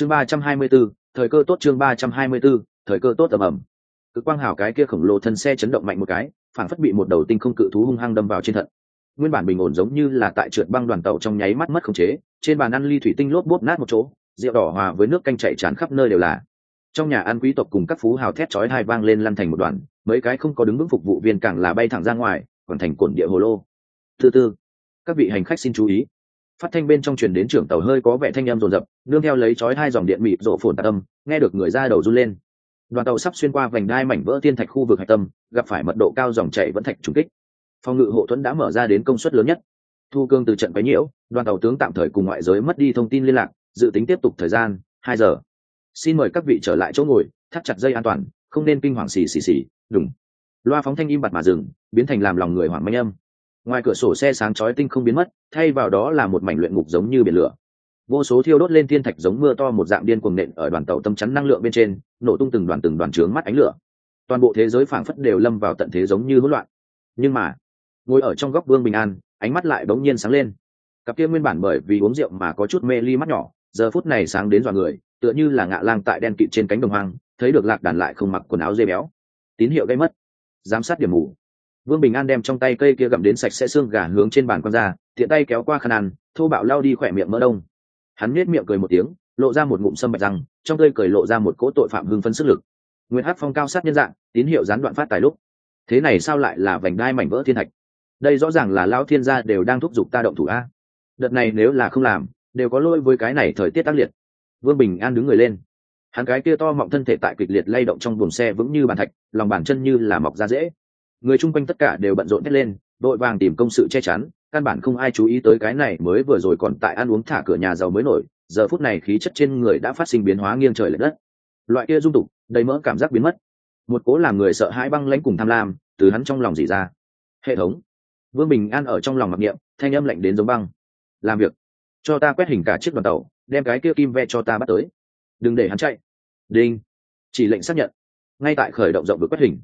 chương ba trăm hai mươi 324, thời cơ tốt chương ba trăm hai mươi 324, thời cơ tốt ầm ầm. cực quang hào cái kia khổng lồ thân xe chấn động mạnh một cái phản phất bị một đầu tinh không cự thú hung hăng đâm vào trên thận. Nguyên bản bình ổn giống như là tại trượt băng đoàn tàu trong nháy mắt mất khống chế trên bàn ăn ly thủy tinh lốp bốp nát một chỗ rượu đỏ hòa với nước canh chảy tràn khắp nơi đều là. Trong nhà ăn quý tộc cùng các phú hào thét chói hai vang lên lăn thành một đoàn mấy cái không có đứng vững phục vụ viên càng là bay thẳng ra ngoài còn thành cổn địa hồ lô. Từ tư các vị hành khách xin chú ý phát thanh bên trong truyền đến trưởng tàu hơi có vẻ thanh em rồn rập, nương theo lấy chói hai dòng điện mịt rộ phồn tạ tâm nghe được người ra đầu run lên. Đoàn tàu sắp xuyên qua vành đai mảnh vỡ thiên thạch khu vực hạch tâm, gặp phải mật độ cao dòng chảy vẫn thạch trùng kích. Phòng ngự hộ thuẫn đã mở ra đến công suất lớn nhất. Thu cương từ trận quấy nhiễu, đoàn tàu tướng tạm thời cùng ngoại giới mất đi thông tin liên lạc, dự tính tiếp tục thời gian, hai giờ. Xin mời các vị trở lại chỗ ngồi, thắt chặt dây an toàn, không nên kinh hoàng xì xì xì đúng loa phóng thanh im bặt mà dừng, biến thành làm lòng người hoảng manh âm ngoài cửa sổ xe sáng chói tinh không biến mất, thay vào đó là một mảnh luyện ngục giống như biển lửa. Vô số thiêu đốt lên thiên thạch giống mưa to một dạng điên cuồng nện ở đoàn tàu tâm chắn năng lượng bên trên, nổ tung từng đoàn từng đoàn trướng mắt ánh lửa. Toàn bộ thế giới phảng phất đều lâm vào tận thế giống như hỗn loạn. Nhưng mà, ngồi ở trong góc vương bình an, ánh mắt lại bỗng nhiên sáng lên. Cặp kia nguyên bản bởi vì uống rượu mà có chút mê ly mắt nhỏ, giờ phút này sáng đến dọa người, tựa như là ngạ lang tại đen kịt trên cánh đồng hoang, thấy được lạc đàn lại không mặc quần áo dây béo. Tín hiệu gây mất. Giám sát điểm mù vương bình an đem trong tay cây kia gặm đến sạch sẽ xương gà hướng trên bàn con ra, tiện tay kéo qua khăn ăn, thô bạo lao đi khỏe miệng mỡ đông. Hắn nhếch miệng cười một tiếng, lộ ra một ngụm sâm bạch răng, trong tươi cười lộ ra một cỗ tội phạm hưng phân sức lực. Nguyễn hát phong cao sát nhân dạng, tín hiệu gián đoạn phát tài lúc. Thế này sao lại là vành đai mảnh vỡ thiên thạch? Đây rõ ràng là lao thiên gia đều đang thúc giục ta động thủ a. Đợt này nếu là không làm, đều có lỗi với cái này thời tiết tác liệt. Vương bình an đứng người lên. Hắn cái kia to mọng thân thể tại kịch liệt lay động trong buồng xe vững như bàn thạch, lòng bàn chân như là mọc ra dễ người chung quanh tất cả đều bận rộn thét lên, đội vàng tìm công sự che chắn, căn bản không ai chú ý tới cái này mới vừa rồi còn tại ăn uống thả cửa nhà giàu mới nổi, giờ phút này khí chất trên người đã phát sinh biến hóa nghiêng trời l ệ đất. Loại kia dung tục, đầy mỡ cảm giác biến mất. Một cố làm người sợ hãi băng lãnh cùng tham lam, từ hắn trong lòng dỉ ra. Hệ thống. Vương bình an ở trong lòng mặc niệm, thanh âm lạnh đến giống băng. Làm việc. Cho ta quét hình cả chiếc đoàn tàu, đem cái kia kim ve cho ta bắt tới. Đừng để hắn chạy. Đinh. Chỉ lệnh xác nhận. Ngay tại khởi động rộng vực quét hình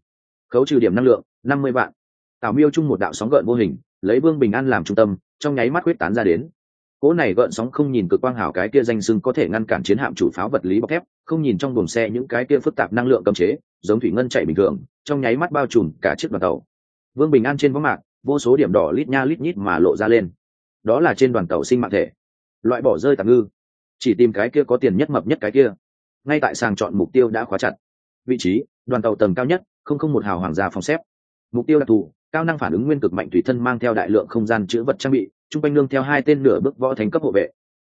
khấu trừ điểm năng lượng, năm mươi vạn. Tạo miêu chung một đạo sóng gợn vô hình, lấy vương bình an làm trung tâm, trong nháy mắt quyết tán ra đến. Cỗ này gợn sóng không nhìn cực quang hảo cái kia danh sưng có thể ngăn cản chiến hạm chủ pháo vật lý bọc thép, không nhìn trong buồng xe những cái kia phức tạp năng lượng cấm chế, giống thủy ngân chạy bình thường, trong nháy mắt bao trùm cả chiếc đoàn tàu. Vương bình an trên võng mạc, vô số điểm đỏ lít nha lít nhít mà lộ ra lên. Đó là trên đoàn tàu sinh mạng thể. Loại bỏ rơi tạm ngư. Chỉ tìm cái kia có tiền nhất mập nhất cái kia. Ngay tại sàng chọn mục tiêu đã khóa chặt. Vị trí, đoàn tàu tầng cao nhất không không một hào hoàng gia phòng xếp. Mục tiêu đặc thù, cao năng phản ứng nguyên cực mạnh thủy thân mang theo đại lượng không gian chữ vật trang bị, chung quanh nương theo hai tên nửa bước võ thành cấp hộ vệ.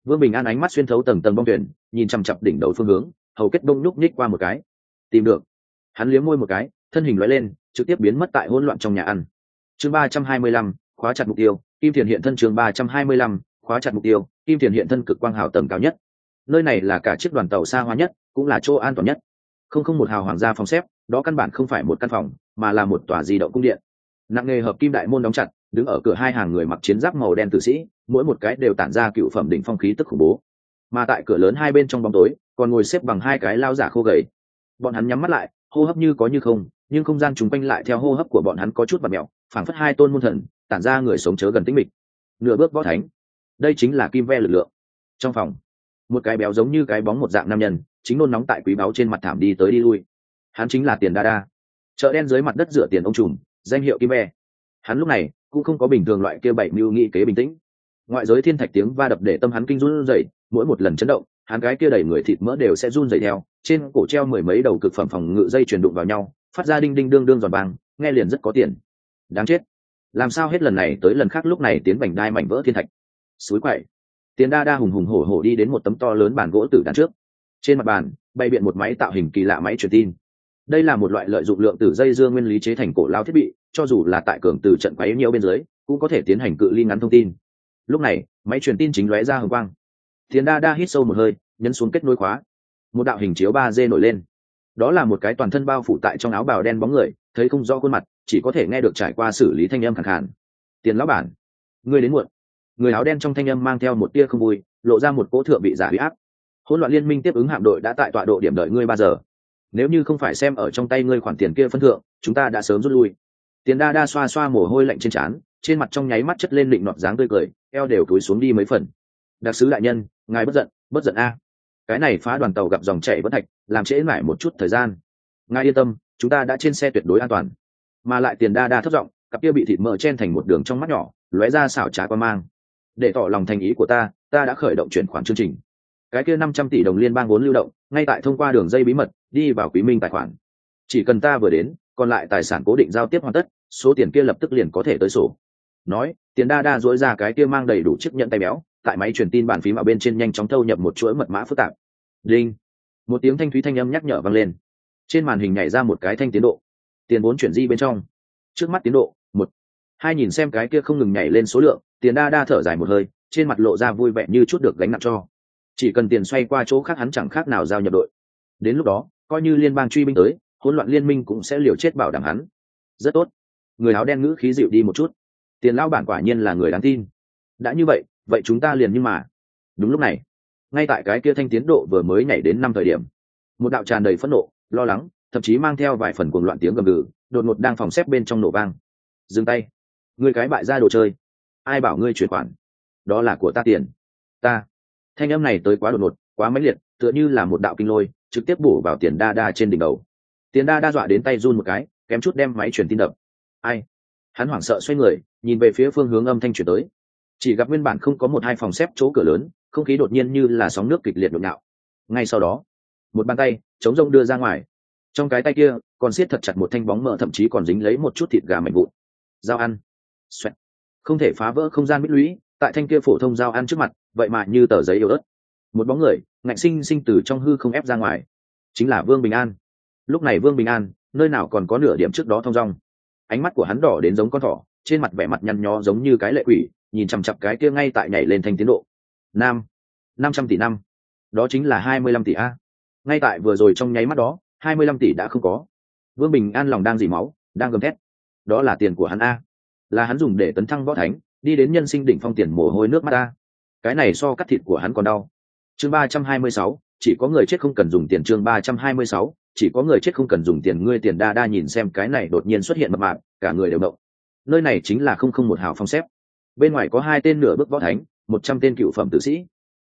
Vương bình an ánh mắt xuyên thấu tầng tầng bong thuyền, nhìn chằm chặp đỉnh đầu phương hướng, hầu kết đông nhúc nhích qua một cái. Tìm được. Hắn liếm môi một cái, thân hình lóe lên, trực tiếp biến mất tại hỗn loạn trong nhà ăn. Chương ba trăm hai mươi lăm, khóa chặt mục tiêu. Kim thiền hiện thân chương ba trăm hai mươi lăm, khóa chặt mục tiêu. Kim thiền hiện thân cực quang hào tầng cao nhất. Nơi này là cả chiếc đoàn tàu xa hoa nhất, cũng là chỗ an toàn nhất. Không không một hào hoàng gia phòng xếp đó căn bản không phải một căn phòng, mà là một tòa di động cung điện. Nặng nghề hợp kim đại môn đóng chặt, đứng ở cửa hai hàng người mặc chiến giáp màu đen tử sĩ, mỗi một cái đều tản ra cựu phẩm đỉnh phong khí tức khủng bố. Mà tại cửa lớn hai bên trong bóng tối, còn ngồi xếp bằng hai cái lao giả khô gầy. Bọn hắn nhắm mắt lại, hô hấp như có như không, nhưng không gian chung quanh lại theo hô hấp của bọn hắn có chút và mẹo, phảng phất hai tôn môn thần, tản ra người sống chớ gần tĩnh mịch. Nửa bước võ thánh. Đây chính là kim ve lực lượng. Trong phòng, một cái béo giống như cái bóng một dạng nam nhân, chính nôn nóng tại quý báu trên mặt thảm đi tới đi lui hắn chính là tiền đa đa. Chợ đen dưới mặt đất rửa tiền ông trùm, danh hiệu kim e. Hắn lúc này cũng không có bình thường loại kia bảy mưu nghị kế bình tĩnh. Ngoại giới thiên thạch tiếng va đập để tâm hắn kinh run rẩy, mỗi một lần chấn động, hắn cái kia đẩy người thịt mỡ đều sẽ run rẩy theo, trên cổ treo mười mấy đầu cực phẩm phòng ngự dây chuyển đụng vào nhau, phát ra đinh đinh đương đương giòn vàng, nghe liền rất có tiền. Đáng chết. Làm sao hết lần này tới lần khác lúc này tiến vành đai mảnh vỡ thiên thạch? Suối quậy. Tiến đa đa hùng hùng hổ hổ đi đến một tấm to lớn bàn gỗ tử đàn trước. Trên mặt bàn, bày biện một máy tạo hình kỳ lạ máy truyền tin đây là một loại lợi dụng lượng tử dây dương nguyên lý chế thành cổ lao thiết bị, cho dù là tại cường từ trận quấy nhiều bên dưới, cũng có thể tiến hành cự ly ngắn thông tin. Lúc này, máy truyền tin chính lóe ra hồng quang. Thiên đa đa hít sâu một hơi, nhấn xuống kết nối khóa. Một đạo hình chiếu ba d nổi lên. Đó là một cái toàn thân bao phủ tại trong áo bào đen bóng người, thấy không rõ khuôn mặt, chỉ có thể nghe được trải qua xử lý thanh âm khẳng hạn tiền lão bản người đến muộn. Người áo đen trong thanh âm mang theo một tia không vui, lộ ra một cỗ thượng bị giả huy áp. Hỗn loạn liên minh tiếp ứng hạm đội đã tại tọa độ điểm đợi ngươi ba giờ nếu như không phải xem ở trong tay ngươi khoản tiền kia phân thượng, chúng ta đã sớm rút lui. Tiền đa đa xoa xoa mồ hôi lạnh trên trán, trên mặt trong nháy mắt chất lên định nọt dáng tươi cười, eo đều túi xuống đi mấy phần. Đặc sứ đại nhân, ngài bất giận bất giận a. Cái này phá đoàn tàu gặp dòng chảy bất thạch, làm trễ mãi một chút thời gian. Ngài yên tâm, chúng ta đã trên xe tuyệt đối an toàn. Mà lại tiền đa đa thất giọng cặp kia bị thịt mỡ chen thành một đường trong mắt nhỏ, lóe ra xảo trá qua mang. Để tỏ lòng thành ý của ta ta đã khởi động chuyển khoản chương trình. Cái kia năm trăm tỷ đồng liên bang vốn lưu động, ngay tại thông qua đường dây bí mật đi vào quý minh tài khoản. Chỉ cần ta vừa đến, còn lại tài sản cố định giao tiếp hoàn tất, số tiền kia lập tức liền có thể tới sổ. Nói, tiền đa đa dỗi ra cái kia mang đầy đủ chiếc nhận tay béo, tại máy truyền tin bàn phím ở bên trên nhanh chóng thâu nhập một chuỗi mật mã phức tạp. Đinh. Một tiếng thanh thúy thanh âm nhắc nhở vang lên. Trên màn hình nhảy ra một cái thanh tiến độ. Tiền vốn chuyển di bên trong. Trước mắt tiến độ, một. Hai nhìn xem cái kia không ngừng nhảy lên số lượng, tiền đa đa thở dài một hơi, trên mặt lộ ra vui vẻ như chút được gánh nặng cho. Chỉ cần tiền xoay qua chỗ khác hắn chẳng khác nào giao nhập đội. Đến lúc đó coi như liên bang truy binh tới, hỗn loạn liên minh cũng sẽ liều chết bảo đảm hắn. Rất tốt. Người áo đen ngữ khí dịu đi một chút. Tiền lao bản quả nhiên là người đáng tin. Đã như vậy vậy chúng ta liền nhưng mà. Đúng lúc này, ngay tại cái kia thanh tiến độ vừa mới nhảy đến năm thời điểm, một đạo tràn đầy phẫn nộ, lo lắng, thậm chí mang theo vài phần cuồng loạn tiếng gầm gừ, đột ngột đang phòng xếp bên trong nổ vang. Dừng tay. Người cái bại ra đồ chơi. Ai bảo ngươi chuyển khoản? Đó là của ta tiền. Ta. Thanh âm này tới quá đột ngột, quá mãnh liệt, tựa như là một đạo kinh lôi trực tiếp bổ vào tiền đa đa trên đỉnh đầu. Tiền đa đa dọa đến tay run một cái, kém chút đem máy truyền tin đập. Ai? Hắn hoảng sợ xoay người, nhìn về phía phương hướng âm thanh chuyển tới. Chỉ gặp nguyên bản không có một hai phòng xếp chỗ cửa lớn, không khí đột nhiên như là sóng nước kịch liệt nhộn nhạo. Ngay sau đó, một bàn tay, chống rông đưa ra ngoài. Trong cái tay kia, còn siết thật chặt một thanh bóng mỡ thậm chí còn dính lấy một chút thịt gà mạnh vụn. Dao ăn. Xoẹt. không thể phá vỡ không gian bít lũy, tại thanh kia phổ thông dao ăn trước mặt, vậy mà như tờ giấy yếu ớt một bóng người, ngạnh sinh sinh từ trong hư không ép ra ngoài. Chính là vương bình an. Lúc này vương bình an, nơi nào còn có nửa điểm trước đó thong dong. Ánh mắt của hắn đỏ đến giống con thỏ, trên mặt vẻ mặt nhăn nhó giống như cái lệ quỷ, nhìn chằm chặp cái kia ngay tại nhảy lên thanh tiến độ. Nam. Năm trăm tỷ năm. Đó chính là hai mươi lăm tỷ a. Ngay tại vừa rồi trong nháy mắt đó, hai mươi lăm tỷ đã không có. Vương bình an lòng đang dỉ máu, đang gầm thét. Đó là tiền của hắn a. Là hắn dùng để tấn thăng võ thánh, đi đến nhân sinh đỉnh phong tiền mồ hôi nước mắt a. Cái này so cắt thịt của hắn còn đau chương ba trăm hai mươi sáu, chỉ có người chết không cần dùng tiền chương ba trăm hai mươi sáu, chỉ có người chết không cần dùng tiền, ngươi tiền đa đa nhìn xem cái này đột nhiên xuất hiện mập mạp, cả người đều động. Nơi này chính là không không một hào phong xếp. Bên ngoài có hai tên nửa bước võ thánh, một trăm tên cựu phẩm tử sĩ.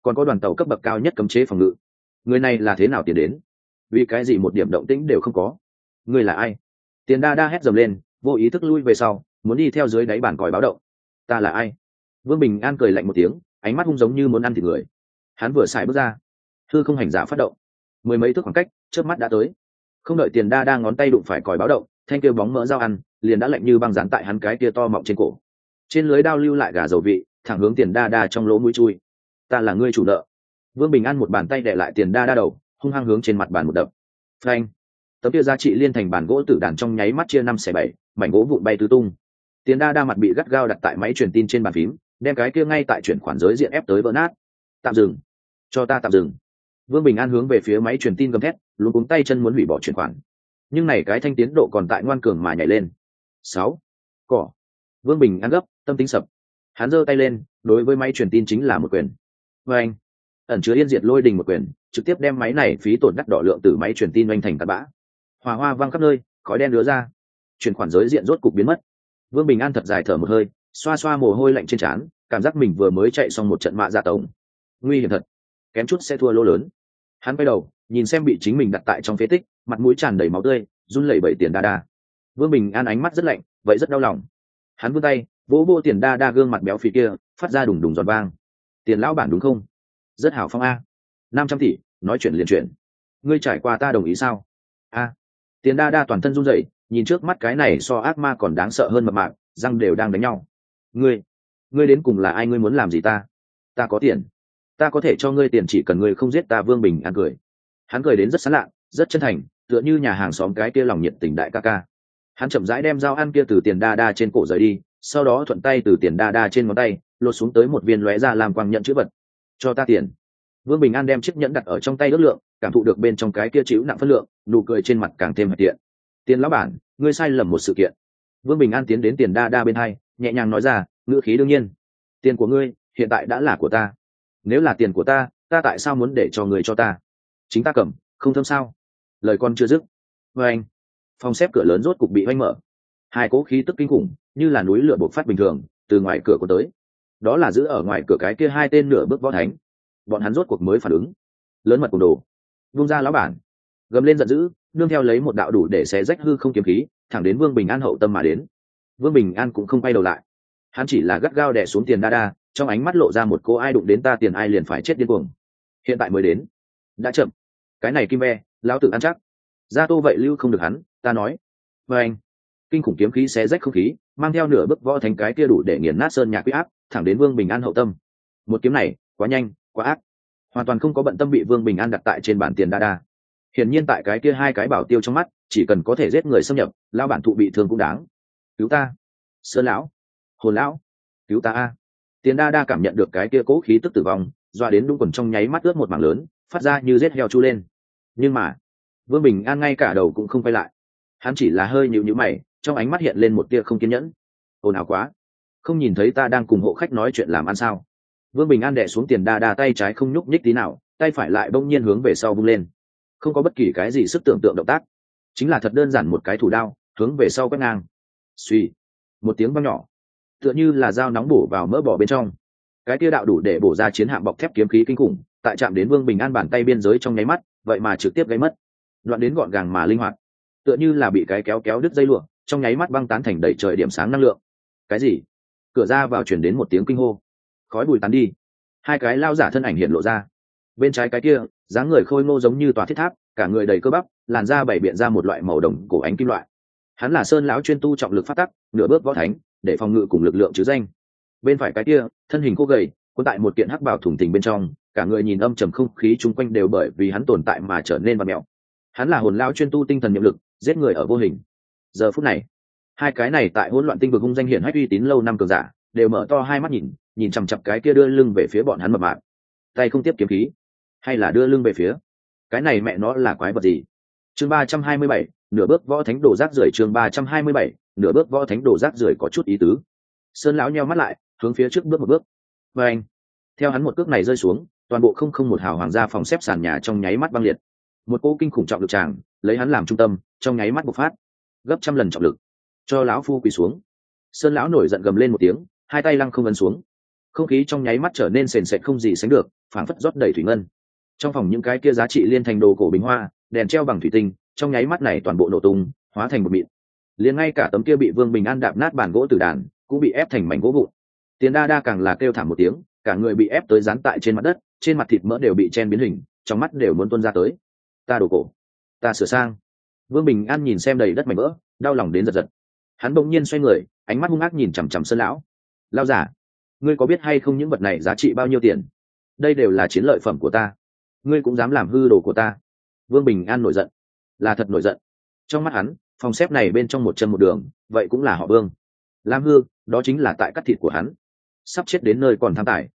Còn có đoàn tàu cấp bậc cao nhất cấm chế phòng ngự. Người này là thế nào tiền đến? Vì cái gì một điểm động tĩnh đều không có? Người là ai? Tiền đa đa hét dầm lên, vô ý thức lui về sau, muốn đi theo dưới đáy bàn còi báo động. Ta là ai? Vương bình an cười lạnh một tiếng, ánh mắt hung giống như muốn ăn thịt người hắn vừa xài bước ra. Thư không hành giả phát động. Mười mấy thước khoảng cách trước mắt đã tới. Không đợi tiền đa đa ngón tay đụng phải còi báo động, thanh kêu bóng mỡ dao ăn, liền đã lạnh như băng dán tại hắn cái kia to mọng trên cổ. Trên lưới đao lưu lại gà dầu vị, thẳng hướng tiền đa đa trong lỗ mũi chui. Ta là ngươi chủ nợ. Vương bình an một bàn tay đệ lại tiền đa đa đầu, hung hăng hướng trên mặt bàn một đập. Phanh. Tấm kia giá trị liên thành bàn gỗ tử đàn trong nháy mắt chia năm xẻ bảy, mảnh gỗ vụn bay tứ tung. Tiền đa đa mặt bị gắt gao đặt tại máy truyền tin trên bàn phím, đem cái kia ngay tại chuyển khoản giới diện ép tới vỡ nát tạm dừng. Cho ta tạm dừng. Vương bình an hướng về phía máy truyền tin gầm thét, luôn cuống tay chân muốn hủy bỏ chuyển khoản. Nhưng này cái thanh tiến độ còn tại ngoan cường mà nhảy lên. Sáu. Cỏ. Vương bình an gấp, tâm tính sập. Hắn giơ tay lên, đối với máy truyền tin chính là một quyền. Và anh. Ẩn chứa yên diệt lôi đình một quyền, trực tiếp đem máy này phí tổn đắt đỏ lượng từ máy truyền tin oanh thành tạt bã. Hòa hoa văng khắp nơi, khói đen lứa ra. Chuyển khoản giới diện rốt cục biến mất. Vương bình an thật dài thở một hơi, xoa xoa mồ hôi lạnh trên trán, cảm giác mình vừa mới chạy xong một trận mạ dạ tổng nguy hiểm thật. Kém chút sẽ thua lỗ lớn. Hắn quay đầu, nhìn xem bị chính mình đặt tại trong phế tích, mặt mũi tràn đầy máu tươi, run lẩy bẩy tiền đa đa. Vương bình an ánh mắt rất lạnh, vậy rất đau lòng. Hắn vươn tay, vỗ vô tiền đa đa gương mặt béo phì kia, phát ra đùng đùng giọt vang. Tiền lão bản đúng không? Rất hảo phong a. Năm trăm tỷ, nói chuyện liền chuyện. Ngươi trải qua ta đồng ý sao? A. Tiền đa đa toàn thân run rẩy, nhìn trước mắt cái này so ác ma còn đáng sợ hơn mập mạc răng đều đang đánh nhau. Ngươi ngươi đến cùng là ai, ngươi muốn làm gì ta? Ta có tiền ta có thể cho ngươi tiền chỉ cần ngươi không giết ta vương bình, an cười. Hắn cười đến rất sán lạ, rất chân thành, tựa như nhà hàng xóm cái kia lòng nhiệt tình đại ca ca. Hắn chậm rãi đem dao ăn kia từ tiền đa đa trên cổ rời đi, sau đó thuận tay từ tiền đa đa trên ngón tay, lột xuống tới một viên lóe ra làm quang nhận chữ vật. Cho ta tiền. Vương bình an đem chiếc nhẫn đặt ở trong tay ước lượng, cảm thụ được bên trong cái kia chịu nặng phân lượng, nụ cười trên mặt càng thêm hạch tiện. Tiền lão bản, ngươi sai lầm một sự kiện. Vương bình an tiến đến tiền đa đa bên hai, nhẹ nhàng nói ra, ngữ khí đương nhiên. Tiền của ngươi, hiện tại đã là của ta nếu là tiền của ta ta tại sao muốn để cho người cho ta? Chính ta cầm, không thâm sao? Lời con chưa dứt. Vê anh, phòng xếp cửa lớn rốt cục bị oanh mở. Hai cố khí tức kinh khủng, như là núi lửa bộc phát bình thường, từ ngoài cửa có tới. Đó là giữ ở ngoài cửa cái kia hai tên nửa bước võ thánh. Bọn hắn rốt cuộc mới phản ứng. Lớn mật cùng đồ. Vung ra lão bản. Gầm lên giận dữ, nương theo lấy một đạo đủ để xé rách hư không kiếm khí, thẳng đến vương bình an hậu tâm mà đến. Vương bình an cũng không quay đầu lại. Hắn chỉ là gắt gao đẻ xuống tiền đa đa trong ánh mắt lộ ra một cô ai đụng đến ta tiền ai liền phải chết điên cuồng. Hiện tại mới đến. Đã chậm. Cái này kim ve, lão tử ăn chắc. Ra tô vậy lưu không được hắn, ta nói. Và anh, kinh khủng kiếm khí xé rách không khí, mang theo nửa bức võ thành cái kia đủ để nghiền nát sơn nhạc huy áp, thẳng đến vương bình an hậu tâm. Một kiếm này, quá nhanh, quá ác. Hoàn toàn không có bận tâm bị vương bình an đặt tại trên bản tiền đa đa. Hiển nhiên tại cái kia hai cái bảo tiêu trong mắt, chỉ cần có thể giết người xâm nhập lao bản thụ bị thương cũng đáng. Cứu ta. Sơn lão. Hồn lão. Cứu ta a tiền đa đa cảm nhận được cái kia cố khí tức tử vong, doa đến đúng quần trong nháy mắt ướt một mảng lớn, phát ra như rết heo chu lên. Nhưng mà, vương bình an ngay cả đầu cũng không quay lại. Hắn chỉ là hơi nhịu nhữ mày, trong ánh mắt hiện lên một tia không kiên nhẫn. Ồn ào quá. Không nhìn thấy ta đang cùng hộ khách nói chuyện làm ăn sao? Vương bình an đẻ xuống tiền đa đa tay trái không nhúc nhích tí nào, tay phải lại bỗng nhiên hướng về sau vung lên. Không có bất kỳ cái gì sức tưởng tượng động tác. Chính là thật đơn giản một cái thủ đao, hướng về sau quét ngang. Suy một tiếng văng nhỏ tựa như là dao nóng bổ vào mỡ bỏ bên trong. Cái tia đạo đủ để bổ ra chiến hạm bọc thép kiếm khí kinh khủng, tại chạm đến vương bình an bàn tay biên giới trong nháy mắt, vậy mà trực tiếp gây mất. Đoạn đến gọn gàng mà linh hoạt, tựa như là bị cái kéo kéo đứt dây lụa, trong nháy mắt băng tán thành đầy trời điểm sáng năng lượng. Cái gì? Cửa ra vào chuyển đến một tiếng kinh hô. Khói bùi tán đi. Hai cái lao giả thân ảnh hiện lộ ra. Bên trái cái kia, dáng người khôi ngô giống như tòa thiết tháp, cả người đầy cơ bắp, làn da bày biện ra một loại màu đồng cổ ánh kim loại. Hắn là sơn lão chuyên tu trọng lực phát tắc, nửa bước võ thánh để phòng ngự cùng lực lượng chứ danh. Bên phải cái kia, thân hình khô gầy, cuốn tại một kiện hắc bảo thủng tình bên trong, cả người nhìn âm trầm không khí chung quanh đều bởi vì hắn tồn tại mà trở nên và mẹo. Hắn là hồn lao chuyên tu tinh thần nhiệm lực, giết người ở vô hình. Giờ phút này, hai cái này tại hỗn loạn tinh vực hung danh hiển hách uy tín lâu năm cường giả, đều mở to hai mắt nhìn nhìn chằm chặp cái kia đưa lưng về phía bọn hắn mập mạp. Tay không tiếp kiếm khí, hay là đưa lưng về phía? Cái này mẹ nó là quái vật gì? Chương ba trăm hai mươi bảy, nửa bước võ thánh đồ rác rưởi chương ba trăm hai mươi bảy nửa bước võ thánh đồ rác rưởi có chút ý tứ. Sơn lão nheo mắt lại, hướng phía trước bước một bước. Và anh, theo hắn một cước này rơi xuống, toàn bộ không không một hào hoàng gia phòng xếp sàn nhà trong nháy mắt băng liệt. Một cô kinh khủng trọng lực tràng, lấy hắn làm trung tâm, trong nháy mắt bộc phát. Gấp trăm lần trọng lực, cho lão phu quỳ xuống. Sơn lão nổi giận gầm lên một tiếng, hai tay lăng không ấn xuống. Không khí trong nháy mắt trở nên sền sệt không gì sánh được, phảng phất rót đầy thủy ngân. Trong phòng những cái kia giá trị liên thành đồ cổ bình hoa, đèn treo bằng thủy tinh, trong nháy mắt này toàn bộ nổ tung, hóa thành một mịn liền ngay cả tấm kia bị vương bình an đạp nát bàn gỗ từ đàn, cũng bị ép thành mảnh gỗ vụn. Tiền đa đa càng là kêu thảm một tiếng, cả người bị ép tới dán tại trên mặt đất, trên mặt thịt mỡ đều bị chen biến hình, trong mắt đều muốn tuôn ra tới. Ta đổ cổ, ta sửa sang. Vương bình an nhìn xem đầy đất mảnh vỡ, đau lòng đến giật giật. Hắn bỗng nhiên xoay người, ánh mắt hung ác nhìn chằm chằm sơn lão. Lao giả ngươi có biết hay không những vật này giá trị bao nhiêu tiền? Đây đều là chiến lợi phẩm của ta. Ngươi cũng dám làm hư đồ của ta. Vương bình an nổi giận. Là thật nổi giận. Trong mắt hắn phòng xếp này bên trong một chân một đường, vậy cũng là họ vương. Lam hư, đó chính là tại cắt thịt của hắn. Sắp chết đến nơi còn tham tài.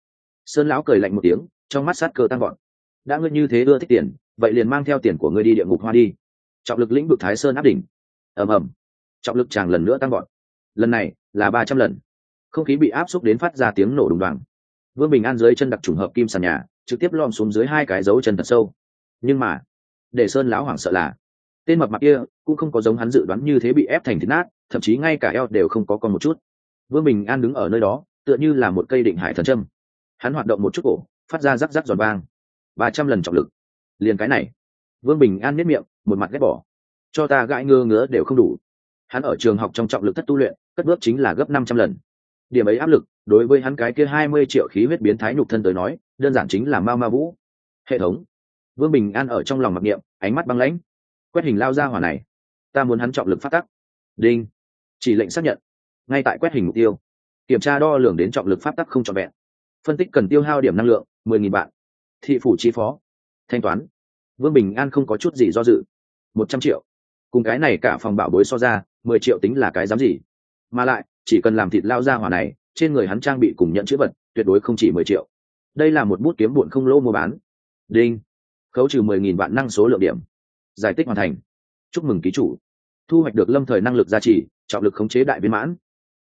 Sơn lão cười lạnh một tiếng, trong mắt sát cơ tăng gọn đã ngươi như thế ưa thích tiền, vậy liền mang theo tiền của ngươi đi địa ngục hoa đi. Trọng lực lĩnh vực thái sơn áp đỉnh. Ầm ầm. Trọng lực chàng lần nữa tăng gọn lần này là ba trăm lần. Không khí bị áp xúc đến phát ra tiếng nổ đùng đoàng. Vương bình an dưới chân đặc trùng hợp kim sàn nhà, trực tiếp lom xuống dưới hai cái dấu chân thật sâu. Nhưng mà, để sơn lão hoảng sợ là tên mập mặt kia cũng không có giống hắn dự đoán như thế bị ép thành thịt nát, thậm chí ngay cả eo đều không có con một chút. Vương bình an đứng ở nơi đó, tựa như là một cây định hải thần trâm hắn hoạt động một chút cổ, phát ra rắc rắc giòn vang. Ba trăm lần trọng lực. Liền cái này. Vương bình an miết miệng, một mặt ghét bỏ. Cho ta gãi ngơ ngứa đều không đủ. Hắn ở trường học trong trọng lực thất tu luyện, cất bước chính là gấp năm trăm lần. Điểm ấy áp lực, đối với hắn cái kia hai mươi triệu khí huyết biến thái nhục thân tới nói, đơn giản chính là ma ma vũ. Hệ thống. Vương bình an ở trong lòng mặc niệm, ánh mắt băng lãnh quét hình lao ra hỏa này. Ta muốn hắn trọng lực phát tắc. Đinh. Chỉ lệnh xác nhận. Ngay tại quét hình mục tiêu. Kiểm tra đo lường đến trọng lực phát tắc không trọn vẹn. Phân tích cần tiêu hao điểm năng lượng, mười nghìn bạn thị phủ chi phó. Thanh toán. Vương bình an không có chút gì do dự. Một trăm triệu. Cùng cái này cả phòng bảo bối so ra, mười triệu tính là cái dám gì? Mà lại, chỉ cần làm thịt lao ra hỏa này, trên người hắn trang bị cùng nhận chữ vật, tuyệt đối không chỉ mười triệu. Đây là một bút kiếm bụn không lỗ mua bán. Đinh. Khấu trừ mười nghìn vạn năng số lượng điểm giải tích hoàn thành. Chúc mừng ký chủ. Thu hoạch được lâm thời năng lực gia trì, trọng lực khống chế đại viên mãn.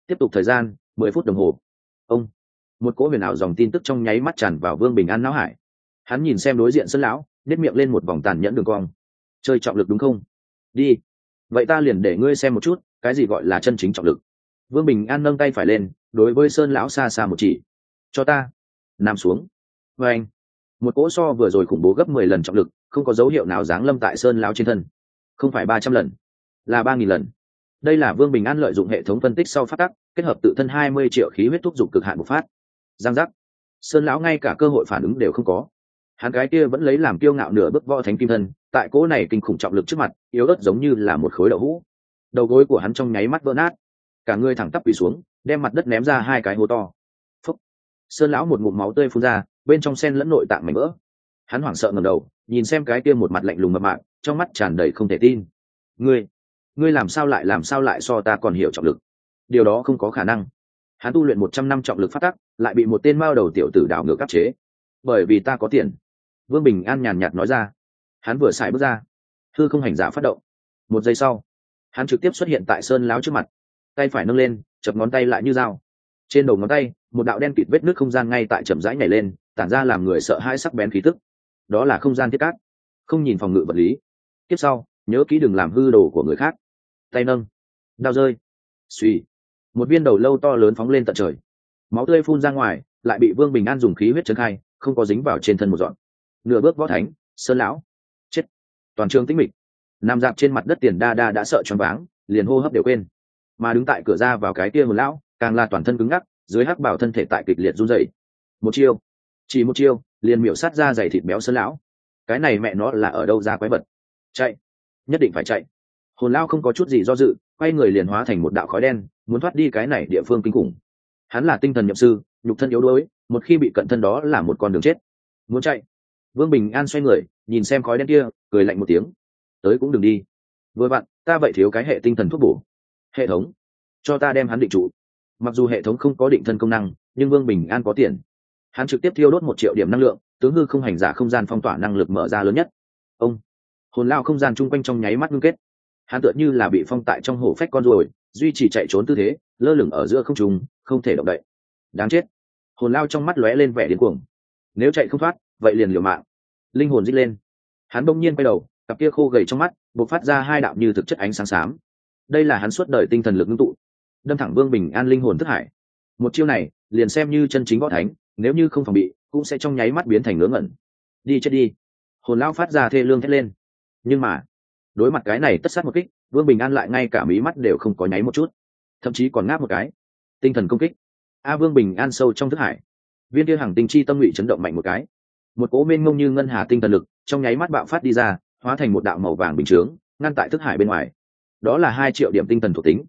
Tiếp tục thời gian, mười phút đồng hồ. Ông, một cỗ huyền ảo dòng tin tức trong nháy mắt tràn vào vương bình an não hải. Hắn nhìn xem đối diện sân lão nếp miệng lên một vòng tàn nhẫn đường cong. Chơi trọng lực đúng không? Đi. Vậy ta liền để ngươi xem một chút, cái gì gọi là chân chính trọng lực. Vương bình an nâng tay phải lên, đối với sơn lão xa xa một chỉ. Cho ta. Nằm xuống. Vê anh một cỗ so vừa rồi khủng bố gấp mười lần trọng lực không có dấu hiệu nào giáng lâm tại sơn lao trên thân. Không phải ba trăm lần, là ba nghìn lần. Đây là vương bình an lợi dụng hệ thống phân tích sau phát tắc, kết hợp tự thân hai mươi triệu khí huyết thúc giục cực hạn bộc phát. Giang giác. Sơn lão ngay cả cơ hội phản ứng đều không có. Hắn gái kia vẫn lấy làm kiêu ngạo nửa bước võ thánh kim thân, tại cỗ này kinh khủng trọng lực trước mặt, yếu ớt giống như là một khối đậu hũ. Đầu gối của hắn trong nháy mắt vỡ nát, cả người thẳng tắp quỳ xuống, đem mặt đất ném ra hai cái hố to. Phúc. sơn lão một ngụm máu tươi phun ra, bên trong sen lẫn nội tạng mảnh vỡ hắn hoảng sợ ngầm đầu, nhìn xem cái kia một mặt lạnh lùng mập mạng trong mắt tràn đầy không thể tin. Ngươi ngươi làm sao lại, làm sao lại so ta còn hiểu trọng lực? Điều đó không có khả năng. Hắn tu luyện một trăm năm trọng lực phát tắc, lại bị một tên mao đầu tiểu tử đảo ngược áp chế. Bởi vì ta có tiền. Vương bình an nhàn nhạt nói ra. Hắn vừa xài bước ra. Thư không hành giả phát động. Một giây sau, hắn trực tiếp xuất hiện tại sơn láo trước mặt. Tay phải nâng lên, chập ngón tay lại như dao. Trên đầu ngón tay, một đạo đen kịt vết nước không gian ngay tại chậm rãi nhảy lên, tản ra làm người sợ hãi sắc bén khí tức đó là không gian thiết cát. Không nhìn phòng ngự vật lý. Tiếp sau, nhớ kỹ đừng làm hư đồ của người khác. Tay nâng. Đao rơi. Suy một viên đầu lâu to lớn phóng lên tận trời. Máu tươi phun ra ngoài, lại bị vương bình an dùng khí huyết trấn khai, không có dính vào trên thân một dọn. Nửa bước võ thánh, sơn lão. Chết. Toàn trường tĩnh mịch. Nằm dạp trên mặt đất tiền đa đa đã sợ choáng váng, liền hô hấp đều quên. Mà đứng tại cửa ra vào cái kia một lão, càng là toàn thân cứng ngắc, dưới hắc bảo thân thể tại kịch liệt run rẩy. Một chiêu. Chỉ một chiêu liền miểu sát ra dày thịt béo sơn lão. Cái này mẹ nó là ở đâu ra quái vật? Chạy. Nhất định phải chạy. Hồn lao không có chút gì do dự quay người liền hóa thành một đạo khói đen muốn thoát đi cái này địa phương kinh khủng. Hắn là tinh thần nhậm sư nhục thân yếu đuối một khi bị cận thân đó là một con đường chết. Muốn chạy. Vương bình an xoay người nhìn xem khói đen kia cười lạnh một tiếng. Tới cũng đừng đi. Vừa bạn, ta vậy thiếu cái hệ tinh thần thuốc bổ. Hệ thống. Cho ta đem hắn định trụ. Mặc dù hệ thống không có định thân công năng nhưng vương bình an có tiền hắn trực tiếp thiêu đốt một triệu điểm năng lượng tướng hư không hành giả không gian phong tỏa năng lực mở ra lớn nhất. Ông, hồn lao không gian chung quanh trong nháy mắt ngưng kết. Hắn tựa như là bị phong tại trong hổ phách con ruồi, duy trì chạy trốn tư thế, lơ lửng ở giữa không trùng không thể động đậy. Đáng chết. Hồn lao trong mắt lóe lên vẻ điên cuồng. Nếu chạy không thoát, vậy liền liều mạng. Linh hồn d lên. Hắn bỗng nhiên quay đầu, cặp kia khô gầy trong mắt b ộ c phát ra hai đạo như thực chất ánh sáng xám. Đây là hắn suốt đời tinh thần lực ngưng tụ. Đâm thẳng vương bình an linh hồn thất hải. Một chiêu này, liền xem như chân chính võ thánh nếu như không phòng bị, cũng sẽ trong nháy mắt biến thành ngớ ngẩn. Đi chết đi. Hồn lao phát ra thê lương thét lên. Nhưng mà, đối mặt cái này tất sát một kích, vương bình an lại ngay cả mí mắt đều không có nháy một chút. Thậm chí còn ngáp một cái. Tinh thần công kích. A vương bình an sâu trong thức hải. Viên kia hàng tinh chi tâm ngụy chấn động mạnh một cái. Một cố mênh mông như ngân hà tinh thần lực, trong nháy mắt bạo phát đi ra, hóa thành một đạo màu vàng bình chướng, ngăn tại thức hải bên ngoài. Đó là hai triệu điểm tinh thần thuộc tính.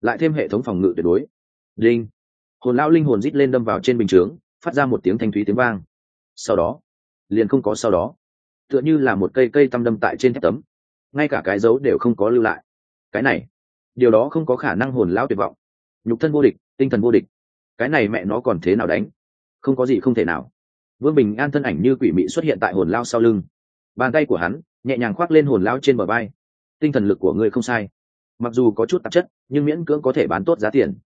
Lại thêm hệ thống phòng ngự tuyệt đối. Linh hồn lao linh hồn rít lên đâm vào trên bình chướng phát ra một tiếng thanh thúy tiếng vang. Sau đó, liền không có sau đó. Tựa như là một cây cây tăm đâm tại trên thép tấm. Ngay cả cái dấu đều không có lưu lại. Cái này, điều đó không có khả năng hồn lão tuyệt vọng. Nhục thân vô địch, tinh thần vô địch. Cái này mẹ nó còn thế nào đánh? Không có gì không thể nào. Vương bình an thân ảnh như quỷ mị xuất hiện tại hồn lao sau lưng. Bàn tay của hắn nhẹ nhàng khoác lên hồn lao trên bờ bay tinh thần lực của ngươi không sai. Mặc dù có chút tạp chất, nhưng miễn cưỡng có thể bán tốt giá tiền.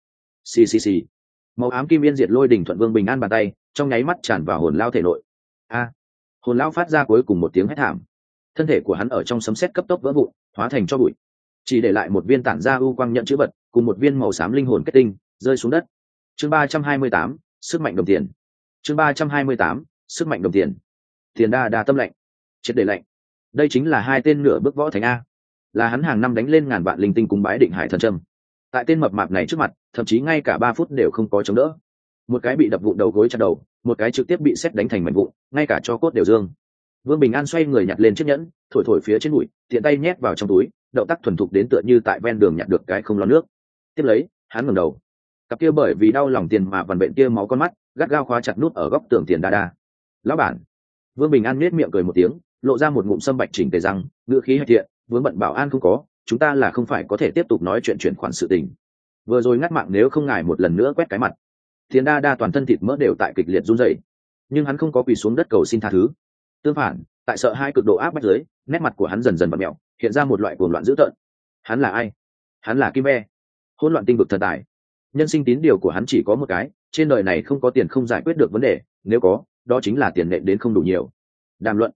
Ccc màu ám kim yên diệt lôi đỉnh thuận vương bình an bàn tay, trong nháy mắt tràn vào hồn lao thể nội. A! Hồn lao phát ra cuối cùng một tiếng hét thảm. Thân thể của hắn ở trong sấm sét cấp tốc vỡ vụn, hóa thành cho bụi. Chỉ để lại một viên tản ra u quang nhận chữ vật, cùng một viên màu xám linh hồn kết tinh, rơi xuống đất. Chương ba trăm hai mươi tám, sức mạnh đồng tiền. Chương ba trăm hai mươi tám, sức mạnh đồng tiền. Tiền đa đa tâm lạnh triệt để lạnh đây chính là hai tên nửa bước võ thành a. Là hắn hàng năm đánh lên ngàn vạn linh tinh cùng bái định hải thần trâm tại tên mập mạp này trước mặt, thậm chí ngay cả ba phút đều không có chống đỡ. Một cái bị đập vụn đầu gối chặt đầu, một cái trực tiếp bị xét đánh thành mảnh vụn, ngay cả cho cốt đều dương. Vương bình an xoay người nhặt lên chiếc nhẫn, thổi thổi phía trên bụi, tiện tay nhét vào trong túi, động tác thuần thục đến tựa như tại ven đường nhặt được cái không lo nước. Tiếp lấy, hắn ngẩng đầu. Cặp kia bởi vì đau lòng tiền mà vằn bệnh kia máu con mắt, gắt gao khóa chặt nút ở góc tường tiền đa đa. Lão bản. Vương bình an nết miệng cười một tiếng, lộ ra một ngụm sâm bạch chỉnh tề răng ngựa khí hạch thiện, vướng bận bảo an không có chúng ta là không phải có thể tiếp tục nói chuyện chuyển khoản sự tình. Vừa rồi ngắt mạng nếu không ngài một lần nữa quét cái mặt. Thiên đa đa toàn thân thịt mỡ đều tại kịch liệt run rẩy. Nhưng hắn không có quỳ xuống đất cầu xin tha thứ. Tương phản, tại sợ hai cực độ áp bách dưới, nét mặt của hắn dần dần bật mẹo, hiện ra một loại cuồng loạn dữ tợn. Hắn là ai? Hắn là kim e hỗn loạn tinh vực thần tài. Nhân sinh tín điều của hắn chỉ có một cái, trên đời này không có tiền không giải quyết được vấn đề, nếu có, đó chính là tiền nệ đến không đủ nhiều. Đàm luận.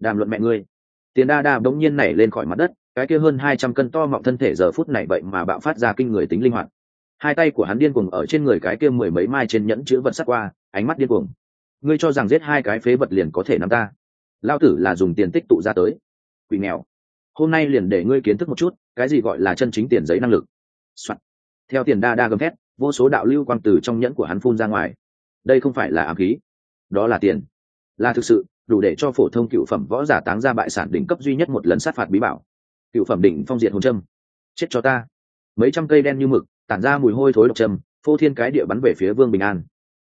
Đàm luận mẹ ngươi. Tiền đa đa bỗng nhiên nảy lên khỏi mặt đất cái kia hơn hai trăm cân to mọng thân thể giờ phút này vậy mà bạo phát ra kinh người tính linh hoạt. Hai tay của hắn điên cuồng ở trên người cái kia mười mấy mai trên nhẫn chữ vật sắt qua, ánh mắt điên cuồng. Ngươi cho rằng giết hai cái phế vật liền có thể nắm ta? Lao tử là dùng tiền tích tụ ra tới. Quỷ nghèo. Hôm nay liền để ngươi kiến thức một chút, cái gì gọi là chân chính tiền giấy năng lực、Soạn. theo tiền đa đa gầm thét, vô số đạo lưu quang từ trong nhẫn của hắn phun ra ngoài. Đây không phải là ám khí, đó là tiền. Là thực sự, đủ để cho phổ thông cựu phẩm võ giả táng ra bại sản đỉnh cấp duy nhất một lần sát phạt bí bảo cựu phẩm đỉnh phong diện hồn trâm chết cho ta. Mấy trăm cây đen như mực, tản ra mùi hôi thối độc trầm phô thiên cái địa bắn về phía vương bình an.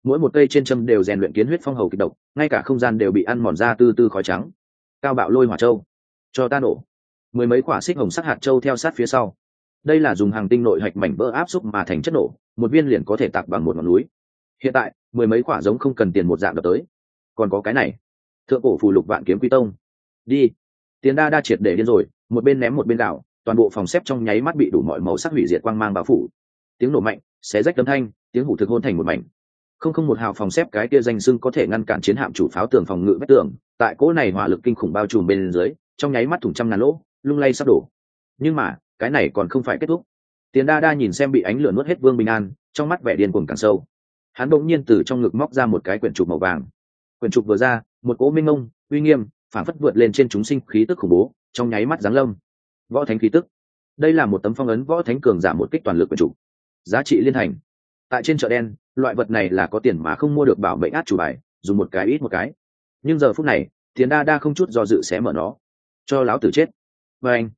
Mỗi một cây trên châm đều rèn luyện kiến huyết phong hầu kịch độc, ngay cả không gian đều bị ăn mòn ra tư tư khói trắng. Cao bạo lôi hỏa châu. Cho ta nổ. Mười mấy quả xích hồng sắc hạt châu theo sát phía sau. Đây là dùng hàng tinh nội hạch mảnh vỡ áp xúc mà thành chất nổ, một viên liền có thể tạc bằng một ngọn núi. Hiện tại, mười mấy quả giống không cần tiền một dạng đập tới. Còn có cái này. Thượng cổ phù lục vạn kiếm quy tông. Đi tiền đa đa triệt để điên rồi, một bên ném một bên đảo toàn bộ phòng xếp trong nháy mắt bị đủ mọi màu sắc hủy diệt quang mang bao phủ. Tiếng nổ mạnh, xé rách tấm thanh, tiếng hủ thực hôn thành một mảnh. Không không một hào phòng xếp cái kia danh sưng có thể ngăn cản chiến hạm chủ pháo tường phòng ngự vách tường, tại cỗ này hỏa lực kinh khủng bao trùm bên dưới, trong nháy mắt thủng trăm ngàn lỗ, lung lay sắp đổ. Nhưng mà, cái này còn không phải kết thúc. Tiền đa đa nhìn xem bị ánh lửa nuốt hết vương bình an, trong mắt vẻ điên cuồng càng sâu. Hắn bỗng nhiên từ trong ngực móc ra một cái quyển trục màu vàng. Quyển trục vừa ra, một cỗ minh ông, uy nghiêm phản phất vượt lên trên chúng sinh khí tức khủng bố trong nháy mắt giáng lâm. Võ thánh khí tức. Đây là một tấm phong ấn võ thánh cường giảm một kích toàn lực quyển chủ, giá trị liên thành. Tại trên chợ đen loại vật này là có tiền mà không mua được bảo mệnh át chủ bài dùng một cái ít một cái. Nhưng giờ phút này tiền đa đa không chút do dự sẽ mở nó. Cho láo tử chết. Và anh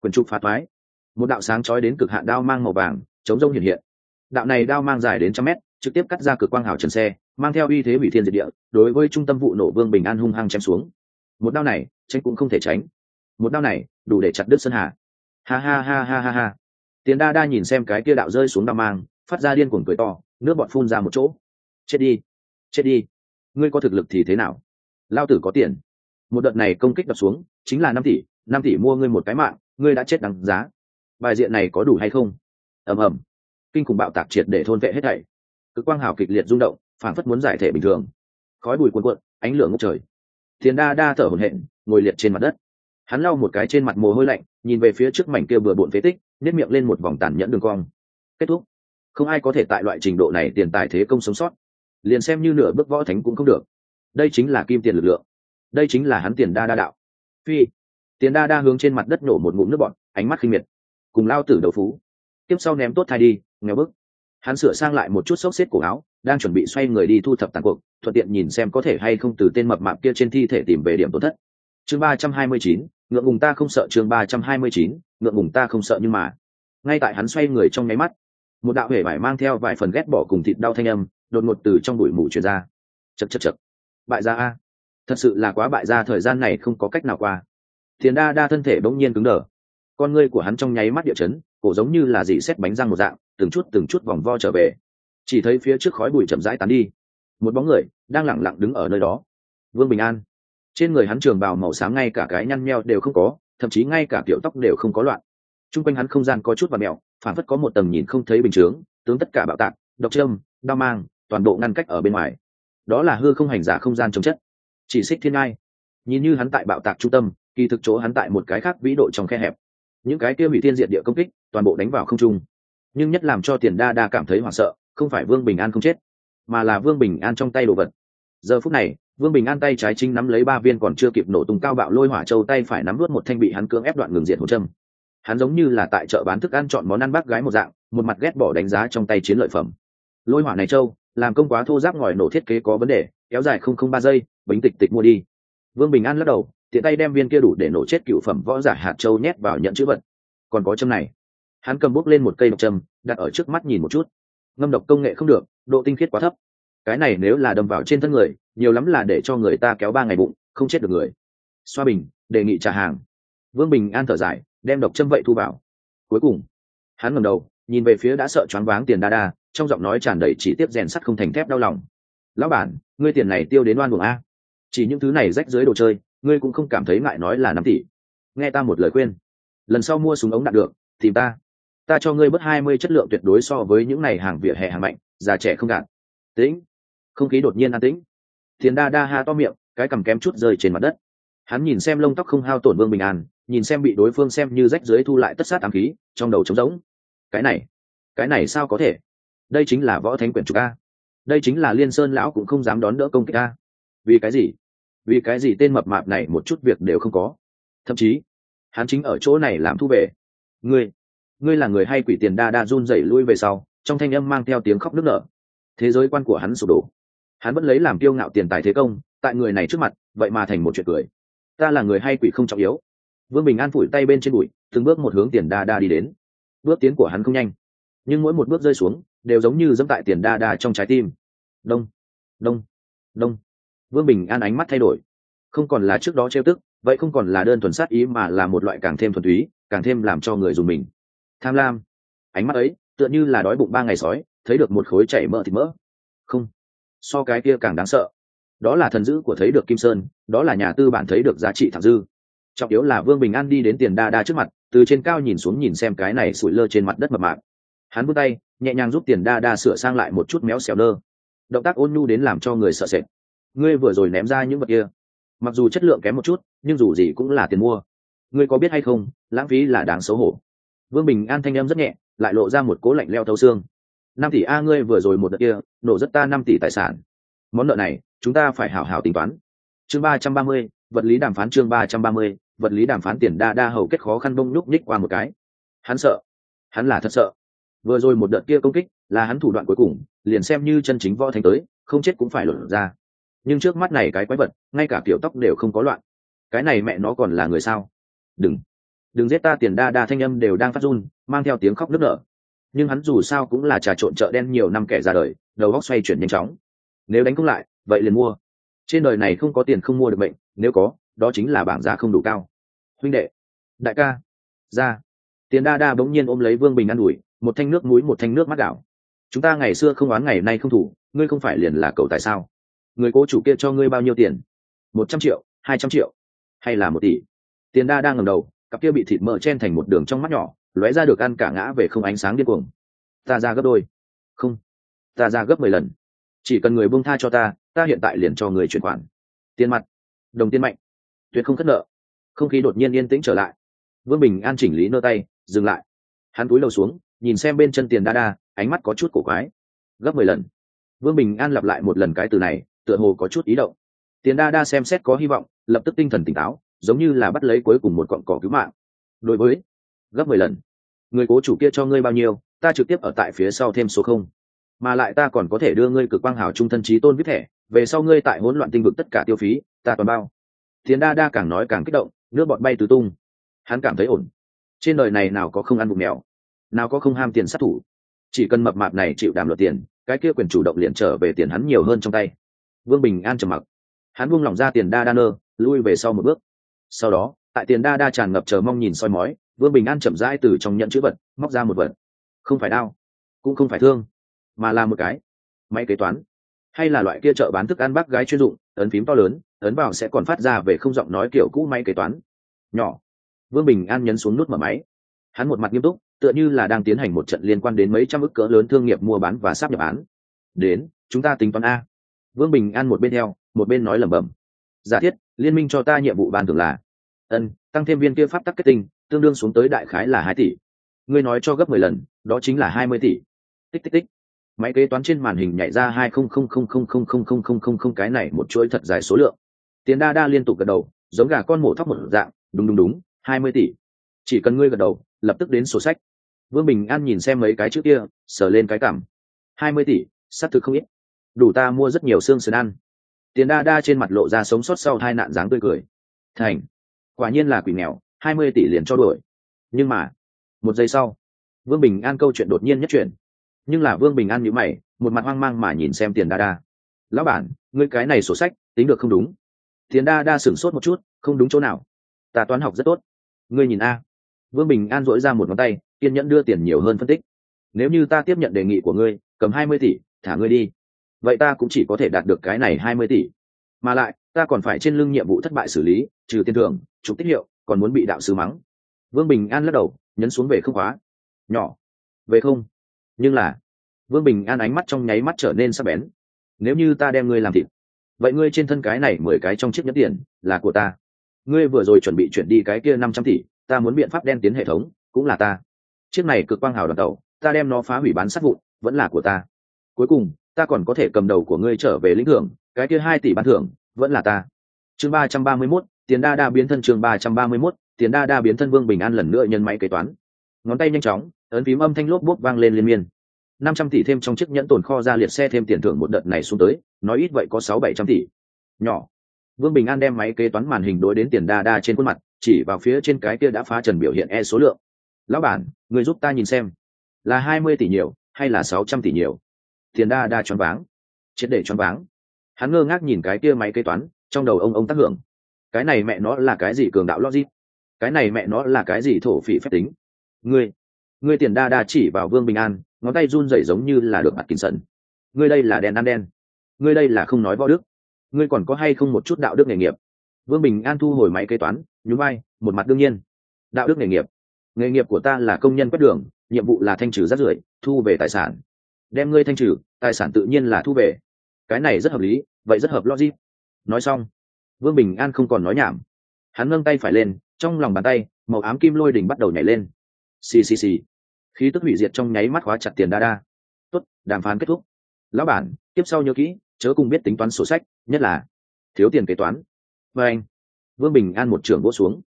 quần trục phá toái. Một đạo sáng chói đến cực hạn đao mang màu vàng chống rông hiện hiện. Đạo này đao mang dài đến trăm mét trực tiếp cắt ra cực quang hào trần xe mang theo uy thế hủy thiên diệt địa đối với trung tâm vụ nổ vương bình an hung hăng chém xuống một đao này, tránh cũng không thể tránh. Một đao này, đủ để chặt đứt sơn hà. Ha ha ha ha ha ha. Tiền đa đa nhìn xem cái kia đạo rơi xuống đao mang, phát ra điên cuồng cười to, nước bọt phun ra một chỗ. Chết đi chết đi. Ngươi có thực lực thì thế nào? Lao tử có tiền. Một đợt này công kích đập xuống, chính là năm tỷ năm tỷ mua ngươi một cái mạng, ngươi đã chết đằng giá. Bài diện này có đủ hay không? Ầm ầm. Kinh khủng bạo tạc triệt để thôn vệ hết thảy. Cực quang hào kịch liệt rung động phản phất muốn giải thể bình thường. Khói bụi cuồn cuộn, ánh lửa ngốc trời thiền đa đa thở hổn hển, ngồi liệt trên mặt đất. Hắn lau một cái trên mặt mồ hôi lạnh, nhìn về phía trước mảnh kia vừa bộn phế tích nếp miệng lên một vòng tàn nhẫn đường cong. Kết thúc. Không ai có thể tại loại trình độ này tiền tài thế công sống sót. Liền xem như nửa bước võ thánh cũng không được. Đây chính là kim tiền lực lượng. Đây chính là hắn tiền đa đa đạo. Phi. Tiền đa đa hướng trên mặt đất nổ một ngụm nước bọn ánh mắt khinh miệt. Cùng lao tử đầu phú. Tiếp sau ném tốt thai đi, nghèo bức hắn sửa sang lại một chút xốc xếp cổ áo, đang chuẩn bị xoay người đi thu thập tàn cuộc, thuận tiện nhìn xem có thể hay không từ tên mập mạp kia trên thi thể tìm về điểm tổn thất. Chương ba trăm hai mươi chín, ngượng ngùng ta không sợ, chương ba trăm hai mươi chín, ngượng ngùng ta không sợ nhưng mà. Ngay tại hắn xoay người trong nháy mắt, một đạo hể vải mang theo vài phần ghét bỏ cùng thịt đau thanh âm, đột ngột từ trong bụi mù truyền ra. Chật chật chật bại gia a. Thật sự là quá bại gia, thời gian này không có cách nào qua. Thiền đa đa thân thể bỗng nhiên cứng đờ. Con ngươi của hắn trong nháy mắt địa chấn, cổ giống như là dị xét bánh răng một dạng từng chút từng chút vòng vo trở về. Chỉ thấy phía trước khói bụi chậm rãi tán đi. Một bóng người đang lẳng lặng đứng ở nơi đó. Vương bình an. Trên người hắn trường bào màu xám ngay cả cái nhăn meo đều không có, thậm chí ngay cả kiểu tóc đều không có loạn. T r u n g quanh hắn không gian có chút và mẹo phản phất có một tầng nhìn không thấy bình chướng, tướng tất cả bạo tạc, độc trâm đao mang, toàn bộ ngăn cách ở bên ngoài. Đó là hư không hành giả không gian chống chất. Chỉ xích thiên ngai. Nhìn như hắn tại bạo tạc trung tâm, kỳ thực chỗ hắn tại một cái khác vĩ độ trong khe hẹp. Những cái kia hủy thiên diện địa công kích, toàn bộ đánh vào không trung nhưng nhất làm cho tiền đa đa cảm thấy hoảng sợ, không phải vương bình an không chết, mà là vương bình an trong tay đồ vật. Giờ phút này, vương bình an tay trái chính nắm lấy ba viên còn chưa kịp nổ tung cao bạo lôi hỏa châu tay phải nắm vớt một thanh bị hắn cưỡng ép đoạn ngừng diện một châm. Hắn giống như là tại chợ bán thức ăn chọn món ăn bác gái một dạng, một mặt ghét bỏ đánh giá trong tay chiến lợi phẩm. Lôi hỏa này châu, làm công quá thô giáp ngòi nổ thiết kế có vấn đề, kéo dài không không ba giây, bính tịch tịch mua đi. Vương bình an lắc đầu, tiện tay đem viên kia đủ để nổ chết cựu phẩm võ giả hạt châu nhét vào nhận chữ vật. Còn có châm này hắn cầm bút lên một cây độc trầm đặt ở trước mắt nhìn một chút. Ngâm độc công nghệ không được, độ tinh khiết quá thấp. Cái này nếu là đâm vào trên thân người, nhiều lắm là để cho người ta kéo ba ngày bụng, không chết được người. Xoa bình, đề nghị trả hàng. Vương bình an thở dài, đem độc châm vậy thu vào. Cuối cùng, hắn ngầm đầu, nhìn về phía đã sợ choáng váng tiền đa đa, trong giọng nói tràn đầy chỉ tiếp rèn sắt không thành thép đau lòng. Lão bản, ngươi tiền này tiêu đến oan buồng a. Chỉ những thứ này rách dưới đồ chơi, ngươi cũng không cảm thấy ngại nói là năm tỷ nghe ta một lời khuyên. Lần sau mua súng ống đạn được, tìm ta ta cho ngươi bớt hai mươi chất lượng tuyệt đối so với những này hàng vỉa hè hàng mạnh, già trẻ không gạt. Tĩnh không khí đột nhiên an tĩnh. Thiền đa đa ha to miệng, cái cầm kém chút rơi trên mặt đất. Hắn nhìn xem lông tóc không hao tổn vương bình an, nhìn xem bị đối phương xem như rách dưới thu lại tất sát ám khí, trong đầu trống rỗng. Cái này cái này sao có thể? Đây chính là võ thánh quyển trục a. Đây chính là liên sơn lão cũng không dám đón đỡ công kích a. vì cái gì? Vì cái gì tên mập mạp này một chút việc đều không có? Thậm chí, hắn chính ở chỗ này làm thu về. Ngươi ngươi là người hay quỷ tiền đa đa run rẩy lui về sau, trong thanh âm mang theo tiếng khóc nức nở. Thế giới quan của hắn sụp đổ. Hắn vẫn lấy làm kiêu ngạo tiền tài thế công, tại người này trước mặt, vậy mà thành một chuyện cười. Ta là người hay quỷ không trọng yếu. Vương bình an phủi tay bên trên bụi, từng bước một hướng tiền đa đa đi đến. Bước tiến của hắn không nhanh, nhưng mỗi một bước rơi xuống, đều giống như dẫm tại tiền đa đa trong trái tim. Đông đông đông. Vương bình an ánh mắt thay đổi. Không còn là trước đó trêu tức, vậy không còn là đơn thuần sát ý mà là một loại càng thêm thuần túy, càng thêm làm cho người dùng mình tham lam. Ánh mắt ấy, tựa như là đói bụng ba ngày sói, thấy được một khối chảy mỡ thịt mỡ. Không. So cái kia càng đáng sợ. Đó là thần dữ của thấy được kim sơn, đó là nhà tư bản thấy được giá trị thẳng dư. Trọng yếu là vương bình an đi đến tiền đa đa trước mặt, từ trên cao nhìn xuống nhìn xem cái này sủi lơ trên mặt đất mập mạp. Hắn vươn tay, nhẹ nhàng giúp tiền đa đa sửa sang lại một chút méo xẻo lơ động tác ôn nhu đến làm cho người sợ sệt. Ngươi vừa rồi ném ra những vật kia. Mặc dù chất lượng kém một chút, nhưng dù gì cũng là tiền mua. Ngươi có biết hay không, lãng phí là đáng xấu hổ vương bình an thanh em rất nhẹ, lại lộ ra một cố lạnh leo thấu xương. Năm tỷ a ngươi vừa rồi một đợt kia, nổ rất ta năm tỷ tài sản. Món nợ này, chúng ta phải hảo hảo tính toán. Chương ba trăm ba mươi, vật lý đàm phán chương ba trăm ba mươi, vật lý đàm phán tiền đa đa hầu kết khó khăn bông nhúc nhích qua một cái. Hắn sợ. Hắn là thật sợ. Vừa rồi một đợt kia công kích, là hắn thủ đoạn cuối cùng, liền xem như chân chính võ thành tới, không chết cũng phải luận ra. Nhưng trước mắt này cái quái vật, ngay cả kiểu tóc đều không có loạn. Cái này mẹ nó còn là người sao? Đừng đừng giết ta, tiền đa đa thanh âm đều đang phát run, mang theo tiếng khóc nức nở. Nhưng hắn dù sao cũng là trà trộn chợ đen nhiều năm kẻ ra đời, đầu góc xoay chuyển nhanh chóng. Nếu đánh không lại, vậy liền mua. Trên đời này không có tiền không mua được bệnh nếu có, đó chính là bảng giá không đủ cao. Huynh đệ, đại ca, ra. Tiền đa đa bỗng nhiên ôm lấy vương bình ă n ủi, một thanh nước muối một thanh nước mắt đảo chúng ta ngày xưa không oán ngày nay không thủ, ngươi không phải liền là cậu tại sao? Người cố chủ kia cho ngươi bao nhiêu tiền? Một trăm triệu, hai trăm triệu, hay là một tỷ? Tiền đa đang ngầm đầu cặp kia bị thịt mỡ chen thành một đường trong mắt nhỏ, lóe ra được ăn cả ngã về không ánh sáng điên cuồng. Ta ra gấp đôi. Không, ta ra gấp mười lần. Chỉ cần người buông tha cho ta ta hiện tại liền cho người chuyển khoản. Tiền mặt. Đồng tiền mạnh. Tuyệt không thất nợ. Không khí đột nhiên yên tĩnh trở lại. Vương bình an chỉnh lý nơ tay, dừng lại. Hắn túi đầu xuống, nhìn xem bên chân tiền đa đa, ánh mắt có chút cổ quái. Gấp mười lần. Vương bình an lặp lại một lần cái từ này, tựa hồ có chút ý động. Tiền đa đa xem xét có hy vọng, lập tức tinh thần tỉnh táo giống như là bắt lấy cuối cùng một cọng cỏ cứu mạng. Đối với, gấp mười lần. Người cố chủ kia cho ngươi bao nhiêu, ta trực tiếp ở tại phía sau thêm số không. Mà lại ta còn có thể đưa ngươi cực quang hào trung thân trí tôn viết thẻ, về sau ngươi tại hỗn loạn tinh vực tất cả tiêu phí, ta toàn bao. Tiền đa đa càng nói càng kích động, nước bọn bay tứ tung. Hắn cảm thấy ổn. Trên đời này nào có không ăn bụng mèo, nào có không ham tiền sát thủ. Chỉ cần mập mạp này chịu đàm luật tiền, cái kia quyền chủ động liền trở về tiền hắn nhiều hơn trong tay. Vương bình an trầm mặc. Hắn buông lỏng ra tiền đa đa nơ, lui về sau một bước sau đó, tại tiền đa đa tràn ngập chờ mong nhìn soi mói, vương bình an chậm rãi từ trong nhận chữ vật, móc ra một vật. Không phải đau cũng không phải thương, mà là một cái máy kế toán. Hay là loại kia chợ bán thức ăn bác gái chuyên dụng, ấn phím to lớn, ấn vào sẽ còn phát ra về không giọng nói kiểu cũ máy kế toán. Nhỏ. Vương bình an nhấn xuống nút mở máy. Hắn một mặt nghiêm túc, tựa như là đang tiến hành một trận liên quan đến mấy trăm ức cỡ lớn thương nghiệp mua bán và sắp nhập án. Đến, chúng ta tính toán a. Vương bình an một bên theo, một bên nói lẩm bẩm giả thiết liên minh cho ta nhiệm vụ ban thường là ân tăng thêm viên kia pháp tắc kết tinh tương đương xuống tới đại khái là hai tỷ ngươi nói cho gấp mười lần đó chính là hai mươi tỷ tích tích tích máy kế toán trên màn hình nhảy ra hai không không không không không không không không không không cái này một chuỗi thật dài số lượng tiền đa đa liên tục gật đầu giống gà con mổ thóc một dạng đúng đúng đúng hai mươi tỷ chỉ cần ngươi gật đầu lập tức đến sổ sách vương bình an nhìn xem mấy cái chữ kia sờ lên cái cảm hai mươi tỷ s thực không ít đủ ta mua rất nhiều xương sườn ăn tiền đa đa trên mặt lộ ra sống sót sau hai nạn dáng tươi cười. Thành, quả nhiên là quỷ nghèo, hai mươi tỷ liền cho đổi nhưng mà, một giây sau, vương bình an câu chuyện đột nhiên nhất chuyện nhưng là vương bình an nhữ mày, một mặt hoang mang mà nhìn xem tiền đa đa. Lão bản, ngươi cái này sổ sách, tính được không đúng? Tiền đa đa sửng sốt một chút, không đúng chỗ nào. Ta toán học rất tốt. Ngươi nhìn a. Vương bình an dỗi ra một ngón tay, kiên nhẫn đưa tiền nhiều hơn phân tích. Nếu như ta tiếp nhận đề nghị của ngươi, cầm hai mươi tỷ, thả ngươi đi vậy ta cũng chỉ có thể đạt được cái này hai mươi tỷ. Mà lại, ta còn phải trên lưng nhiệm vụ thất bại xử lý, trừ tiền thưởng, trục tiết hiệu, còn muốn bị đạo sư mắng. Vương bình an lắc đầu, nhấn xuống về không khóa. Nhỏ. Về không. Nhưng là, vương bình an ánh mắt trong nháy mắt trở nên sắc bén. Nếu như ta đem ngươi làm thịt, vậy ngươi trên thân cái này mười cái trong chiếc nhẫn tiền là của ta. Ngươi vừa rồi chuẩn bị chuyển đi cái kia năm trăm tỷ, ta muốn biện pháp đen tiến hệ thống, cũng là ta. Chiếc này cực quang hào đoàn tàu, ta đem nó phá hủy bán sát vụn, vẫn là của ta. Cuối cùng ta còn có thể cầm đầu của ngươi trở về lĩnh thưởng, cái kia hai tỷ ban thưởng, vẫn là ta. Chương ba trăm ba mươi mốt, tiền đa đa biến thân chương ba trăm ba mươi mốt, tiền đa đa biến thân vương bình an lần nữa nhân máy kế toán. Ngón tay nhanh chóng, ấn phím âm thanh lốp bốp vang lên liên miên. Năm trăm tỷ thêm trong chiếc nhẫn tồn kho ra liệt xe thêm tiền thưởng một đợt này xuống tới, nói ít vậy có sáu bảy trăm tỷ. Nhỏ. Vương bình an đem máy kế toán màn hình đối đến tiền đa đa trên khuôn mặt, chỉ vào phía trên cái kia đã phá trần biểu hiện e số lượng. Lão bản, người giúp ta nhìn xem. Là hai mươi tỷ nhiều hay là sáu trăm tỷ nhiều? Tiền đa đa choáng váng. Triệt để choáng váng. Hắn ngơ ngác nhìn cái kia máy kế toán, trong đầu ông ông tác hưởng. Cái này mẹ nó là cái gì cường đạo logic? Cái này mẹ nó là cái gì thổ phỉ phép tính? Ngươi ngươi tiền đa đa chỉ vào vương bình an, ngón tay run rẩy giống như là được mặt kính sần ngươi đây là đèn ăn đen. Ngươi đây là không nói võ đức. Ngươi còn có hay không một chút đạo đức nghề nghiệp? Vương bình an thu hồi máy kế toán, nhún vai, một mặt đương nhiên. Đạo đức nghề nghiệp. Nghề nghiệp của ta là công nhân quét đường, nhiệm vụ là thanh trừ rác rưởi, thu về tài sản đem ngươi thanh trừ, tài sản tự nhiên là thu về. Cái này rất hợp lý, vậy rất hợp logic. Nói xong, vương bình an không còn nói nhảm. Hắn nâng tay phải lên, trong lòng bàn tay, màu ám kim lôi đỉnh bắt đầu nhảy lên. Xì xì xì. Khí tức hủy diệt trong nháy mắt khóa chặt tiền đa đa. Tốt, đàm phán kết thúc. Lão bản, tiếp sau nhớ kỹ, chớ cùng biết tính toán sổ sách, nhất là thiếu tiền kế toán. Và anh, vương bình an một trường vỗ xuống.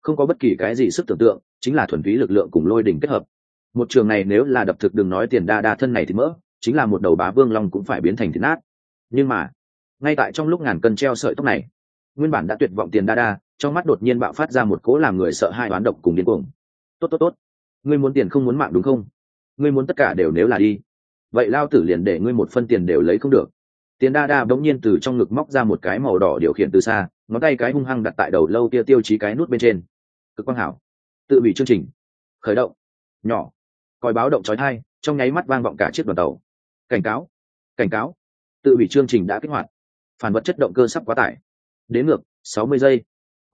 Không có bất kỳ cái gì sức tưởng tượng, chính là thuần túy lực lượng cùng lôi đỉnh kết hợp một trường này nếu là đập thực đừng nói tiền đa đa thân này thì mỡ, chính là một đầu bá vương long cũng phải biến thành thịt nát. Nhưng mà, ngay tại trong lúc ngàn cân treo sợi tóc này, nguyên bản đã tuyệt vọng tiền đa đa, trong mắt đột nhiên bạo phát ra một cố làm người sợ hai đoán độc cùng điên cuồng. Tốt tốt tốt, ngươi muốn tiền không muốn mạng đúng không? Ngươi muốn tất cả đều nếu là đi, vậy lao tử liền để ngươi một phân tiền đều lấy không được. Tiền đa đa bỗng nhiên từ trong ngực móc ra một cái màu đỏ điều khiển từ xa, ngón tay cái hung hăng đặt tại đầu lâu kia tiêu chí cái nút bên trên. Cực quang hảo, tự hủy chương trình, khởi động, nhỏ còi báo động trói thai trong nháy mắt vang vọng cả chiếc đoàn tàu. Cảnh cáo cảnh cáo. Tự hủy chương trình đã kích hoạt. Phản vật chất động cơ sắp quá tải. Đến ngược, sáu mươi giây.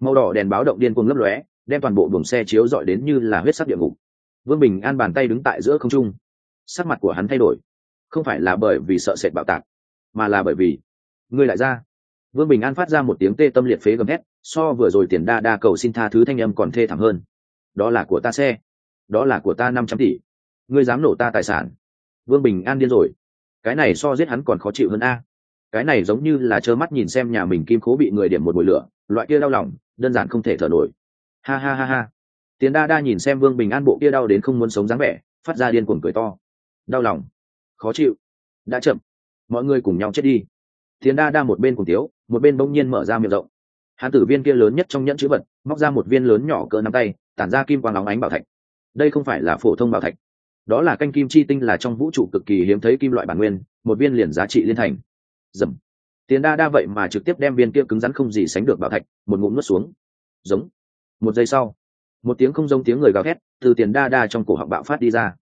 Màu đỏ đèn báo động điên cuồng lấp lóe, đem toàn bộ buồng xe chiếu dọi đến như là huyết sắc địa ngục. Vương bình an bàn tay đứng tại giữa không trung. Sắc mặt của hắn thay đổi. Không phải là bởi vì sợ sệt bạo tạc, mà là bởi vì ngươi lại ra. Vương bình an phát ra một tiếng tê tâm liệt phế gầm hét so vừa rồi tiền đa đa cầu xin tha thứ thanh âm còn thê thảm hơn. Đó là của ta xe. Đó là của ta năm trăm tỷ ngươi dám nổ ta tài sản. Vương bình an điên rồi. Cái này so giết hắn còn khó chịu hơn a. Cái này giống như là trơ mắt nhìn xem nhà mình kim khố bị người điểm một mùi lửa, loại kia đau lòng, đơn giản không thể thở nổi. Ha ha ha ha. Tiến đa đa nhìn xem vương bình an bộ kia đau đến không muốn sống dáng vẻ, phát ra điên cuồng cười to. Đau lòng. Khó chịu. Đã chậm. Mọi người cùng nhau chết đi. Tiến đa đa một bên cùng tiếu, một bên bỗng nhiên mở ra miệng rộng. Hán tử viên kia lớn nhất trong nhẫn chữ vật, móc ra một viên lớn nhỏ cỡ nắm tay, tản ra kim quang óng ánh bảo thạch. Đây không phải là phổ thông bảo thạch đó là canh kim chi tinh là trong vũ trụ cực kỳ hiếm thấy kim loại bản nguyên, một viên liền giá trị liên thành. Dầm. Tiền đa đa vậy mà trực tiếp đem viên kia cứng rắn không gì sánh được bảo thạch, một ngụm nuốt xuống. Giống. Một giây sau, một tiếng không giống tiếng người gào thét từ tiền đa đa trong cổ họng bạo phát đi ra.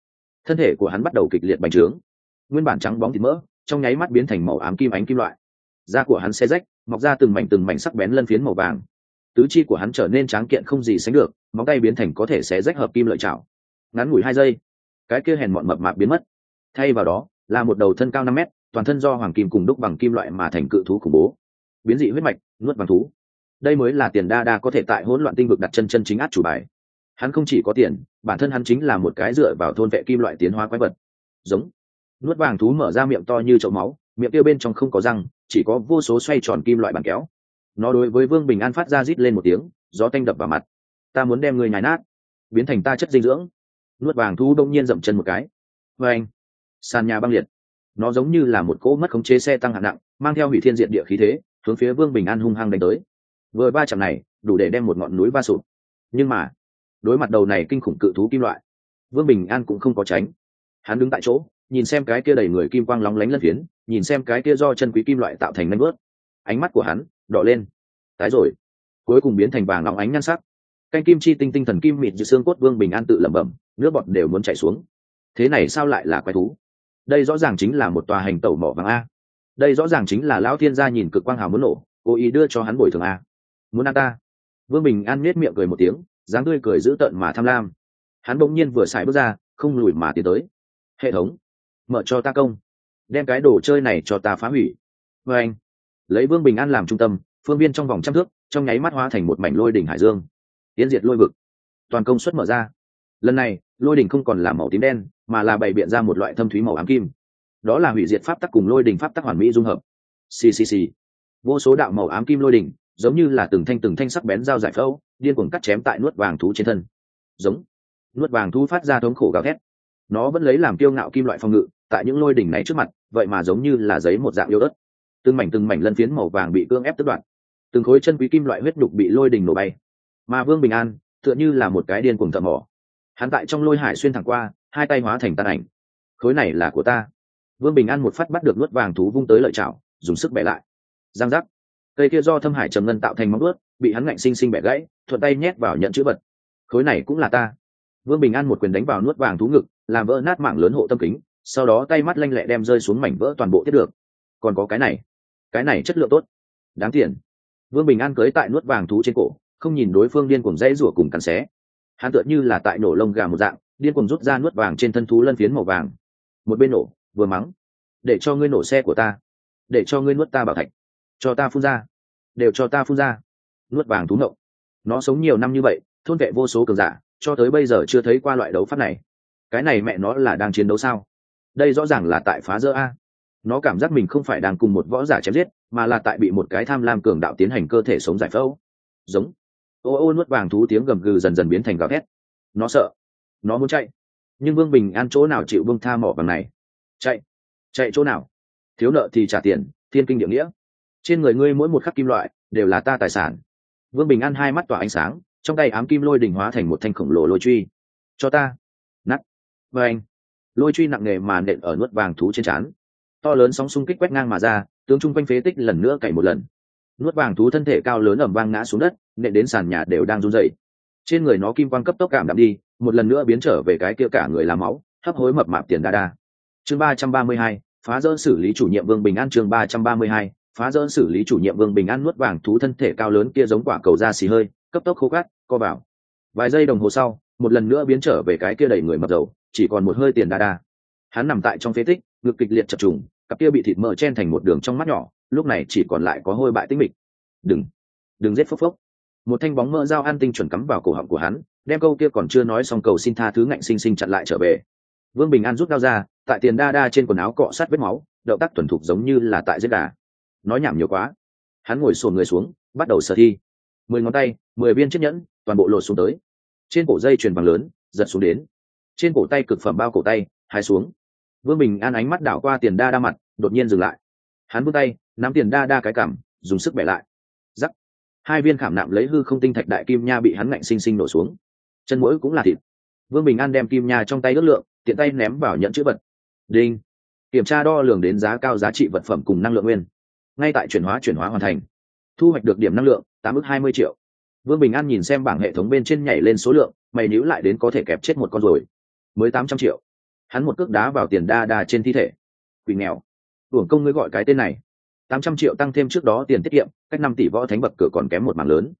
Thân thể của hắn bắt đầu kịch liệt bành trướng. Nguyên bản trắng bóng thịt mỡ, trong nháy mắt biến thành màu ám kim ánh kim loại. Da của hắn xe rách, mọc ra từng mảnh từng mảnh sắc bén lân phiến màu vàng. Tứ chi của hắn trở nên tráng kiện không gì sánh được, móng tay biến thành có thể xé rách hợp kim lợi chảo. Ngắn ngủi hai giây cái kia hèn mọn mập mạp biến mất. Thay vào đó, là một đầu thân cao năm mét, toàn thân do hoàng kim cùng đúc bằng kim loại mà thành cự thú khủng bố. Biến dị huyết mạch, nuốt bằng thú. Đây mới là tiền đa đa có thể tại hỗn loạn tinh vực đặt chân chân chính át chủ bài. Hắn không chỉ có tiền, bản thân hắn chính là một cái dựa vào thôn vệ kim loại tiến hóa quái vật. Giống. Nuốt vàng thú mở ra miệng to như chậu máu, miệng kia bên trong không có răng, chỉ có vô số xoay tròn kim loại bàn kéo. Nó đối với vương bình an phát ra rít lên một tiếng, gió tanh đập vào mặt. Ta muốn đem người nhài nát, biến thành ta chất dinh dưỡng nuốt vàng thú đông nhiên dậm chân một cái. Vê anh, sàn nhà băng liệt. Nó giống như là một cỗ mất khống chế xe tăng hạng nặng, mang theo hủy thiên diện địa khí thế, hướng phía vương bình an hung hăng đánh tới. Vừa ba chạm này, đủ để đem một ngọn núi va sụp. Nhưng mà, đối mặt đầu này kinh khủng cự thú kim loại, vương bình an cũng không có tránh. Hắn đứng tại chỗ, nhìn xem cái kia đầy người kim quang lóng lánh lân phiến, nhìn xem cái kia do chân quý kim loại tạo thành nanh bớt ánh mắt của hắn đỏ lên. Tái rồi. Cuối cùng biến thành vàng óng ánh nhan sắc. Canh kim chi tinh tinh thần kim mịt như xương cốt vương bình an tự lẩm bẩm nước bọt đều muốn chảy xuống. Thế này sao lại là quái thú? Đây rõ ràng chính là một tòa hành tẩu mỏ vàng a. Đây rõ ràng chính là lão thiên gia nhìn cực quang hào muốn nổ, cố ý đưa cho hắn bồi thường a. Muốn ăn ta? Vương bình an nết miệng cười một tiếng, dáng tươi cười dữ tợn mà tham lam. Hắn bỗng nhiên vừa xài bước ra, không lùi mà tiến tới. Hệ thống, mở cho ta công. Đem cái đồ chơi này cho ta phá hủy. Vê anh, lấy vương bình an làm trung tâm, phương viên trong vòng trăm thước, trong nháy mắt hóa thành một mảnh lôi đỉnh hải dương. Tiến diệt lôi vực. Toàn công suất mở ra lần này, lôi đỉnh không còn là màu tím đen, mà là bày biện ra một loại thâm thúy màu ám kim. Đó là hủy diệt pháp tắc cùng lôi đình pháp tắc hoàn mỹ dung hợp. Ccc vô số đạo màu ám kim lôi đình giống như là từng thanh từng thanh sắc bén dao giải phẫu, điên cuồng cắt chém tại nuốt vàng thú trên thân. Giống. Nuốt vàng thú phát ra thống khổ gào thét. Nó vẫn lấy làm kiêu ngạo kim loại phòng ngự, tại những lôi đỉnh này trước mặt, vậy mà giống như là giấy một dạng yếu ớt. Từng mảnh từng mảnh lân phiến màu vàng bị cương ép tất đoạn từng khối chân quý kim loại huyết nhục bị lôi đỉnh nổ bay. Mà vương bình an, tựa như là một cái điên cuồng thợ mỏ hắn tại trong lôi hải xuyên thẳng qua, hai tay hóa thành tàn ảnh. Khối này là của ta. Vương bình an một phát bắt được nuốt vàng thú vung tới lợi chảo, dùng sức bẻ lại. Giang giác. Cây kia do thâm hải trầm ngân tạo thành móng ướt bị hắn ngạnh xinh xinh bẻ gãy, thuận tay nhét vào nhận chữ vật. Khối này cũng là ta. Vương bình an một quyền đánh vào nuốt vàng thú ngực, làm vỡ nát mạng lớn hộ tâm kính, sau đó tay mắt lanh lẹ đem rơi xuống mảnh vỡ toàn bộ tiếp được. Còn có cái này. Cái này chất lượng tốt. Đáng tiền. Vương bình an cưới tại nuốt vàng thú trên cổ, không nhìn đối phương điên cuồng dãy rủa cùng cắn xé hắn tựa như là tại nổ lông gà một dạng, điên cuồng rút ra nuốt vàng trên thân thú lân phiến màu vàng. Một bên nổ, vừa mắng, để cho ngươi nổ xe của ta, để cho ngươi nuốt ta bảo thạch, cho ta phun ra, đều cho ta phun ra. Nuốt vàng thú ngậu nó sống nhiều năm như vậy, thôn vệ vô số cường giả, cho tới bây giờ chưa thấy qua loại đấu pháp này. Cái này mẹ nó là đang chiến đấu sao? Đây rõ ràng là tại phá rỡ a. Nó cảm giác mình không phải đang cùng một võ giả chém giết, mà là tại bị một cái tham lam cường đạo tiến hành cơ thể sống giải phẫu. Giống ô ô nuốt vàng thú tiếng gầm gừ dần dần biến thành gào thét. Nó sợ. Nó muốn chạy. Nhưng vương bình an chỗ nào chịu vương tha mỏ bằng này? Chạy. Chạy chỗ nào? Thiếu nợ thì trả tiền, thiên kinh địa nghĩa. Trên người ngươi mỗi một khắc kim loại đều là ta tài sản. Vương bình an hai mắt tỏa ánh sáng, trong tay ám kim lôi đỉnh hóa thành một thanh khổng lồ lôi truy. Cho ta. Nắt và anh. Lôi truy nặng nề mà nện ở nuốt vàng thú trên trán. To lớn sóng xung kích quét ngang mà ra, tướng chung quanh phế tích lần nữa cày một lần. Nuốt vàng thú thân thể cao lớn ẩm vang ngã xuống đất nện đến sàn nhà đều đang run rẩy. trên người nó kim quang cấp tốc cảm đạm đi, một lần nữa biến trở về cái kia cả người làm máu, hấp hối mập mạp tiền đa đa. Chương ba trăm ba mươi hai, phá dỡ xử lý chủ nhiệm vương bình an chương ba trăm ba mươi hai, phá dỡ xử lý chủ nhiệm vương bình an nuốt vàng thú thân thể cao lớn kia giống quả cầu da xì hơi, cấp tốc khô cát co bảo vài giây đồng hồ sau, một lần nữa biến trở về cái kia đầy người mập dầu, chỉ còn một hơi tiền đa đa. Hắn nằm tại trong phế tích, ngực kịch liệt chập trùng, cặp kia bị thịt mỡ chen thành một đường trong mắt nhỏ, lúc này chỉ còn lại có hôi bại tích mịch. Đừng đừng giết phốc phốc một thanh bóng mỡ dao an tinh chuẩn cắm vào cổ họng của hắn, đem câu kia còn chưa nói xong cầu xin tha thứ ngạnh xinh xinh chặn lại trở về. Vương bình an rút dao ra, tại tiền đa đa trên quần áo cọ sát vết máu, động tác thuần thục giống như là tại giết gà. Nói nhảm nhiều quá. Hắn ngồi sồn người xuống, bắt đầu sở thi. Mười ngón tay, mười viên chiếc nhẫn, toàn bộ lột xuống tới. Trên cổ dây chuyền vàng lớn, giật xuống đến. Trên cổ tay cực phẩm bao cổ tay hai xuống. Vương bình an ánh mắt đảo qua tiền đa đa mặt, đột nhiên dừng lại. Hắn vươn tay, nắm tiền đa đa cái cảm dùng sức bẻ lại hai viên khảm nạm lấy hư không tinh thạch đại kim nha bị hắn ngạnh xinh xinh nổ xuống. Chân mũi cũng là thịt. Vương bình an đem kim nha trong tay ước lượng, tiện tay ném vào nhận chữ vật. Đinh. Kiểm tra đo lường đến giá cao giá trị vật phẩm cùng năng lượng nguyên. Ngay tại chuyển hóa chuyển hóa hoàn thành. Thu hoạch được điểm năng lượng, tám ước hai mươi triệu. Vương bình an nhìn xem bảng hệ thống bên trên nhảy lên số lượng, mày níu lại đến có thể kẹp chết một con rồi. Mới tám trăm triệu. Hắn một cước đá vào tiền đa đa trên thi thể. Quỷ nghèo. Uổng công ngươi gọi cái tên này tám trăm triệu tăng thêm trước đó tiền tiết kiệm, cách năm tỷ võ thánh bậc cửa còn kém một mảng lớn.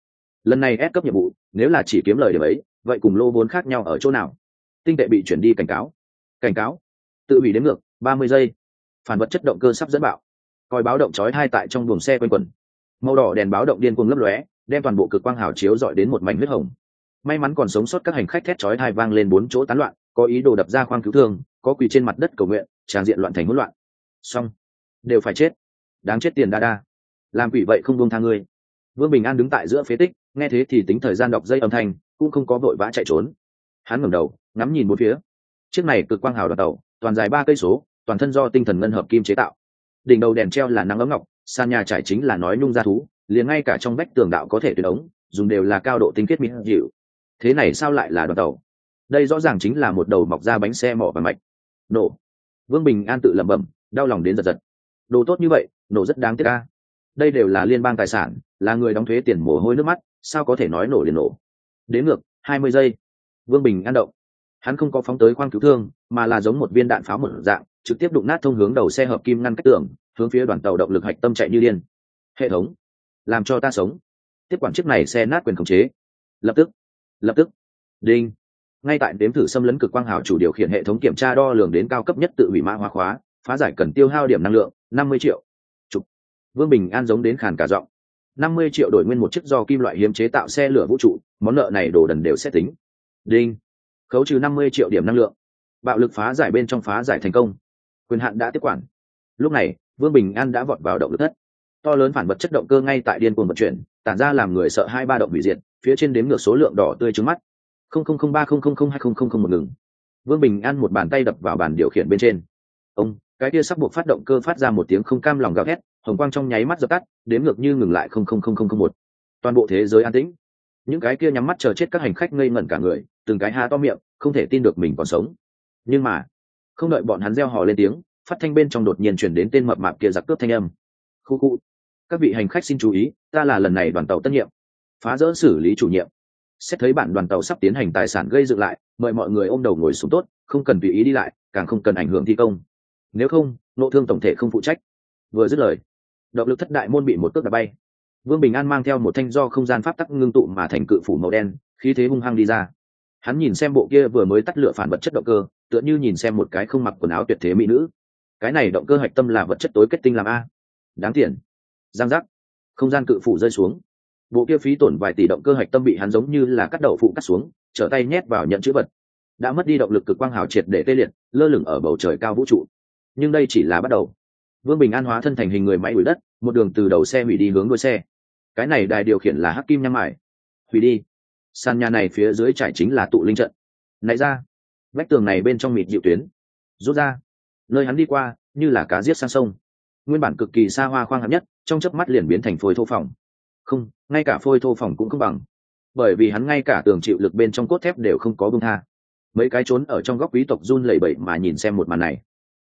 Lần này ép cấp nhiệm vụ, nếu là chỉ kiếm lời điểm ấy, vậy cùng lô vốn khác nhau ở chỗ nào? Tinh tệ bị chuyển đi cảnh cáo. Cảnh cáo. Tự hủy đến ngược, ba mươi giây. Phản vật chất động cơ sắp dẫn bạo. Coi báo động chói hai tại trong buồng xe quanh quẩn màu đỏ đèn báo động điên cuồng lấp lóe, đem toàn bộ cực quang hào chiếu dọi đến một mảnh huyết hồng. May mắn còn sống sót các hành khách thét chói hai vang lên bốn chỗ tán loạn, có ý đồ đập ra khoang cứu thương, có quỳ trên mặt đất cầu nguyện, tràn diện loạn thành hỗn loạn. Xong. Đều phải chết đáng chết tiền đa đa. Làm quỷ vậy không buông tha ngươi. Vương bình an đứng tại giữa phế tích, nghe thế thì tính thời gian đọc dây âm thanh, cũng không có vội vã chạy trốn. Hắn ngẩng đầu, ngắm nhìn bốn phía. Chiếc này cực quang hào đoàn tàu, toàn dài ba cây số, toàn thân do tinh thần ngân hợp kim chế tạo. Đỉnh đầu đèn treo là nắng ấm ngọc, sàn nhà trải chính là nói nhung ra thú, liền ngay cả trong vách tường đạo có thể tuyệt ống, dùng đều là cao độ tinh kết mỹ dịu. Thế này sao lại là đoàn tàu? Đây rõ ràng chính là một đầu mọc ra bánh xe mỏ và mạch. Nổ. Vương bình an tự lẩm bẩm, đau lòng đến giật giật đồ tốt như vậy, nổ rất đáng tiếc ca đây đều là liên bang tài sản, là người đóng thuế tiền mồ hôi nước mắt, sao có thể nói nổ liền nổ. Đến ngược, hai mươi giây. Vương bình ăn động. Hắn không có phóng tới khoang cứu thương, mà là giống một viên đạn pháo một dạng, trực tiếp đụng nát thông hướng đầu xe hợp kim ngăn cách tường, hướng phía đoàn tàu động lực hạch tâm chạy như điên. Hệ thống. Làm cho ta sống. Tiếp quản chiếc này xe nát quyền khống chế. Lập tức. Lập tức. Đinh. Ngay tại đếm thử xâm lấn cực quang hào chủ điều khiển hệ thống kiểm tra đo lường đến cao cấp nhất tự hủy mã hóa khóa phá giải cần tiêu hao điểm năng lượng, năm mươi triệu. Chục. vương bình an giống đến khàn cả giọng. năm mươi triệu đổi nguyên một chiếc do kim loại hiếm chế tạo xe lửa vũ trụ, món nợ này đồ đần đều sẽ tính. Đinh. Khấu trừ năm mươi triệu điểm năng lượng. Bạo lực phá giải bên trong phá giải thành công. Quyền hạn đã tiếp quản. Lúc này, vương bình an đã vọt vào động lực thất. To lớn phản vật chất động cơ ngay tại điên cuồng vận chuyển, tản ra làm người sợ hai ba động bị diệt, phía trên đếm ngược số lượng đỏ tươi trứng mắt. Không không không ba không không không hai không không không một ngừng. Vương bình an một bàn tay đập vào bàn điều khiển bên trên. Ông cái kia sắp buộc phát động cơ phát ra một tiếng không cam lòng gào thét, hồng quang trong nháy mắt dập tắt đếm ngược như ngừng lại không không không không không một. Toàn bộ thế giới an tĩnh. Những cái kia nhắm mắt chờ chết các hành khách ngây ngẩn cả người, từng cái há to miệng, không thể tin được mình còn sống. Nhưng mà, không đợi bọn hắn reo hò lên tiếng, phát thanh bên trong đột nhiên chuyển đến tên mập mạp kia giặc cướp thanh âm. Khu khu, các vị hành khách xin chú ý, ta là lần này đoàn tàu tất nhiệm. Phá rỡ xử lý chủ nhiệm. Xét thấy bản đoàn tàu sắp tiến hành tài sản gây dựng lại, mời mọi người ôm đầu ngồi xuống tốt, không cần tùy ý đi lại, càng không cần ảnh hưởng thi công nếu không, nộ thương tổng thể không phụ trách. Vừa dứt lời, động lực thất đại môn bị một cước đạp bay. Vương bình an mang theo một thanh do không gian pháp tắc ngưng tụ mà thành cự phủ màu đen, khí thế hung hăng đi ra. Hắn nhìn xem bộ kia vừa mới tắt lửa phản vật chất động cơ, tựa như nhìn xem một cái không mặc quần áo tuyệt thế mỹ nữ. Cái này động cơ hạch tâm là vật chất tối kết tinh làm a. Đáng tiền. Giang giác. Không gian cự phủ rơi xuống. Bộ kia phí tổn vài tỷ động cơ hạch tâm bị hắn giống như là cắt đậu phụ cắt xuống, trở tay nhét vào nhận chữ vật. Đã mất đi động lực cực quang hào triệt để tê liệt, lơ lửng ở bầu trời cao vũ trụ nhưng đây chỉ là bắt đầu. Vương bình an hóa thân thành hình người máy đuổi đất, một đường từ đầu xe hủy đi hướng đuôi xe. Cái này đài điều khiển là hắc kim nham mải hủy đi. Sàn nhà này phía dưới trải chính là tụ linh trận. Nãy ra. Vách tường này bên trong mịt dịu tuyến. Rút ra. Nơi hắn đi qua, như là cá giết sang sông. Nguyên bản cực kỳ xa hoa khoang hạng nhất, trong chớp mắt liền biến thành phôi thô phòng. Không, ngay cả phôi thô phòng cũng không bằng. Bởi vì hắn ngay cả tường chịu lực bên trong cốt thép đều không có bưng tha. Mấy cái trốn ở trong góc quý tộc run lẩy bẩy mà nhìn xem một màn này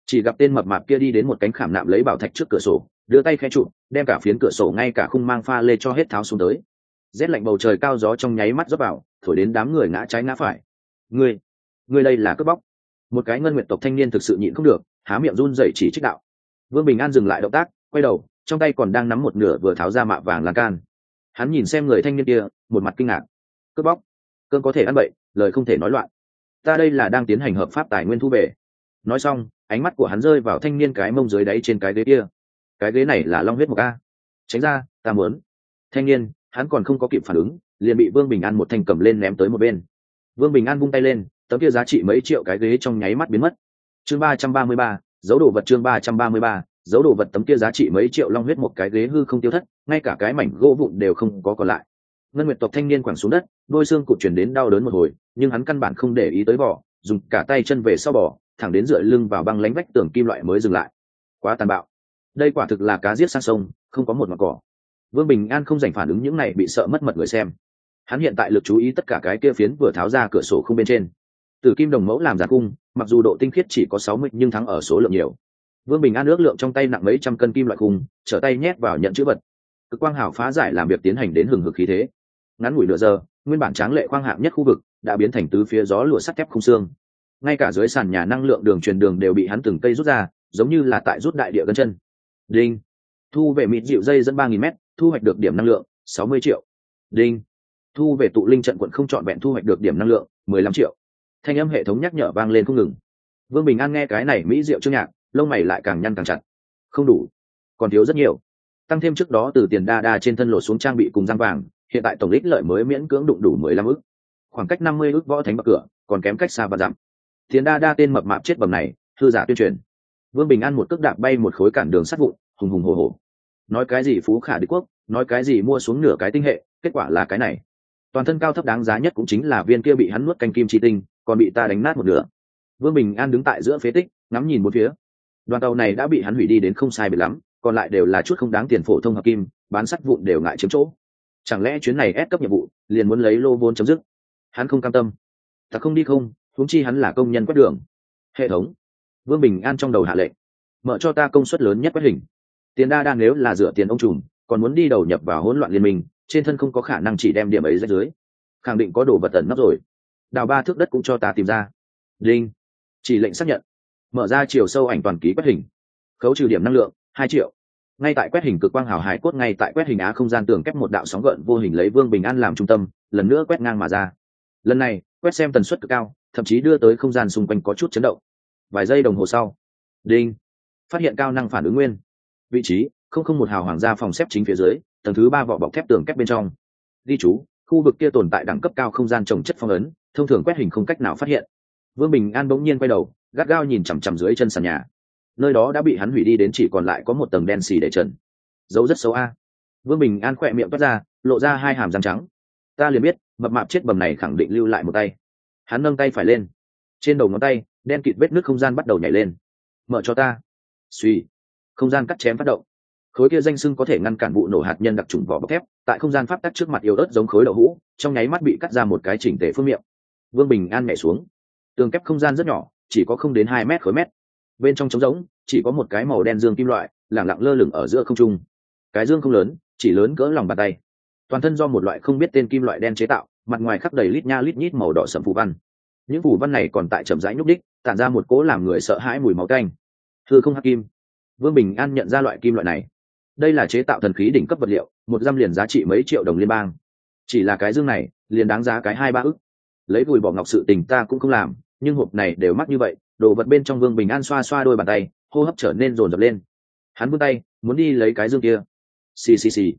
chỉ gặp tên mập mạp kia đi đến một cánh khảm nạm lấy bảo thạch trước cửa sổ đưa tay khe trụ đem cả phiến cửa sổ ngay cả khung mang pha lê cho hết tháo xuống tới. Rét lạnh bầu trời cao gió trong nháy mắt dốc vào thổi đến đám người ngã trái ngã phải. Người, người đây là cướp bóc. Một cái ngân nguyện tộc thanh niên thực sự nhịn không được há miệng run rẩy chỉ trích đạo. Vương bình an dừng lại động tác quay đầu trong tay còn đang nắm một nửa vừa tháo ra mạ vàng lan can hắn nhìn xem người thanh niên kia một mặt kinh ngạc. Cướp bóc? Cơn có thể ăn bậy lời không thể nói loạn. Ta đây là đang tiến hành hợp pháp tài nguyên thu về. Nói xong ánh mắt của hắn rơi vào thanh niên cái mông dưới đáy trên cái ghế kia. Cái ghế này là long huyết một a. Tránh ra, ta muốn. Thanh niên, hắn còn không có kịp phản ứng, liền bị vương bình an một thanh cầm lên ném tới một bên. Vương bình an vung tay lên, tấm kia giá trị mấy triệu cái ghế trong nháy mắt biến mất. Chương ba trăm ba mươi ba dấu đồ vật chương ba trăm ba mươi ba dấu đồ vật tấm kia giá trị mấy triệu long huyết một cái ghế hư không tiêu thất, ngay cả cái mảnh gỗ vụn đều không có còn lại. Ngân nguyệt tộc thanh niên quẳng xuống đất, đôi xương cụt chuyển đến đau đớn một hồi, nhưng hắn căn bản không để ý tới vỏ dùng cả tay chân về sau bò thẳng đến dựa lưng vào băng lánh vách tường kim loại mới dừng lại. Quá tàn bạo. Đây quả thực là cá giết sang sông, không có một mặt cỏ. Vương bình an không dành phản ứng những này bị sợ mất mật người xem. Hắn hiện tại lực chú ý tất cả cái kia phiến vừa tháo ra cửa sổ không bên trên. Từ kim đồng mẫu làm giả cung mặc dù độ tinh khiết chỉ có sáu mươi, nhưng thắng ở số lượng nhiều. Vương bình an ước lượng trong tay nặng mấy trăm cân kim loại cung trở tay nhét vào nhận chữ vật. Cực quang hào phá giải làm việc tiến hành đến hừng hực khí thế. Ngắn ngủi nửa giờ, nguyên bản tráng lệ khoang hạng nhất khu vực đã biến thành tứ phía gió lụa sắt thép không xương ngay cả dưới sàn nhà năng lượng đường truyền đường đều bị hắn từng cây rút ra, giống như là tại rút đại địa gân chân. Đinh. Thu về mịt dịu dây dẫn ba nghìn m thu hoạch được điểm năng lượng, sáu mươi triệu. Đinh. Thu về tụ linh trận quận không chọn vẹn thu hoạch được điểm năng lượng, mười lăm triệu. Thanh âm hệ thống nhắc nhở vang lên không ngừng. Vương bình an nghe cái này mỹ diệu chương nhạc, lông mày lại càng nhăn càng chặt. Không đủ. Còn thiếu rất nhiều. Tăng thêm trước đó từ tiền đa đa trên thân lột xuống trang bị cùng giang vàng, hiện tại tổng lích lợi mới miễn cưỡng đụng đủ mười lăm ức. Khoảng cách năm mươi ức võ thánh bậc cửa, còn kém cách xa và dặm tiến đa đa tên mập mạp chết bầm này, thư giả tuyên truyền. Vương bình an một cước đạp bay một khối cản đường sắt vụn, hùng hùng hồ hồ. Nói cái gì phú khả đế quốc, nói cái gì mua xuống nửa cái tinh hệ, kết quả là cái này. Toàn thân cao thấp đáng giá nhất cũng chính là viên kia bị hắn nuốt canh kim chi tinh, còn bị ta đánh nát một nửa. Vương bình an đứng tại giữa phế tích, ngắm nhìn một phía. Đoàn tàu này đã bị hắn hủy đi đến không sai biệt lắm, còn lại đều là chút không đáng tiền phổ thông hợp kim, bán sắt vụn đều ngại chiếm chỗ. Chẳng lẽ chuyến này ép cấp nhiệm vụ, liền muốn lấy lô vốn chấm dứt? Hắn không cam tâm. Ta không đi không huống chi hắn là công nhân quét đường. Hệ thống, vương bình an trong đầu hạ lệnh, mở cho ta công suất lớn nhất quét hình. Tiền đa đang nếu là dựa tiền ông trùm, còn muốn đi đầu nhập vào hỗn loạn liên minh, trên thân không có khả năng chỉ đem điểm ấy ra dưới. Khẳng định có đồ vật tẩn nấp rồi. Đào ba thước đất cũng cho ta tìm ra. Linh chỉ lệnh xác nhận. Mở ra chiều sâu ảnh toàn ký quét hình. Khấu trừ điểm năng lượng, hai triệu. Ngay tại quét hình cực quang hào hải cốt ngay tại quét hình á không gian tường kép một đạo sóng gợn vô hình lấy vương bình an làm trung tâm, lần nữa quét ngang mà ra. Lần này, quét xem tần suất cực cao thậm chí đưa tới không gian xung quanh có chút chấn động. Vài giây đồng hồ sau, đinh, phát hiện cao năng phản ứng nguyên. Vị trí, không không một hào hoàng gia phòng xếp chính phía dưới, tầng thứ ba vỏ bọc thép tường kép bên trong. Ghi chú, khu vực kia tồn tại đẳng cấp cao không gian trồng chất phong ấn, thông thường quét hình không cách nào phát hiện. Vương bình an bỗng nhiên quay đầu, gắt gao nhìn chằm chằm dưới chân sàn nhà. Nơi đó đã bị hắn hủy đi đến chỉ còn lại có một tầng đen xì để trần. Dấu rất xấu a. Vương bình an khỏe miệng toát ra, lộ ra hai hàm răng trắng. Ta liền biết, mập mạp chết bầm này khẳng định lưu lại một tay hắn nâng tay phải lên. Trên đầu ngón tay, đen kịt vết nước không gian bắt đầu nhảy lên. Mở cho ta. Suy. Không gian cắt chém phát động. Khối kia danh sưng có thể ngăn cản vụ nổ hạt nhân đặc trùng vỏ bọc thép, tại không gian pháp tắc trước mặt yếu ớt giống khối đậu hũ, trong nháy mắt bị cắt ra một cái chỉnh tề phương miệng. Vương bình an nhảy xuống. Tường kép không gian rất nhỏ, chỉ có không đến hai mét khối mét. Bên trong trống rỗng, chỉ có một cái màu đen dương kim loại, lẳng lặng lơ lửng ở giữa không trung. Cái dương không lớn, chỉ lớn cỡ lòng bàn tay. Toàn thân do một loại không biết tên kim loại đen chế tạo mặt ngoài khắc đầy lít nha lít nhít màu đỏ sậm phù văn. Những phù văn này còn tại chậm rãi nhúc đích, tản ra một cỗ làm người sợ hãi mùi máu canh. Thưa không hắc kim vương bình an nhận ra loại kim loại này. Đây là chế tạo thần khí đỉnh cấp vật liệu, một dăm liền giá trị mấy triệu đồng liên bang. Chỉ là cái dương này, liền đáng giá cái hai ba ức. Lấy vùi bỏ ngọc sự tình ta cũng không làm, nhưng hộp này đều mắc như vậy, đồ vật bên trong vương bình an xoa xoa đôi bàn tay, hô hấp trở nên rồn rập lên. Hắn vươn tay, muốn đi lấy cái dương kia. Xì xì xì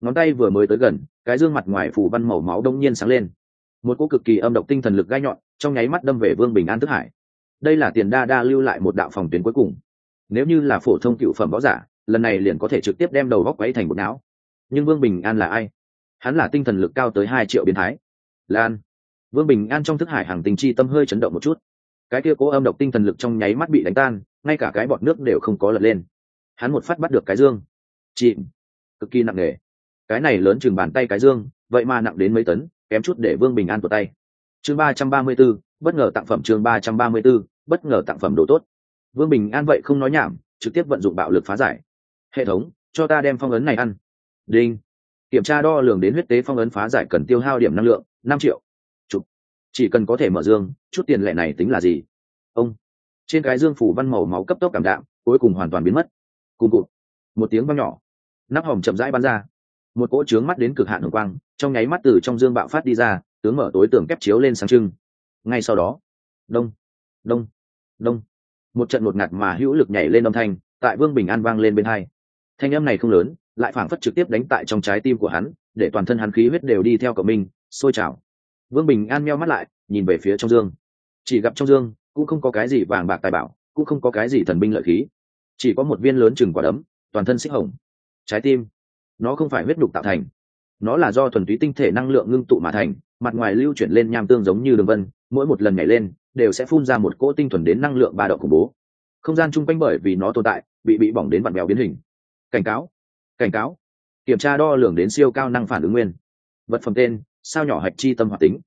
ngón tay vừa mới tới gần, cái dương mặt ngoài phủ văn màu máu đông nhiên sáng lên. Một cỗ cực kỳ âm độc tinh thần lực gai nhọn, trong nháy mắt đâm về vương bình an thức hải. Đây là tiền đa đa lưu lại một đạo phòng tuyến cuối cùng. Nếu như là phổ thông cựu phẩm võ giả, lần này liền có thể trực tiếp đem đầu góc quấy thành một não. Nhưng vương bình an là ai? Hắn là tinh thần lực cao tới hai triệu biến thái. Lan. Vương bình an trong thức hải hàng tình chi tâm hơi chấn động một chút. Cái kia cố âm độc tinh thần lực trong nháy mắt bị đánh tan, ngay cả cái bọt nước đều không có lật lên. Hắn một phát bắt được cái dương. Chìm. Cực kỳ nặng nề cái này lớn chừng bàn tay cái dương, vậy mà nặng đến mấy tấn, kém chút để vương bình an tuột tay. Chương ba trăm ba mươi b ố bất ngờ tặng phẩm chương ba trăm ba mươi b ố bất ngờ tặng phẩm đồ tốt. Vương bình an vậy không nói nhảm, trực tiếp vận dụng bạo lực phá giải. Hệ thống, cho ta đem phong ấn này ăn. Đinh. Kiểm tra đo lường đến huyết tế phong ấn phá giải cần tiêu hao điểm năng lượng, năm triệu. Chục. chỉ cần có thể mở dương, chút tiền lệ này tính là gì? Ông. Trên cái dương phủ văn màu máu cấp tốc cảm đạm, cuối cùng hoàn toàn biến mất. Cùng cụt. Một tiếng văng nhỏ. Nắp hòm chậm rãi bắn ra một cỗ trướng mắt đến cực hạn hồng quang, trong nháy mắt từ trong dương bạo phát đi ra, tướng mở tối tường kép chiếu lên sáng trưng. Ngay sau đó, đông đông đông. Một trận một ngạt mà hữu lực nhảy lên âm thanh, tại vương bình an vang lên bên hai. Thanh âm này không lớn, lại phảng phất trực tiếp đánh tại trong trái tim của hắn, để toàn thân hắn khí huyết đều đi theo cậu mình, sôi trào. Vương bình an meo mắt lại, nhìn về phía trong dương. Chỉ gặp trong dương, cũng không có cái gì vàng bạc tài bảo, cũng không có cái gì thần binh lợi khí. Chỉ có một viên lớn chừng quả đấm, toàn thân xích hồng. Trái tim nó không phải huyết đục tạo thành. Nó là do thuần túy tinh thể năng lượng ngưng tụ mà thành, mặt ngoài lưu chuyển lên nham tương giống như đường vân, mỗi một lần nhảy lên, đều sẽ phun ra một cỗ tinh thuần đến năng lượng ba độ khủng bố. Không gian chung quanh bởi vì nó tồn tại, bị bị bỏng đến vặn bèo biến hình. Cảnh cáo cảnh cáo. Kiểm tra đo lường đến siêu cao năng phản ứng nguyên. Vật phẩm tên, sao nhỏ hạch chi tâm hoạt tính.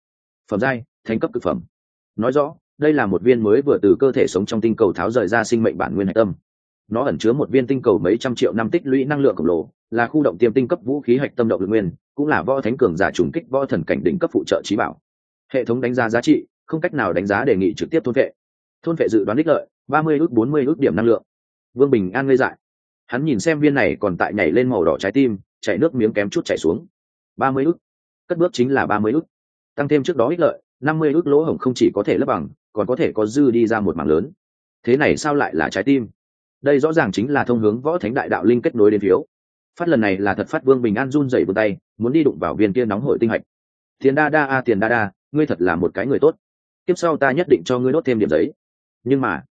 Phẩm giai thành cấp thực phẩm. Nói rõ, đây là một viên mới vừa từ cơ thể sống trong tinh cầu tháo rời ra sinh mệnh bản nguyên hạch tâm nó ẩn chứa một viên tinh cầu mấy trăm triệu năm tích lũy năng lượng khổng lồ, là khu động tiêm tinh cấp vũ khí hạch tâm động lực nguyên, cũng là võ thánh cường giả trùng kích võ thần cảnh đỉnh cấp phụ trợ trí bảo. Hệ thống đánh giá giá trị, không cách nào đánh giá đề nghị trực tiếp thôn vệ. Thôn vệ dự đoán đích lợi, ba mươi ước, bốn mươi ước điểm năng lượng. Vương bình an ngây dại. Hắn nhìn xem viên này còn tại nhảy lên màu đỏ trái tim, chảy nước miếng kém chút chảy xuống. ba mươi ước. Cất bước chính là ba mươi ước. Tăng thêm trước đó ích lợi, năm mươi ước lỗ hổng không chỉ có thể lấp bằng, còn có thể có dư đi ra một mảng lớn. Thế này sao lại là trái tim? Đây rõ ràng chính là thông hướng võ thánh đại đạo linh kết nối đến phiếu. Phát lần này là thật phát vương bình an run dậy vươn tay, muốn đi đụng vào viên kia nóng hổi tinh hạch. Tiền đa đa a, tiền đa đa, ngươi thật là một cái người tốt. Tiếp sau ta nhất định cho ngươi đốt thêm điểm giấy. Nhưng mà,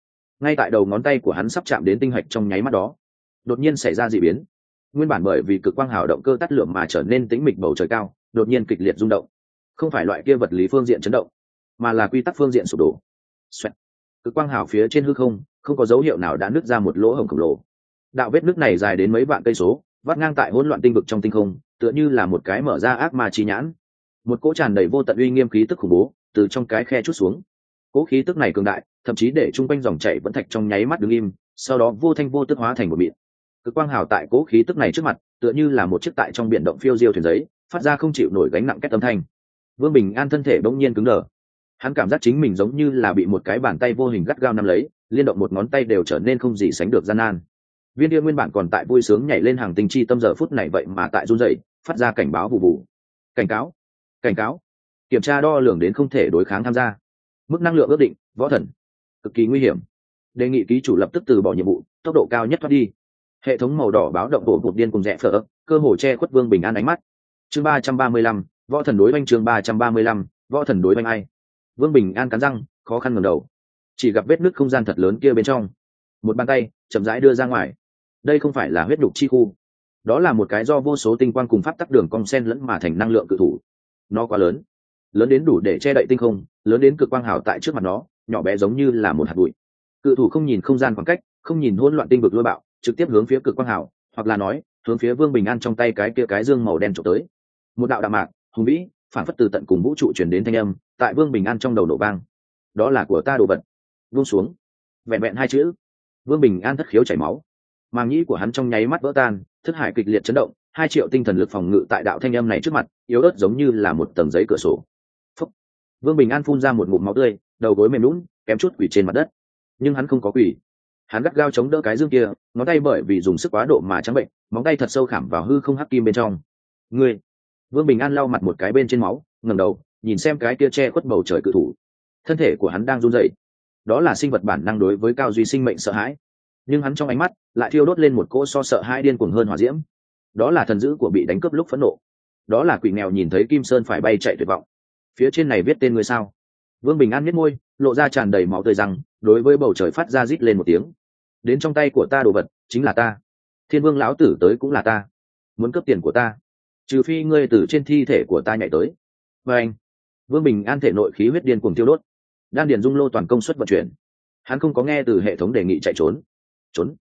ngay tại đầu ngón tay của hắn sắp chạm đến tinh hạch trong nháy mắt đó, đột nhiên xảy ra d ị biến. Nguyên bản bởi vì cực quang hào động cơ tắt lửa mà trở nên tính mịch bầu trời cao, đột nhiên kịch liệt rung động. Không phải loại kia vật lý phương diện chấn động, mà là quy tắc phương diện sụp đổ. Xoẹt. cực quang hào phía trên hư không không có dấu hiệu nào đã nứt ra một lỗ hổng khổng lồ. Đạo vết nước này dài đến mấy vạn cây số, vắt ngang tại hỗn loạn tinh vực trong tinh không, tựa như là một cái mở ra ác ma chi nhãn. Một cỗ tràn đầy vô tận uy nghiêm khí tức khủng bố từ trong cái khe chút xuống. Cỗ khí tức này cường đại, thậm chí để chung quanh dòng chảy vẫn thạch trong nháy mắt đứng im, sau đó vô thanh vô tức hóa thành một biển. cực quang hào tại cỗ khí tức này trước mặt, tựa như là một chiếc tại trong biển động phiêu diêu thuyền giấy, phát ra không chịu nổi gánh nặng kết âm thanh. Vương bình an thân thể bỗng nhiên cứng đờ. Hắn cảm giác chính mình giống như là bị một cái bàn tay vô hình gắt gao nắm lấy liên động một ngón tay đều trở nên không gì sánh được gian nan. Viên địa nguyên bản còn tại vui sướng nhảy lên hàng tinh chi tâm giờ phút này vậy mà tại run dậy phát ra cảnh báo vụ vụ. Cảnh cáo cảnh cáo. Kiểm tra đo lường đến không thể đối kháng tham gia. Mức năng lượng ước định, võ thần. Cực kỳ nguy hiểm. Đề nghị ký chủ lập tức từ bỏ nhiệm vụ, tốc độ cao nhất thoát đi. Hệ thống màu đỏ báo động bộ bột điên cùng rẽ phở, cơ hồ che khuất vương bình an ánh mắt. Chương ba trăm ba mươi lăm, võ thần đối oanh chương ba trăm ba mươi lăm, võ thần đối oanh ai? Vương bình an cắn răng, khó khăn ngầm đầu chỉ gặp vết nứt không gian thật lớn kia bên trong. Một bàn tay, chậm rãi đưa ra ngoài. Đây không phải là huyết đục chi khu. Đó là một cái do vô số tinh quang cùng pháp tắc đường cong sen lẫn mà thành năng lượng cự thủ. Nó quá lớn. Lớn đến đủ để che đậy tinh không, lớn đến cực quang hào tại trước mặt nó, nhỏ bé giống như là một hạt bụi. Cự thủ không nhìn không gian khoảng cách, không nhìn hỗn loạn tinh vực lôi bạo, trực tiếp hướng phía cực quang hào, hoặc là nói, hướng phía vương bình an trong tay cái kia cái dương màu đen trộm tới. Một đạo đạo mạc, hùng vĩ, phản phất từ tận cùng vũ trụ chuyển đến thanh âm, tại vương bình an trong đầu nổ vang. Đó là của ta đồ vật vung xuống. Vẹn vẹn hai chữ. Vương bình an thất khiếu chảy máu. Màng nhĩ của hắn trong nháy mắt vỡ tan thức hải kịch liệt chấn động hai triệu tinh thần lực phòng ngự tại đạo thanh âm này trước mặt yếu ớt giống như là một tầng giấy cửa sổ. Phúc. vương bình an phun ra một ngụm máu tươi đầu gối mềm lún kém chút quỷ trên mặt đất. Nhưng hắn không có quỷ hắn gắt gao chống đỡ cái dương kia ngón tay bởi vì dùng sức quá độ mà trắng bệnh móng tay thật sâu khảm vào hư không hắc kim bên trong. Người, vương bình an lau mặt một cái bên trên máu ngẩng đầu nhìn xem cái kia che khuất bầu trời cự thủ. Thân thể của hắn đang run rẩy đó là sinh vật bản năng đối với cao duy sinh mệnh sợ hãi. Nhưng hắn trong ánh mắt lại thiêu đốt lên một cỗ so sợ hãi điên cuồng hơn hỏa diễm. Đó là thần dữ của bị đánh cướp lúc phẫn nộ. Đó là quỷ nghèo nhìn thấy kim sơn phải bay chạy tuyệt vọng. Phía trên này viết tên người sao? Vương bình an nhếch môi, lộ ra tràn đầy máu tươi rằng, đối với bầu trời phát ra rít lên một tiếng. Đến trong tay của ta đồ vật, chính là ta. Thiên vương lão tử tới cũng là ta. Muốn cướp tiền của ta. Trừ phi ngươi từ trên thi thể của ta nhảy tới. Và anh, vương bình an thể nội khí huyết điên cuồng tiêu đốt đan điền dung lô toàn công suất vận chuyển. Hắn không có nghe từ hệ thống đề nghị chạy trốn. Trốn?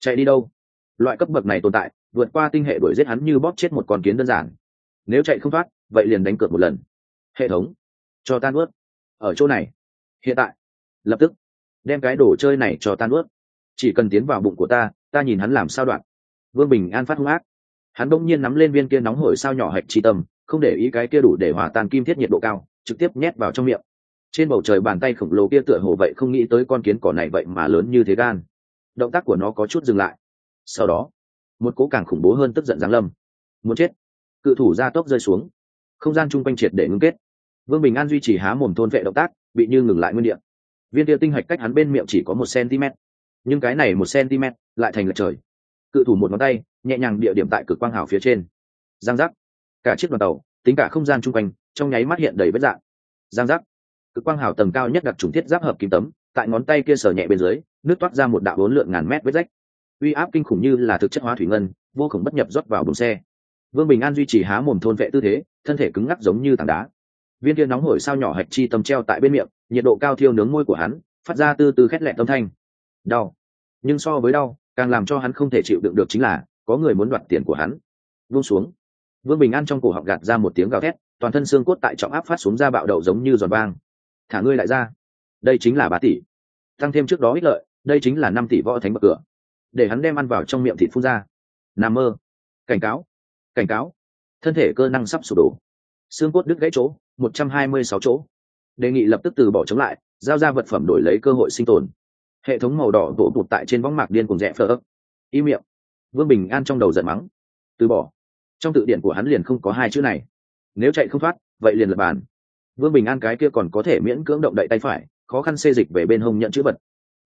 Chạy đi đâu? Loại cấp bậc này tồn tại, vượt qua tinh hệ đuổi giết hắn như bóp chết một con kiến đơn giản. Nếu chạy không thoát, vậy liền đánh cược một lần. Hệ thống. Cho tan ướt ở chỗ này. Hiện tại. Lập tức. Đem cái đồ chơi này cho tan ướt chỉ cần tiến vào bụng của ta ta nhìn hắn làm sao đoạn. Vương bình an phát hung ác. Hắn bỗng nhiên nắm lên viên kia nóng hổi sao nhỏ hạch chi tâm, không để ý cái kia đủ để hòa tan kim thiết nhiệt độ cao, trực tiếp nhét vào trong miệng trên bầu trời bàn tay khổng lồ kia tựa hồ vậy không nghĩ tới con kiến cỏ này vậy mà lớn như thế gan. Động tác của nó có chút dừng lại. Sau đó, một cố càng khủng bố hơn tức giận giáng lâm. Muốn chết. Cự thủ ra tốc rơi xuống. Không gian chung quanh triệt để ngưng kết. Vương bình an duy trì há mồm thôn vệ động tác, bị như ngừng lại nguyên điện viên địa tinh hạch cách hắn bên miệng chỉ có một cm nhưng cái này một cm lại thành lệch trời. Cự thủ một ngón tay, nhẹ nhàng địa điểm tại cực quang hào phía trên. Giang giác. Cả chiếc đoàn tàu, tính cả không gian chung quanh, trong nháy mắt hiện đầy vết dạng. Giang giác cực quang hào tầng cao nhất đặc trùng thiết giáp hợp kim tấm, tại ngón tay kia sờ nhẹ bên dưới, nước toát ra một đạo bốn lượng ngàn mét vết rách. Uy áp kinh khủng như là thực chất hóa thủy ngân, vô khổng bất nhập rót vào bùng xe. Vương bình an duy trì há mồm thôn vệ tư thế, thân thể cứng ngắc giống như tảng đá. Viên kia nóng hổi sao nhỏ hạch chi tầm treo tại bên miệng, nhiệt độ cao thiêu nướng môi của hắn, phát ra từ từ khét lẹn tâm thanh. Đau. Nhưng so với đau, càng làm cho hắn không thể chịu đựng được chính là, có người muốn đoạt tiền của hắn. Vung xuống. Vương bình an trong cổ họng gạt ra một tiếng gào thét, toàn thân xương cốt tại trọng áp phát xuống ra bạo đậu giống như giòn vang thả ngươi lại ra. Đây chính là ba tỷ. Tăng thêm trước đó ích lợi, đây chính là năm tỷ võ thánh bậc cửa. Để hắn đem ăn vào trong miệng thịt phun ra. Nằm mơ. Cảnh cáo. Cảnh cáo. Thân thể cơ năng sắp sụp đổ. Xương cốt đứt gãy chỗ, một trăm hai mươi sáu chỗ. Đề nghị lập tức từ bỏ chống lại, giao ra vật phẩm đổi lấy cơ hội sinh tồn. Hệ thống màu đỏ đổ tụt tại trên võng mạc điên cùng rẽ phở ấp y miệng. Vương bình an trong đầu giận mắng. Từ bỏ. Trong tự điển của hắn liền không có hai chữ này. Nếu chạy không thoát, vậy liền lập bàn vương bình an cái kia còn có thể miễn cưỡng động đậy tay phải, khó khăn xê dịch về bên hông nhận chữ vật.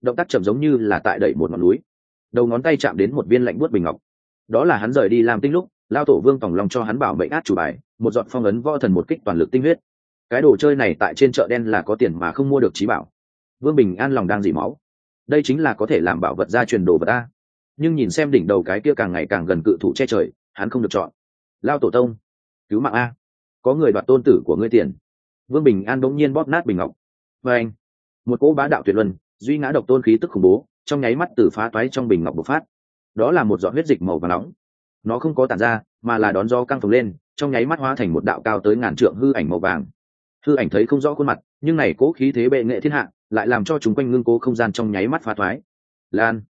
Động tác chậm giống như là tại đẩy một ngọn núi. Đầu ngón tay chạm đến một viên lạnh buốt bình ngọc. Đó là hắn rời đi làm tinh lúc, lao tổ vương tòng lòng cho hắn bảo mệnh át chủ bài, một dọn phong ấn võ thần một kích toàn lực tinh huyết. Cái đồ chơi này tại trên chợ đen là có tiền mà không mua được trí bảo. Vương bình an lòng đang dỉ máu. Đây chính là có thể làm bảo vật gia truyền đồ vật ta. Nhưng nhìn xem đỉnh đầu cái kia càng ngày càng gần cự thủ che trời, hắn không được chọn. Lao tổ tông, cứu mạng a. Có người đoạt tôn tử của ngươi tiền vương bình an bỗng nhiên bóp nát bình ngọc. Và anh, một cỗ bá đạo tuyệt luân, duy ngã độc tôn khí tức khủng bố, trong nháy mắt từ phá toái trong bình ngọc bộc phát. Đó là một giọt huyết dịch màu và nóng. Nó không có tản ra, mà là đón do căng phồng lên, trong nháy mắt hóa thành một đạo cao tới ngàn trượng hư ảnh màu vàng. Hư ảnh thấy không rõ khuôn mặt, nhưng này cố khí thế bệ nghệ thiên hạ, lại làm cho chúng quanh ngưng cố không gian trong nháy mắt phá thoái lan,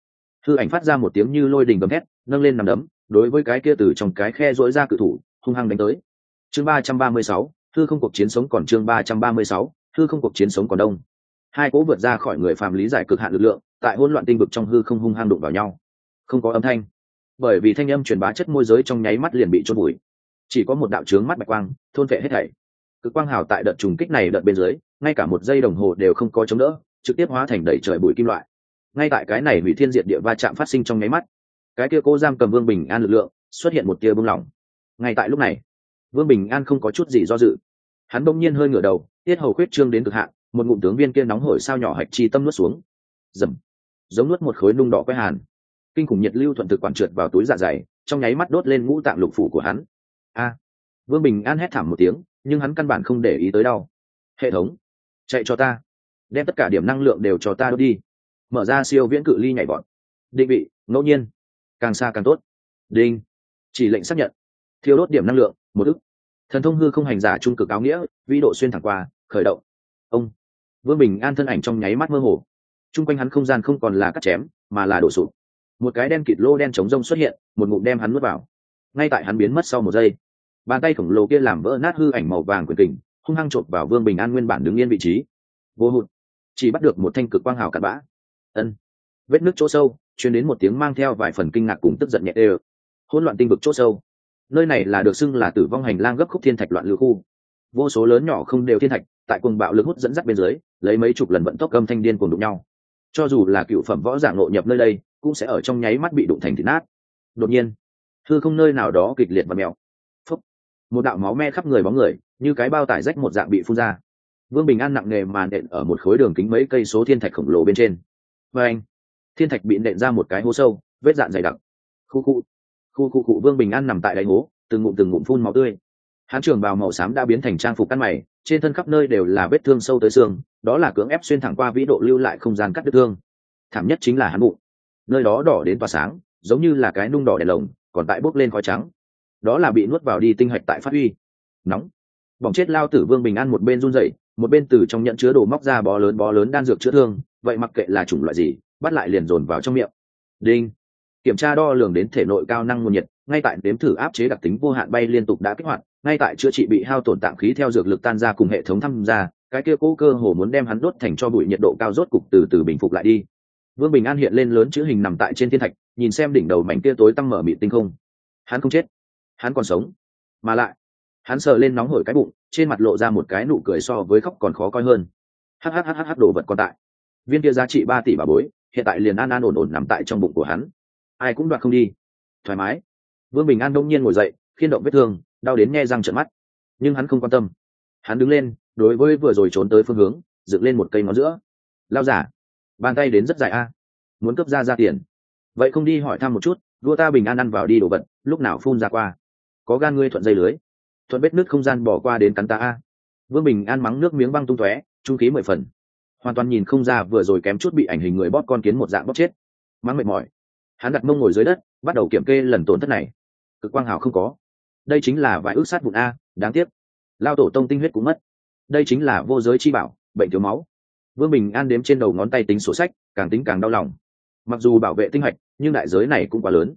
hư ảnh phát ra một tiếng như lôi đình gầm thét, nâng lên nằm đấm, đối với cái kia từ trong cái khe rỗi ra cự thủ, hung hăng đánh tới. Chương ba trăm ba mươi sáu hư không cuộc chiến sống còn chương ba trăm ba mươi sáu, hư không cuộc chiến sống còn đông. Hai cố vượt ra khỏi người phàm lý giải cực hạn lực lượng, tại hỗn loạn tinh vực trong hư không hung hăng đụng vào nhau. Không có âm thanh. Bởi vì thanh âm truyền bá chất môi giới trong nháy mắt liền bị trôn bụi chỉ có một đạo trướng mắt bạch quang, thôn vệ hết thảy. Cực quang hào tại đợt trùng kích này đợt bên dưới, ngay cả một giây đồng hồ đều không có chống đỡ, trực tiếp hóa thành đầy trời bụi kim loại. Ngay tại cái này hủy thiên diệt địa va chạm phát sinh trong nháy mắt, cái kia cô giam cầm vương bình an lực lượng xuất hiện một tia bưng lỏng ngay tại lúc này vương bình an không có chút gì do dự. Hắn bỗng nhiên hơi ngửa đầu, tiết hầu khuyết trương đến cực hạn, một ngụm tướng viên kia nóng hổi sao nhỏ hạch chi tâm nuốt xuống. Dầm. Giống nuốt một khối nung đỏ quét hàn. Kinh khủng nhiệt lưu thuận thực quản trượt vào túi dạ dày, trong nháy mắt đốt lên ngũ tạng lục phủ của hắn. A. Vương bình an hét thảm một tiếng, nhưng hắn căn bản không để ý tới đau. Hệ thống. Chạy cho ta. Đem tất cả điểm năng lượng đều cho ta đốt đi. Mở ra siêu viễn cự ly nhảy vọt. Định vị, ngẫu nhiên. Càng xa càng tốt. Đinh. Chỉ lệnh xác nhận. Thiêu đốt điểm năng lượng, một ức thần thông hư không hành giả trung cực áo nghĩa, vĩ độ xuyên thẳng qua, khởi động. Ông. Vương bình an thân ảnh trong nháy mắt mơ hồ. T r u n g quanh hắn không gian không còn là cắt chém, mà là đổ sụp. Một cái đen kịt lô đen chống rông xuất hiện, một ngụm đem hắn nuốt vào. Ngay tại hắn biến mất sau một giây, bàn tay khổng lồ kia làm vỡ nát hư ảnh màu vàng quyền kình, hung hăng chộp vào vương bình an nguyên bản đứng yên vị trí. Vô hụt. Chỉ bắt được một thanh cực quang hào cặn bã. Ân. Vết nước chỗ sâu chuyển đến một tiếng mang theo vài phần kinh ngạc cùng tức giận nhẹ ê hỗn loạn tinh vực chỗ sâu nơi này là được xưng là tử vong hành lang gấp khúc thiên thạch loạn lưu khu. Vô số lớn nhỏ không đều thiên thạch, tại cùng bạo lực hút dẫn dắt bên dưới, lấy mấy chục lần vận tốc âm thanh điên cùng đụng nhau. Cho dù là cựu phẩm võ giả ngộ nhập nơi đây, cũng sẽ ở trong nháy mắt bị đụng thành thịt nát. Đột nhiên, thư không nơi nào đó kịch liệt và mèo. Phúc. Một đạo máu me khắp người bóng người, như cái bao tải rách một dạng bị phun ra. Vương bình an nặng nề màn nện ở một khối đường kính mấy cây số thiên thạch khổng lồ bên trên. Và anh, thiên thạch bị nện ra một cái hố sâu, vết dạn dày đặc. Khu khu khu khu cụ vương bình an nằm tại đáy hố, từng ngụm từng ngụm phun máu tươi. Hán trường bào màu xám đã biến thành trang phục căn mày, trên thân khắp nơi đều là vết thương sâu tới xương, đó là cưỡng ép xuyên thẳng qua vĩ độ lưu lại không gian cắt đứt thương. Thảm nhất chính là hắn bụng. Nơi đó đỏ đến tỏa sáng, giống như là cái nung đỏ đèn lồng, còn tại bốc lên khói trắng. Đó là bị nuốt vào đi tinh hạch tại phát huy. Nóng. Bỏng chết lao tử vương bình an một bên run rẩy, một bên từ trong nhận chứa đồ móc ra bó lớn bó lớn đan dược chữa thương, vậy mặc kệ là chủng loại gì, bắt lại liền dồn vào trong miệng. Đinh kiểm tra đo lường đến thể nội cao năng nguồn nhiệt, ngay tại đếm thử áp chế đặc tính vô hạn bay liên tục đã kích hoạt, ngay tại chữa trị bị hao tổn tạm khí theo dược lực tan ra cùng hệ thống tham gia cái kia cố cơ hồ muốn đem hắn đốt thành cho bụi nhiệt độ cao rốt cục từ từ bình phục lại đi. Vương bình an hiện lên lớn chữ hình nằm tại trên thiên thạch, nhìn xem đỉnh đầu mảnh kia tối tăng mở mịt tinh không. Hắn không chết, hắn còn sống. Mà lại, hắn sờ lên nóng hổi cái bụng, trên mặt lộ ra một cái nụ cười so với khóc còn khó coi hơn. Hhhh đồ vật còn tại. Viên kia giá trị ba tỷ bà bối, hiện tại liền an an ổn ổn nằm tại trong bụng của hắn ai cũng đoạt không đi. Thoải mái. Vương bình an đông nhiên ngồi dậy, khiên động vết thương, đau đến nghe răng trận mắt. Nhưng hắn không quan tâm. Hắn đứng lên, đối với vừa rồi trốn tới phương hướng, dựng lên một cây ngón giữa. Lao giả, bàn tay đến rất dài a. Muốn cấp ra ra tiền. Vậy không đi hỏi thăm một chút đua ta bình an ăn vào đi đồ vật, lúc nào phun ra qua. Có gan ngươi thuận dây lưới. Thuận vết nước không gian bỏ qua đến cắn ta a. Vương bình an mắng nước miếng băng tung tóe, trung khí mười phần. Hoàn toàn nhìn không ra vừa rồi kém chút bị ảnh hình người bóp con kiến một dạng bóp chết. Mắng mệt mỏi hắn đặt mông ngồi dưới đất, bắt đầu kiểm kê lần tổn thất này. Cực quang hào không có. Đây chính là vài ước sát vụn a, đáng tiếc. Lao tổ tông tinh huyết cũng mất. Đây chính là vô giới chi bảo, bệnh thiếu máu. Vương bình an đếm trên đầu ngón tay tính sổ sách, càng tính càng đau lòng. Mặc dù bảo vệ tinh hạch, nhưng đại giới này cũng quá lớn.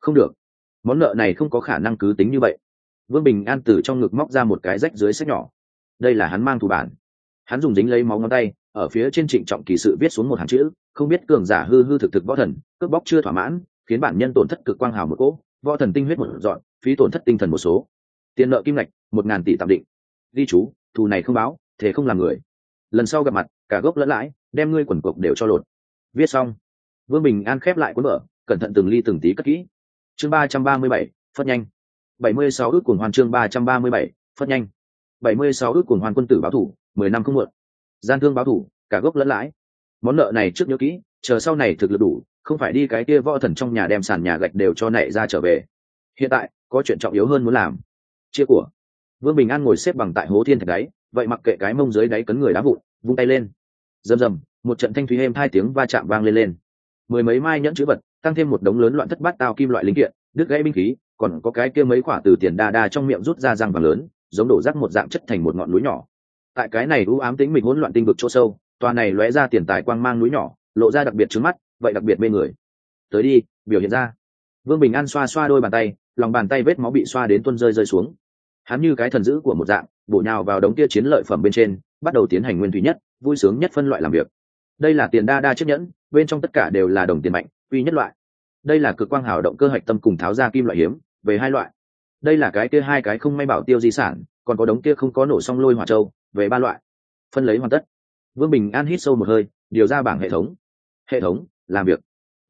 Không được. Món nợ này không có khả năng cứ tính như vậy. Vương bình an từ trong ngực móc ra một cái rách dưới sách nhỏ. Đây là hắn mang thủ bản. Hắn dùng dính lấy máu ngón tay ở phía trên trịnh trọng kỳ sự viết xuống một hàng chữ, không biết cường giả hư hư thực thực võ thần, cướp bóc chưa thỏa mãn, khiến bản nhân tổn thất cực quang hào một cỗ, võ thần tinh huyết một dọn, phí tổn thất tinh thần một số. Tiền nợ kim ngạch, một ngàn tỷ tạm định. Ghi chú, thù này không báo thế không làm người. Lần sau gặp mặt, cả gốc lẫn lãi, đem ngươi quần cục đều cho lột. Viết xong. Vương bình an khép lại cuốn vở cẩn thận từng ly từng tí cất kỹ. Chương ba trăm ba mươi bảy, phất nhanh. Bảy mươi sáu ước cuồng hoàn chương ba trăm ba mươi bảy, phất nhanh. Bảy mươi sáu ước cuồng hoàn quân tử báo thủ, mười năm không muộn gian thương báo thủ, cả gốc lẫn lãi. Món nợ này trước nhớ kỹ, chờ sau này thực lực đủ, không phải đi cái kia võ thần trong nhà đem sàn nhà gạch đều cho nảy ra trở về. Hiện tại, có chuyện trọng yếu hơn muốn làm. Chia của. Vương bình an ngồi xếp bằng tại hố thiên thạch đáy, vậy mặc kệ cái mông dưới đáy cấn người đá vụn, vung tay lên. Rầm rầm, một trận thanh thúy êm hai tiếng va chạm vang lên lên. Mười mấy mai nhẫn chữ vật, tăng thêm một đống lớn loạn thất bát tao kim loại linh kiện, đứt gãy binh khí, còn có cái kia mấy quả từ tiền đa đa trong miệng rút ra răng vàng lớn, giống đổ rác một dạng chất thành một ngọn núi nhỏ tại cái này u ám tính mình hỗn loạn tinh vực chỗ sâu, tòa này lóe ra tiền tài quang mang núi nhỏ, lộ ra đặc biệt trứng mắt, vậy đặc biệt mê người. Tới đi, biểu hiện ra. Vương bình an xoa xoa đôi bàn tay, lòng bàn tay vết máu bị xoa đến tuân rơi rơi xuống. Hắn như cái thần dữ của một dạng, bổ nhào vào đống kia chiến lợi phẩm bên trên, bắt đầu tiến hành nguyên thủy nhất, vui sướng nhất phân loại làm việc. Đây là tiền đa đa chiếc nhẫn, bên trong tất cả đều là đồng tiền mạnh, uy nhất loại. Đây là cực quang hào động cơ hạch tâm cùng tháo ra kim loại hiếm, về hai loại. Đây là cái kia hai cái không may bảo tiêu di sản, còn có đống kia không có nổ song lôi hỏa châu về ba loại. Phân lấy hoàn tất. Vương bình an hít sâu một hơi điều ra bảng hệ thống. Hệ thống làm việc.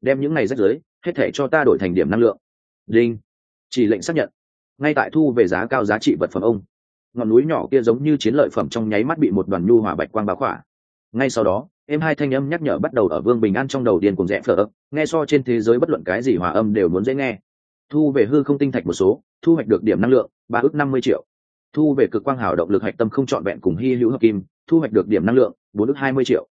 Đem những này rách giới hết thể cho ta đổi thành điểm năng lượng. Linh, chỉ lệnh xác nhận. Ngay tại thu về giá cao giá trị vật phẩm ông. Ngọn núi nhỏ kia giống như chiến lợi phẩm trong nháy mắt bị một đoàn nhu hỏa bạch quang báo khỏa. Ngay sau đó em hai thanh âm nhắc nhở bắt đầu ở vương bình an trong đầu điền cùng rẽ phở. Nghe so trên thế giới bất luận cái gì hòa âm đều muốn dễ nghe. Thu về hư không tinh thạch một số thu hoạch được điểm năng lượng ba ước năm mươi triệu thu về cực quang hào động lực hạch tâm không trọn vẹn cùng hy hữu hợp kim, thu hoạch được điểm năng lượng, bốn ước hai mươi triệu.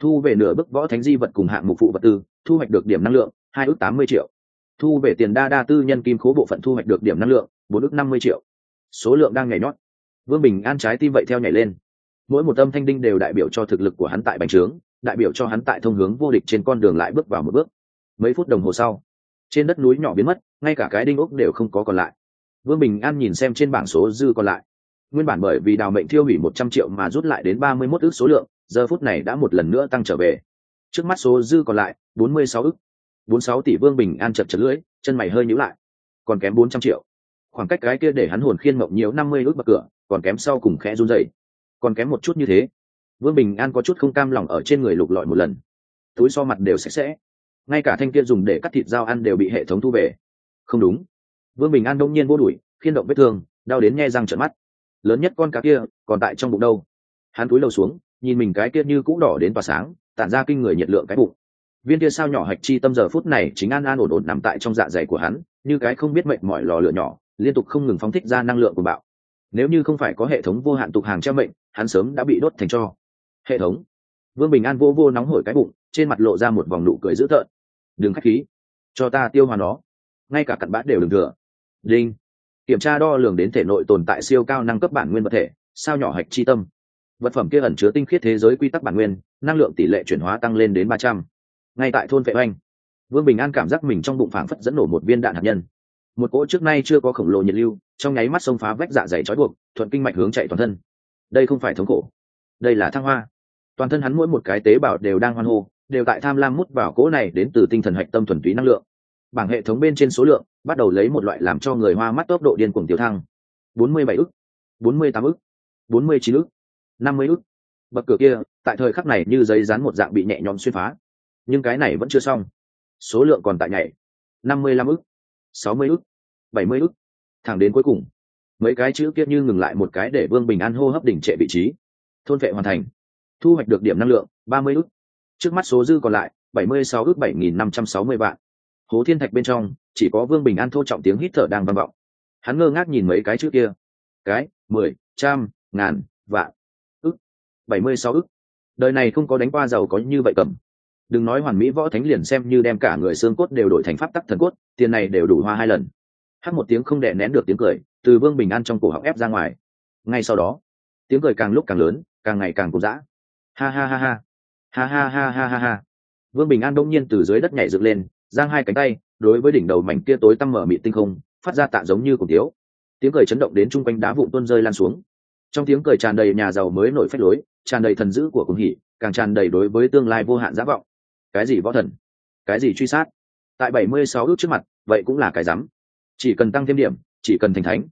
Thu về nửa bức võ thánh di vật cùng hạng mục phụ vật tư, thu hoạch được điểm năng lượng, hai ước tám mươi triệu. Thu về tiền đa đa tư nhân kim khố bộ phận thu hoạch được điểm năng lượng, bốn ước năm mươi triệu. Số lượng đang nhảy nhót. Vương bình an trái tim vậy theo nhảy lên. Mỗi một âm thanh đinh đều đại biểu cho thực lực của hắn tại bành trướng, đại biểu cho hắn tại thông hướng vô địch trên con đường lại bước vào một bước. Mấy phút đồng hồ sau, trên đất núi nhỏ biến mất, ngay cả cái đinh ốc đều không có còn lại vương bình an nhìn xem trên bảng số dư còn lại. Nguyên bản bởi vì đào mệnh thiêu hủy một trăm triệu mà rút lại đến ba mươi mốt ước số lượng giờ phút này đã một lần nữa tăng trở về. Trước mắt số dư còn lại bốn mươi sáu ước bốn sáu tỷ vương bình an chật chật lưỡi chân mày hơi nhíu lại. Còn kém bốn trăm triệu. Khoảng cách cái kia để hắn hồn khiên mộng nhiều năm mươi ước bậc cửa còn kém sau cùng khẽ run rẩy, còn kém một chút như thế. Vương bình an có chút không cam lòng ở trên người lục lọi một lần. Túi so mặt đều sạch sẽ. Ngay cả thanh kia dùng để cắt thịt dao ăn đều bị hệ thống thu về. Không đúng vương bình an đông nhiên vô đuổi, khiên động vết thương, đau đến nghe răng trợn mắt. Lớn nhất con cá kia, còn tại trong bụng đâu? Hắn túi lầu xuống, nhìn mình cái kia như cũ đỏ đến tỏa sáng, tản ra kinh người nhiệt lượng cái bụng. Viên kia sao nhỏ hạch chi tâm giờ phút này chính an an ổn ổn nằm tại trong dạ dày của hắn, như cái không biết mệnh mọi lò lửa nhỏ, liên tục không ngừng phóng thích ra năng lượng của bạo. Nếu như không phải có hệ thống vô hạn tục hàng treo mệnh, hắn sớm đã bị đốt thành cho. Hệ thống. Vương bình an vô vô nóng hổi cái bụng, trên mặt lộ ra một vòng nụ cười dữ tợn. Đừng k h á c h khí, cho ta tiêu hòa nó. Ngay cả cặn bã đều đừng thừa đinh. Kiểm tra đo lường đến thể nội tồn tại siêu cao năng cấp bản nguyên vật thể, sao nhỏ hạch chi tâm. Vật phẩm kia ẩn chứa tinh khiết thế giới quy tắc bản nguyên, năng lượng tỷ lệ chuyển hóa tăng lên đến ba trăm. Ngay tại thôn vệ oanh, vương bình an cảm giác mình trong bụng phảng phất dẫn nổ một viên đạn hạt nhân. Một cỗ trước nay chưa có khổng lồ nhiệt lưu, trong nháy mắt xông phá vách dạ dày trói buộc, thuận kinh mạch hướng chạy toàn thân. Đây không phải thống khổ. Đây là thăng hoa. Toàn thân hắn mỗi một cái tế bào đều đang hoan hô, đều tại tham lam mút vào cỗ này đến từ tinh thần hạch tâm thuần túy năng lượng. Bảng hệ thống bên trên số lượng bắt đầu lấy một loại làm cho người hoa mắt tốc độ điên cuồng tiêu thăng. Bốn mươi bảy ức, bốn mươi tám ức, bốn mươi chín ức, năm mươi ức. Bậc cửa kia, tại thời khắc này như giấy dán một dạng bị nhẹ nhõm xuyên phá. Nhưng cái này vẫn chưa xong. Số lượng còn tại nhảy. năm mươi lăm ức, sáu mươi ức, bảy mươi ức. Thẳng đến cuối cùng, mấy cái chữ kia như ngừng lại một cái để vương bình an hô hấp đỉnh trệ vị trí. Thôn vệ hoàn thành. Thu hoạch được điểm năng lượng, ba mươi ức. Trước mắt số dư còn lại, bảy mươi sáu ước bảy nghìn năm trăm sáu mươi vạn. Hố thiên thạch bên trong chỉ có vương bình an thô trọng tiếng hít thở đang vang vọng. Hắn ngơ ngác nhìn mấy cái chữ kia. Cái, mười, trăm, ngàn, vạn. Ức, bảy mươi sáu ức. Đời này không có đánh qua giàu có như vậy cầm. Đừng nói hoàn mỹ võ thánh liền xem như đem cả người xương cốt đều đổi thành pháp tắc thần cốt, tiền này đều đủ hoa hai lần. Hát một tiếng không đè nén được tiếng cười, từ vương bình an trong cổ họng ép ra ngoài. Ngay sau đó, tiếng cười càng lúc càng lớn, càng ngày càng cục dã. Ha ha ha ha. Ha ha ha ha ha ha. Vương bình an đông nhiên từ dưới đất nhảy dựng lên, giang hai cánh tay đối với đỉnh đầu mảnh kia tối tăm mở mịt tinh không, phát ra tạ giống như cùng tiếu. Tiếng cười chấn động đến chung quanh đá vụn tuôn rơi lan xuống. Trong tiếng cười tràn đầy nhà giàu mới nổi phách lối, tràn đầy thần dữ của cùng hỉ, càng tràn đầy đối với tương lai vô hạn giả vọng. Cái gì võ thần? Cái gì truy sát? Tại bảy mươi sáu ước trước mặt, vậy cũng là cái rắm. Chỉ cần tăng thêm điểm, chỉ cần thành thánh.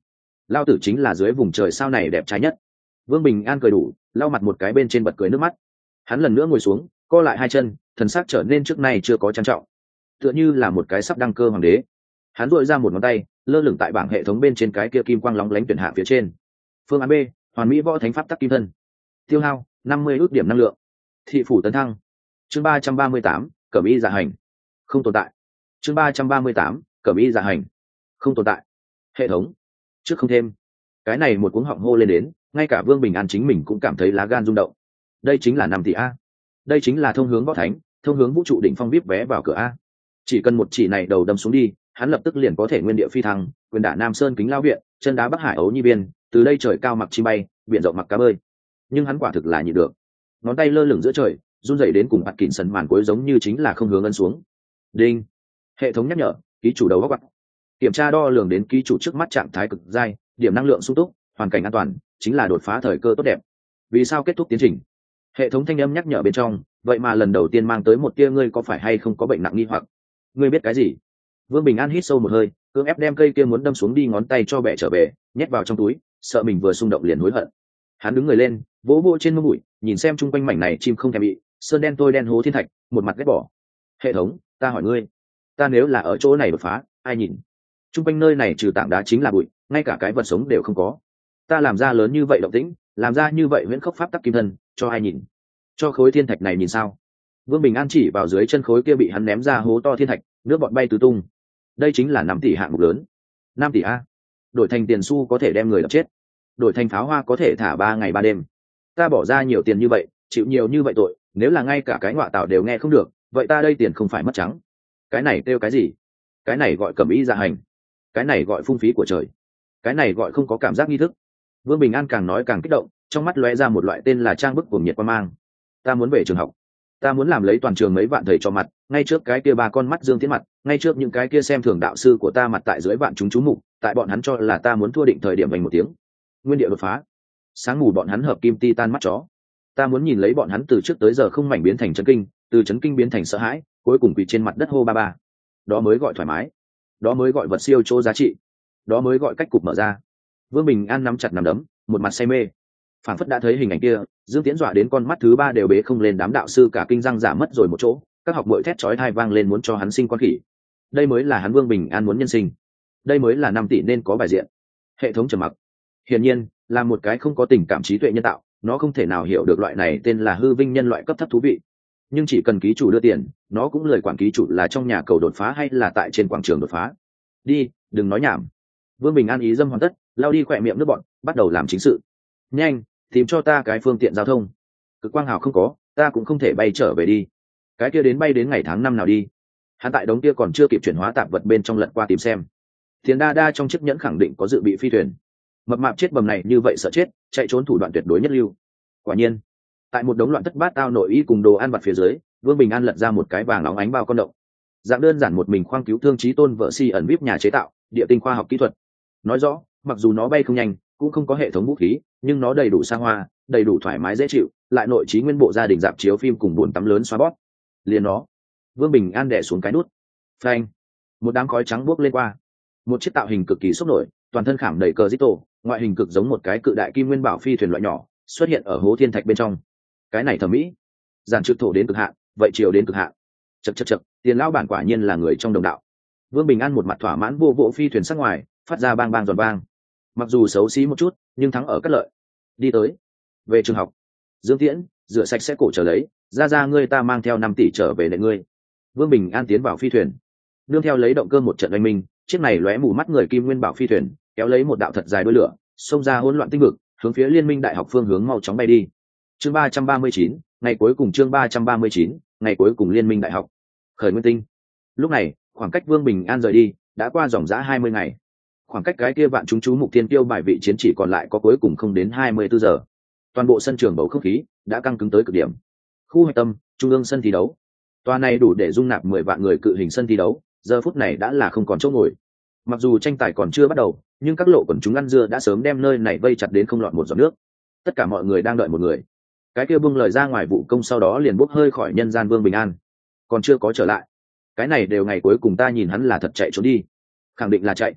Lao tử chính là dưới vùng trời sao này đẹp trái nhất. Vương bình an cười đủ, lau mặt một cái bên trên bật cười nước mắt. Hắn lần nữa ngồi xuống, co lại hai chân, thần sắc trở nên trước nay chưa có trang trọng tựa như là một cái sắp đăng cơ hoàng đế. Hắn dội ra một ngón tay, lơ lửng tại bảng hệ thống bên trên cái kia kim quang lóng lánh tuyển hạ phía trên. Phương án b, hoàn mỹ võ thánh pháp tắc kim thân. Tiêu hao, năm mươi ước điểm năng lượng. Thị phủ tấn thăng. Chương ba trăm ba mươi tám, cẩm y giả hành. Không tồn tại. Chương ba trăm ba mươi tám, cẩm y giả hành. Không tồn tại. Hệ thống. Trước không thêm. Cái này một cuống họng hô lên đến, ngay cả vương bình an chính mình cũng cảm thấy lá gan rung động. Đây chính là năm tỷ a. Đây chính là thông hướng võ thánh, thông hướng vũ trụ đỉnh phong vip vé vào cửa a chỉ cần một chỉ này đầu đâm xuống đi, hắn lập tức liền có thể nguyên địa phi thăng, quyền đả nam sơn kính lao viện, chân đá bắc hải ấu nhi biên từ đây trời cao mặc chi bay, biển rộng mặc cá bơi. Nhưng hắn quả thực là nhịn được. Ngón tay lơ lửng giữa trời, run dậy đến cùng mặt kín sần màn cuối giống như chính là không hướng ân xuống. Đinh. Hệ thống nhắc nhở, ký chủ đầu góc bắt kiểm tra đo lường đến ký chủ trước mắt trạng thái cực dai, điểm năng lượng sung túc, hoàn cảnh an toàn, chính là đột phá thời cơ tốt đẹp. Vì sao kết thúc tiến trình? Hệ thống thanh âm nhắc nhở bên trong, vậy mà lần đầu tiên mang tới một tia ngươi có phải hay không có bệnh nặng nghi hoặc? Ngươi biết cái gì? Vương bình an hít sâu một hơi, cưỡng ép đem cây kia muốn đâm xuống đi ngón tay cho bẻ trở về, nhét vào trong túi, sợ mình vừa xung động liền hối hận. Hắn đứng người lên, vỗ vỗ trên mông bụi, nhìn xem chung quanh mảnh này chim không thèm bị, sơn đen tôi đen hố thiên thạch, một mặt ghét bỏ. Hệ thống, ta hỏi ngươi, ta nếu là ở chỗ này đột phá, ai nhìn? Chung quanh nơi này trừ tảng đá chính là bụi, ngay cả cái vật sống đều không có. Ta làm ra lớn như vậy động tĩnh, làm ra như vậy nguyễn khốc pháp tắc kim thân, cho ai nhìn? Cho khối thiên thạch này nhìn sao? Vương bình an chỉ vào dưới chân khối kia bị hắn ném ra hố to thiên thạch, nước bọn bay tứ tung. Đây chính là năm tỷ hạng mục lớn. Năm tỷ a. Đổi thành tiền xu có thể đem người đập chết. Đổi thành pháo hoa có thể thả ba ngày ba đêm. Ta bỏ ra nhiều tiền như vậy, chịu nhiều như vậy tội, nếu là ngay cả cái ngoại tạo đều nghe không được, vậy ta đây tiền không phải mất trắng. Cái này kêu cái gì? Cái này gọi cầm ý dạ hành. Cái này gọi phung phí của trời. Cái này gọi không có cảm giác nghi thức. Vương bình an càng nói càng kích động, trong mắt lóe ra một loại tên là trang bức cuồng nhiệt quan mang. Ta muốn về trường học ta muốn làm lấy toàn trường mấy vạn thầy cho mặt, ngay trước cái kia ba con mắt dương tiến mặt, ngay trước những cái kia xem thường đạo sư của ta mặt tại dưới vạn chúng chú mục, tại bọn hắn cho là ta muốn thua định thời điểm vành một tiếng. Nguyên địa đột phá. Sáng mù bọn hắn hợp kim ti tan mắt chó. Ta muốn nhìn lấy bọn hắn từ trước tới giờ không mảnh biến thành chấn kinh, từ chấn kinh biến thành sợ hãi, cuối cùng quỳ trên mặt đất hô ba ba. Đó mới gọi thoải mái. Đó mới gọi vật siêu chỗ giá trị. Đó mới gọi cách cục mở ra. Vương bình an nắm chặt nằm đấm, một mặt say mê phản phất đã thấy hình ảnh kia, dương tiễn dọa đến con mắt thứ ba đều bế không lên, đám đạo sư cả kinh răng giả mất rồi một chỗ, các học bội thét chói thai vang lên muốn cho hắn sinh con khỉ. Đây mới là hắn vương bình an muốn nhân sinh. Đây mới là năm tỷ nên có bài diện. Hệ thống trầm mặc. Hiển nhiên, là một cái không có tình cảm trí tuệ nhân tạo, nó không thể nào hiểu được loại này tên là hư vinh nhân loại cấp thấp thú vị. Nhưng chỉ cần ký chủ đưa tiền, nó cũng lời quản ký chủ là trong nhà cầu đột phá hay là tại trên quảng trường đột phá. Đi, đừng nói nhảm. Vương bình an ý dâm hoàn tất lao đi khỏe miệng nước bọn, bắt đầu làm chính sự. Nhanh tìm cho ta cái phương tiện giao thông. Cực quang hào không có, ta cũng không thể bay trở về đi. Cái kia đến bay đến ngày tháng năm nào đi. Hắn tại đống kia còn chưa kịp chuyển hóa tạp vật bên trong lật qua tìm xem. Thiền đa đa trong chiếc nhẫn khẳng định có dự bị phi thuyền. Mập mạp chết bầm này như vậy sợ chết, chạy trốn thủ đoạn tuyệt đối nhất lưu. Quả nhiên, tại một đống loạn thất bát tao nội y cùng đồ ăn vặt phía dưới, vương bình an lật ra một cái vàng óng ánh bao con động. Dạng đơn giản một mình khoang cứu thương trí tôn vợ si ẩn vip nhà chế tạo, địa tinh khoa học kỹ thuật. Nói rõ, mặc dù nó bay không nhanh cũng không có hệ thống vũ khí, nhưng nó đầy đủ xa hoa, đầy đủ thoải mái dễ chịu, lại nội trí nguyên bộ gia đình dạp chiếu phim cùng buồn tắm lớn xoa bót liền nó. Vương bình an đẻ xuống cái nút. Phanh. Một đám khói trắng buốc lên qua. Một chiếc tạo hình cực kỳ sốc nổi, toàn thân khảm đầy cờ dít tổ, ngoại hình cực giống một cái cự đại kim nguyên bảo phi thuyền loại nhỏ, xuất hiện ở hố thiên thạch bên trong. Cái này thẩm mỹ. Giàn trực thổ đến cực hạn, vậy chiều đến cực hạn. Chật chật chật tiền lão bản quả nhiên là người trong đồng đạo. Vương bình an một mặt thỏa mãn vô vỗ phi thuyền sắc ngoài, phát ra bang bang giòn vang mặc dù xấu xí một chút, nhưng thắng ở cát lợi. Đi tới. Về trường học. Dương tiễn, rửa sạch sẽ cổ trở lấy. Ra ra, ngươi ta mang theo năm tỷ trở về nệ ngươi. Vương bình an tiến vào phi thuyền. Nương theo lấy động cơ một trận oanh minh, chiếc này lóe mù mắt người kim nguyên bảo phi thuyền, kéo lấy một đạo thật dài đôi lửa, xông ra hỗn loạn tinh vực, hướng phía liên minh đại học phương hướng mau chóng bay đi. Chương ba trăm ba mươi chín, ngày cuối cùng chương ba trăm ba mươi chín, ngày cuối cùng liên minh đại học. Khởi nguyên tinh. Lúc này, khoảng cách vương bình an rời đi, đã qua dòng giã hai mươi ngày khoảng cách cái kia vạn chúng chú mục tiên tiêu bài vị chiến chỉ còn lại có cuối cùng không đến hai mươi bốn giờ. Toàn bộ sân trường bầu không khí đã căng cứng tới cực điểm. Khu hạch tâm, trung ương sân thi đấu. Tòa này đủ để dung nạp mười vạn người cự hình sân thi đấu, giờ phút này đã là không còn chỗ ngồi. Mặc dù tranh tài còn chưa bắt đầu, nhưng các lộ quần chúng ăn dưa đã sớm đem nơi này vây chặt đến không lọt một giọt nước. Tất cả mọi người đang đợi một người. Cái kia bưng lời ra ngoài vụ công sau đó liền bốc hơi khỏi nhân gian vương bình an. Còn chưa có trở lại. Cái này đều ngày cuối cùng ta nhìn hắn là thật chạy trốn đi. Khẳng định là chạy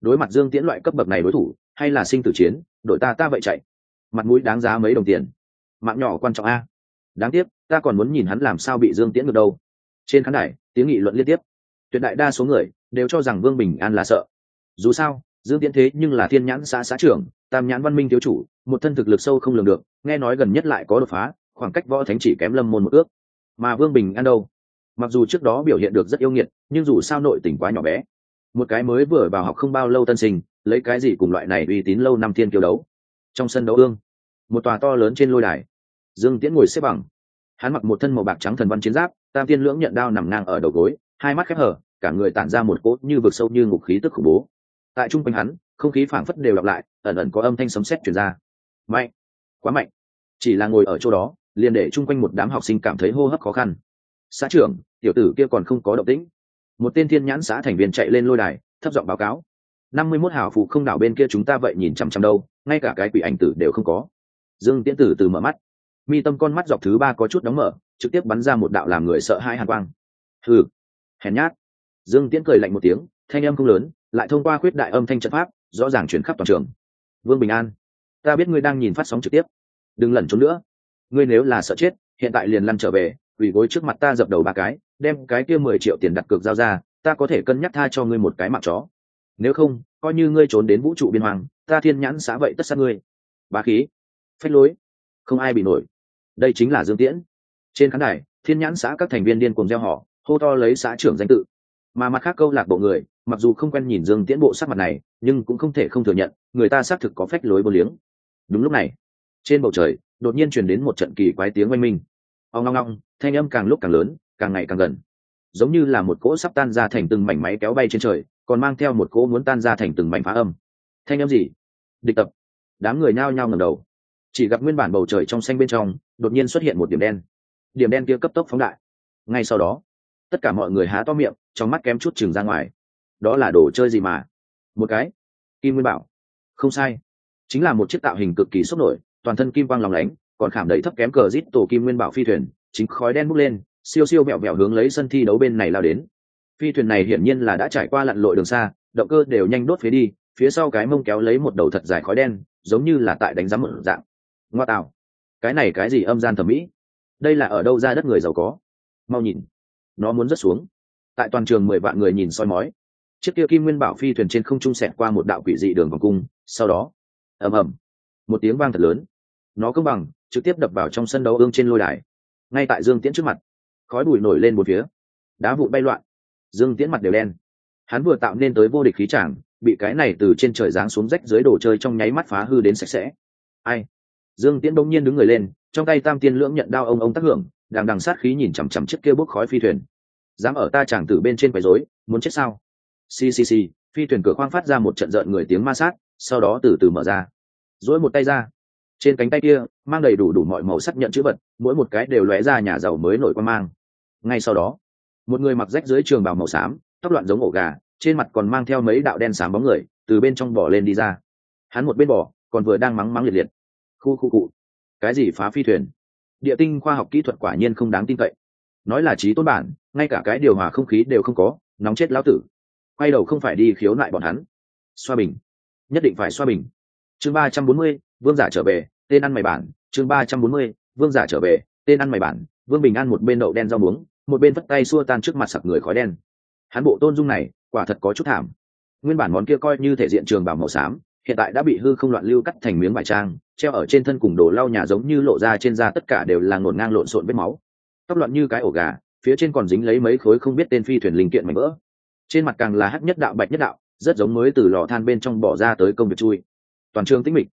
đối mặt dương tiễn loại cấp bậc này đối thủ, hay là sinh tử chiến, đội ta ta vậy chạy. Mặt mũi đáng giá mấy đồng tiền. Mạng nhỏ quan trọng a. Đáng tiếc, ta còn muốn nhìn hắn làm sao bị dương tiễn được đâu. Trên khán đài, tiếng nghị luận liên tiếp. Tuyệt đại đa số người đều cho rằng vương bình an là sợ. Dù sao, dương tiễn thế nhưng là thiên nhãn xã xã trưởng, tam nhãn văn minh thiếu chủ, một thân thực lực sâu không lường được, nghe nói gần nhất lại có đột phá, khoảng cách võ thánh chỉ kém lâm môn một ước. Mà vương bình an đâu? Mặc dù trước đó biểu hiện được rất yêu nghiệt, nhưng dù sao nội tỉnh quá nhỏ bé một cái mới vừa vào học không bao lâu tân sinh, lấy cái gì cùng loại này uy tín lâu năm thiên kiêu đấu? Trong sân đấu ương, một tòa to lớn trên lôi đài, dương tiễn ngồi xếp bằng. Hắn mặc một thân màu bạc trắng thần văn chiến giáp, tam tiên lưỡng nhận đao nằm ngang ở đầu gối, hai mắt khép hở, cả người tản ra một cốt như vực sâu như ngục khí tức khủng bố. Tại trung quanh hắn, không khí phảng phất đều lặp lại, ẩn ẩn có âm thanh sấm sét chuyển ra. Mạnh! Quá mạnh! Chỉ là ngồi ở chỗ đó, liền để chung quanh một đám học sinh cảm thấy hô hấp khó khăn. Xã trưởng, tiểu tử kia còn không có động tĩnh một tên thiên nhãn xã thành viên chạy lên lôi đài, thấp giọng báo cáo. Năm mươi mốt hào phụ không đảo bên kia chúng ta vậy nhìn chằm chằm đâu, ngay cả cái quỷ ảnh tử đều không có. Dương tiễn tử từ mở mắt. Mi tâm con mắt dọc thứ ba có chút đóng mở, trực tiếp bắn ra một đạo làm người sợ hai hàn quang. Ừ hèn nhát. Dương tiễn cười lạnh một tiếng, thanh âm không lớn, lại thông qua khuyết đại âm thanh trận pháp, rõ ràng chuyển khắp toàn trường. Vương bình an, ta biết ngươi đang nhìn phát sóng trực tiếp. Đừng lẩn trốn nữa. Ngươi nếu là sợ chết, hiện tại liền lăn trở về, quỳ gối trước mặt ta dập đầu ba cái đem cái kia mười triệu tiền đặt cược giao ra, ta có thể cân nhắc tha cho ngươi một cái mạng chó. Nếu không, coi như ngươi trốn đến vũ trụ biên hoàng, ta thiên nhãn xã vậy tất sát ngươi. Bá khí. Phách lối. Không ai bị nổi. Đây chính là dương tiễn. Trên khán đài, thiên nhãn xã các thành viên điên cùng gieo họ, hô to lấy xã trưởng danh tự. Mà mặt khác câu lạc bộ người, mặc dù không quen nhìn dương tiễn bộ sắc mặt này, nhưng cũng không thể không thừa nhận, người ta xác thực có phách lối vô liếng. Đúng lúc này, trên bầu trời, đột nhiên truyền đến một trận kỳ quái tiếng oanh minh. Ông long long thanh âm càng lúc càng lớn càng ngày càng gần. Giống như là một cỗ sắp tan ra thành từng mảnh máy kéo bay trên trời, còn mang theo một cỗ muốn tan ra thành từng mảnh phá âm. Thanh âm gì? Địch tập. Đám người nhao nhao ngầm đầu. Chỉ gặp nguyên bản bầu trời trong xanh bên trong, đột nhiên xuất hiện một điểm đen. Điểm đen kia cấp tốc phóng đại. Ngay sau đó, tất cả mọi người há to miệng, trong mắt kém chút chừng ra ngoài. Đó là đồ chơi gì mà? Một cái. Kim nguyên bảo. Không sai. Chính là một chiếc tạo hình cực kỳ sốc nổi, toàn thân kim quang lòng lánh, còn khảm đầy thấp kém cờ rít tổ kim nguyên bảo phi thuyền, chính khói đen bốc lên siêu siêu mẹo mẹo hướng lấy sân thi đấu bên này lao đến. Phi thuyền này hiển nhiên là đã trải qua lặn lội đường xa, động cơ đều nhanh đốt phía đi, phía sau cái mông kéo lấy một đầu thật dài khói đen, giống như là tại đánh giá một dạng. Ngoa tạo. Cái này cái gì âm gian thẩm mỹ? Đây là ở đâu ra đất người giàu có? Mau nhìn. Nó muốn rớt xuống. Tại toàn trường mười vạn người nhìn soi mói. Chiếc kia kim nguyên bảo phi thuyền trên không trung xẹt qua một đạo quỷ dị đường vòng cung, sau đó, ầm ầm, một tiếng vang thật lớn. Nó công bằng, trực tiếp đập vào trong sân đấu ương trên lôi đài. Ngay tại dương tiễn trước mặt khói bụi nổi lên một phía. Đá vụ bay loạn. Dương tiễn mặt đều đen. Hắn vừa tạo nên tới vô địch khí tràng bị cái này từ trên trời giáng xuống rách dưới đồ chơi trong nháy mắt phá hư đến sạch sẽ. Ai? Dương tiễn đông nhiên đứng người lên, trong tay tam tiên lưỡng nhận đao ông ông tác hưởng, đằng đằng sát khí nhìn chằm chằm chiếc kia bốc khói phi thuyền. Dám ở ta chàng tử bên trên quấy rối, muốn chết sao? Ccc phi thuyền cửa khoang phát ra một trận rợn người tiếng ma sát, sau đó từ từ mở ra. Dỗi một tay ra. Trên cánh tay kia, mang đầy đủ đủ mọi màu sắc nhận chữ vật, mỗi một cái đều lóe ra nhà giàu mới nổi quan mang ngay sau đó, một người mặc rách dưới trường bào màu xám, tóc loạn giống ổ gà, trên mặt còn mang theo mấy đạo đen xám bóng người, từ bên trong bỏ lên đi ra. Hắn một bên bỏ còn vừa đang mắng mắng liệt liệt. Khu khu cụ. Cái gì phá phi thuyền? Địa tinh khoa học kỹ thuật quả nhiên không đáng tin cậy. Nói là trí tôn bản, ngay cả cái điều hòa không khí đều không có, nóng chết lão tử. Quay đầu không phải đi khiếu nại bọn hắn. Xoa bình. Nhất định phải xoa bình. Chương ba trăm bốn mươi, vương giả trở về, tên ăn mày bản. Chương ba trăm bốn mươi, vương giả trở về, tên ăn mày bản. Vương bình ăn một bên đậu đen rau muống một bên vất tay xua tan trước mặt sặc người khói đen. Hắn bộ tôn dung này, quả thật có chút thảm. Nguyên bản món kia coi như thể diện trường bảo màu xám, hiện tại đã bị hư không loạn lưu cắt thành miếng vải trang, treo ở trên thân cùng đồ lau nhà giống như lộ ra trên da tất cả đều là ngổn ngang lộn xộn vết máu. Tóc loạn như cái ổ gà, phía trên còn dính lấy mấy khối không biết tên phi thuyền linh kiện mảnh vỡ. Trên mặt càng là hắc nhất đạo bạch nhất đạo, rất giống mới từ lò than bên trong bỏ ra tới công việc chui. Toàn trường tĩnh mịch.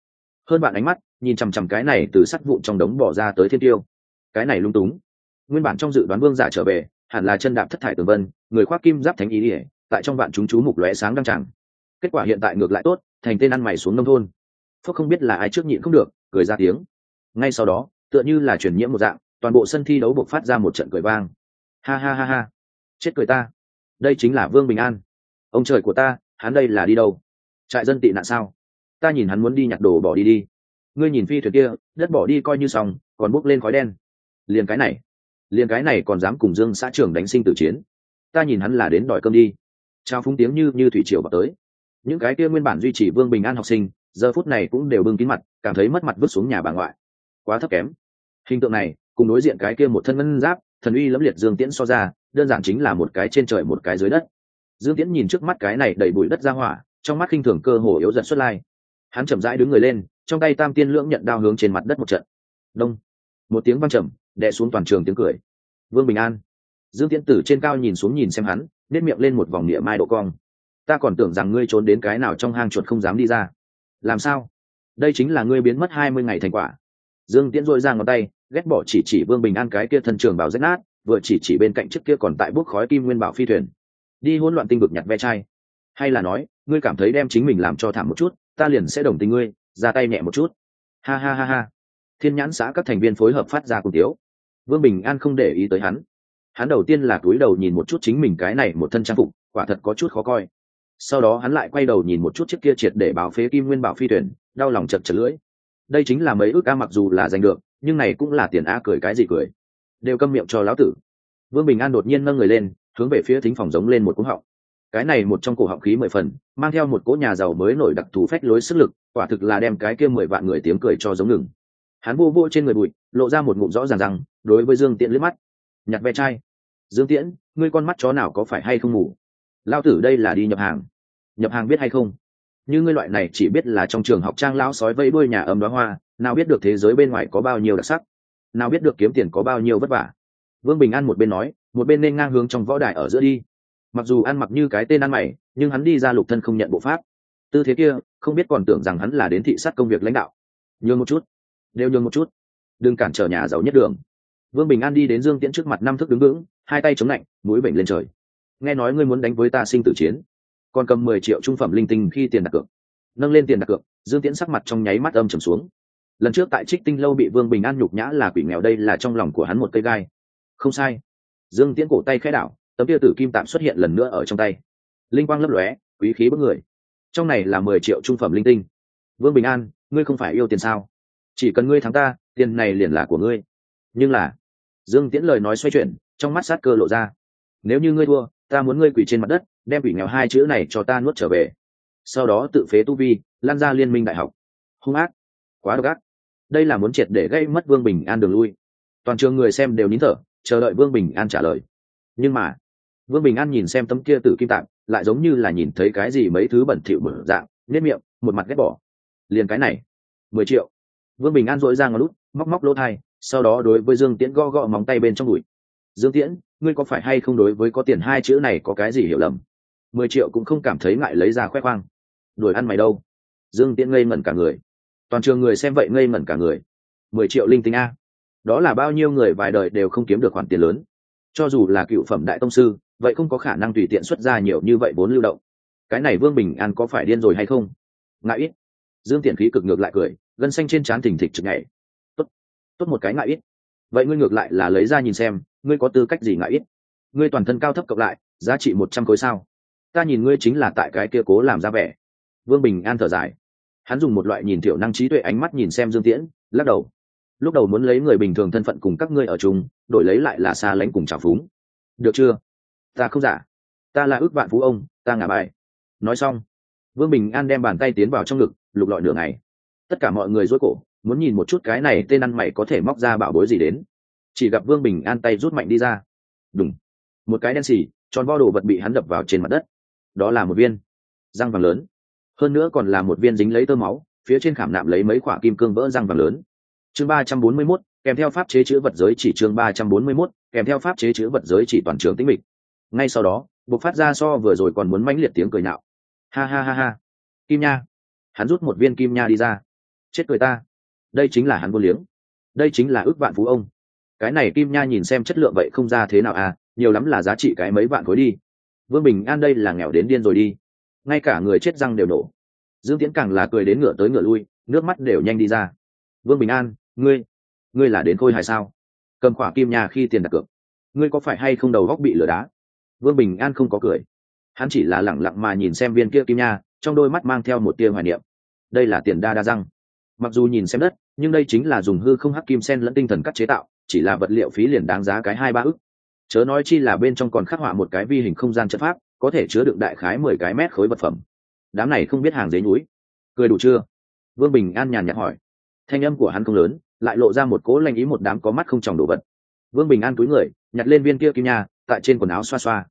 Hơn bạn ánh mắt, nhìn chằm chằm cái này từ sắt vụn trong đống bỏ ra tới thiên tiêu. Cái này lung túng nguyên bản trong dự đoán vương giả trở về, hẳn là chân đạp thất thải tường vân, người khoác kim giáp thánh ý ỉa, tại trong vạn chúng chú mục lóe sáng đăng tràng. Kết quả hiện tại ngược lại tốt, thành tên ăn mày xuống nông thôn. Phúc không biết là ai trước nhịn không được, cười ra tiếng. Ngay sau đó, tựa như là truyền nhiễm một dạng, toàn bộ sân thi đấu buộc phát ra một trận cười vang. Ha ha ha ha. Chết cười ta. Đây chính là vương bình an. Ông trời của ta, hắn đây là đi đâu? Trại dân tị nạn sao? Ta nhìn hắn muốn đi nhặt đồ bỏ đi đi. Ngươi nhìn phi thuyền kia, đất bỏ đi coi như xong, còn bốc lên khói đen. Liền cái này liền cái này còn dám cùng dương xã trưởng đánh sinh tử chiến. Ta nhìn hắn là đến đòi cơm đi. Trao phúng tiếng như như thủy triều vào tới. Những cái kia nguyên bản duy trì vương bình an học sinh, giờ phút này cũng đều bưng kín mặt, cảm thấy mất mặt vứt xuống nhà bà ngoại. Quá thấp kém. Hình tượng này, cùng đối diện cái kia một thân ngân giáp, thần uy lẫm liệt dương tiễn so ra, đơn giản chính là một cái trên trời một cái dưới đất. Dương tiễn nhìn trước mắt cái này đầy bụi đất ra hỏa, trong mắt khinh thường cơ hồ yếu dần xuất lai. Hắn chậm rãi đứng người lên, trong tay tam tiên lưỡng nhận đao hướng trên mặt đất một trận. Đông. Một tiếng văng trầm đè xuống toàn trường tiếng cười. Vương bình an. Dương tiễn tử trên cao nhìn xuống nhìn xem hắn, nếp miệng lên một vòng địa mai độ cong. Ta còn tưởng rằng ngươi trốn đến cái nào trong hang chuột không dám đi ra. Làm sao? Đây chính là ngươi biến mất hai mươi ngày thành quả. Dương tiễn dội ra ngón tay, ghét bỏ chỉ chỉ vương bình an cái kia thân trường bảo rách nát, vừa chỉ chỉ bên cạnh trước kia còn tại bút khói kim nguyên bảo phi thuyền. Đi hỗn loạn tinh vực nhặt ve chai. Hay là nói, ngươi cảm thấy đem chính mình làm cho thảm một chút, ta liền sẽ đồng tình ngươi, ra tay nhẹ một chút. Ha ha ha ha. Thiên nhãn xã các thành viên phối hợp phát ra cùng tiếu vương bình an không để ý tới hắn. Hắn đầu tiên là túi đầu nhìn một chút chính mình cái này một thân trang phục, quả thật có chút khó coi. Sau đó hắn lại quay đầu nhìn một chút chiếc kia triệt để báo phế kim nguyên bảo phi thuyền đau lòng chật chật lưỡi. Đây chính là mấy ước ca mặc dù là giành được, nhưng này cũng là tiền a cười cái gì cười. Đều câm miệng cho lão tử. Vương bình an đột nhiên nâng người lên, hướng về phía thính phòng giống lên một cúng họng. Cái này một trong cổ họng khí mười phần, mang theo một cỗ nhà giàu mới nổi đặc thù phách lối sức lực, quả thực là đem cái kia mười vạn người tiếng cười cho giống ngừng hắn vô vô trên người bụi, lộ ra một ngụm rõ ràng rằng, đối với dương tiễn liếc mắt. Nhặt ve chai. Dương tiễn, ngươi con mắt chó nào có phải hay không ngủ? Lao tử đây là đi nhập hàng. Nhập hàng biết hay không? Như ngươi loại này chỉ biết là trong trường học trang lão sói vây đuôi nhà ấm đoá hoa, nào biết được thế giới bên ngoài có bao nhiêu đặc sắc? Nào biết được kiếm tiền có bao nhiêu vất vả? Vương bình an một bên nói, một bên nên ngang hướng trong võ đài ở giữa đi. Mặc dù ăn mặc như cái tên ăn mày, nhưng hắn đi ra lục thân không nhận bộ pháp. Tư thế kia, không biết còn tưởng rằng hắn là đến thị sát công việc lãnh đạo. Nhường một chút đều nhường một chút. Đừng cản trở nhà giàu nhất đường. Vương bình an đi đến dương tiễn trước mặt năm thức đứng vững, hai tay chống lạnh, mũi bệnh lên trời. Nghe nói ngươi muốn đánh với ta sinh tử chiến, còn cầm mười triệu trung phẩm linh tinh khi tiền đặt cược. Nâng lên tiền đặt cược, dương tiễn sắc mặt trong nháy mắt âm trầm xuống. Lần trước tại trích tinh lâu bị vương bình an nhục nhã là quỷ nghèo, đây là trong lòng của hắn một cây gai. Không sai. Dương tiễn cổ tay khẽ đảo, tấm tia tử kim tạm xuất hiện lần nữa ở trong tay. Linh quang lấp lóe, quý khí bất người. Trong này là mười triệu trung phẩm linh tinh. Vương bình an, ngươi không phải yêu tiền sao? Chỉ cần ngươi thắng ta, tiền này liền là của ngươi. Nhưng là, dương tiễn lời nói xoay chuyển, trong mắt sát cơ lộ ra. Nếu như ngươi thua, ta muốn ngươi quỷ trên mặt đất, đem quỷ nghèo hai chữ này cho ta nuốt trở về. Sau đó tự phế tu vi, lan ra liên minh đại học. Hung ác. Quá độc ác. Đây là muốn triệt để gây mất vương bình an đường lui. Toàn trường người xem đều nín thở, chờ đợi vương bình an trả lời. Nhưng mà, vương bình an nhìn xem tấm kia tử kim tạng, lại giống như là nhìn thấy cái gì mấy thứ bẩn thỉu bẩn dạng nếp miệng, một mặt ghét bỏ. Liền cái này, mười triệu vương bình an dội ra ngón lút móc móc lỗ thai, sau đó đối với dương tiễn gõ gõ móng tay bên trong đùi. Dương tiễn, ngươi có phải hay không đối với có tiền hai chữ này có cái gì hiểu lầm? Mười triệu cũng không cảm thấy ngại lấy ra khoe khoang. Đuổi ăn mày đâu? Dương tiễn ngây ngẩn cả người. Toàn trường người xem vậy ngây ngẩn cả người. Mười triệu linh tinh a, đó là bao nhiêu người vài đời đều không kiếm được khoản tiền lớn. Cho dù là cựu phẩm đại tông sư, vậy không có khả năng tùy tiện xuất ra nhiều như vậy vốn lưu động. Cái này vương bình an có phải điên rồi hay không? Ngại ít. Dương tiện khí cực ngược lại cười gân xanh trên trán thình thịch chực nhảy. Tốt tốt một cái ngại ít. Vậy ngươi ngược lại là lấy ra nhìn xem, ngươi có tư cách gì ngại ít? Ngươi toàn thân cao thấp cộng lại, giá trị một trăm khối sao? Ta nhìn ngươi chính là tại cái kia cố làm ra vẻ. Vương bình an thở dài. Hắn dùng một loại nhìn thiểu năng trí tuệ ánh mắt nhìn xem dương tiễn, lắc đầu. Lúc đầu muốn lấy người bình thường thân phận cùng các ngươi ở chung, đổi lấy lại là xa lánh cùng trào phúng. Được chưa? Ta không giả. Ta là ước vạn phú ông, ta ngả bài. Nói xong, vương bình an đem bàn tay tiến vào trong ngực, lục lọi nửa ngày tất cả mọi người rối cổ, muốn nhìn một chút cái này tên ăn mày có thể móc ra bảo bối gì đến. Chỉ gặp vương bình an tay rút mạnh đi ra. Đúng một cái đen xì, tròn vo đồ vật bị hắn đập vào trên mặt đất. Đó là một viên răng vàng lớn. Hơn nữa còn là một viên dính lấy tơ máu, phía trên khảm nạm lấy mấy khoả kim cương vỡ răng vàng lớn. Chương ba trăm bốn mươi mốt, kèm theo pháp chế chữ vật giới chỉ chương ba trăm bốn mươi mốt, kèm theo pháp chế chữ vật giới chỉ toàn trường tĩnh mịch. Ngay sau đó buộc phát ra so vừa rồi còn muốn mãnh liệt tiếng cười nạo ha ha ha ha. Kim nha. Hắn rút một viên kim nha đi ra chết cười ta. Đây chính là hắn vô liếng. Đây chính là ước vạn phú ông. Cái này kim nha nhìn xem chất lượng vậy không ra thế nào à nhiều lắm là giá trị cái mấy vạn khối đi. Vương bình an đây là nghèo đến điên rồi đi. Ngay cả người chết răng đều nổ. Dương tiễn càng là cười đến ngựa tới ngựa lui, nước mắt đều nhanh đi ra. Vương bình an, ngươi ngươi là đến khôi hài sao? Cầm khỏa kim nha khi tiền đặt cược. Ngươi có phải hay không đầu góc bị lửa đá? Vương bình an không có cười. Hắn chỉ là lẳng lặng mà nhìn xem viên kia kim nha, trong đôi mắt mang theo một tia hoài niệm. Đây là tiền đa đa răng mặc dù nhìn xem đất, nhưng đây chính là dùng hư không hắc kim sen lẫn tinh thần cắt chế tạo, chỉ là vật liệu phí liền đáng giá cái hai ba ức. Chớ nói chi là bên trong còn khắc họa một cái vi hình không gian chất pháp, có thể chứa đựng đại khái mười cái mét khối vật phẩm. Đám này không biết hàng dế núi. Cười đủ chưa? Vương bình an nhàn nhạt hỏi. Thanh âm của hắn không lớn, lại lộ ra một cố lanh ý một đám có mắt không tròng đồ vật. Vương bình an túi người, nhặt lên viên kia kim nha, tại trên quần áo xoa xoa.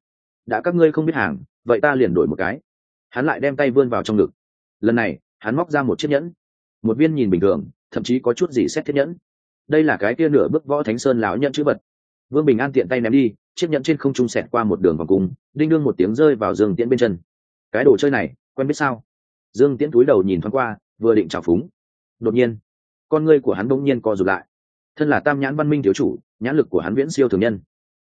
Đã các ngươi không biết hàng, vậy ta liền đổi một cái. Hắn lại đem tay vươn vào trong ngực. Lần này, hắn móc ra một chiếc nhẫn một viên nhìn bình thường, thậm chí có chút gì xét thiết nhẫn. Đây là cái kia nửa bước võ thánh sơn lão nhẫn chữ vật. Vương bình an tiện tay ném đi, chiếc nhẫn trên không trung sẹt qua một đường vòng cung, đinh đương một tiếng rơi vào dương tiễn bên chân. Cái đồ chơi này, quen biết sao? Dương tiễn túi đầu nhìn thoáng qua, vừa định trào phúng. Đột nhiên, con ngươi của hắn bỗng nhiên co rụt lại. Thân là tam nhãn văn minh thiếu chủ, nhãn lực của hắn viễn siêu thường nhân.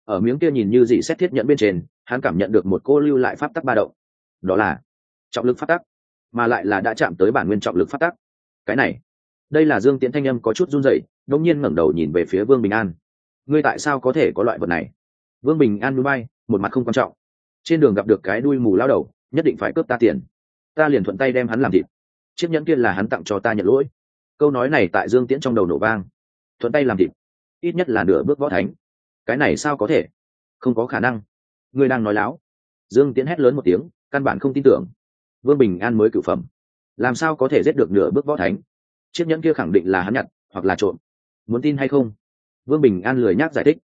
Ở miếng kia nhìn như dị xét thiết nhận bên trên, hắn cảm nhận được một cô lưu lại pháp tắc ba động. Đó là trọng lực pháp tắc, mà lại là đã chạm tới bản nguyên trọng lực pháp tắc cái này. Đây là dương tiễn thanh âm có chút run rẩy đông nhiên ngẩng đầu nhìn về phía vương bình an. Ngươi tại sao có thể có loại vật này? Vương bình an núi bay một mặt không quan trọng. Trên đường gặp được cái đuôi mù lao đầu, nhất định phải cướp ta tiền. Ta liền thuận tay đem hắn làm thịt. Chiếc nhẫn kia là hắn tặng cho ta nhận lỗi. Câu nói này tại dương tiễn trong đầu nổ vang. Thuận tay làm thịt. Ít nhất là nửa bước võ thánh. Cái này sao có thể? Không có khả năng. Ngươi đang nói láo. Dương tiễn hét lớn một tiếng, căn bản không tin tưởng. Vương bình an mới cửu phẩm làm sao có thể giết được nửa bước võ thánh? Chiếc nhẫn kia khẳng định là hắn nhặt, hoặc là trộm. Muốn tin hay không? Vương bình an lười nhác giải thích.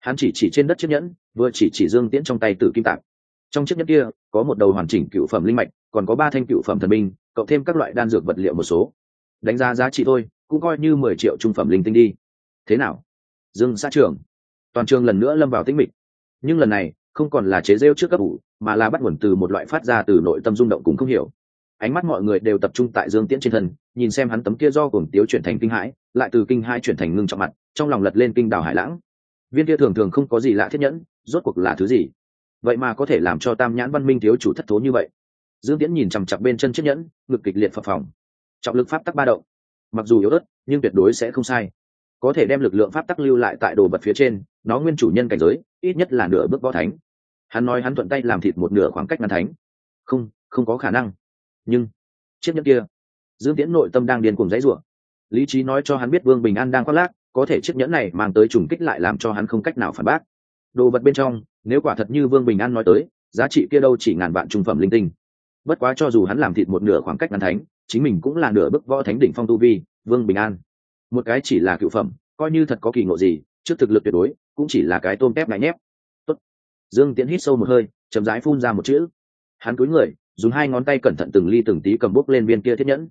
Hắn chỉ chỉ trên đất chiếc nhẫn, vừa chỉ chỉ dương tiễn trong tay tử kim tạng trong chiếc nhẫn kia, có một đầu hoàn chỉnh cựu phẩm linh mạch, còn có ba thanh cựu phẩm thần minh cộng thêm các loại đan dược vật liệu một số. Đánh giá giá trị thôi, cũng coi như mười triệu trung phẩm linh tinh đi. Thế nào? Dương xã trưởng. Toàn trường lần nữa lâm vào tĩnh mịch. Nhưng lần này, không còn là chế rêu trước cấp ủ mà là bắt nguồn từ một loại phát ra từ nội tâm rung động cũng không hiểu ánh mắt mọi người đều tập trung tại dương tiễn trên thân, nhìn xem hắn tấm kia do cùng tiếu chuyển thành kinh hãi, lại từ kinh hai chuyển thành ngưng trọng mặt, trong lòng lật lên kinh đào hải lãng. Viên kia thường thường không có gì lạ thiết nhẫn, rốt cuộc là thứ gì? Vậy mà có thể làm cho tam nhãn văn minh thiếu chủ thất thố như vậy. Dương tiễn nhìn chằm chặp bên chân chiếc nhẫn, ngực kịch liệt phập phòng trọng lực pháp tắc ba động. Mặc dù yếu ớt, nhưng tuyệt đối sẽ không sai. Có thể đem lực lượng pháp tắc lưu lại tại đồ vật phía trên, nó nguyên chủ nhân cảnh giới, ít nhất là nửa bước võ thánh. Hắn nói hắn thuận tay làm thịt một nửa khoảng cách ngăn thánh. Không không có khả năng nhưng chiếc nhẫn kia, dương tiễn nội tâm đang điên cuồng dãy rủa. Lý trí nói cho hắn biết vương bình an đang khoác lác, có thể chiếc nhẫn này mang tới trùng kích lại làm cho hắn không cách nào phản bác. Đồ vật bên trong, nếu quả thật như vương bình an nói tới, giá trị kia đâu chỉ ngàn vạn trung phẩm linh tinh. Bất quá cho dù hắn làm thịt một nửa khoảng cách ngàn thánh, chính mình cũng là nửa bức võ thánh đỉnh phong tu vi, vương bình an. Một cái chỉ là cựu phẩm, coi như thật có kỳ ngộ gì, trước thực lực tuyệt đối, cũng chỉ là cái tôm tép ngại nhép. Tốt. dương tiễn hít sâu một hơi, chậm rãi phun ra một chữ. Hắn cúi người dùng hai ngón tay cẩn thận từng ly từng tí cầm bút lên viên kia thiết nhẫn.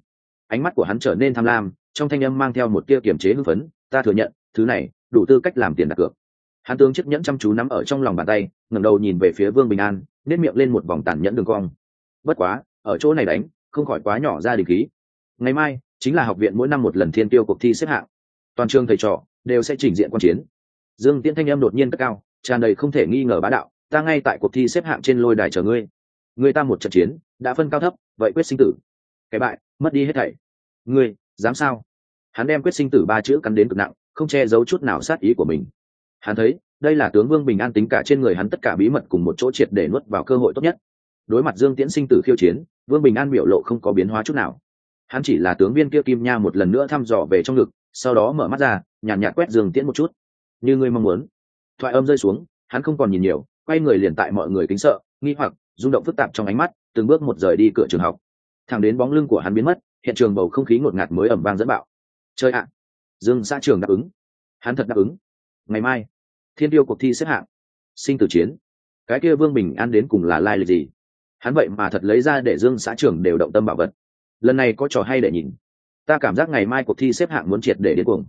Ánh mắt của hắn trở nên tham lam, trong thanh âm mang theo một tia kiềm chế hưng phấn, ta thừa nhận, thứ này đủ tư cách làm tiền đặt cược. Hắn tướng chiếc nhẫn chăm chú nắm ở trong lòng bàn tay, ngẩng đầu nhìn về phía vương bình an nếp miệng lên một vòng tàn nhẫn đường cong. Bất quá, ở chỗ này đánh, không khỏi quá nhỏ ra đình khí. Ngày mai, chính là học viện mỗi năm một lần thiên tiêu cuộc thi xếp hạng. Toàn trường thầy trò đều sẽ trình diện quan chiến. Dương tiễn thanh âm đột nhiên cất cao, tràn đầy không thể nghi ngờ bá đạo, ta ngay tại cuộc thi xếp hạng trên lôi đài chờ ngươi người ta một trận chiến đã phân cao thấp vậy quyết sinh tử. Cái bại mất đi hết thảy. Ngươi dám sao? Hắn đem quyết sinh tử ba chữ cắn đến cực nặng không che giấu chút nào sát ý của mình. Hắn thấy đây là tướng vương bình an tính cả trên người hắn tất cả bí mật cùng một chỗ triệt để nuốt vào cơ hội tốt nhất. Đối mặt dương tiễn sinh tử khiêu chiến vương bình an biểu lộ không có biến hóa chút nào. Hắn chỉ là tướng viên kia kim nha một lần nữa thăm dò về trong ngực sau đó mở mắt ra nhàn nhạt, nhạt quét dương tiễn một chút. Như ngươi mong muốn. Thoại âm rơi xuống hắn không còn nhìn nhiều quay người liền tại mọi người kính sợ nghi hoặc rung động phức tạp trong ánh mắt, từng bước một rời đi cửa trường học. Thẳng đến bóng lưng của hắn biến mất, hiện trường bầu không khí ngột ngạt mới ẩm vang dẫn bạo. Chơi ạ! Dương xã trường đáp ứng. Hắn thật đáp ứng. Ngày mai, thiên tiêu cuộc thi xếp hạng. Sinh tử chiến. Cái kia vương bình an đến cùng là lai lịch gì? Hắn vậy mà thật lấy ra để dương xã trưởng đều động tâm bảo vật. Lần này có trò hay để nhìn. Ta cảm giác ngày mai cuộc thi xếp hạng muốn triệt để đến cuồng.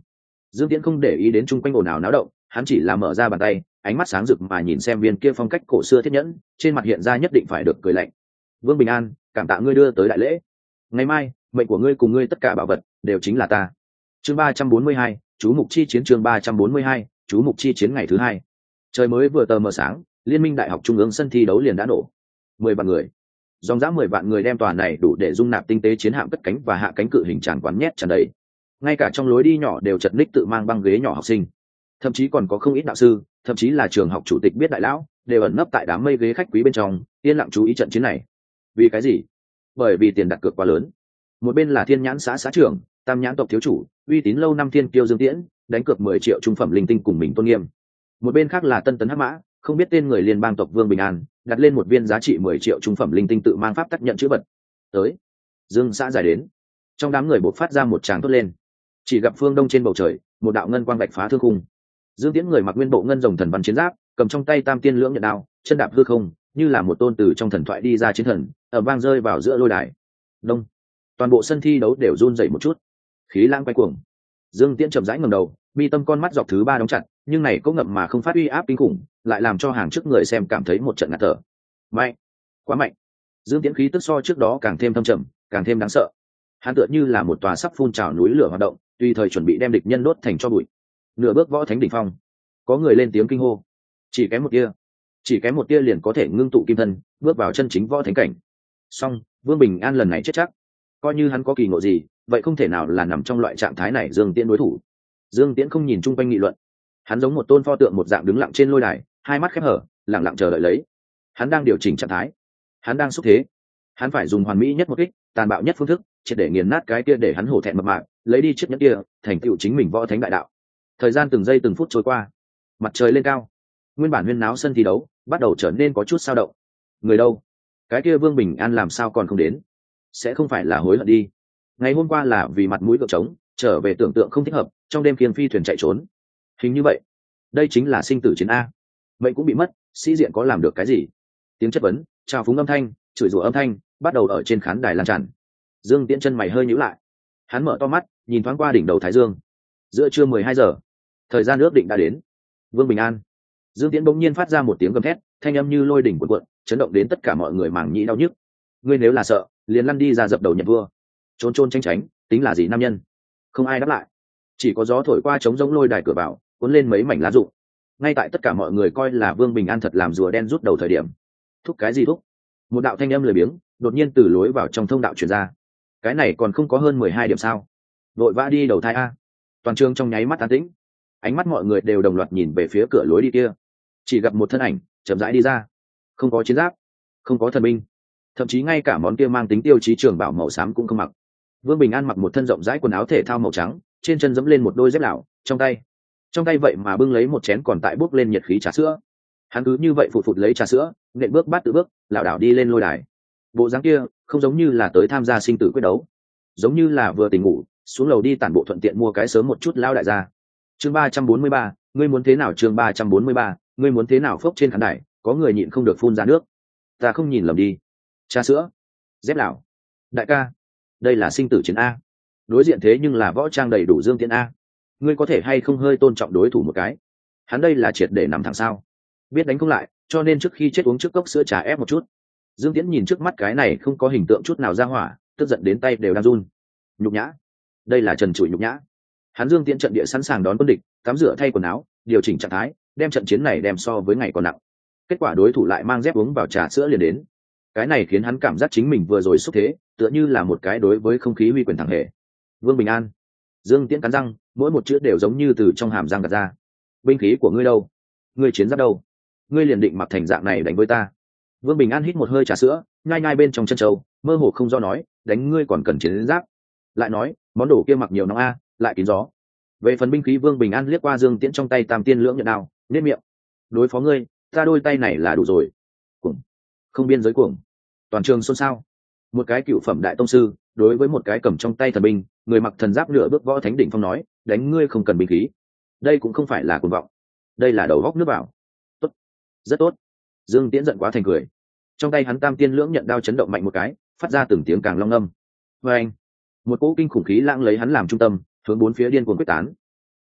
Dương tiễn không để ý đến chung quanh ồn ào náo động, hắn chỉ là mở ra bàn tay ánh mắt sáng rực mà nhìn xem viên kia phong cách cổ xưa thiết nhẫn, trên mặt hiện ra nhất định phải được cười lạnh. Vương bình an, cảm tạ ngươi đưa tới đại lễ. Ngày mai, mệnh của ngươi cùng ngươi tất cả bảo vật đều chính là ta. Chương ba trăm bốn mươi hai, chú mục chi chiến chương ba trăm bốn mươi hai, chú mục chi chiến ngày thứ hai. Trời mới vừa tờ mờ sáng, liên minh đại học trung ương sân thi đấu liền đã nổ. Mười vạn người. Dòng dã mười vạn người đem tòa này đủ để dung nạp tinh tế chiến hạm cất cánh và hạ cánh cự hình tràn quán nhét tràn đầy. Ngay cả trong lối đi nhỏ đều chật ních tự mang băng ghế nhỏ học sinh. Thậm chí còn có không ít đạo sư thậm chí là trường học chủ tịch biết đại lão, đều ẩn nấp tại đám mây ghế khách quý bên trong, yên lặng chú ý trận chiến này. Vì cái gì? Bởi vì tiền đặt cược quá lớn. Một bên là thiên nhãn xã xã trưởng, tam nhãn tộc thiếu chủ, uy tín lâu năm thiên kiêu dương tiễn, đánh cược mười triệu trung phẩm linh tinh cùng mình tôn nghiêm. Một bên khác là tân tấn hắc mã, không biết tên người liên bang tộc vương bình an, đặt lên một viên giá trị mười triệu trung phẩm linh tinh tự mang pháp tác nhận chữ bật tới. Dương xã giải đến. Trong đám người bộc phát ra một tràng thốt lên. Chỉ gặp phương đông trên bầu trời, một đạo ngân quang bạch phá thương khung dương tiễn người mặc nguyên bộ ngân rồng thần văn chiến giáp, cầm trong tay tam tiên lưỡng nhận đao, chân đạp hư không, như là một tôn từ trong thần thoại đi ra chiến thần ở vang rơi vào giữa lôi đài. Đông. Toàn bộ sân thi đấu đều run dậy một chút. Khí lãng quay cuồng. Dương tiễn chậm rãi ngầm đầu, mi tâm con mắt dọc thứ ba đóng chặt, nhưng này có ngậm mà không phát uy áp kinh khủng, lại làm cho hàng trước người xem cảm thấy một trận ngạt thở. Mạnh. Quá mạnh. Dương tiễn khí tức so trước đó càng thêm thâm trầm, càng thêm đáng sợ. Hắn tựa như là một tòa sắp phun trào núi lửa hoạt động, tùy thời chuẩn bị đem địch nhân đốt thành cho bụi nửa bước võ thánh đỉnh phong. Có người lên tiếng kinh hô. Chỉ kém một tia. Chỉ kém một tia liền có thể ngưng tụ kim thân, bước vào chân chính võ thánh cảnh. Song vương bình an lần này chết chắc. Coi như hắn có kỳ ngộ gì, vậy không thể nào là nằm trong loại trạng thái này dương tiễn đối thủ. Dương tiễn không nhìn chung quanh nghị luận. Hắn giống một tôn pho tượng một dạng đứng lặng trên lôi đài, hai mắt khép hở lẳng lặng chờ đợi lấy. Hắn đang điều chỉnh trạng thái. Hắn đang xúc thế. Hắn phải dùng hoàn mỹ nhất một kích, tàn bạo nhất phương thức, triệt để nghiền nát cái kia để hắn hổ thẹn mập mạc lấy đi chiếc nhẫn kia, thành tựu chính mình võ thánh đại đạo thời gian từng giây từng phút trôi qua. Mặt trời lên cao. Nguyên bản huyên náo sân thi đấu bắt đầu trở nên có chút sao động. Người đâu? Cái kia vương bình an làm sao còn không đến? Sẽ không phải là hối hận đi. Ngày hôm qua là vì mặt mũi cậu trống, trở về tưởng tượng không thích hợp, trong đêm kiên phi thuyền chạy trốn. Hình như vậy. Đây chính là sinh tử chiến a. Mệnh cũng bị mất, sĩ diện có làm được cái gì? Tiếng chất vấn, trào phúng âm thanh, chửi rủa âm thanh, bắt đầu ở trên khán đài lan tràn. Dương tiễn chân mày hơi nhữ lại. Hắn mở to mắt, nhìn thoáng qua đỉnh đầu thái dương. Giữa trưa mười hai giờ thời gian ước định đã đến. Vương bình an. Dương tiễn bỗng nhiên phát ra một tiếng gầm thét, thanh âm như lôi đỉnh quần cuộn, chấn động đến tất cả mọi người màng nhĩ đau nhức. Ngươi nếu là sợ, liền lăn đi ra dập đầu nhận vua. Trốn trôn tranh tránh, tính là gì nam nhân? Không ai đáp lại. Chỉ có gió thổi qua trống giống lôi đài cửa vào, cuốn lên mấy mảnh lá rụng. Ngay tại tất cả mọi người coi là vương bình an thật làm rùa đen rút đầu thời điểm. Thúc cái gì thúc? Một đạo thanh âm lười biếng, đột nhiên từ lối vào trong thông đạo chuyển ra. Cái này còn không có hơn mười hai điểm sao? Vội vã đi đầu thai a. Toàn trường trong nháy mắt an tĩnh ánh mắt mọi người đều đồng loạt nhìn về phía cửa lối đi kia. Chỉ gặp một thân ảnh, chậm rãi đi ra. Không có chiến giáp, không có thần binh. Thậm chí ngay cả món kia mang tính tiêu chí trường bảo màu xám cũng không mặc. Vương bình an mặc một thân rộng rãi quần áo thể thao màu trắng, trên chân dẫm lên một đôi dép lạo trong tay. Trong tay vậy mà bưng lấy một chén còn tại bốc lên nhiệt khí trà sữa. Hắn cứ như vậy phụt phụt lấy trà sữa, nện bước bắt tự bước, lảo đảo đi lên lôi đài. Bộ dáng kia, không giống như là tới tham gia sinh tử quyết đấu. Giống như là vừa tỉnh ngủ, xuống lầu đi tản bộ thuận tiện mua cái sớm một chút lao đại gia chương ba trăm bốn mươi ba ngươi muốn thế nào chương ba trăm bốn mươi ba ngươi muốn thế nào phốc trên khán đài có người nhịn không được phun ra nước. Ta không nhìn lầm đi. Trà sữa. Dép lão, đại ca. Đây là sinh tử chiến a. Đối diện thế nhưng là võ trang đầy đủ dương tiễn a. Ngươi có thể hay không hơi tôn trọng đối thủ một cái? Hắn đây là triệt để nằm thẳng sao? Biết đánh không lại cho nên trước khi chết uống trước cốc sữa trà ép một chút. Dương tiễn nhìn trước mắt cái này không có hình tượng chút nào ra hỏa tức giận đến tay đều đang run. Nhục nhã. Đây là trần trụi nhục nhã hắn dương tiễn trận địa sẵn sàng đón quân địch, tắm rửa thay quần áo, điều chỉnh trạng thái, đem trận chiến này đem so với ngày còn nặng. Kết quả đối thủ lại mang dép uống vào trà sữa liền đến. Cái này khiến hắn cảm giác chính mình vừa rồi xúc thế, tựa như là một cái đối với không khí uy quyền thẳng hệ vương bình an. Dương tiễn cắn răng, mỗi một chữ đều giống như từ trong hàm răng gạt ra. Binh khí của ngươi đâu? Ngươi chiến giáp đâu? Ngươi liền định mặc thành dạng này đánh với ta. Vương bình an hít một hơi trà sữa, nhai nhai bên trong chân trâu, mơ hồ không do nói, đánh ngươi còn cần chiến giáp. Lại nói, món đồ kia mặc nhiều nóng a lại kín gió. Về phần binh khí vương bình an liếc qua dương tiễn trong tay tam tiên lưỡng nhận đao nếp miệng. Đối phó ngươi, ta đôi tay này là đủ rồi. Cuồng. Không biên giới cuồng. Toàn trường xôn xao. Một cái cựu phẩm đại tông sư, đối với một cái cầm trong tay thần binh, người mặc thần giáp nửa bước võ thánh đỉnh phong nói, đánh ngươi không cần binh khí. Đây cũng không phải là cuồng vọng. Đây là đầu góc nước vào. Tốt. Rất tốt. Dương tiễn giận quá thành cười. Trong tay hắn tam tiên lưỡng nhận đao chấn động mạnh một cái, phát ra từng tiếng càng long âm. Vê anh một cỗ kinh khủng khí lãng lấy hắn làm trung tâm hướng bốn phía điên cuồng quyết tán.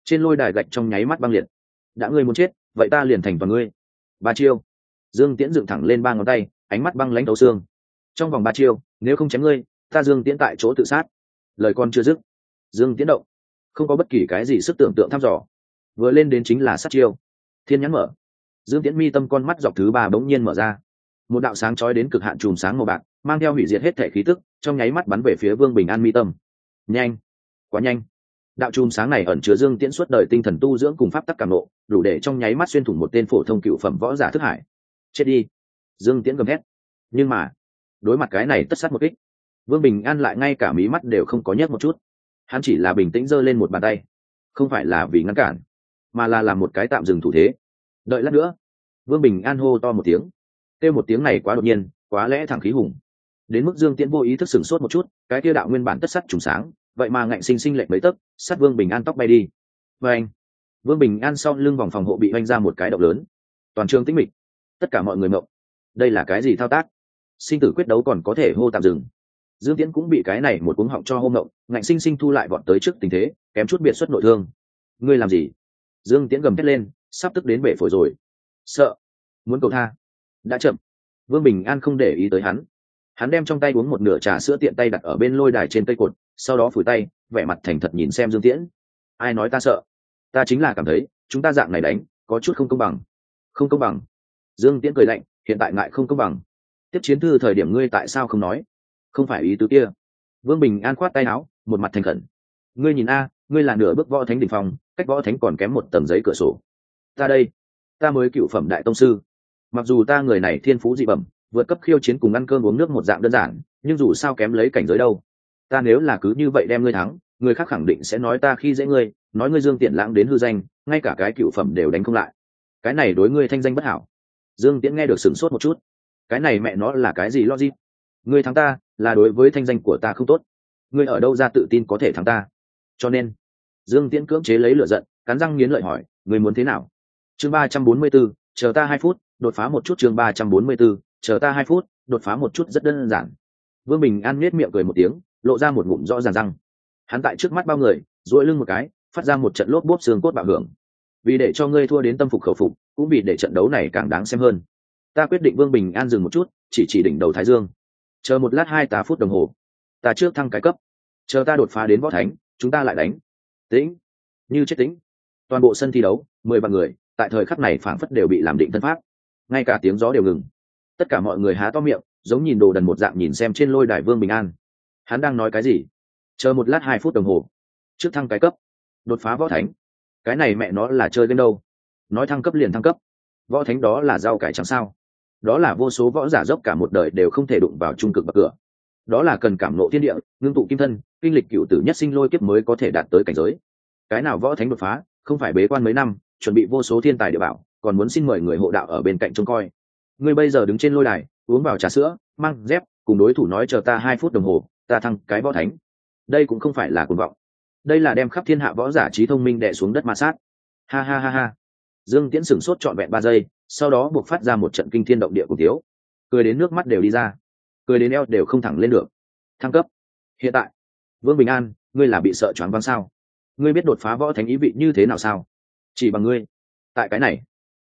Trên lôi đài gạch trong nháy mắt băng liệt. Đã ngươi muốn chết, vậy ta liền thành vào ngươi. Ba chiêu. Dương tiễn dựng thẳng lên ba ngón tay, ánh mắt băng lãnh đấu xương. Trong vòng ba chiêu, nếu không chém ngươi, ta dương tiễn tại chỗ tự sát. Lời con chưa dứt, dương tiễn động. Không có bất kỳ cái gì sức tưởng tượng thăm dò. Vừa lên đến chính là sát chiêu. Thiên nhắn mở. Dương tiễn mi tâm con mắt dọc thứ ba bỗng nhiên mở ra. Một đạo sáng trói đến cực hạn chùm sáng màu bạc, mang theo hủy diệt hết thể khí tức, trong nháy mắt bắn về phía vương bình an mi tâm. Nhanh. Quá nhanh đạo chùm sáng này ẩn chứa dương tiễn suốt đời tinh thần tu dưỡng cùng pháp tắc cảm nộ đủ để trong nháy mắt xuyên thủng một tên phổ thông cựu phẩm võ giả thức hải. Chết đi. Dương tiễn gầm hét nhưng mà, đối mặt cái này tất sát một kích, vương bình an lại ngay cả mí mắt đều không có nhấc một chút. Hắn chỉ là bình tĩnh giơ lên một bàn tay. Không phải là vì ngăn cản, mà là làm một cái tạm dừng thủ thế. Đợi lát nữa, vương bình an hô to một tiếng. Kêu một tiếng này quá đột nhiên, quá lẽ thẳng khí hùng. Đến mức dương tiễn vô ý thức sửng sốt một chút, cái tiêu đạo nguyên bản tất sắt trùng sáng vậy mà ngạnh sinh sinh lệnh mấy tấc, sát vương bình an tóc bay đi. Và anh, vương bình an sau lưng vòng phòng hộ bị oanh ra một cái động lớn. Toàn trường tĩnh mịch. Tất cả mọi người mộng đây là cái gì thao tác? Sinh tử quyết đấu còn có thể hô tạm dừng. Dương tiễn cũng bị cái này một cuống họng cho hô mộng ngạnh sinh sinh thu lại bọn tới trước tình thế, kém chút biệt xuất nội thương. Ngươi làm gì? Dương tiễn gầm thét lên, sắp tức đến bể phổi rồi. Sợ. Muốn cầu tha. Đã chậm. Vương bình an không để ý tới hắn. Hắn đem trong tay uống một nửa trà sữa tiện tay đặt ở bên lôi đài trên cây cột sau đó phủi tay, vẻ mặt thành thật nhìn xem dương tiễn. Ai nói ta sợ? Ta chính là cảm thấy, chúng ta dạng này đánh, có chút không công bằng. Không công bằng? Dương tiễn cười lạnh, hiện tại ngại không công bằng. Tiếp chiến thư thời điểm ngươi tại sao không nói? Không phải ý tứ kia. Vương bình an khoát tay áo, một mặt thành khẩn. Ngươi nhìn a, ngươi là nửa bước võ thánh đ ỉ n h phong, cách võ thánh còn kém một tầng giấy cửa sổ. Ta đây, ta mới cựu phẩm đại tông sư. Mặc dù ta người này thiên phú dị bẩm, vượt cấp khiêu chiến cùng ăn cơm uống nước một dạng đơn giản, nhưng dù sao kém lấy cảnh giới đâu ta nếu là cứ như vậy đem ngươi thắng người khác khẳng định sẽ nói ta khi dễ ngươi nói ngươi dương tiện lãng đến hư danh ngay cả cái cựu phẩm đều đánh không lại. Cái này đối ngươi thanh danh bất hảo. Dương tiễn nghe được sửng sốt một chút. Cái này mẹ nó là cái gì logic? Ngươi thắng ta là đối với thanh danh của ta không tốt. Ngươi ở đâu ra tự tin có thể thắng ta? Cho nên dương tiễn cưỡng chế lấy lửa giận cắn răng nghiến lợi hỏi ngươi muốn thế nào? Chương ba trăm bốn mươi 344, chờ ta hai phút đột phá một chút chương ba trăm bốn mươi 344, chờ ta hai phút đột phá một chút rất đơn giản. Vương bình an miết miệng cười một tiếng lộ ra một ngụm rõ ràng răng. Hắn tại trước mắt bao người dỗi lưng một cái, phát ra một trận lốp bốp xương cốt bạo hưởng. Vì để cho ngươi thua đến tâm phục khẩu phục, cũng vì để trận đấu này càng đáng xem hơn. Ta quyết định vương bình an dừng một chút, chỉ chỉ đỉnh đầu thái dương. Chờ một lát hai tá phút đồng hồ. Ta trước thăng cái cấp. Chờ ta đột phá đến võ thánh, chúng ta lại đánh. Tĩnh. Như chết tĩnh. Toàn bộ sân thi đấu, mười vạn người, tại thời khắc này phảng phất đều bị làm định thân pháp. Ngay cả tiếng gió đều ngừng. Tất cả mọi người há to miệng, giống nhìn đồ đần một dạng nhìn xem trên lôi đài vương bình an hắn đang nói cái gì? Chờ một lát hai phút đồng hồ. Trước thăng cái cấp, đột phá võ thánh. Cái này mẹ nó là chơi game đâu? Nói thăng cấp liền thăng cấp. Võ thánh đó là rau cải trắng sao? Đó là vô số võ giả dốc cả một đời đều không thể đụng vào trung cực bậc cửa. Đó là cần cảm nộ thiên địa, ngưng tụ kim thân, kinh lịch cựu tử nhất sinh lôi kiếp mới có thể đạt tới cảnh giới. Cái nào võ thánh đột phá, không phải bế quan mấy năm, chuẩn bị vô số thiên tài địa bảo, còn muốn xin mời người hộ đạo ở bên cạnh trông coi. Ngươi bây giờ đứng trên lôi đài, uống vào trà sữa, mang dép, cùng đối thủ nói chờ ta hai phút đồng hồ ta thăng cái võ thánh. Đây cũng không phải là cuồng vọng. Đây là đem khắp thiên hạ võ giả trí thông minh đè xuống đất ma sát. Ha ha ha ha. Dương tiễn sửng sốt trọn vẹn ba giây, sau đó buộc phát ra một trận kinh thiên động địa cùng thiếu cười đến nước mắt đều đi ra. Cười đến eo đều không thẳng lên được. Thăng cấp. Hiện tại. Vương bình an, ngươi là bị sợ choáng váng sao? Ngươi biết đột phá võ thánh ý vị như thế nào sao? Chỉ bằng ngươi. Tại cái này.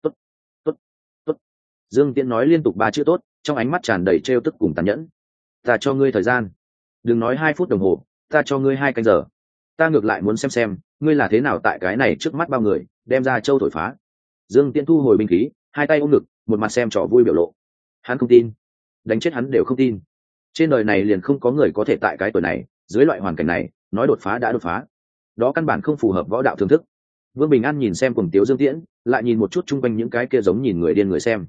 Tốt. Tốt. Tốt. Dương tiễn nói liên tục ba chữ tốt, trong ánh mắt tràn đầy trêu tức cùng tàn nhẫn. Ta cho ngươi thời gian đừng nói hai phút đồng hồ, ta cho ngươi hai canh giờ. Ta ngược lại muốn xem xem, ngươi là thế nào tại cái này trước mắt bao người, đem ra châu thổi phá. Dương tiễn thu hồi binh khí, hai tay ôm ngực, một mặt xem trò vui biểu lộ. Hắn không tin. Đánh chết hắn đều không tin. Trên đời này liền không có người có thể tại cái tuổi này, dưới loại hoàn cảnh này, nói đột phá đã đột phá. Đó căn bản không phù hợp võ đạo thưởng thức. Vương bình an nhìn xem cùng tiếu dương tiễn, lại nhìn một chút chung quanh những cái kia giống nhìn người điên người xem.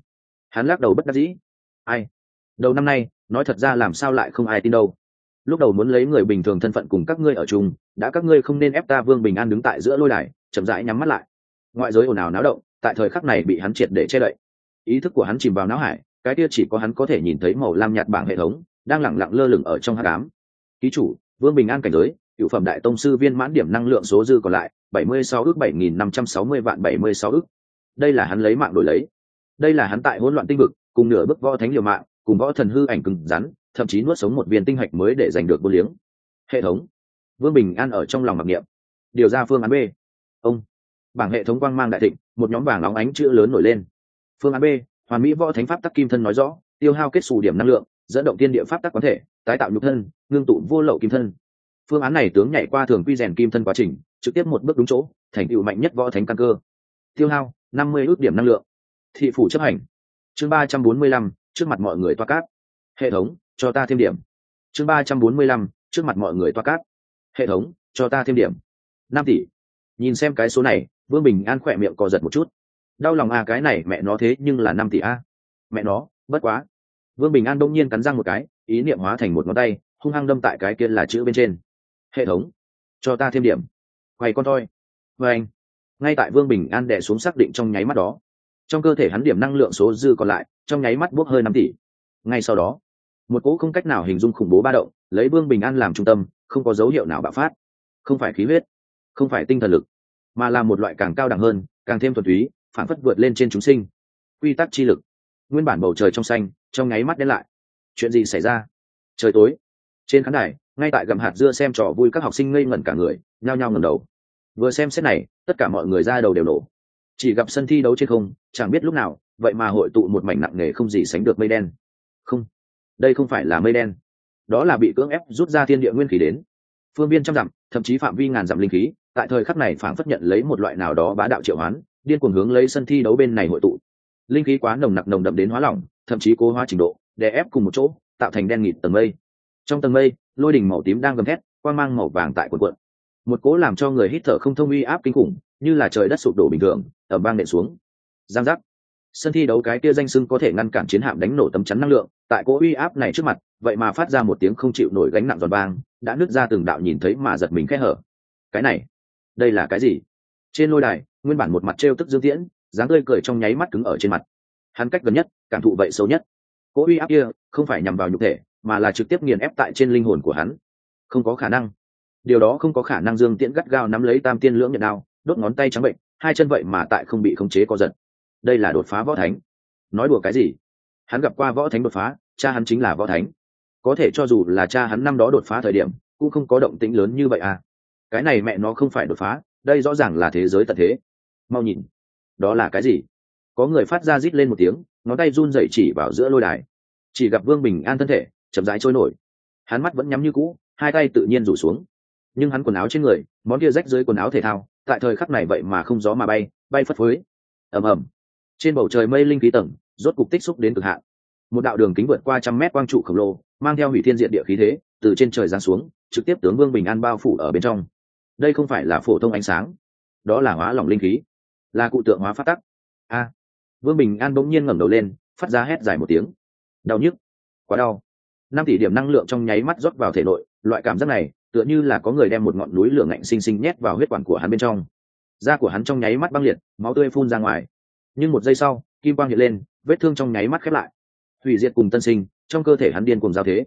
Hắn lắc đầu bất đắc dĩ. Ai? Đầu năm nay, nói thật ra làm sao lại không ai tin đâu lúc đầu muốn lấy người bình thường thân phận cùng các ngươi ở chung, đã các ngươi không nên ép ta vương bình an đứng tại giữa lôi đài, chậm rãi nhắm mắt lại. Ngoại giới ồn ào náo động, tại thời khắc này bị hắn triệt để che đậy. Ý thức của hắn chìm vào não hải, cái kia chỉ có hắn có thể nhìn thấy màu lam nhạt bảng hệ thống, đang lẳng lặng lơ lửng ở trong hát cám ký chủ, vương bình an cảnh giới, cựu phẩm đại tông sư viên mãn điểm năng lượng số dư còn lại, bảy mươi sáu ước bảy nghìn năm trăm sáu mươi vạn bảy mươi sáu ước đây là hắn lấy mạng đổi lấy. Đây là hắn tại hỗn loạn tinh vực, cùng nửa bức võ thánh liều mạng, cùng võ thần hư ảnh cứng rắn thậm chí nuốt sống một viên tinh hạch mới để giành được vô liếng. Hệ thống. Vương bình an ở trong lòng mặc niệm. Điều ra phương án b. Ông. Bảng hệ thống quang mang đại thịnh, một nhóm vàng óng ánh chữ lớn nổi lên. Phương án b, hoàn mỹ võ thánh pháp tắc kim thân nói rõ, tiêu hao kết xù điểm năng lượng, dẫn động tiên địa pháp tắc quán thể, tái tạo nhục thân, ngưng tụ vô lậu kim thân. Phương án này tướng nhảy qua thường quy rèn kim thân quá trình, trực tiếp một bước đúng chỗ, thành tựu mạnh nhất võ thánh căn cơ. Tiêu hao năm mươi ước điểm năng lượng. Thị phủ chấp hành. Chương ba trăm bốn mươi lăm, trước mặt mọi người toa cát hệ thống cho ta thêm điểm. Chương ba trăm bốn mươi lăm, trước mặt mọi người toa cát hệ thống, cho ta thêm điểm. Năm tỷ. Nhìn xem cái số này, vương bình an khỏe miệng co giật một chút. Đau lòng à cái này mẹ nó thế nhưng là năm tỷ a. Mẹ nó, bất quá. Vương bình an đông nhiên cắn răng một cái, ý niệm hóa thành một ngón tay, hung hăng đâm tại cái kia là chữ bên trên. Hệ thống, cho ta thêm điểm. Quay con thôi vê anh. Ngay tại vương bình an đẻ xuống xác định trong nháy mắt đó. Trong cơ thể hắn điểm năng lượng số dư còn lại, trong nháy mắt bốc hơi năm tỷ. Ngay sau đó một cỗ không cách nào hình dung khủng bố ba động, lấy vương bình an làm trung tâm, không có dấu hiệu nào bạo phát. Không phải khí huyết, không phải tinh thần lực, mà là một loại càng cao đẳng hơn, càng thêm thuần túy, phản phất vượt lên trên chúng sinh. Quy tắc chi lực. Nguyên bản bầu trời trong xanh, trong nháy mắt đen lại. Chuyện gì xảy ra? Trời tối. Trên khán đài, ngay tại gầm hạt dưa xem trò vui các học sinh ngây ngẩn cả người, nhao nhao ngẩng đầu. Vừa xem xét này, tất cả mọi người ra đầu đều nổ. Chỉ gặp sân thi đấu trên không, chẳng biết lúc nào, vậy mà hội tụ một mảnh nặng nề không gì sánh được mây đen đây không phải là mây đen. Đó là bị cưỡng ép rút ra thiên địa nguyên khí đến. Phương viên trăm dặm, thậm chí phạm vi ngàn dặm linh khí, tại thời khắc này phảng phất nhận lấy một loại nào đó bá đạo triệu hoán, điên cuồng hướng lấy sân thi đấu bên này hội tụ. Linh khí quá nồng nặc nồng đậm đến hóa lỏng, thậm chí cố hóa trình độ, đè ép cùng một chỗ, tạo thành đen nghịt tầng mây. Trong tầng mây, lôi đỉnh màu tím đang gầm thét, quang mang màu vàng tại quần quận một cố làm cho người hít thở không thông uy áp kinh khủng, như là trời đất sụp đổ bình thường ở bang nện xuống. Giang giác sân thi đấu cái kia danh sưng có thể ngăn cản chiến hạm đánh nổ tấm chắn năng lượng, tại cỗ uy áp này trước mặt, vậy mà phát ra một tiếng không chịu nổi gánh nặng giòn vang, đã nứt ra từng đạo nhìn thấy mà giật mình khẽ hở. Cái này, đây là cái gì? Trên lôi đài, nguyên bản một mặt trêu tức dương tiễn, dáng tươi cười trong nháy mắt cứng ở trên mặt. Hắn cách gần nhất, cảm thụ vậy xấu nhất. Cỗ uy áp kia, không phải nhằm vào nhục thể, mà là trực tiếp nghiền ép tại trên linh hồn của hắn. Không có khả năng. Điều đó không có khả năng dương tiễn gắt gao nắm lấy tam tiên lưỡng nhận đao, đốt ngón tay trắng bệnh, hai chân vậy mà tại không bị khống chế co giật đây là đột phá võ thánh. Nói đùa cái gì? Hắn gặp qua võ thánh đột phá, cha hắn chính là võ thánh. Có thể cho dù là cha hắn năm đó đột phá thời điểm, cũng không có động tĩnh lớn như vậy à. Cái này mẹ nó không phải đột phá, đây rõ ràng là thế giới tận thế. Mau nhìn, đó là cái gì? Có người phát ra rít lên một tiếng, ngón tay run dậy chỉ vào giữa lôi đài. Chỉ gặp vương bình an thân thể, chậm rãi trôi nổi. Hắn mắt vẫn nhắm như cũ, hai tay tự nhiên rủ xuống. Nhưng hắn quần áo trên người, món kia rách dưới quần áo thể thao, tại thời khắc này vậy mà không gió mà bay bay phất phới. Ầm ầm trên bầu trời mây linh khí tầng, rốt cục tích xúc đến cực hạn. Một đạo đường kính vượt qua trăm mét quang trụ khổng lồ, mang theo hủy thiên diện địa khí thế, từ trên trời giáng xuống, trực tiếp tướng vương bình an bao phủ ở bên trong. Đây không phải là phổ thông ánh sáng, đó là hóa lỏng linh khí, là cụ tượng hóa phát tắc. A, vương bình an bỗng nhiên ngẩng đầu lên, phát ra hét dài một tiếng. Đau nhức, quá đau. Năm tỷ điểm năng lượng trong nháy mắt rót vào thể nội, loại cảm giác này, tựa như là có người đem một ngọn núi lửa ngạnh xinh xinh nhét vào huyết quản của hắn bên trong. Da của hắn trong nháy mắt băng liệt, máu tươi phun ra ngoài nhưng một giây sau, kim quang hiện lên, vết thương trong nháy mắt khép lại. Hủy diệt cùng tân sinh, trong cơ thể hắn điên cùng giao thế.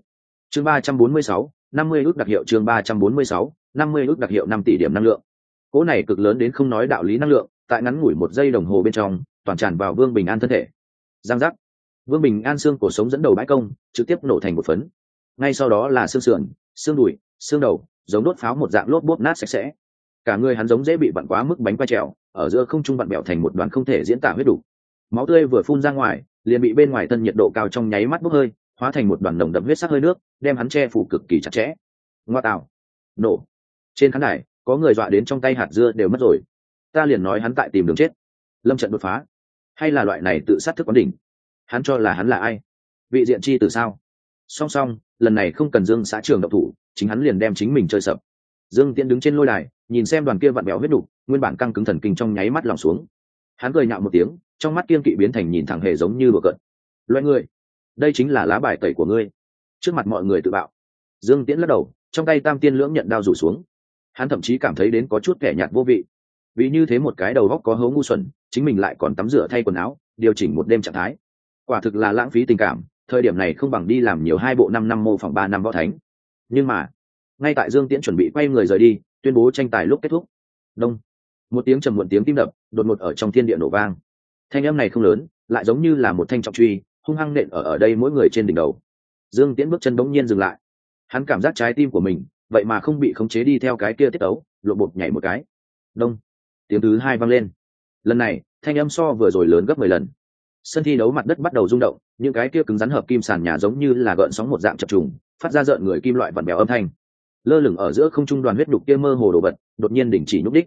Chương ba trăm bốn mươi sáu, năm mươi ước đặc hiệu chương ba trăm bốn mươi sáu, năm mươi ước đặc hiệu năm tỷ điểm năng lượng. Cỗ này cực lớn đến không nói đạo lý năng lượng, tại ngắn ngủi một giây đồng hồ bên trong, toàn tràn vào vương bình an thân thể. Giang giác. Vương bình an xương cổ sống dẫn đầu bãi công, trực tiếp nổ thành một phấn. Ngay sau đó là xương sườn, xương đùi, xương đầu, giống đốt pháo một dạng lốp bốt nát sạch sẽ. Cả người hắn giống dễ bị vặn quá mức bánh quay trèo ở giữa không trung vặn bẹo thành một đoàn không thể diễn tả huyết đủ. Máu tươi vừa phun ra ngoài, liền bị bên ngoài thân nhiệt độ cao trong nháy mắt bốc hơi, hóa thành một đoàn nồng đậm huyết sắc hơi nước, đem hắn che phủ cực kỳ chặt chẽ. Ngoa tạo. Nổ. Trên khán đài, có người dọa đến trong tay hạt dưa đều mất rồi. Ta liền nói hắn tại tìm đường chết. Lâm trận đột phá. Hay là loại này tự sát thức quán đỉnh? Hắn cho là hắn là ai? Vị diện chi từ sao? Song song, lần này không cần dương xã trường độc thủ, chính hắn liền đem chính mình chơi sập. Dương tiễn đứng trên lôi đài nhìn xem đoàn kia vặn béo huyết đục, nguyên bản căng cứng thần kinh trong nháy mắt lòng xuống. Hắn cười nhạo một tiếng, trong mắt kiên kỵ biến thành nhìn thẳng hề giống như bừa cận loại người đây chính là lá bài tẩy của ngươi. Trước mặt mọi người tự bạo. Dương tiễn lắc đầu, trong tay tam tiên lưỡng nhận đao rủ xuống. Hắn thậm chí cảm thấy đến có chút kẻ nhạt vô vị. Vì như thế một cái đầu góc có hố ngu xuẩn, chính mình lại còn tắm rửa thay quần áo, điều chỉnh một đêm trạng thái. Quả thực là lãng phí tình cảm, thời điểm này không bằng đi làm nhiều hai bộ năm năm mô phỏng ba năm võ thánh. Nhưng mà, ngay tại dương tiễn chuẩn bị quay người rời đi tuyên bố tranh tài lúc kết thúc. Đông. Một tiếng trầm muộn tiếng tim đập, đột ngột ở trong thiên địa nổ vang. Thanh âm này không lớn, lại giống như là một thanh trọng truy, hung hăng nện ở ở đây mỗi người trên đỉnh đầu. Dương tiễn bước chân bỗng nhiên dừng lại. Hắn cảm giác trái tim của mình, vậy mà không bị khống chế đi theo cái kia tiết ấu lộ bột nhảy một cái. Đông. Tiếng thứ hai vang lên. Lần này, thanh âm so vừa rồi lớn gấp mười lần. Sân thi đấu mặt đất bắt đầu rung động, những cái kia cứng rắn hợp kim sàn nhà giống như là gợn sóng một dạng chập trùng, phát ra rợn người kim loại vặn bèo âm thanh lơ lửng ở giữa không trung đoàn huyết đục kia mơ hồ đồ vật, đột nhiên đình chỉ nhúc đích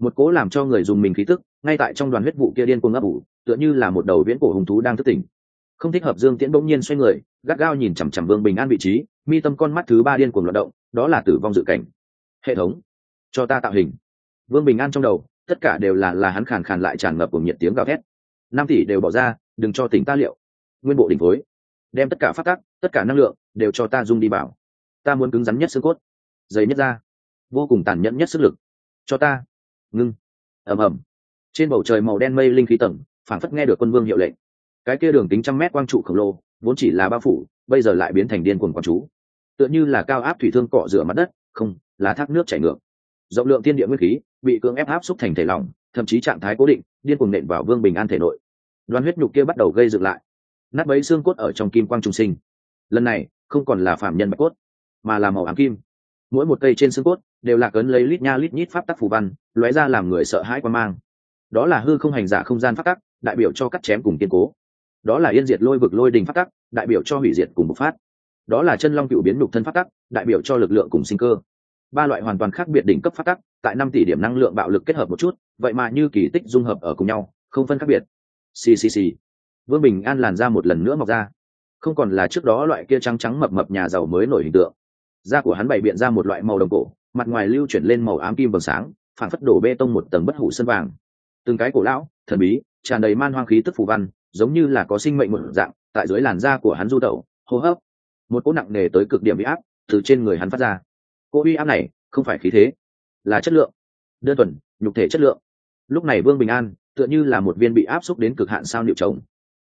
một cố làm cho người dùng mình khí tức, ngay tại trong đoàn huyết vụ kia điên cuồng ấp ủ, tựa như là một đầu viễn cổ hùng thú đang thức tỉnh. Không thích hợp dương tiễn bỗng nhiên xoay người, gắt gao nhìn chằm chằm vương bình an vị trí, mi tâm con mắt thứ ba điên cuồng loạt động, đó là tử vong dự cảnh. Hệ thống, cho ta tạo hình. Vương bình an trong đầu, tất cả đều là là hắn khàn khàn lại tràn ngập cùng nhiệt tiếng gào thét. Năm tỷ đều bỏ ra, đừng cho tỉnh ta liệu. Nguyên bộ đỉnh phối. Đem tất cả phát tắc, tất cả năng lượng, đều cho ta dung đi bảo. Ta muốn cứng rắn nhất xương cốt dày nhất ra. Vô cùng tàn nhẫn nhất sức lực. Cho ta. Ngưng. Ầm ầm. Trên bầu trời màu đen mây linh khí tầng, phảng phất nghe được quân vương hiệu lệnh. Cái kia đường kính trăm mét quang trụ khổng lồ, vốn chỉ là bao phủ, bây giờ lại biến thành điên cuồng quang chú. Tựa như là cao áp thủy thương cọ rửa mặt đất, không, là thác nước chảy ngược. Rộng lượng thiên địa nguyên khí, bị cưỡng ép áp xúc thành thể lỏng, thậm chí trạng thái cố định, điên cuồng nện vào vương bình an thể nội. Đoàn huyết nhục kia bắt đầu gây dựng lại. Nát bấy xương cốt ở trong kim quang trung sinh. Lần này, không còn là phạm nhân bạch cốt, mà là màu ám kim mỗi một cây trên xương cốt đều là cấn lấy lít nha lít nhít pháp tắc phù văn, lóe ra làm người sợ hãi quan mang. Đó là hư không hành giả không gian pháp tắc, đại biểu cho cắt chém cùng kiên cố. Đó là yên diệt lôi vực lôi đình pháp tắc, đại biểu cho hủy diệt cùng bộc phát. Đó là chân long cựu biến nhục thân pháp tắc, đại biểu cho lực lượng cùng sinh cơ. Ba loại hoàn toàn khác biệt đỉnh cấp pháp tắc, tại năm tỷ điểm năng lượng bạo lực kết hợp một chút, vậy mà như kỳ tích dung hợp ở cùng nhau, không phân khác biệt. Ccc vương bình an làn ra một lần nữa mọc ra. Không còn là trước đó loại kia trắng trắng mập mập nhà giàu mới nổi hình tượng da của hắn bày biện ra một loại màu đồng cổ, mặt ngoài lưu chuyển lên màu ám kim vầng sáng phản phất đổ bê tông một tầng bất hủ sân vàng. Từng cái cổ lão, thần bí, tràn đầy man hoang khí tức phù văn, giống như là có sinh mệnh một dạng, tại dưới làn da của hắn du tẩu, hô hấp. Một cỗ nặng nề tới cực điểm bị áp từ trên người hắn phát ra. Cỗ uy áp này không phải khí thế, là chất lượng. Đơn thuần, nhục thể chất lượng. Lúc này vương bình an tựa như là một viên bị áp xúc đến cực hạn sao niệu trống.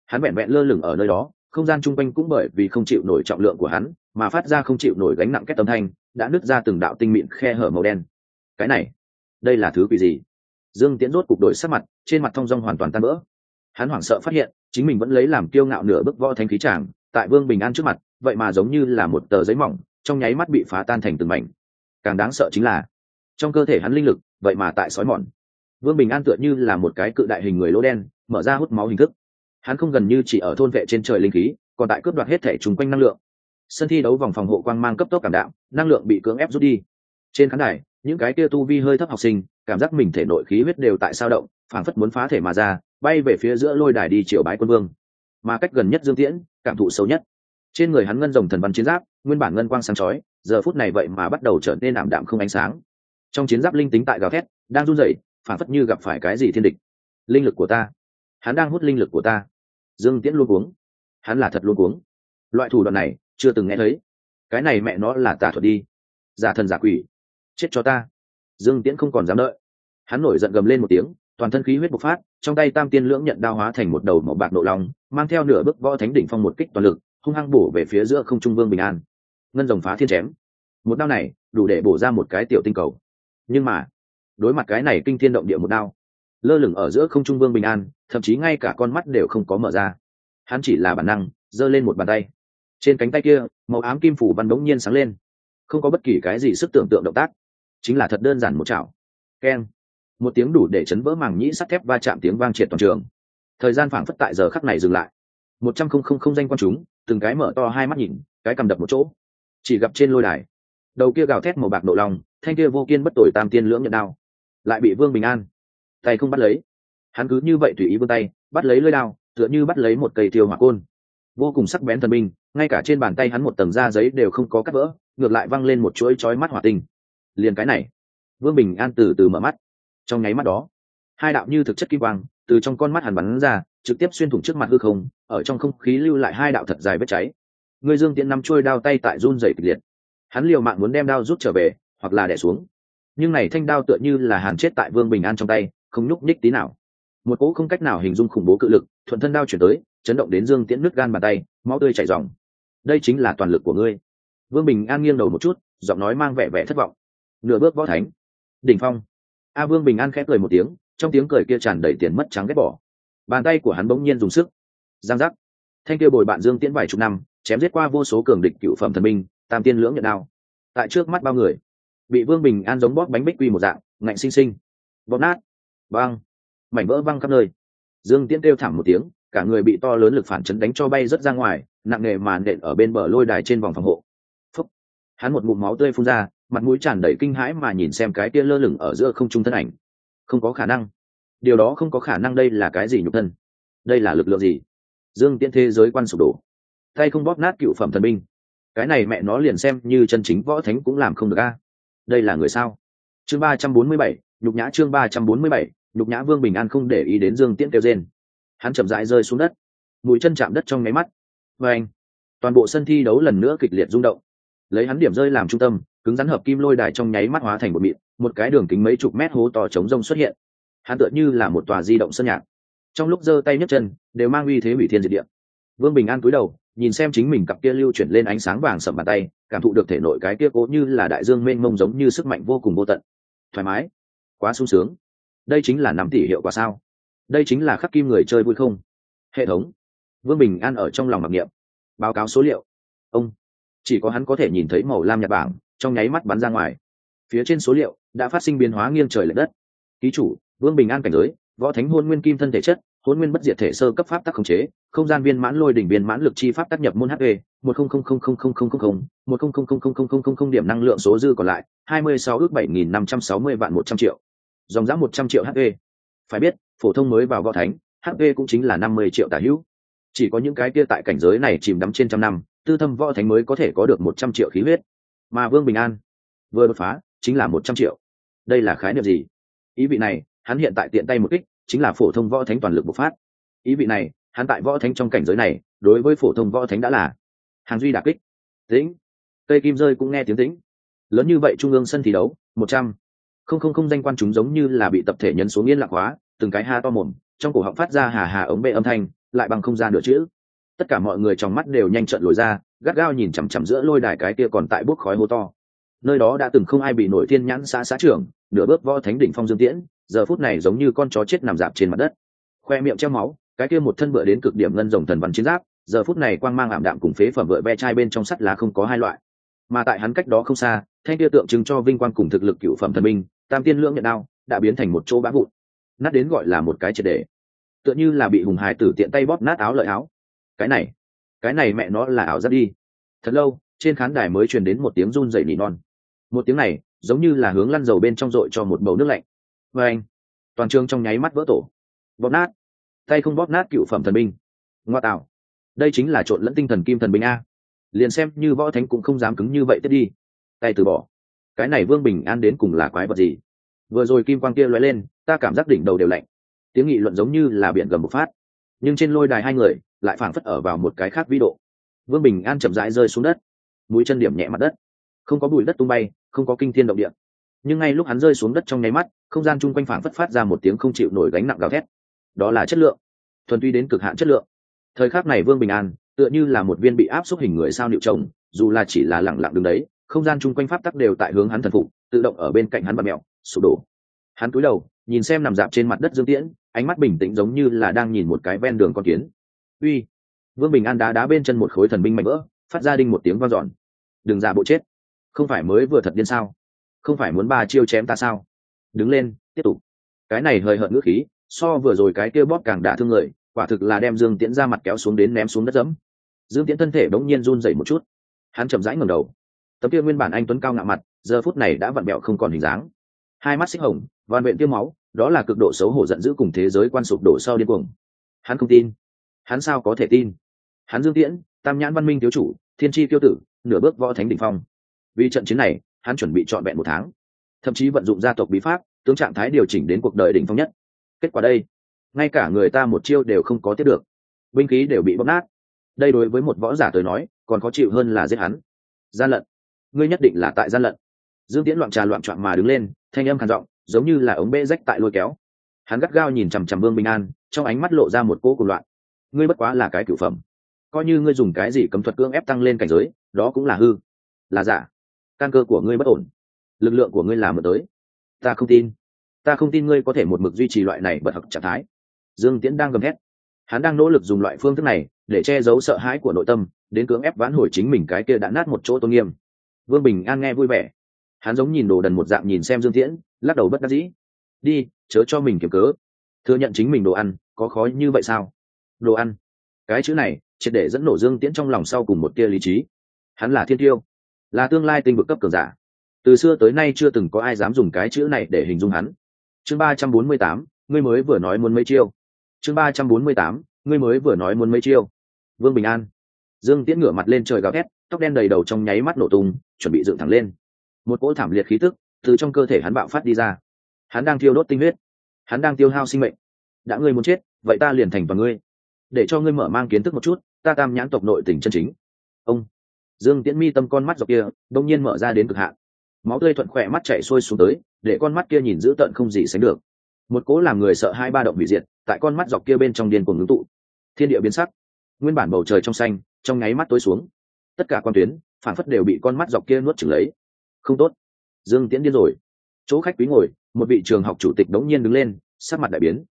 Hắn vẹn vẹn lơ lửng ở nơi đó, không gian chung quanh cũng bởi vì không chịu nổi trọng lượng của hắn mà phát ra không chịu nổi gánh nặng kết tâm thanh, đã nứt ra từng đạo tinh mịn khe hở màu đen. Cái này, đây là thứ quỷ gì? Dương tiễn rốt cục đổi sắc mặt, trên mặt thong dong hoàn toàn tan vỡ. Hắn hoảng sợ phát hiện, chính mình vẫn lấy làm kiêu ngạo nửa bức võ thanh khí tràng tại vương bình an trước mặt, vậy mà giống như là một tờ giấy mỏng, trong nháy mắt bị phá tan thành từng mảnh. Càng đáng sợ chính là, trong cơ thể hắn linh lực, vậy mà tại sói mòn. Vương bình an tựa như là một cái cự đại hình người lỗ đen, mở ra hút máu hình thức. Hắn không gần như chỉ ở thôn vệ trên trời linh khí, còn tại cướp đoạt hết thể chung quanh năng lượng sân thi đấu vòng phòng hộ quang mang cấp tốc cảm đạo năng lượng bị cưỡng ép rút đi. Trên khán đài, những cái kia tu vi hơi thấp học sinh, cảm giác mình thể nội khí huyết đều tại sao động, phảng phất muốn phá thể mà ra, bay về phía giữa lôi đài đi triều bái quân vương. Mà cách gần nhất dương tiễn, cảm thụ sâu nhất. Trên người hắn ngân rồng thần văn chiến giáp, nguyên bản ngân quang sáng chói, giờ phút này vậy mà bắt đầu trở nên ảm đạm không ánh sáng. Trong chiến giáp linh tính tại gào thét, đang run rẩy phản phất như gặp phải cái gì thiên địch. Linh lực của ta. Hắn đang hút linh lực của ta. Dương tiễn luôn cuống. Hắn là thật luôn cuống. Loại thủ đoạn này chưa từng nghe thấy. Cái này mẹ nó là tà thuật đi. Giả thần giả quỷ. Chết cho ta. Dương tiễn không còn dám đợi. Hắn nổi giận gầm lên một tiếng, toàn thân khí huyết bộc phát, trong tay tam tiên lưỡng nhận đao hóa thành một đầu màu bạc nộ lòng mang theo nửa bức võ thánh đỉnh phong một kích toàn lực, hung hăng bổ về phía giữa không trung vương bình an. Ngân rồng phá thiên chém. Một đao này, đủ để bổ ra một cái tiểu tinh cầu. Nhưng mà, đối mặt cái này kinh thiên động địa một đao, lơ lửng ở giữa không trung vương bình an, thậm chí ngay cả con mắt đều không có mở ra. Hắn chỉ là bản năng, giơ lên một bàn tay trên cánh tay kia, màu ám kim phủ văn đống nhiên sáng lên. Không có bất kỳ cái gì sức tưởng tượng động tác. Chính là thật đơn giản một chảo. Keng. Một tiếng đủ để chấn vỡ màng nhĩ sắt thép va chạm tiếng vang triệt toàn trường. Thời gian phảng phất tại giờ khắc này dừng lại. Một trăm không không không danh quan chúng, từng cái mở to hai mắt nhìn, cái cầm đập một chỗ. Chỉ gặp trên lôi đài, đầu kia gào thét màu bạc nộ lòng, thanh kia vô kiên bất tội tam tiên lưỡng nhận đao, lại bị vương bình an, tay không bắt lấy. Hắn cứ như vậy tùy ý vươn tay, bắt lấy lưỡi đao, tựa như bắt lấy một cây tiêu hỏa côn vô cùng sắc bén thần binh, ngay cả trên bàn tay hắn một tầng da giấy đều không có cắt vỡ, ngược lại văng lên một chuỗi chói mắt hỏa tinh. Liền cái này, vương bình an từ từ mở mắt. Trong nháy mắt đó, hai đạo như thực chất kim quang từ trong con mắt hàn bắn ra, trực tiếp xuyên thủng trước mặt hư không, ở trong không khí lưu lại hai đạo thật dài vết cháy. Người dương tiễn nắm trôi đao tay tại run dày kịch liệt. Hắn liều mạng muốn đem đao rút trở về, hoặc là đẻ xuống. Nhưng này thanh đao tựa như là hàn chết tại vương bình an trong tay, không nhúc nhích tí nào. Một cỗ không cách nào hình dung khủng bố cự lực, thuận thân đao chuyển tới chấn động đến dương tiễn nước gan bàn tay, máu tươi chảy dòng đây chính là toàn lực của ngươi. Vương bình an nghiêng đầu một chút, giọng nói mang vẻ vẻ thất vọng. Nửa bước võ thánh. Đỉnh phong. A vương bình an khẽ cười một tiếng, trong tiếng cười kia tràn đầy tiền mất trắng ghét bỏ. Bàn tay của hắn bỗng nhiên dùng sức. Giang giác. Thanh kia bồi bạn dương tiễn vài chục năm, chém giết qua vô số cường địch cựu phẩm thần minh, tam tiên lưỡng nhận đao. Tại trước mắt bao người, bị vương bình an giống bóp bánh bích quy một dạng, ngạnh xinh xinh bóp nát. Văng mảnh vỡ văng khắp nơi. Dương tiễn kêu thảm một tiếng cả người bị to lớn lực phản chấn đánh cho bay rất ra ngoài, nặng nề màn nện ở bên bờ lôi đài trên vòng phòng hộ. Phúc. hắn một ngụm máu tươi phun ra, mặt mũi tràn đầy kinh hãi mà nhìn xem cái kia lơ lửng ở giữa không trung thân ảnh. Không có khả năng. Điều đó không có khả năng đây là cái gì nhục thân? Đây là lực lượng gì? Dương tiễn thế giới quan sụp đổ. Tay không bóp nát cựu phẩm thần binh. Cái này mẹ nó liền xem như chân chính võ thánh cũng làm không được a. Đây là người sao? Chương ba trăm bốn mươi bảy, nhục nhã chương ba trăm bốn mươi bảy, nhục nhã vương bình an không để ý đến dương tiễn kêu trên hắn chậm rãi rơi xuống đất. Mũi chân chạm đất trong nháy mắt. Và anh toàn bộ sân thi đấu lần nữa kịch liệt rung động. Lấy hắn điểm rơi làm trung tâm, cứng rắn hợp kim lôi đài trong nháy mắt hóa thành một mịn, một cái đường kính mấy chục mét hố to trống rông xuất hiện. Hắn tựa như là một tòa di động sân nhạc. Trong lúc giơ tay nhấc chân, đều mang uy thế hủy thiên diệt địa. Vương bình an cúi đầu, nhìn xem chính mình cặp kia lưu chuyển lên ánh sáng vàng sầm bàn tay, cảm thụ được thể nội cái kia cố như là đại dương mênh mông giống như sức mạnh vô cùng vô tận. Thoải mái. Quá sung sướng. Đây chính là nắm tỷ hiệu quả sao? Đây chính là khắc kim người chơi vui không hệ thống vương bình an ở trong lòng mặc niệm báo cáo số liệu ông chỉ có hắn có thể nhìn thấy màu lam nhật bảng trong nháy mắt bắn ra ngoài phía trên số liệu đã phát sinh biến hóa nghiêng trời l ệ đất ký chủ vương bình an cảnh giới võ thánh hôn nguyên kim thân thể chất hôn nguyên bất diệt thể sơ cấp pháp tắc khống chế không gian viên mãn lôi đỉnh viên mãn lực chi pháp tác nhập môn hp một không không không không không không không một không không không không không không không không điểm năng lượng số dư còn lại hai mươi sáu ước bảy nghìn năm trăm sáu mươi vạn một trăm triệu dòng giá một trăm triệu hp phải biết, phổ thông mới vào võ thánh hp cũng chính là năm mươi triệu tả hữu. Chỉ có những cái kia tại cảnh giới này chìm đắm trên trăm năm, tư thâm võ thánh mới có thể có được một trăm triệu khí huyết. Mà vương bình an vừa đột phá chính là một trăm triệu. Đây là khái niệm gì? Ý vị này, hắn hiện tại tiện tay một kích, chính là phổ thông võ thánh toàn lực bộc phát. Ý vị này, hắn tại võ thánh trong cảnh giới này, đối với phổ thông võ thánh đã là hàng duy đà kích. Tĩnh. Cây kim rơi cũng nghe tiếng tĩnh. Lớn như vậy trung ương sân thi đấu, một trăm. Không không không danh quan chúng giống như là bị tập thể nhấn xuống yên lạc hóa từng cái ha to mồm, trong cổ họng phát ra hà hà ống bê âm thanh, lại bằng không gian nửa chữ. Tất cả mọi người trong mắt đều nhanh trận lồi ra, gắt gao nhìn chằm chằm giữa lôi đài cái kia còn tại bốc khói hô to. Nơi đó đã từng không ai bị nổi thiên nhãn xã xã trưởng, nửa bước võ thánh đỉnh phong dương tiễn, giờ phút này giống như con chó chết nằm dạp trên mặt đất. Khoe miệng treo máu, cái kia một thân bựa đến cực điểm ngân rồng thần văn chiến giáp, giờ phút này quang mang ảm đạm cùng phế phẩm vựa ve chai bên trong sắt lá không có hai loại. Mà tại hắn cách đó không xa, thanh kia tượng trưng cho vinh quang cùng thực lực cựu phẩm thần minh, tam tiên lưỡng nhận đao, đã biến thành một chỗ bã vụn nát đến gọi là một cái triệt đề. Tựa như là bị hùng hải tử tiện tay bóp nát áo lợi áo. Cái này cái này mẹ nó là ảo giác đi. Thật lâu, trên khán đài mới truyền đến một tiếng run dậy nỉ non. Một tiếng này, giống như là hướng lăn dầu bên trong dội cho một bầu nước lạnh. Và anh, toàn trường trong nháy mắt vỡ tổ. Bóp nát. Tay không bóp nát cựu phẩm thần binh. Ngoa tạo. Đây chính là trộn lẫn tinh thần kim thần binh a. Liền xem như võ thánh cũng không dám cứng như vậy, tiếp đi. Tay từ bỏ. Cái này vương bình an đến cùng là quái vật gì? Vừa rồi kim quang kia lóe lên, ta cảm giác đỉnh đầu đều lạnh. Tiếng nghị luận giống như là biển gầm một phát. Nhưng trên lôi đài hai người lại phảng phất ở vào một cái khác vĩ độ. Vương bình an chậm rãi rơi xuống đất. Mũi chân điểm nhẹ mặt đất. Không có bụi đất tung bay, không có kinh thiên động địa. Nhưng ngay lúc hắn rơi xuống đất trong nháy mắt, không gian chung quanh phảng phất phát ra một tiếng không chịu nổi gánh nặng gào thét. Đó là chất lượng. Thuần tuy đến cực hạn chất lượng. Thời khắc này vương bình an tựa như là một viên bị áp xúc hình người sao nịu trồng dù là chỉ là lẳng lặng đứng đấy, không gian chung quanh pháp tắc đều tại hướng hắn thần phục, tự động ở bên cạnh hắn bật mẹo sụp đổ. Hắn cúi đầu, nhìn xem nằm dạp trên mặt đất dương tiễn, ánh mắt bình tĩnh giống như là đang nhìn một cái ven đường con kiến. Uy. Vương bình an đá đá bên chân một khối thần binh mạnh vỡ, phát ra đinh một tiếng vang dọn. Đừng giả bộ chết. Không phải mới vừa thật điên sao? Không phải muốn ba chiêu chém ta sao? Đứng lên, tiếp tục. Cái này hơi hợt ngữ khí, so vừa rồi cái kia bóp càng đả thương người, quả thực là đem dương tiễn ra mặt kéo xuống đến ném xuống đất dẫm. Dương tiễn thân thể bỗng nhiên run dậy một chút. Hắn chậm rãi ngầm đầu. Tấm kia nguyên bản anh tuấn cao ngạo mặt, giờ phút này đã vặn bẹo không còn hình dáng hai mắt xích hồng vằn vện tiêu máu, đó là cực độ xấu hổ giận dữ cùng thế giới quan sụp đổ sau điên cuồng. Hắn không tin. Hắn sao có thể tin? Hắn dương tiễn, tam nhãn văn minh thiếu chủ, thiên tri tiêu tử, nửa bước võ thánh đ ỉ n h phong. Vì trận chiến này, hắn chuẩn bị trọn vẹn một tháng. Thậm chí vận dụng gia tộc bí pháp, tướng trạng thái điều chỉnh đến cuộc đời đỉnh phong nhất. Kết quả đây, ngay cả người ta một chiêu đều không có tiết được. Binh khí đều bị bóp nát. Đây đối với một võ giả tới nói, còn khó chịu hơn là giết hắn. Gian lận. Ngươi nhất định là tại gian lận. Dương tiễn loạn trà loạn trọn mà đứng lên thanh âm khàn giọng, giống như là ống bê rách tại lôi kéo. Hắn gắt gao nhìn chằm chằm vương bình an, trong ánh mắt lộ ra một cỗ cùng loạn. Ngươi bất quá là cái cửu phẩm. Coi như ngươi dùng cái gì cấm thuật cưỡng ép tăng lên cảnh giới, đó cũng là hư. Là giả. Căn cơ của ngươi bất ổn. Lực lượng của ngươi là ở tới. Ta không tin. Ta không tin ngươi có thể một mực duy trì loại này bật hợp trạng thái. Dương tiễn đang gầm hét hắn đang nỗ lực dùng loại phương thức này để che giấu sợ hãi của nội tâm, đến cưỡng ép vãn hồi chính mình cái kia đã nát một chỗ tôn nghiêm. Vương bình an nghe vui vẻ hắn giống nhìn đồ đần một dạng nhìn xem dương tiễn, lắc đầu bất đắc dĩ. Đi, chớ cho mình kiếm cớ. Thừa nhận chính mình đồ ăn, có khó như vậy sao? Đồ ăn. Cái chữ này, triệt để dẫn nổ dương tiễn trong lòng sau cùng một tia lý trí. Hắn là thiên tiêu, là tương lai tinh vực cấp cường giả. Từ xưa tới nay chưa từng có ai dám dùng cái chữ này để hình dung hắn. Chương ba trăm bốn mươi tám, ngươi mới vừa nói muốn mấy chiêu. Chương ba trăm bốn mươi tám, ngươi mới vừa nói muốn mấy chiêu. Vương bình an. Dương tiễn ngửa mặt lên trời gào thét, tóc đen đầy đầu trong nháy mắt nổ tung, chuẩn bị dựng thẳng lên một cỗ thảm liệt khí tức từ trong cơ thể hắn bạo phát đi ra. Hắn đang thiêu đốt tinh huyết. Hắn đang tiêu hao sinh mệnh. Đã ngươi muốn chết, vậy ta liền thành vào ngươi. Để cho ngươi mở mang kiến thức một chút, ta tam nhãn tộc nội tỉnh chân chính. Ông. Dương tiễn mi tâm con mắt dọc kia, đông nhiên mở ra đến cực hạn. Máu tươi thuận khỏe mắt chạy sôi xuống tới, để con mắt kia nhìn dữ tợn không gì sánh được. Một cố làm người sợ hai ba động bị diệt, tại con mắt dọc kia bên trong điên cuồng ngưng tụ. Thiên địa biến sắc. Nguyên bản bầu trời trong xanh, trong nháy mắt tối xuống. Tất cả quan tuyến, phản phất đều bị con mắt dọc kia nuốt chửng lấy không tốt. Dương tiễn điên rồi. Chỗ khách quý ngồi, một vị trường học chủ tịch đống nhiên đứng lên, sắc mặt đại biến.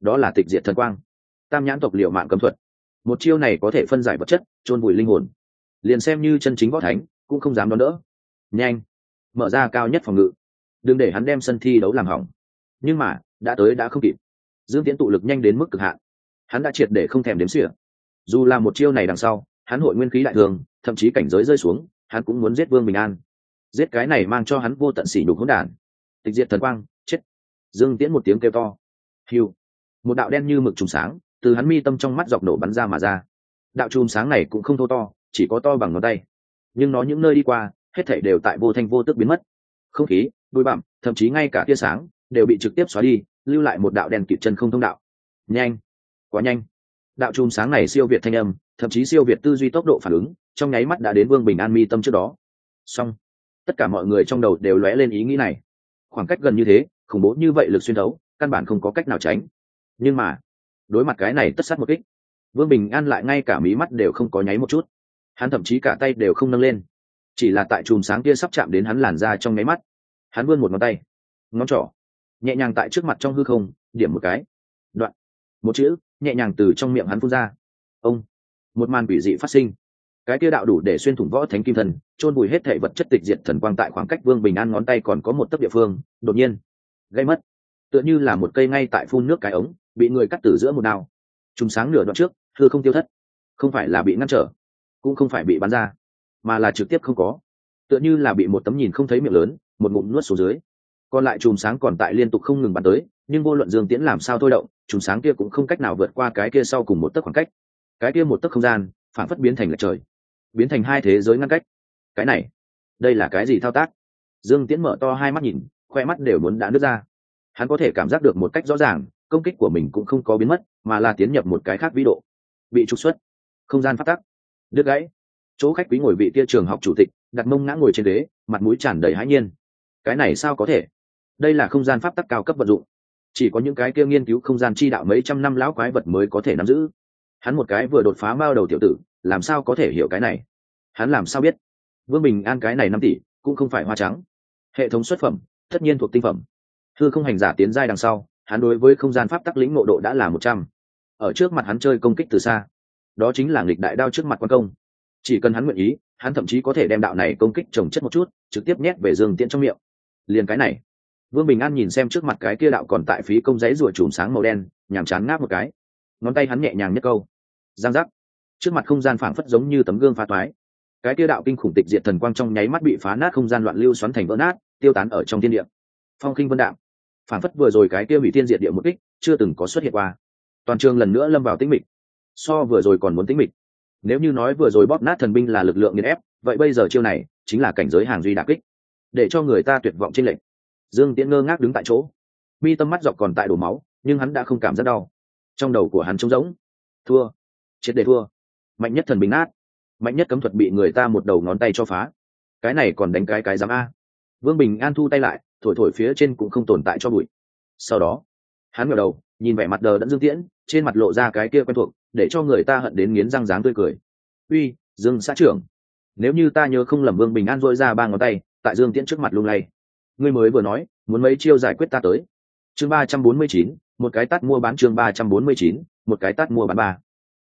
Đó là tịch diệt thần quang. Tam nhãn tộc liệu mạng cấm thuật. Một chiêu này có thể phân giải vật chất, chôn vùi linh hồn. Liền xem như chân chính võ thánh, cũng không dám đón đỡ. Nhanh. Mở ra cao nhất phòng ngự. Đừng để hắn đem sân thi đấu làm hỏng. Nhưng mà, đã tới đã không kịp. Dương tiễn tụ lực nhanh đến mức cực hạn. Hắn đã triệt để không thèm đếm xỉa. Dù là một chiêu này đằng sau, hắn hội nguyên khí đại thường, thậm chí cảnh giới rơi xuống, hắn cũng muốn giết vương bình an giết cái này mang cho hắn vô tận sỉ nhục hỗn đản. Tịch diệt thần quang, chết. Dương tiễn một tiếng kêu to. Hiu một đạo đen như mực trùng sáng, từ hắn mi tâm trong mắt dọc nổ bắn ra mà ra. Đạo chùm sáng này cũng không thô to, chỉ có to bằng ngón tay. Nhưng nó những nơi đi qua, hết thảy đều tại vô thanh vô tức biến mất. Không khí, bụi bặm, thậm chí ngay cả tia sáng, đều bị trực tiếp xóa đi, lưu lại một đạo đèn kịt chân không thông đạo. Nhanh. Quá nhanh. Đạo chùm sáng này siêu việt thanh âm, thậm chí siêu việt tư duy tốc độ phản ứng, trong nháy mắt đã đến vương bình an mi tâm trước đó. Xong tất cả mọi người trong đầu đều lóe lên ý nghĩ này. Khoảng cách gần như thế, khủng bố như vậy lực xuyên thấu, căn bản không có cách nào tránh. Nhưng mà, đối mặt cái này tất sát một kích, vương bình an lại ngay cả mí mắt đều không có nháy một chút. Hắn thậm chí cả tay đều không nâng lên. Chỉ là tại chùm sáng kia sắp chạm đến hắn làn ra trong nháy mắt, hắn vươn một ngón tay, ngón trỏ, nhẹ nhàng tại trước mặt trong hư không, điểm một cái. Đoạn. Một chữ, nhẹ nhàng từ trong miệng hắn phun ra. Ông. Một màn quỷ dị phát sinh cái kia đạo đủ để xuyên thủng võ thánh kim thần chôn bùi hết thể vật chất tịch diệt thần quang tại khoảng cách vương bình an ngón tay còn có một tấc địa phương, đột nhiên, gây mất. Tựa như là một cây ngay tại phun nước cái ống, bị người cắt từ giữa một đao. Trùng sáng nửa đoạn trước thưa không tiêu thất. Không phải là bị ngăn trở, cũng không phải bị bắn ra, mà là trực tiếp không có. Tựa như là bị một tấm nhìn không thấy miệng lớn, một ngụm nuốt xuống dưới. Còn lại chùm sáng còn tại liên tục không ngừng bắn tới, nhưng vô luận dương tiễn làm sao thôi động, chùm sáng kia cũng không cách nào vượt qua cái kia sau cùng một tấc khoảng cách. Cái kia một tấc không gian, phản phất biến thành lệch trời biến thành hai thế giới ngăn cách. Cái này đây là cái gì thao tác? Dương tiễn mở to hai mắt nhìn khoe mắt đều muốn đã nứt ra. Hắn có thể cảm giác được một cách rõ ràng công kích của mình cũng không có biến mất mà là tiến nhập một cái khác vĩ độ. Bị trục xuất. Không gian phát tắc. Đứt gãy. Chỗ khách quý ngồi vị kia trường học chủ tịch đặt mông ngã ngồi trên đế, mặt mũi tràn đầy hãi nhiên. Cái này sao có thể? Đây là không gian pháp tắc cao cấp vận dụng. Chỉ có những cái kia nghiên cứu không gian chi đạo mấy trăm năm lão quái vật mới có thể nắm giữ hắn một cái vừa đột phá mao đầu tiểu tử, làm sao có thể hiểu cái này? Hắn làm sao biết? Vương bình an cái này năm tỷ, cũng không phải hoa trắng. Hệ thống xuất phẩm, tất nhiên thuộc tinh phẩm. Thư không hành giả tiến giai đằng sau, hắn đối với không gian pháp tắc lĩnh ngộ độ đã là một trăm. Ở trước mặt hắn chơi công kích từ xa. Đó chính là nghịch đại đao trước mặt quan công. Chỉ cần hắn nguyện ý, hắn thậm chí có thể đem đạo này công kích trồng chất một chút, trực tiếp nhét về dương tiễn trong miệng. Liền cái này. Vương bình an nhìn xem trước mặt cái kia đạo còn tại phí công giấy rùa chùm sáng màu đen, nhàm chán ngáp một cái ngón tay hắn nhẹ nhàng nhất câu. Giang giác. Trước mặt không gian phảng phất giống như tấm gương phá toái. Cái kia đạo kinh khủng tịch diệt thần quang trong nháy mắt bị phá nát không gian loạn lưu xoắn thành vỡ nát, tiêu tán ở trong thiên địa. Phong kinh vân đạm phảng phất vừa rồi cái kia hủy thiên diệt địa một kích, chưa từng có xuất hiện qua. Toàn trường lần nữa lâm vào tĩnh mịch. So vừa rồi còn muốn tĩnh mịch. Nếu như nói vừa rồi bóp nát thần binh là lực lượng nghiền ép, vậy bây giờ chiêu này chính là cảnh giới hàng duy đà kích. Để cho người ta tuyệt vọng trên lệnh dương tiễn ngơ ngác đứng tại chỗ. Mi tâm mắt dọc còn tại đổ máu, nhưng hắn đã không cảm giác đau trong đầu của hắn trống rỗng. Thua. Triệt để thua. Mạnh nhất thần bình át mạnh nhất cấm thuật bị người ta một đầu ngón tay cho phá. Cái này còn đánh cái cái dám a. Vương bình an thu tay lại, thổi thổi phía trên cũng không tồn tại cho bụi. Sau đó, hắn ngẩng đầu, nhìn vẻ mặt đờ đẫn dương tiễn, trên mặt lộ ra cái kia quen thuộc, để cho người ta hận đến nghiến răng dáng tươi cười. Uy, dương xã trưởng, nếu như ta nhớ không lầm vương bình an dội ra ba ngón tay, tại dương tiễn trước mặt lung lay. Ngươi mới vừa nói, muốn mấy chiêu giải quyết ta tới. Chương ba trăm bốn mươi chín một cái tắt mua bán chương ba trăm bốn mươi chín, một cái tắt mua bán ba.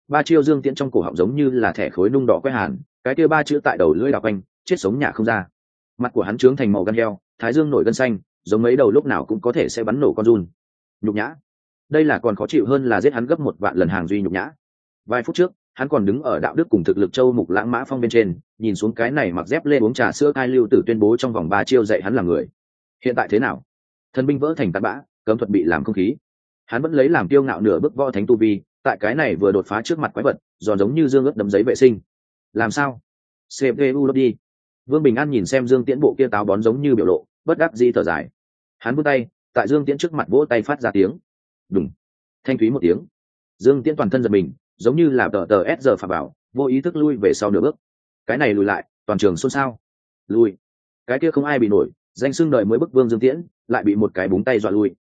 Ba chiêu dương tiễn trong cổ họng giống như là thẻ khối nung đỏ quét hàn, cái kia ba chữ tại đầu lưỡi đào quanh, chết sống nhà không ra. Mặt của hắn trướng thành màu gan heo, thái dương nổi gân xanh, giống mấy đầu lúc nào cũng có thể sẽ bắn nổ con run. Nhục nhã. Đây là còn khó chịu hơn là giết hắn gấp một vạn lần hàng duy nhục nhã. Vài phút trước, hắn còn đứng ở đạo đức cùng thực lực châu mục lãng mã phong bên trên, nhìn xuống cái này mặc dép lên uống trà sữa cai lưu tử tuyên bố trong vòng ba chiêu dạy hắn là người. Hiện tại thế nào? Thần binh vỡ thành tạt bã, cấm thuật bị làm không khí hắn vẫn lấy làm tiêu ngạo nửa bước võ thánh tu vi, tại cái này vừa đột phá trước mặt quái vật, giòn giống như dương ướt đấm giấy vệ sinh. Làm sao? Cpu đi. Vương bình an nhìn xem dương tiễn bộ kia táo bón giống như biểu lộ, bất đắc dĩ thở dài. Hắn vươn tay, tại dương tiễn trước mặt vỗ tay phát ra tiếng. Đúng thanh thúy một tiếng. Dương tiễn toàn thân giật mình, giống như là tờ tờ s giờ phà bảo, vô ý thức lui về sau nửa bước. Cái này lùi lại, toàn trường xôn xao. Lui. Cái kia không ai bị nổi, danh xưng đời mới bức vương dương tiễn, lại bị một cái búng tay dọa lui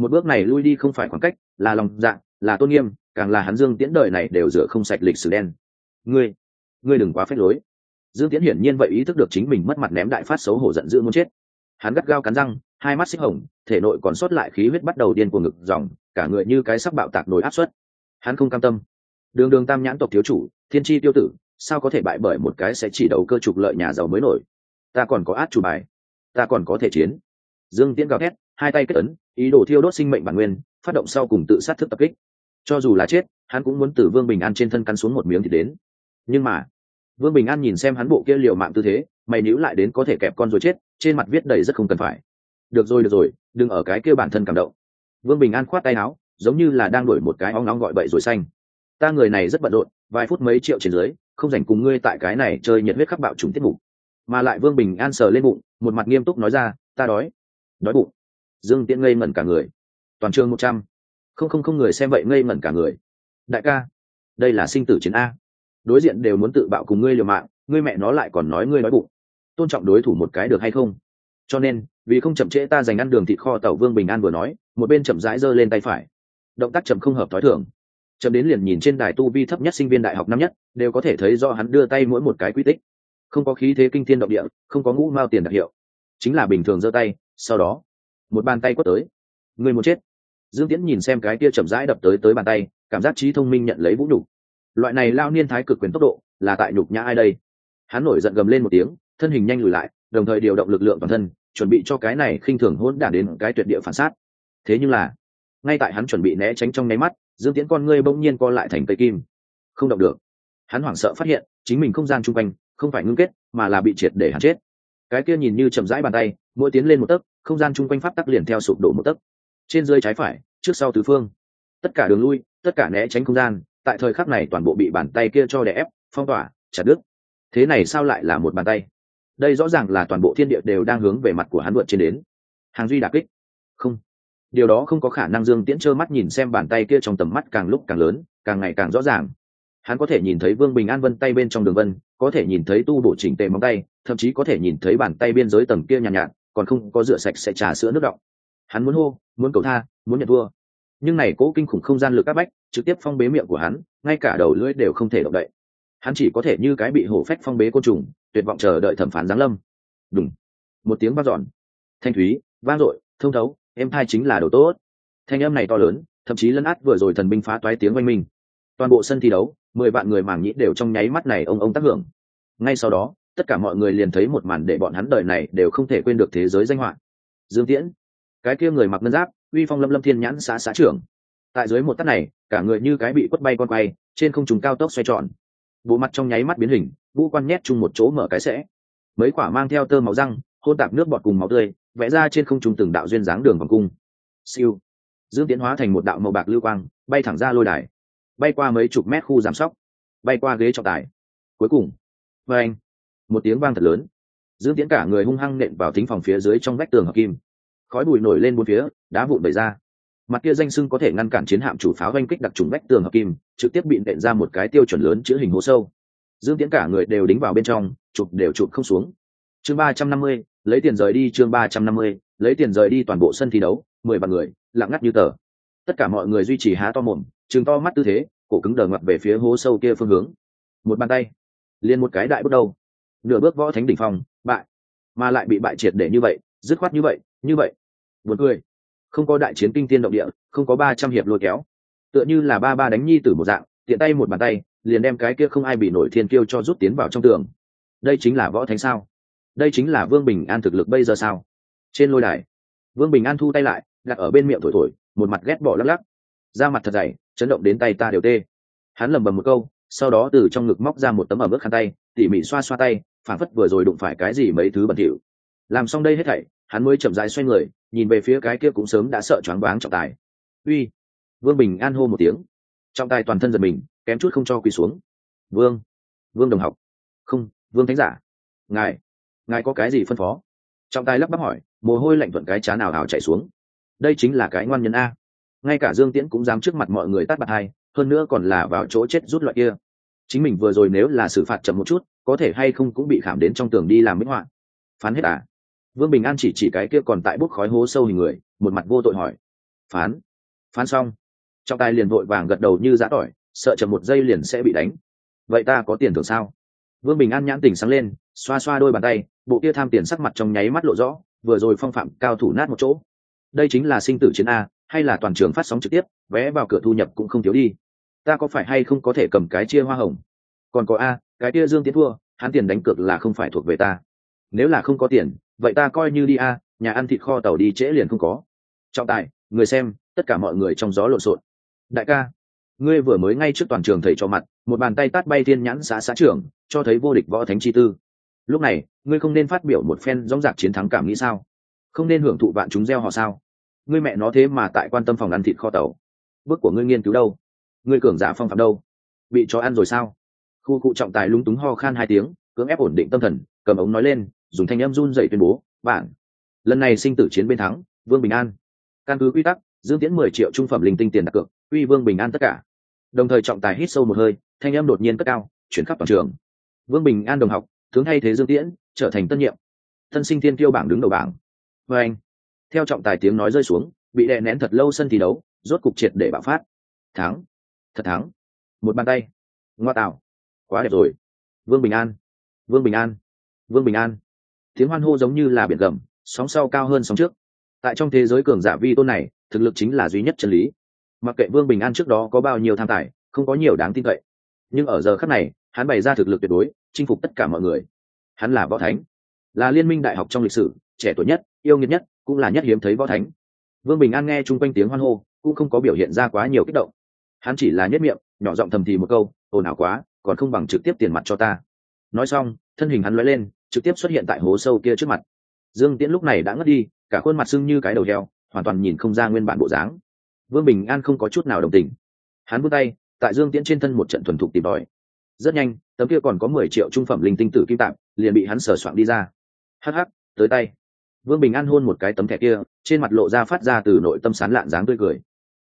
một bước này lui đi không phải khoảng cách, là lòng dạ là tôn nghiêm, càng là hắn dương tiễn đời này đều rửa không sạch lịch sử đen. Ngươi ngươi đừng quá phép lối. Dương tiễn hiển nhiên vậy ý thức được chính mình mất mặt ném đại phát xấu hổ giận dữ muốn chết. Hắn gắt gao cắn răng, hai mắt xích hồng, thể nội còn sót lại khí huyết bắt đầu điên của ngực dòng, cả người như cái sắc bạo tạc nổi áp suất. Hắn không cam tâm. Đường đường tam nhãn tộc thiếu chủ, thiên tri tiêu tử, sao có thể bại bởi một cái sẽ chỉ đầu cơ trục lợi nhà giàu mới nổi? Ta còn có át chủ bài, ta còn có thể chiến. Dương tiễn gào thét, hai tay kết ấn ý đồ thiêu đốt sinh mệnh bản nguyên, phát động sau cùng tự sát thức tập kích. Cho dù là chết, hắn cũng muốn từ vương bình an trên thân cắn xuống một miếng thì đến. Nhưng mà, vương bình an nhìn xem hắn bộ kia liều mạng tư thế, mày níu lại đến có thể kẹp con rồi chết, trên mặt viết đầy rất không cần phải. Được rồi được rồi, đừng ở cái kia bản thân cảm động. Vương bình an khoát tay áo, giống như là đang đổi một cái óng nóng gọi bậy rồi xanh. Ta người này rất bận rộn, vài phút mấy triệu trên dưới, không dành cùng ngươi tại cái này chơi nhiệt huyết khắc bạo chúng tiết mục. Mà lại vương bình an sờ lên bụng, một mặt nghiêm túc nói ra, ta đói. Đói bụng dương tiễn ngây ngẩn cả người. Toàn trường một trăm. Không không không người xem vậy ngây ngẩn cả người. Đại ca, đây là sinh tử chiến a. Đối diện đều muốn tự bạo cùng ngươi liều mạng, ngươi mẹ nó lại còn nói ngươi nói bụng. Tôn trọng đối thủ một cái được hay không? Cho nên, vì không chậm trễ ta dành ăn đường thịt kho tàu vương bình an vừa nói, một bên chậm rãi giơ lên tay phải. Động tác chậm không hợp thói thường. Chậm đến liền nhìn trên đài tu vi thấp nhất sinh viên đại học năm nhất, đều có thể thấy do hắn đưa tay mỗi một cái quy tích. Không có khí thế kinh thiên động địa, không có ngũ mao tiền đặc hiệu. Chính là bình thường giơ tay, sau đó một bàn tay quất tới. Người một chết. Dương tiễn nhìn xem cái kia chậm rãi đập tới tới bàn tay, cảm giác trí thông minh nhận lấy vũ nhục. Loại này lao niên thái cực quyền tốc độ, là tại nhục nhã ai đây? Hắn nổi giận gầm lên một tiếng, thân hình nhanh lùi lại, đồng thời điều động lực lượng toàn thân, chuẩn bị cho cái này khinh thường hỗn đản đến cái tuyệt địa phản sát. Thế nhưng là, ngay tại hắn chuẩn bị né tránh trong nháy mắt, dương tiễn con ngươi bỗng nhiên co lại thành cây kim. Không động được. Hắn hoảng sợ phát hiện, chính mình không gian chung quanh, không phải ngưng kết, mà là bị triệt để hắn chết. Cái kia nhìn như chậm rãi bàn tay, mỗi tiến lên một tấc không gian chung quanh pháp tắc liền theo sụp đổ một tấc. Trên dưới trái phải trước sau tứ phương. Tất cả đường lui tất cả né tránh không gian tại thời khắc này toàn bộ bị bàn tay kia cho đè ép phong tỏa chặt đứt. Thế này sao lại là một bàn tay? Đây rõ ràng là toàn bộ thiên địa đều đang hướng về mặt của hắn vượt trên đến. Hàng duy đà kích. Không. Điều đó không có khả năng dương tiễn trơ mắt nhìn xem bàn tay kia trong tầm mắt càng lúc càng lớn càng ngày càng rõ ràng. Hắn có thể nhìn thấy vương bình an vân tay bên trong đường vân có thể nhìn thấy tu bổ chỉnh tề móng tay thậm chí có thể nhìn thấy bàn tay biên giới tầng kia nhàn nhạt, nhạt còn không có rửa sạch sẽ trà sữa nước động hắn muốn hô, muốn cầu tha, muốn nhận thua nhưng này cố kinh khủng không gian lực áp bách, trực tiếp phong bế miệng của hắn, ngay cả đầu lưỡi đều không thể động đậy. Hắn chỉ có thể như cái bị hổ phách phong bế côn trùng, tuyệt vọng chờ đợi thẩm phán giáng lâm. Đúng một tiếng vang dọn. Thanh thúy, vang dội, thông thấu, em thai chính là đồ tốt. Thanh âm này to lớn, thậm chí lấn át vừa rồi thần binh phá toái tiếng oanh minh. Toàn bộ sân thi đấu, mười vạn người màng nhĩ đều trong nháy mắt này ông ông tác hưởng. Ngay sau đó tất cả mọi người liền thấy một màn để bọn hắn đời này đều không thể quên được thế giới danh họa. Dương tiễn, cái kia người mặc ngân giáp, uy phong lâm lâm thiên nhãn xã xã trưởng. Tại dưới một tắt này, cả người như cái bị quất bay con quay, trên không trùng cao tốc xoay tròn. Bộ mặt trong nháy mắt biến hình, vũ quan nhét chung một chỗ mở cái sẽ. Mấy quả mang theo tơ máu răng, hôn tạp nước bọt cùng máu tươi, vẽ ra trên không trùng từng đạo duyên dáng đường vòng cung. Siêu. Dương tiến hóa thành một đạo màu bạc lưu quang, bay thẳng ra lôi đài. Bay qua mấy chục mét khu giảm sóc. Bay qua ghế trọng tài cuối cùng. Vê anh một tiếng vang thật lớn. Dương tiễn cả người hung hăng nện vào thính phòng phía dưới trong vách tường hợp kim. Khói bụi nổi lên bốn phía, đá vụn bày ra. Mặt kia danh sưng có thể ngăn cản chiến hạm chủ pháo oanh kích đặc trùng vách tường hợp kim, trực tiếp bị nện ra một cái tiêu chuẩn lớn chữ hình hố sâu. Dương tiễn cả người đều đính vào bên trong, chụp đều chụp không xuống. Chương ba trăm năm mươi, lấy tiền rời đi chương ba trăm năm mươi, lấy tiền rời đi toàn bộ sân thi đấu, mười vạn người, lặng ngắt như tờ. Tất cả mọi người duy trì há to mồm chừng to mắt tư thế, cổ cứng đờ ngoặt về phía hố sâu kia phương hướng. Một bàn tay, liền một cái đại bước đầu nửa bước võ thánh đỉnh phong, bại, mà lại bị bại triệt để như vậy, dứt khoát như vậy như vậy. Buồn cười. Không có đại chiến kinh tiên động địa, không có ba trăm hiệp lôi kéo. Tựa như là ba ba đánh nhi tử một dạng, tiện tay một bàn tay, liền đem cái kia không ai bị nổi thiên kiêu cho rút tiến vào trong tường. Đây chính là võ thánh sao? Đây chính là vương bình an thực lực bây giờ sao? Trên lôi đài, vương bình an thu tay lại, đặt ở bên miệng thổi thổi, một mặt ghét bỏ lắc lắc. Da mặt thật dày, chấn động đến tay ta đều tê. Hắn lầm bầm một câu, sau đó từ trong ngực móc ra một tấm ở bước khăn tay, tỉ mỉ xoa xoa tay phản phất vừa rồi đụng phải cái gì mấy thứ bẩn thỉu. Làm xong đây hết thảy, hắn mới chậm rãi xoay người, nhìn về phía cái kia cũng sớm đã sợ choáng váng trọng tài. Uy. Vương bình an hô một tiếng. Trọng tài toàn thân giật mình, kém chút không cho quỳ xuống. Vương vương đồng học. Không, vương thánh giả. Ngài ngài có cái gì phân phó? Trọng tài lắp bắp hỏi, mồ hôi lạnh thuận cái chán nào ảo chạy xuống. Đây chính là cái ngoan nhân a. Ngay cả dương tiễn cũng dám trước mặt mọi người tát bạc hai, hơn nữa còn là vào chỗ chết rút loại kia chính mình vừa rồi nếu là xử phạt chậm một chút, có thể hay không cũng bị khảm đến trong tường đi làm minh họa. Phán hết à? Vương bình an chỉ chỉ cái kia còn tại bút khói hố sâu hình người, một mặt vô tội hỏi. Phán. Phán xong. Trọng tài liền vội vàng gật đầu như giã tỏi, sợ chậm một giây liền sẽ bị đánh. Vậy ta có tiền thưởng sao? Vương bình an nhãn tình sáng lên, xoa xoa đôi bàn tay, bộ kia tham tiền sắc mặt trong nháy mắt lộ rõ, vừa rồi phong phạm cao thủ nát một chỗ. Đây chính là sinh tử chiến a, hay là toàn trường phát sóng trực tiếp, vé vào cửa thu nhập cũng không thiếu đi ta có phải hay không có thể cầm cái chia hoa hồng? Còn có a, cái kia dương tiến thua, hắn tiền đánh cược là không phải thuộc về ta. Nếu là không có tiền, vậy ta coi như đi a, nhà ăn thịt kho tàu đi trễ liền không có. Trọng tài, người xem, tất cả mọi người trong gió lộn xộn. Đại ca, ngươi vừa mới ngay trước toàn trường thầy cho mặt, một bàn tay tát bay thiên nhãn xã xã trưởng, cho thấy vô địch võ thánh chi tư. Lúc này, ngươi không nên phát biểu một phen dóng dạc chiến thắng cảm nghĩ sao? Không nên hưởng thụ vạn chúng gieo họ sao? Ngươi mẹ nó thế mà tại quan tâm phòng ăn thịt kho tàu. Bước của ngươi nghiên cứu đâu? Ngươi cường giả phong phạm đâu? Bị chó ăn rồi sao? Khu cụ trọng tài lúng túng ho khan hai tiếng, cưỡng ép ổn định tâm thần, cầm ống nói lên, dùng thanh em run dậy tuyên bố bản lần này sinh tử chiến bên thắng, vương bình an. Căn cứ quy tắc, dương tiễn mười triệu trung phẩm linh tinh tiền đặt cược, uy vương bình an tất cả. Đồng thời trọng tài hít sâu một hơi, thanh em đột nhiên cất cao, chuyển khắp toàn trường. Vương bình an đồng học, tướng thay thế dương tiễn, trở thành tân nhiệm. Tân sinh thiên tiêu bảng đứng đầu bảng. Và anh, theo trọng tài tiếng nói rơi xuống, bị đè nén thật lâu sân thi đấu, rốt cục triệt để bạo phát. Thắng thật thắng. Một bàn tay. Ngoa tạo. Quá đẹp rồi. Vương bình an. Vương bình an. Vương bình an. Tiếng hoan hô giống như là biển gầm, sóng sau cao hơn sóng trước. Tại trong thế giới cường giả vi tôn này, thực lực chính là duy nhất chân lý. Mặc kệ vương bình an trước đó có bao nhiêu tham tài, không có nhiều đáng tin cậy. Nhưng ở giờ khắc này, hắn bày ra thực lực tuyệt đối, chinh phục tất cả mọi người. Hắn là võ thánh. Là liên minh đại học trong lịch sử, trẻ tuổi nhất, yêu nghiệt nhất, cũng là nhất hiếm thấy võ thánh. Vương bình an nghe chung quanh tiếng hoan hô, cũng không có biểu hiện ra quá nhiều kích động hắn chỉ là nhất miệng, nhỏ giọng thầm thì một câu, ồn ào quá, còn không bằng trực tiếp tiền mặt cho ta. Nói xong, thân hình hắn lóe lên, trực tiếp xuất hiện tại hố sâu kia trước mặt. Dương tiễn lúc này đã ngất đi, cả khuôn mặt sưng như cái đầu heo, hoàn toàn nhìn không ra nguyên bản bộ dáng. Vương bình an không có chút nào đồng tình. Hắn vươn tay, tại dương tiễn trên thân một trận thuần thục tìm đòi. Rất nhanh, tấm kia còn có mười triệu trung phẩm linh tinh tử kim tạm liền bị hắn sờ soạn đi ra. Hắc hắc, tới tay. Vương bình an hôn một cái tấm thẻ kia, trên mặt lộ ra phát ra từ nội tâm sán lạn dáng tươi cười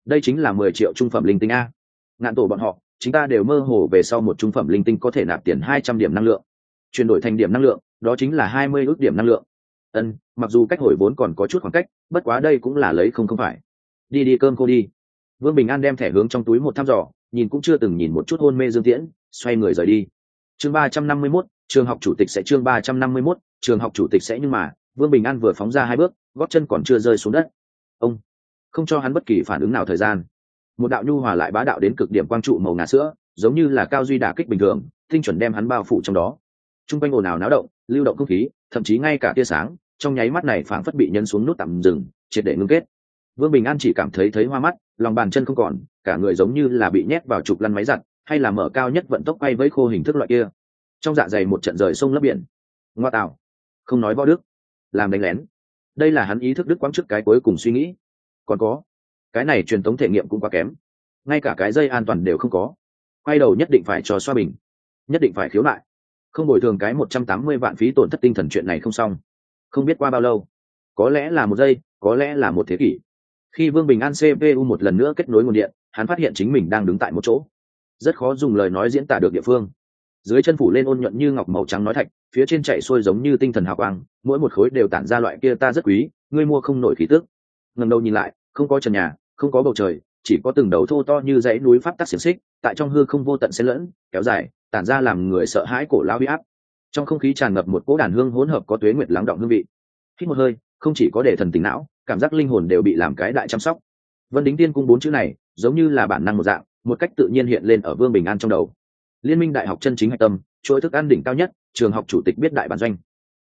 đây chính là mười triệu trung phẩm linh tinh a. Ngạn tổ bọn họ, chúng ta đều mơ hồ về sau một trung phẩm linh tinh có thể nạp tiền hai trăm điểm năng lượng. Chuyển đổi thành điểm năng lượng, đó chính là hai mươi ước điểm năng lượng. Ân, mặc dù cách hồi vốn còn có chút khoảng cách, bất quá đây cũng là lấy không không phải. Đi đi cơm cô đi. Vương bình an đem thẻ hướng trong túi một thăm dò nhìn cũng chưa từng nhìn một chút hôn mê dương tiễn, xoay người rời đi. Chương ba trăm năm mươi mốt, trường học chủ tịch sẽ chương ba trăm năm mươi mốt, trường học chủ tịch sẽ nhưng mà, vương bình an vừa phóng ra hai bước, gót chân còn chưa rơi xuống đất. Ông không cho hắn bất kỳ phản ứng nào thời gian. Một đạo nhu hòa lại bá đạo đến cực điểm quang trụ màu ngà sữa giống như là cao duy đả kích bình thường tinh chuẩn đem hắn bao phủ trong đó. T r u n g quanh ồn ào náo động lưu động không khí thậm chí ngay cả tia sáng trong nháy mắt này phảng phất bị nhân xuống nút tạm dừng, triệt để ngưng kết. Vương bình an chỉ cảm thấy thấy hoa mắt lòng bàn chân không còn cả người giống như là bị nhét vào trục lăn máy giặt hay là mở cao nhất vận tốc quay với khô hình thức loại kia. Trong dạ dày một trận rời sông lấp biển. Ngoa tạo. Không nói võ đức. Làm đánh lén. Đây là hắn ý thức đức quáng trước cái cuối cùng suy nghĩ còn có, cái này truyền thống thể nghiệm cũng quá kém. Ngay cả cái dây an toàn đều không có. Quay đầu nhất định phải cho xoa bình. Nhất định phải khiếu nại. Không bồi thường cái một trăm tám mươi vạn phí tổn thất tinh thần chuyện này không xong. Không biết qua bao lâu. Có lẽ là một giây, có lẽ là một thế kỷ. Khi vương bình an cpu một lần nữa kết nối nguồn điện, hắn phát hiện chính mình đang đứng tại một chỗ. Rất khó dùng lời nói diễn tả được địa phương. Dưới chân phủ lên ôn nhuận như ngọc màu trắng nói thạch, phía trên chạy xuôi giống như tinh thần hào quang, mỗi một khối đều tản ra loại kia ta rất quý, ngươi mua không nổi khí tức ngầm đầu nhìn lại, không có trần nhà, không có bầu trời, chỉ có từng đầu thô to như dãy núi pháp tắc xiềng xích, tại trong hư không vô tận xen lẫn, kéo dài, tản ra làm người sợ hãi cổ lao huy áp. Trong không khí tràn ngập một cỗ đàn hương hỗn hợp có tuế nguyệt lắng động hương vị. Khi một hơi, không chỉ có để thần tính não, cảm giác linh hồn đều bị làm cái đại chăm sóc. Vân đính tiên cung bốn chữ này, giống như là bản năng một dạng, một cách tự nhiên hiện lên ở vương bình an trong đầu. Liên minh đại học chân chính hạch tâm, chuỗi thức ăn đỉnh cao nhất, trường học chủ tịch biết đại bản doanh.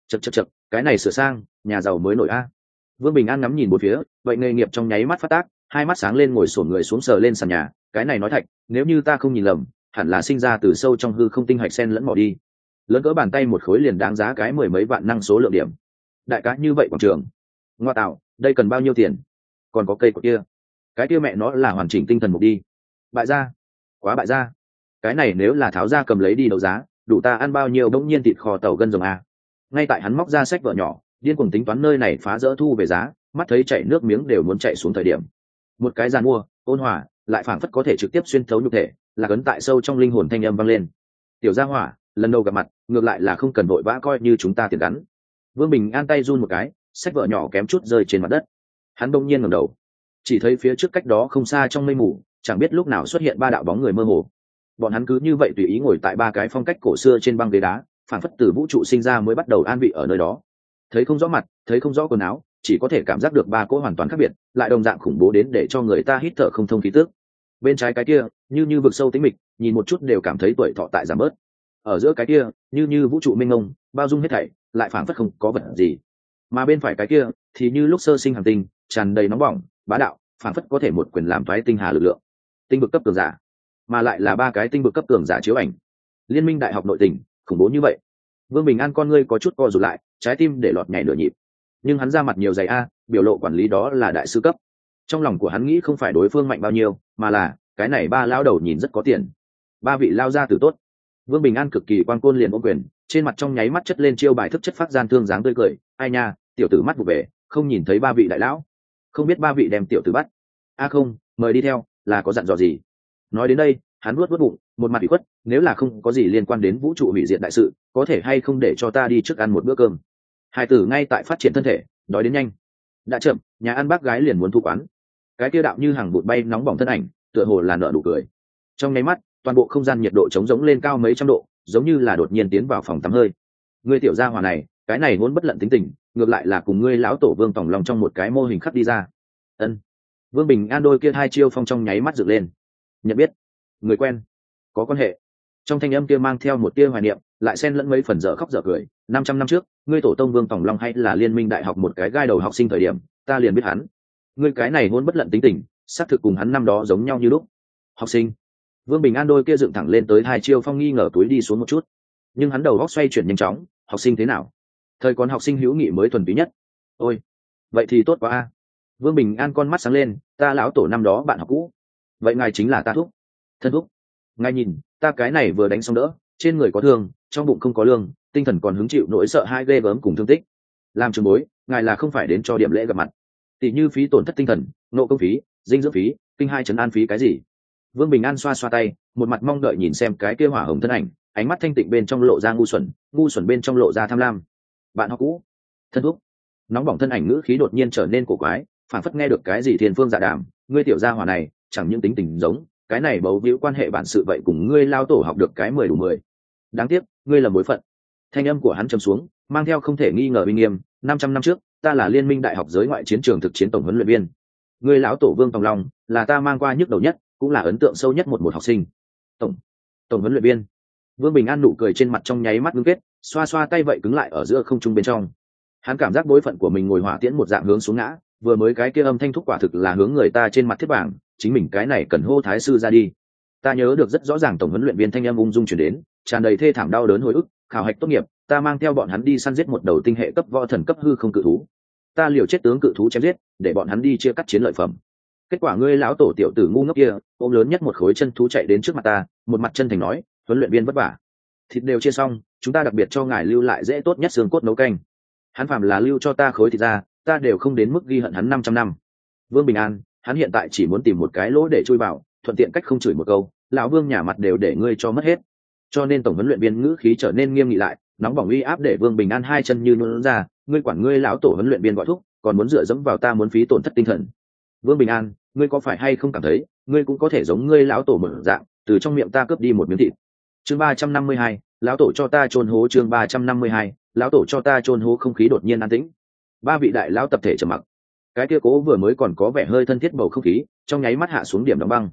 Chật chật chật cái này sửa sang, nhà giàu mới nổi a vương bình an ngắm nhìn một phía, vậy nghề nghiệp trong nháy mắt phát tác, hai mắt sáng lên ngồi sổn người xuống sờ lên sàn nhà, cái này nói thạch, nếu như ta không nhìn lầm, hẳn là sinh ra từ sâu trong hư không tinh hạch sen lẫn mỏ đi. Lớn cỡ bàn tay một khối liền đáng giá cái mười mấy vạn năng số lượng điểm. Đại cá như vậy quảng trường. Ngoa tạo, đây cần bao nhiêu tiền? Còn có cây của kia. Cái kia mẹ nó là hoàn chỉnh tinh thần mục đi. Bại gia. Quá bại gia. Cái này nếu là tháo ra cầm lấy đi đấu giá, đủ ta ăn bao nhiêu bỗng nhiên thịt kho tàu gân rồng a ngay tại hắn móc ra sách vợ nhỏ điên cuồng tính toán nơi này phá rỡ thu về giá, mắt thấy chạy nước miếng đều muốn chạy xuống thời điểm. Một cái giàn mua, ôn hòa, lại phảng phất có thể trực tiếp xuyên thấu nhục thể, là cấn tại sâu trong linh hồn thanh âm vang lên. Tiểu gia hỏa, lần đầu gặp mặt, ngược lại là không cần vội vã coi như chúng ta tiền gắn. Vương bình an tay run một cái, sách vợ nhỏ kém chút rơi trên mặt đất. Hắn bỗng nhiên ngẩng đầu. Chỉ thấy phía trước cách đó không xa trong mây mù, chẳng biết lúc nào xuất hiện ba đạo bóng người mơ hồ. Bọn hắn cứ như vậy tùy ý ngồi tại ba cái phong cách cổ xưa trên băng ghế đá phản phất từ vũ trụ sinh ra mới bắt đầu an vị ở nơi đó thấy không rõ mặt, thấy không rõ quần áo, chỉ có thể cảm giác được ba cỗ hoàn toàn khác biệt, lại đồng dạng khủng bố đến để cho người ta hít thở không thông khí tước bên trái cái kia, như như vực sâu tính mịch, nhìn một chút đều cảm thấy tuổi thọ tại giảm bớt. Ở giữa cái kia, như như vũ trụ minh ngông bao dung hết thảy, lại phản phất không có vật gì. Mà bên phải cái kia, thì như lúc sơ sinh hàng tinh, tràn đầy nóng bỏng, bá đạo phản phất có thể một quyền làm thoái tinh hà lực lượng. Tinh vực cấp cường giả, mà lại là ba cái tinh vực cấp cường giả chiếu ảnh. Liên minh đại học nội tình khủng bố như vậy. Vương bình an con ngươi có chút co rụt lại trái tim để lọt nhảy nửa nhịp. Nhưng hắn ra mặt nhiều giày a, biểu lộ quản lý đó là đại sư cấp. Trong lòng của hắn nghĩ không phải đối phương mạnh bao nhiêu, mà là, cái này ba lao đầu nhìn rất có tiền. Ba vị lao ra từ tốt. Vương bình an cực kỳ quan côn liền ôm quyền, trên mặt trong nháy mắt chất lên chiêu bài thức chất phát gian thương dáng tươi cười. Ai nha, tiểu tử mắt vụ về không nhìn thấy ba vị đại lão. Không biết ba vị đem tiểu tử bắt. A không, mời đi theo, là có dặn dò gì? Nói đến đây, hắn nuốt nuốt bụng, một mặt bị khuất, nếu là không có gì liên quan đến vũ trụ hủy diệt đại sự, có thể hay không để cho ta đi trước ăn một bữa cơm? Hai tử ngay tại phát triển thân thể, đói đến nhanh. Đã chậm, nhà ăn bác gái liền muốn thu quán. Cái kia đạo như hàng bụt bay nóng bỏng thân ảnh, tựa hồ là nợ đủ cười. Trong nháy mắt, toàn bộ không gian nhiệt độ trống rỗng lên cao mấy trăm độ, giống như là đột nhiên tiến vào phòng tắm hơi. Ngươi tiểu gia hòa này, cái này muốn bất lận tính tình, ngược lại là cùng ngươi lão tổ vương tòng lòng trong một cái mô hình khắc đi ra. Ân. Vương bình an đôi kia hai chiêu phong trong nháy mắt dựng lên. Nhận biết. Người quen. Có quan hệ. Trong thanh âm kia mang theo một tia hoài niệm lại xen lẫn mấy phần dở khóc dở cười. Năm trăm năm trước, ngươi tổ tông vương tòng long hay là liên minh đại học một cái gai đầu học sinh thời điểm, ta liền biết hắn. Ngươi cái này hôn bất lận tính tình, xác thực cùng hắn năm đó giống nhau như lúc. Học sinh, vương bình an đôi kia dựng thẳng lên tới hai chiêu phong nghi ngờ túi đi xuống một chút. Nhưng hắn đầu góc xoay chuyển nhanh chóng, học sinh thế nào? Thời còn học sinh hữu nghị mới thuần túy nhất. Ôi, vậy thì tốt quá a. Vương bình an con mắt sáng lên, ta lão tổ năm đó bạn học cũ. Vậy ngài chính là ta thúc. Thân thúc. Ngài nhìn, ta cái này vừa đánh xong đỡ, trên người có thương trong bụng không có lương, tinh thần còn hứng chịu nỗi sợ hai ghê gớm cùng thương tích. Làm trường bối, ngài là không phải đến cho điểm lễ gặp mặt. Tỷ như phí tổn thất tinh thần, nộ công phí, dinh dưỡng phí, kinh hai trấn an phí cái gì? Vương bình an xoa xoa tay, một mặt mong đợi nhìn xem cái kia hỏa hồng thân ảnh, ánh mắt thanh tịnh bên trong lộ ra ngu xuẩn ngu xuẩn bên trong lộ ra tham lam. Bạn họ cũ. Thân thúc. Nóng bỏng thân ảnh ngữ khí đột nhiên trở nên cổ quái phản phất nghe được cái gì thiên phương dạ đàm, ngươi tiểu gia hỏa này, chẳng những tính tình giống, cái này bấu víu quan hệ bản sự vậy cùng ngươi lao tổ học được cái mười đủ mười. Đáng tiếc ngươi là mối phận. Thanh âm của hắn trầm xuống, mang theo không thể nghi ngờ uy nghiêm, năm trăm năm trước, ta là liên minh đại học giới ngoại chiến trường thực chiến tổng huấn luyện viên. Ngươi lão tổ vương tòng long, là ta mang qua nhức đầu nhất, cũng là ấn tượng sâu nhất một một học sinh. Tổng tổng huấn luyện viên. Vương bình an nụ cười trên mặt trong nháy mắt ngưng kết, xoa xoa tay vậy cứng lại ở giữa không trung bên trong. Hắn cảm giác bối phận của mình ngồi hỏa tiễn một dạng hướng xuống ngã, vừa mới cái kia âm thanh thúc quả thực là hướng người ta trên mặt thiết bảng, chính mình cái này cần hô thái sư ra đi ta nhớ được rất rõ ràng tổng huấn luyện viên thanh em ung dung chuyển đến, tràn đầy thê thảm đau đớn hồi ức, khảo hạch tốt nghiệp, ta mang theo bọn hắn đi săn giết một đầu tinh hệ cấp võ thần cấp hư không cự thú. Ta liều chết tướng cự thú chém giết, để bọn hắn đi chia cắt chiến lợi phẩm. Kết quả ngươi lão tổ tiểu tử ngu ngốc kia, ôm lớn nhất một khối chân thú chạy đến trước mặt ta, một mặt chân thành nói, huấn luyện viên vất vả. Thịt đều chia xong, chúng ta đặc biệt cho ngài lưu lại dễ tốt nhất xương cốt nấu canh. Hắn phạm là lưu cho ta khối thịt ra, ta đều không đến mức ghi hận hắn năm trăm năm. Vương bình an, hắn hiện tại chỉ muốn tìm một cái lỗ để chui vào thuận tiện cách không chửi một câu, lão vương nhà mặt đều để ngươi cho mất hết. Cho nên tổng huấn luyện viên ngữ khí trở nên nghiêm nghị lại, nóng bỏng uy áp để vương bình an hai chân như nôn ra, ngươi quản ngươi lão tổ huấn luyện viên gọi thúc, còn muốn dựa dẫm vào ta muốn phí tổn thất tinh thần. Vương bình an, ngươi có phải hay không cảm thấy, ngươi cũng có thể giống ngươi lão tổ mở dạng, từ trong miệng ta cướp đi một miếng thịt? Chương ba trăm năm mươi hai, lão tổ cho ta chôn hố chương ba trăm năm mươi hai, lão tổ cho ta chôn hố không khí đột nhiên an tĩnh. Ba vị đại lão tập thể trầm mặc. Cái kia cố vừa mới còn có vẻ hơi thân thiết bầu không khí, trong nháy mắt hạ xuống điểm đóng băng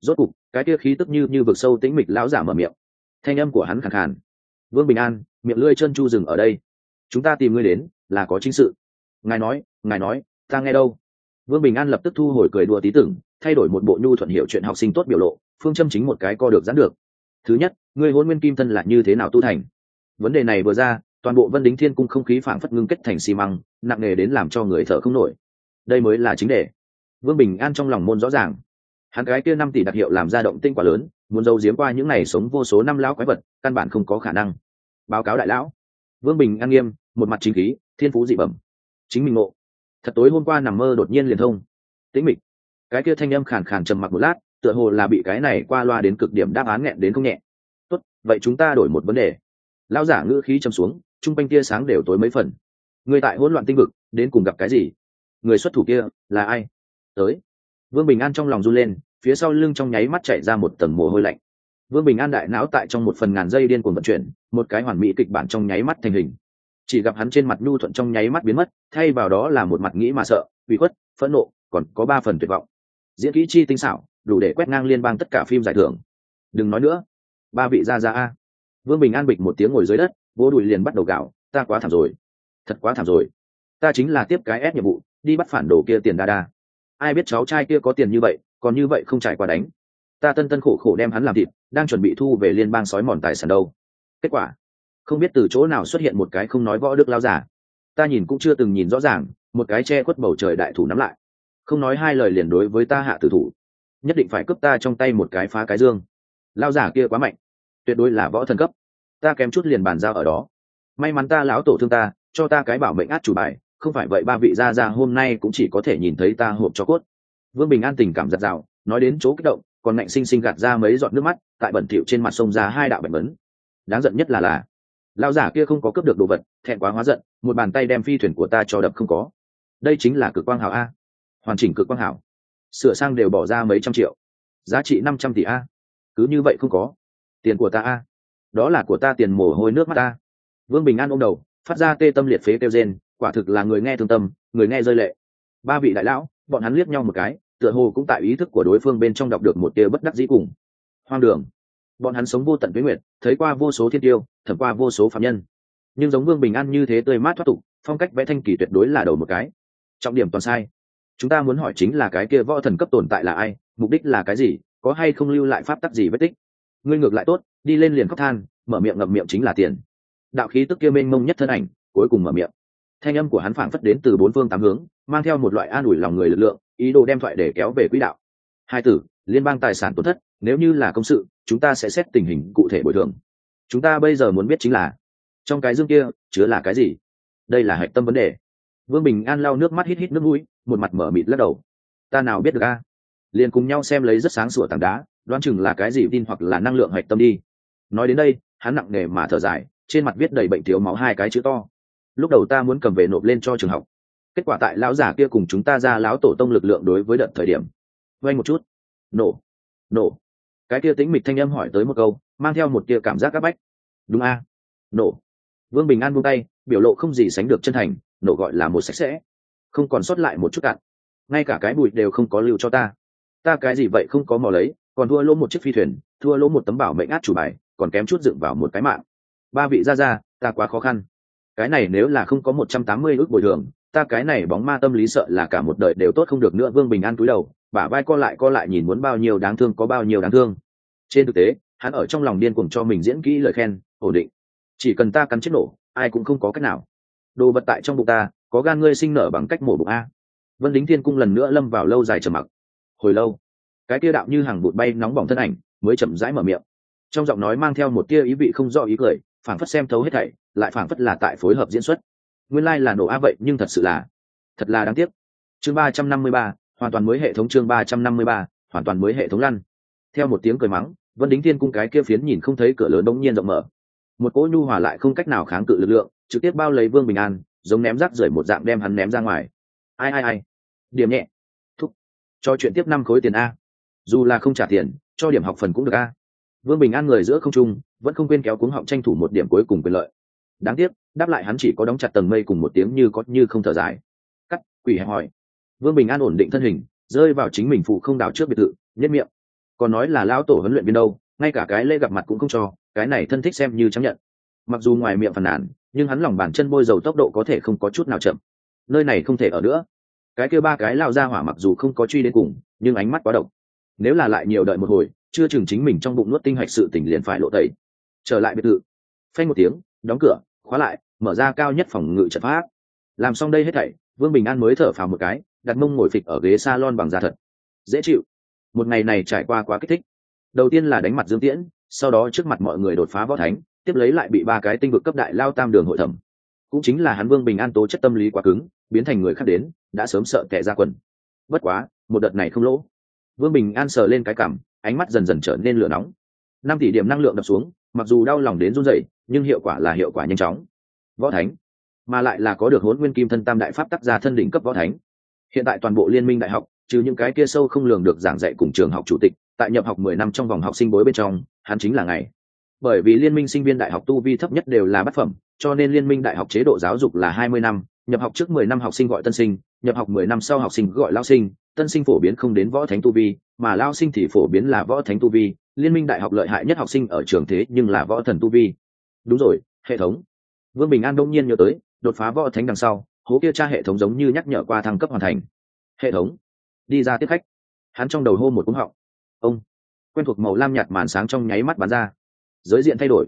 rốt cục, cái kia khí tức như như vực sâu tĩnh mịch lão giả mở miệng. Thanh âm của hắn khẳng khàn. Vương bình an, miệng lưỡi chân chu dừng ở đây. Chúng ta tìm ngươi đến, là có chính sự. Ngài nói ngài nói, ta nghe đâu? Vương bình an lập tức thu hồi cười đùa tí tưởng, thay đổi một bộ nhu thuận hiệu chuyện học sinh tốt biểu lộ, phương châm chính một cái co được giãn được. Thứ nhất, ngươi hôn nguyên kim thân là như thế nào tu thành? Vấn đề này vừa ra, toàn bộ vân đính thiên cung không khí phảng phất ngưng kết thành xi măng, nặng nề đến làm cho người thở không nổi. Đây mới là chính đề. Vương bình an trong lòng môn rõ ràng hắn gái kia năm tỷ đặc hiệu làm ra động tinh quá lớn, muốn giấu giếm qua những ngày sống vô số năm lão quái vật, căn bản không có khả năng. Báo cáo đại lão. Vương bình an nghiêm, một mặt chính khí, thiên phú dị bẩm. Chính mình ngộ. Thật tối hôm qua nằm mơ đột nhiên liền thông. Tĩnh mịch. Cái kia thanh âm khàn khàn trầm mặc một lát, tựa hồ là bị cái này qua loa đến cực điểm đáp án nghẹn đến không nhẹ. Tốt, vậy chúng ta đổi một vấn đề. Lao giả ngữ khí trầm xuống t r u n g quanh tia sáng đều tối mấy phần. Người tại hỗn loạn tinh vực, đến cùng gặp cái gì? Người xuất thủ kia là ai? Tới. Vương bình an trong lòng run lên phía sau lưng trong nháy mắt chảy ra một tầng mồ hôi lạnh. Vương bình an đại não tại trong một phần ngàn giây điên cuồng vận chuyển, một cái hoàn mỹ kịch bản trong nháy mắt thành hình. Chỉ gặp hắn trên mặt nhu thuận trong nháy mắt biến mất, thay vào đó là một mặt nghĩ mà sợ, ủy khuất, phẫn nộ, còn có ba phần tuyệt vọng. Diễn kỹ chi tinh xảo, đủ để quét ngang liên bang tất cả phim giải thưởng. Đừng nói nữa. Ba vị ra ra a. Vương bình an bịch một tiếng ngồi dưới đất vô đùi liền bắt đầu gạo, ta quá thảm rồi. Thật quá thảm rồi. Ta chính là tiếp cái ép nhiệm vụ, đi bắt phản đồ kia tiền đa đa. Ai biết cháu trai kia có tiền như vậy còn như vậy không trải qua đánh. Ta tân tân khổ khổ đem hắn làm thịt, đang chuẩn bị thu về liên bang sói mòn tài sản đâu. Kết quả, không biết từ chỗ nào xuất hiện một cái không nói võ đức lao giả. Ta nhìn cũng chưa từng nhìn rõ ràng, một cái che khuất bầu trời đại thủ nắm lại. Không nói hai lời liền đối với ta hạ tử thủ. Nhất định phải cướp ta trong tay một cái phá cái dương. Lao giả kia quá mạnh, tuyệt đối là võ thần cấp. Ta kém chút liền bàn giao ở đó. May mắn ta lão tổ thương ta, cho ta cái bảo mệnh át chủ bài, không phải vậy ba vị gia gia hôm nay cũng chỉ có thể nhìn thấy ta hộp cho cốt vương bình an tình cảm giặt rào, nói đến chỗ kích động, còn ngạnh sinh sinh gạt ra mấy giọt nước mắt, tại bẩn thỉu trên mặt sông ra hai đạo bẩn vấn. Đáng giận nhất là là, lão giả kia không có cướp được đồ vật, thẹn quá hóa giận, một bàn tay đem phi thuyền của ta cho đập không có. Đây chính là cực quang hảo a. Hoàn chỉnh cực quang hảo. Sửa sang đều bỏ ra mấy trăm triệu. Giá trị năm trăm tỷ a. Cứ như vậy không có. Tiền của ta a. Đó là của ta tiền mồ hôi nước mắt ta vương bình an ôm đầu, phát ra tê tâm liệt phế kêu rên, quả thực là người nghe thương tâm, người nghe rơi lệ. Ba vị đại lão, bọn hắn liếc nhau một cái tựa hồ cũng tại ý thức của đối phương bên trong đọc được một tia bất đắc dĩ cùng hoang đường. Bọn hắn sống vô tận với nguyệt, thấy qua vô số thiên tiêu, thẩm qua vô số phạm nhân. Nhưng giống vương bình an như thế tươi mát thoát tục, phong cách vẽ thanh kỳ tuyệt đối là đầu một cái. Trọng điểm toàn sai. Chúng ta muốn hỏi chính là cái kia võ thần cấp tồn tại là ai, mục đích là cái gì, có hay không lưu lại pháp tắc gì vết tích? Ngươi ngược lại tốt, đi lên liền khóc than, mở miệng ngậm miệng chính là tiền. Đạo khí tức kia mênh mông nhất thân ảnh, cuối cùng mở miệng. Thanh âm của hắn phảng phất đến từ bốn phương tám hướng mang theo một loại an ủi lòng người lực lượng, ý đồ đem thoại để kéo về quỹ đạo. Hai tử, liên bang tài sản tổn thất, nếu như là công sự, chúng ta sẽ xét tình hình cụ thể bồi thường. Chúng ta bây giờ muốn biết chính là, trong cái dương kia, chứa là cái gì? Đây là hạch tâm vấn đề. Vương bình an lau nước mắt hít hít nước mũi, một mặt mở mịt lắc đầu. Ta nào biết được a? Liền cùng nhau xem lấy rất sáng sủa tảng đá, đoán chừng là cái gì tin hoặc là năng lượng hạch tâm đi. Nói đến đây, hắn nặng nề mà thở dài, trên mặt viết đầy bệnh thiếu máu hai cái chữ to. Lúc đầu ta muốn cầm về nộp lên cho trường học kết quả tại lão giả kia cùng chúng ta ra lão tổ tông lực lượng đối với đợt thời điểm. Vay một chút. Nổ. Nổ. Cái kia tính mịch thanh âm hỏi tới một câu, mang theo một tia cảm giác áp bách. Đúng a. Nổ. Vương bình an buông tay, biểu lộ không gì sánh được chân thành, nổ gọi là một sạch sẽ. Không còn sót lại một chút cạn. Ngay cả cái bụi đều không có lưu cho ta. Ta cái gì vậy không có mò lấy, còn thua lỗ một chiếc phi thuyền, thua lỗ một tấm bảo mệnh át chủ bài, còn kém chút dựng vào một cái mạng. Ba vị ra ra ta quá khó khăn. Cái này nếu là không có một trăm tám mươi ước bồi thường ta cái này bóng ma tâm lý sợ là cả một đời đều tốt không được nữa, vương bình an cúi đầu, bả vai co lại co lại nhìn muốn bao nhiêu đáng thương có bao nhiêu đáng thương. Trên thực tế, hắn ở trong lòng điên cuồng cho mình diễn kỹ lời khen, ổn định. Chỉ cần ta cắn chết nổ, ai cũng không có cách nào. Đồ vật tại trong bụng ta, có gan ngươi sinh nở bằng cách mổ bụng a. Vân đính thiên cung lần nữa lâm vào lâu dài trầm mặc. Hồi lâu, cái tia đạo như hàng bụt bay nóng bỏng thân ảnh mới chậm rãi mở miệng. Trong giọng nói mang theo một tia ý vị không rõ ý cười, phảng phất xem thấu hết thảy, lại phảng phất là tại phối hợp diễn xuất nguyên lai、like、là nổ a vậy, nhưng thật sự là, thật là đáng tiếc. Chương ba trăm năm mươi ba, hoàn toàn mới hệ thống chương ba trăm năm mươi ba, hoàn toàn mới hệ thống lăn. Theo một tiếng cười mắng, vân đính thiên cung cái kia phiến nhìn không thấy cửa lớn đống nhiên rộng mở. Một cỗ nhu hòa lại không cách nào kháng cự lực lượng, trực tiếp bao lấy vương bình an, giống ném rác rưởi một dạng đem hắn ném ra ngoài. Ai ai ai? Điểm nhẹ. Thúc. Cho chuyện tiếp năm khối tiền a. Dù là không trả tiền, cho điểm học phần cũng được a. Vương bình an người giữa không trung, vẫn không quên kéo cuống họng tranh thủ một điểm cuối cùng quyền lợi đáng tiếc, đáp lại hắn chỉ có đóng chặt tầng mây cùng một tiếng như có như không thở dài. Cắt, quỷ hẹp hỏi. Vương bình an ổn định thân hình, rơi vào chính mình phụ không đào trước biệt thự nhất miệng. Còn nói là lão tổ huấn luyện viên đâu, ngay cả cái lễ gặp mặt cũng không cho, cái này thân thích xem như chấp nhận. Mặc dù ngoài miệng phàn nàn, nhưng hắn lòng bàn chân bôi dầu tốc độ có thể không có chút nào chậm. Nơi này không thể ở nữa. Cái kia ba cái lao ra hỏa mặc dù không có truy đến cùng, nhưng ánh mắt quá độc. Nếu là lại nhiều đợi một hồi, chưa chừng chính mình trong bụng nuốt tinh hạch sự tỉnh liền phải lộ tẩy. Trở lại biệt thự. Phanh một tiếng, đóng cửa khóa lại, mở ra cao nhất phòng ngự trận pháp. Làm xong đây hết thảy, vương bình an mới thở phào một cái, đặt mông ngồi phịch ở ghế salon bằng da thật. Dễ chịu. Một ngày này trải qua quá kích thích. Đầu tiên là đánh mặt dương tiễn, sau đó trước mặt mọi người đột phá võ thánh, tiếp lấy lại bị ba cái tinh vực cấp đại lao tam đường hội thẩm. Cũng chính là hắn vương bình an tố chất tâm lý quá cứng, biến thành người khác đến, đã sớm sợ tệ ra quần. Bất quá, một đợt này không lỗ. Vương bình an sờ lên cái cảm, ánh mắt dần dần trở nên lửa nóng. Năm tỷ điểm năng lượng đập xuống mặc dù đau lòng đến run rẩy, nhưng hiệu quả là hiệu quả nhanh chóng. Võ thánh, mà lại là có được hốn nguyên kim thân tam đại pháp tác gia thân đỉnh cấp võ thánh. Hiện tại toàn bộ liên minh đại học, trừ những cái kia sâu không lường được giảng dạy cùng trường học chủ tịch, tại nhập học mười năm trong vòng học sinh bối bên trong, hắn chính là ngày. Bởi vì liên minh sinh viên đại học tu vi thấp nhất đều là bát phẩm, cho nên liên minh đại học chế độ giáo dục là hai mươi năm, nhập học trước mười năm học sinh gọi tân sinh, nhập học mười năm sau học sinh gọi lao sinh, tân sinh phổ biến không đến võ thánh tu vi, mà lao sinh thì phổ biến là võ thánh tu vi liên minh đại học lợi hại nhất học sinh ở trường thế nhưng là võ thần tu vi. Đúng rồi, hệ thống. Vương bình an đông nhiên nhớ tới, đột phá võ thánh đằng sau, hố kia tra hệ thống giống như nhắc nhở qua thăng cấp hoàn thành. Hệ thống. Đi ra tiếp khách. Hắn trong đầu hô một cúng họng. Ông. Quen thuộc màu lam nhạt màn sáng trong nháy mắt bắn ra. Giới diện thay đổi.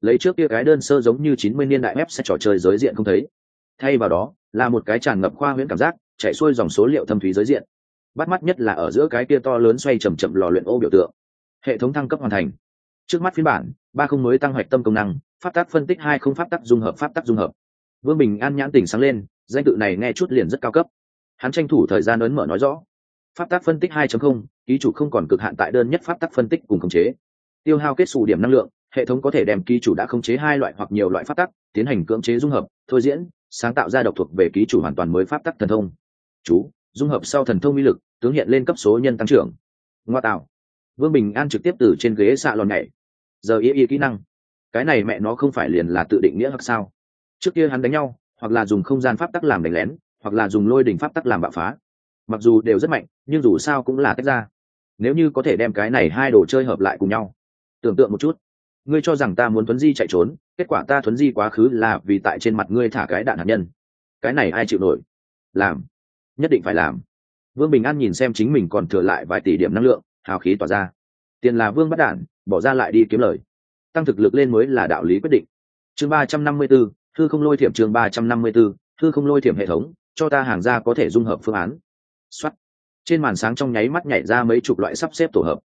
Lấy trước kia cái đơn sơ giống như chín mươi niên đại web sẽ trò chơi giới diện không thấy. Thay vào đó, là một cái tràn ngập khoa huyễn cảm giác, chạy xuôi dòng số liệu thâm thúy giới diện. Bắt mắt nhất là ở giữa cái kia to lớn xoay chầm chậm lò luyện ô biểu tượng hệ thống thăng cấp hoàn thành. Trước mắt phiên bản ba không mới tăng hoạch tâm công năng pháp tác phân tích hai không pháp tác dung hợp pháp tác dung hợp. Vương bình an nhãn tỉnh sáng lên danh tự này nghe chút liền rất cao cấp. Hắn tranh thủ thời gian ấn mở nói rõ. Pháp tác phân tích 2.0, ký chủ không còn cực hạn tại đơn nhất pháp tác phân tích cùng khống chế. Tiêu hao kết xù điểm năng lượng hệ thống có thể đem ký chủ đã khống chế hai loại hoặc nhiều loại pháp tắc tiến hành cưỡng chế dung hợp thôi diễn sáng tạo ra độc thuộc về ký chủ hoàn toàn mới pháp tắc thần thông. Chú dung hợp sau thần thông uy lực tướng hiện lên cấp số nhân tăng trưởng. Ngoa tạo vương bình an trực tiếp từ trên ghế xạ lòn nhảy. Giờ ý ý kỹ năng. Cái này mẹ nó không phải liền là tự định nghĩa hoặc sao? Trước kia hắn đánh nhau, hoặc là dùng không gian pháp tắc làm đánh lén, hoặc là dùng lôi đỉnh pháp tắc làm bạo phá. Mặc dù đều rất mạnh, nhưng dù sao cũng là tách ra. Nếu như có thể đem cái này hai đồ chơi hợp lại cùng nhau. Tưởng tượng một chút. Ngươi cho rằng ta muốn thuấn di chạy trốn, kết quả ta thuấn di quá khứ là vì tại trên mặt ngươi thả cái đạn hạt nhân. Cái này ai chịu nổi? Làm. Nhất định phải làm. Vương bình an nhìn xem chính mình còn thừa lại vài tỷ điểm năng lượng hào khí tỏa ra. Tiền là vương bắt đản, bỏ ra lại đi kiếm lời. Tăng thực lực lên mới là đạo lý quyết định. Chương ba trăm năm mươi b ố thư không lôi thiểm chương ba trăm năm mươi b ố thư không lôi thiểm hệ thống, cho ta hàng ra có thể dung hợp phương án. Xuất trên màn sáng trong nháy mắt nhảy ra mấy chục loại sắp xếp tổ hợp.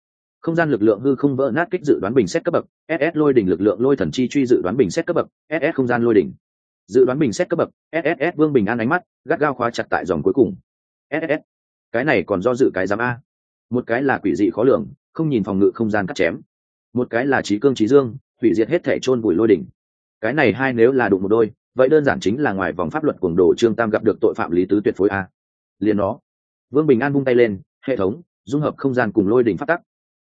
Không gian lực lượng hư không vỡ nát kích dự đoán bình xét cấp bậc ss lôi đỉnh lực lượng lôi thần chi truy dự đoán bình xét cấp bậc ss không gian lôi đỉnh. Dự đoán bình xét cấp bậc ss vương bình an ánh mắt, gắt gao khóa chặt tại dòng cuối cùng. Ss cái này còn do dự cái giám a một cái là quỷ dị khó lường, không nhìn phòng ngự không gian cắt chém. Một cái là trí cương trí dương, hủy diệt hết thể chôn vùi lôi đỉnh. Cái này hai nếu là đụng một đôi, vậy đơn giản chính là ngoài vòng pháp luật cuồng đồ trương tam gặp được tội phạm lý tứ tuyệt phối a. Liền nó. Vương bình an vung tay lên, hệ thống, dung hợp không gian cùng lôi đỉnh pháp tắc.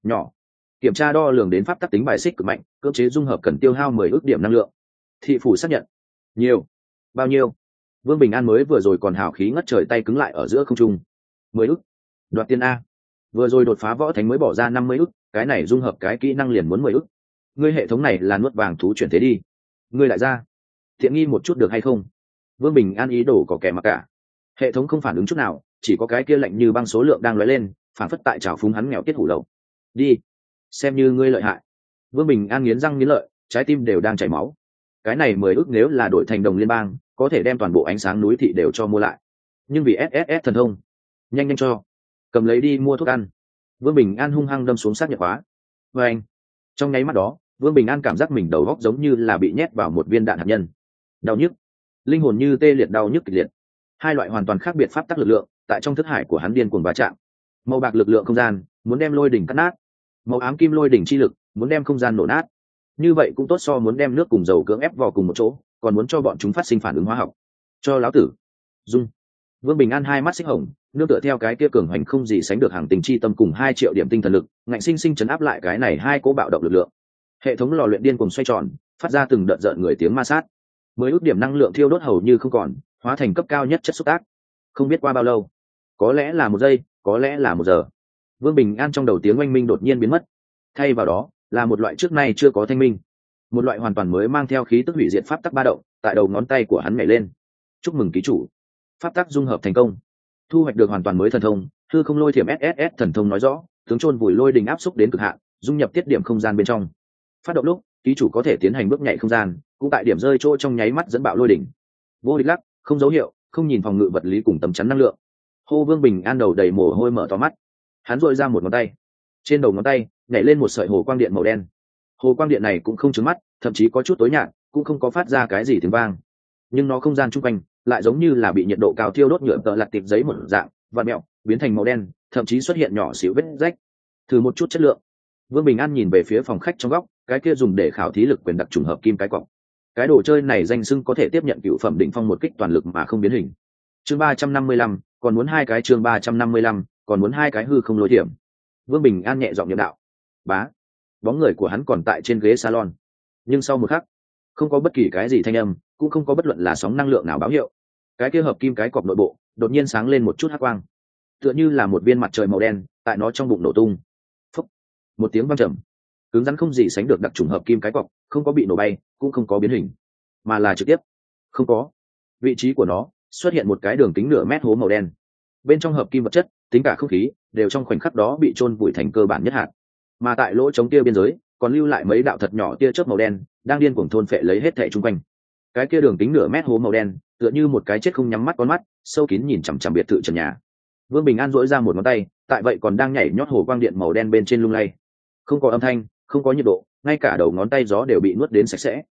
Nhỏ. Kiểm tra đo lường đến pháp tắc tính bài xích cực mạnh, cưỡng chế dung hợp cần tiêu hao mười ước điểm năng lượng. Thị phủ xác nhận. Nhiều. Bao nhiêu? Vương bình an mới vừa rồi còn hào khí ngất trời tay cứng lại ở giữa không trung. Mười ước. Đoạt tiên a vừa rồi đột phá võ thánh mới bỏ ra năm mươi ước cái này dung hợp cái kỹ năng liền muốn mười ước ngươi hệ thống này là nuốt vàng thú chuyển thế đi. Ngươi lại ra. Thiện nghi một chút được hay không? Vương bình an ý đồ có kẻ mặc cả. Hệ thống không phản ứng chút nào, chỉ có cái kia lạnh như băng số lượng đang lóe lên, phản phất tại trào phúng hắn nghèo kết hủ lậu. Đi. Xem như ngươi lợi hại. Vương bình an nghiến răng nghiến lợi, trái tim đều đang chảy máu. Cái này mười ước nếu là đổi thành đồng liên bang, có thể đem toàn bộ ánh sáng núi thị đều cho mua lại. Nhưng vì sss thần thông, nhanh nhanh cho cầm lấy đi mua thuốc ăn. Vương bình an hung hăng đâm xuống sát nhập hóa vê anh, trong nháy mắt đó, vương bình an cảm giác mình đầu góc giống như là bị nhét vào một viên đạn hạt nhân. Đau nhức, linh hồn như tê liệt đau nhức kịch liệt. Hai loại hoàn toàn khác biệt pháp tắc lực lượng, tại trong thức hải của hắn điên cuồng va chạm. Màu bạc lực lượng không gian, muốn đem lôi đỉnh cắt nát. Màu ám kim lôi đỉnh chi lực, muốn đem không gian nổ nát. Như vậy cũng tốt so muốn đem nước cùng dầu cưỡng ép vào cùng một chỗ, còn muốn cho bọn chúng phát sinh phản ứng hóa học. Cho lão tử. Dung. Vương bình an hai mắt xích hồng nương tựa theo cái kia cường hoành không gì sánh được hàng tình chi tâm cùng hai triệu điểm tinh thần lực, ngạnh sinh sinh chấn áp lại cái này hai cố bạo động lực lượng. Hệ thống lò luyện điên cùng xoay tròn, phát ra từng đợt rợn người tiếng ma sát. Mới ước điểm năng lượng thiêu đốt hầu như không còn, hóa thành cấp cao nhất chất xúc tác. Không biết qua bao lâu, có lẽ là một giây, có lẽ là một giờ. Vương bình an trong đầu tiếng oanh minh đột nhiên biến mất. Thay vào đó, là một loại trước nay chưa có thanh minh. Một loại hoàn toàn mới mang theo khí tức hủy diệt pháp tắc ba động, tại đầu ngón tay của hắn nhảy lên. Chúc mừng ký chủ. Pháp tắc dung hợp thành công thu hoạch được hoàn toàn mới thần thông thư không lôi thiểm sss thần thông nói rõ, tướng trôn vùi lôi đình áp xúc đến cực hạn, dung nhập tiết điểm không gian bên trong. Phát động lúc, ký chủ có thể tiến hành bước nhảy không gian, cũng tại điểm rơi chỗ trong nháy mắt dẫn bạo lôi đỉnh vô địch lắc, không dấu hiệu, không nhìn phòng ngự vật lý cùng tấm chắn năng lượng. Hô vương bình an đầu đầy mồ hôi mở to mắt. Hắn dội ra một ngón tay. Trên đầu ngón tay, nhảy lên một sợi hồ quang điện màu đen. Hồ quang điện này cũng không trứng mắt, thậm chí có chút tối nhạt, cũng không có phát ra cái gì tiếng vang nhưng nó không gian chung quanh lại giống như là bị nhiệt độ cao thiêu đốt nhựa tợ lặt tiệp giấy một dạng và mẹo, biến thành màu đen, thậm chí xuất hiện nhỏ xíu vết rách. Thử một chút chất lượng. Vương bình an nhìn về phía phòng khách trong góc, cái kia dùng để khảo thí lực quyền đặc trùng hợp kim cái cọc. Cái đồ chơi này danh sưng có thể tiếp nhận cựu phẩm định phong một kích toàn lực mà không biến hình. Chương ba trăm năm mươi lăm, còn muốn hai cái chương ba trăm năm mươi lăm, còn muốn hai cái hư không lối điểm vương bình an nhẹ giọng nhiệm đạo. Bá. Bóng người của hắn còn tại trên ghế salon. Nhưng sau một khắc, không có bất kỳ cái gì thanh âm cũng không có bất luận là sóng năng lượng nào báo hiệu. Cái kia hợp kim cái cọc nội bộ, đột nhiên sáng lên một chút hát quang. Tựa như là một viên mặt trời màu đen, tại nó trong bụng nổ tung. Phúc. một tiếng văng trầm. Cứng rắn không gì sánh được đặc trùng hợp kim cái cọc, không có bị nổ bay, cũng không có biến hình, mà là trực tiếp. Không có. Vị trí của nó xuất hiện một cái đường kính nửa mét hố màu đen. Bên trong hợp kim vật chất, tính cả không khí, đều trong khoảnh khắc đó bị chôn vùi thành cơ bản nhất hạt. Mà tại lỗ chống tia biên giới, còn lưu lại mấy đạo thật nhỏ tia chớp màu đen, đang điên cuồng thôn phệ lấy hết thẻ chung quanh cái kia đường kính nửa mét hố màu đen, tựa như một cái chết không nhắm mắt con mắt, sâu kín nhìn chằm chằm biệt thự trần nhà. Vương bình an dỗi ra một ngón tay, tại vậy còn đang nhảy nhót hồ quang điện màu đen bên trên lung lay. Không có âm thanh, không có nhiệt độ, ngay cả đầu ngón tay gió đều bị nuốt đến sạch sẽ.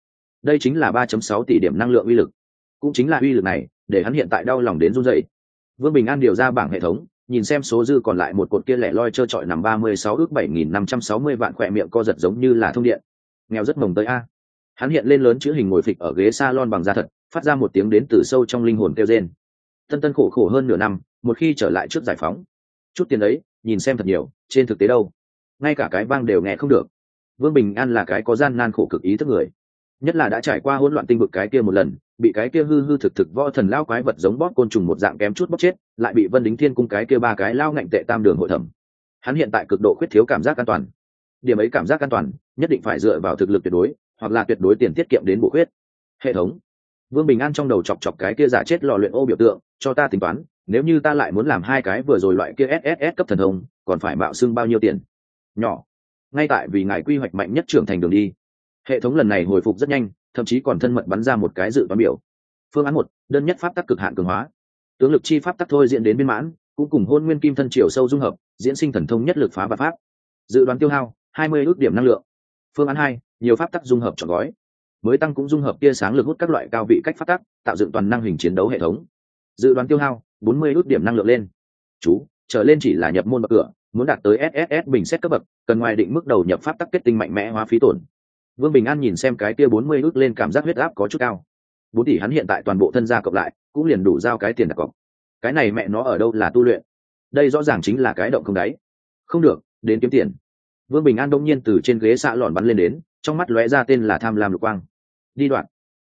Đây chính là ba chấm sáu tỷ điểm năng lượng uy lực. Cũng chính là uy lực này, để hắn hiện tại đau lòng đến run dậy vương bình an điều ra bảng hệ thống, nhìn xem số dư còn lại một cột kia lẻ loi trơ trọi nằm ba mươi sáu ước bảy nghìn năm trăm sáu mươi vạn khỏe miệng co giật giống như là thông điện. Nghèo rất mồng tới a hắn hiện lên lớn chữ hình ngồi phịch ở ghế s a lon bằng da thật, phát ra một tiếng đến từ sâu trong linh hồn kêu trên tân tân khổ khổ hơn nửa năm, một khi trở lại trước giải phóng. Chút tiền ấy nhìn xem thật nhiều, trên thực tế đâu? Ngay cả cái vang đều nghe không được. Vương bình an là cái có gian nan khổ cực ý thức người. Nhất là đã trải qua hỗn loạn tinh vực cái kia một lần, bị cái kia hư hư thực thực võ thần lao quái vật giống bóp côn trùng một dạng kém chút bóp chết, lại bị vân đính thiên cung cái kia ba cái lao ngạnh tệ tam đường hội thẩm. Hắn hiện tại cực độ khuyết thiếu cảm giác an toàn. Điểm ấy cảm giác an toàn, nhất định phải dựa vào thực lực tuyệt đối hoặc là tuyệt đối tiền tiết kiệm đến bộ khuyết. Hệ thống. Vương bình an trong đầu chọc chọc cái kia giả chết lò luyện ô biểu tượng, cho ta tính toán, nếu như ta lại muốn làm hai cái vừa rồi loại kia sss cấp thần thông, còn phải mạo xưng bao nhiêu tiền? Nhỏ. Ngay tại vì ngài quy hoạch mạnh nhất trưởng thành đường đi. Hệ thống lần này hồi phục rất nhanh, thậm chí còn thân mật bắn ra một cái dự toán biểu. Phương án một, đơn nhất pháp tắc cực hạn cường hóa. Tướng lực chi pháp tắc thôi diễn đến biên mãn, cũng cùng hôn nguyên kim thân triều sâu dung hợp, diễn sinh thần thông nhất lực phá và pháp. Dự đoán tiêu hao, hai mươi ước điểm năng lượng. Phương án hai nhiều pháp tắc dung hợp trọn gói. Mới tăng cũng dung hợp tia sáng lực hút các loại cao vị cách pháp tắc, tạo dựng toàn năng hình chiến đấu hệ thống. Dự đoán tiêu hao, bốn mươi ước điểm năng lượng lên. Chú, trở lên chỉ là nhập môn bậc cửa, muốn đạt tới sss bình xét cấp bậc, cần ngoài định mức đầu nhập pháp tắc kết tinh mạnh mẽ hóa phí tổn. Vương bình an nhìn xem cái kia bốn mươi ước lên cảm giác huyết áp có chút cao. Bốn tỷ hắn hiện tại toàn bộ thân gia cộng lại, cũng liền đủ giao cái tiền đặt cọc. Cái này mẹ nó ở đâu là tu luyện? Đây rõ ràng chính là cái động không đáy. Không được, đến kiếm tiền. Vương bình an đông nhiên từ trên ghế xạ lòn bắn lên đến trong mắt lóe ra tên là tham lam lục quang. Đi đoạn.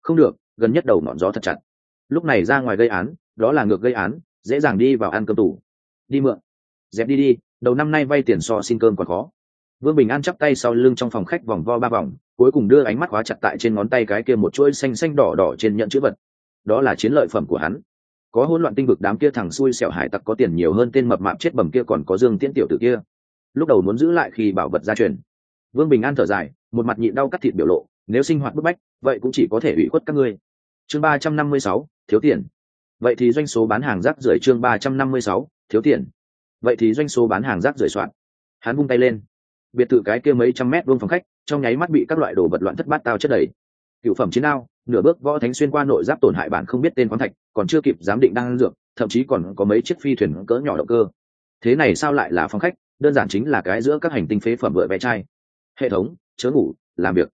Không được, gần nhất đầu ngọn gió thật chặt. Lúc này ra ngoài gây án, đó là ngược gây án, dễ dàng đi vào ăn cơm tủ. Đi mượn. Dẹp đi đi, đầu năm nay vay tiền so xin cơm còn khó. Vương bình an chắp tay sau lưng trong phòng khách vòng vo ba vòng, cuối cùng đưa ánh mắt khóa chặt tại trên ngón tay cái kia một chuỗi xanh xanh đỏ đỏ trên nhận chữ vật. Đó là chiến lợi phẩm của hắn. Có hỗn loạn tinh vực đám kia thằng xui xẻo hải tặc có tiền nhiều hơn tên mập mạp chết bầm kia còn có dương tiễn tiểu tử kia. Lúc đầu muốn giữ lại khi bảo vật gia truyền. Vương bình an thở dài một mặt nhịn đau cắt thịt biểu lộ, nếu sinh hoạt bức bách, vậy cũng chỉ có thể ủy khuất các ngươi. Chương ba trăm năm mươi sáu, thiếu tiền. Vậy thì doanh số bán hàng rác rưởi chương ba trăm năm mươi sáu, thiếu tiền. Vậy thì doanh số bán hàng rác rưởi soạn. Hắn vung tay lên. Biệt thự cái kia mấy trăm mét vuông phòng khách, trong nháy mắt bị các loại đồ vật loạn thất bát tao chất đầy. Cựu phẩm chiến ao, nửa bước võ thánh xuyên qua nội giáp tổn hại bản không biết tên khoáng thạch, còn chưa kịp giám định đang ăn dược, thậm chí còn có mấy chiếc phi thuyền cỡ nhỏ động cơ. Thế này sao lại là phòng khách? Đơn giản chính là cái giữa các hành tinh phế phẩm vựa vẽ chai hệ thống, chớ ngủ, làm việc.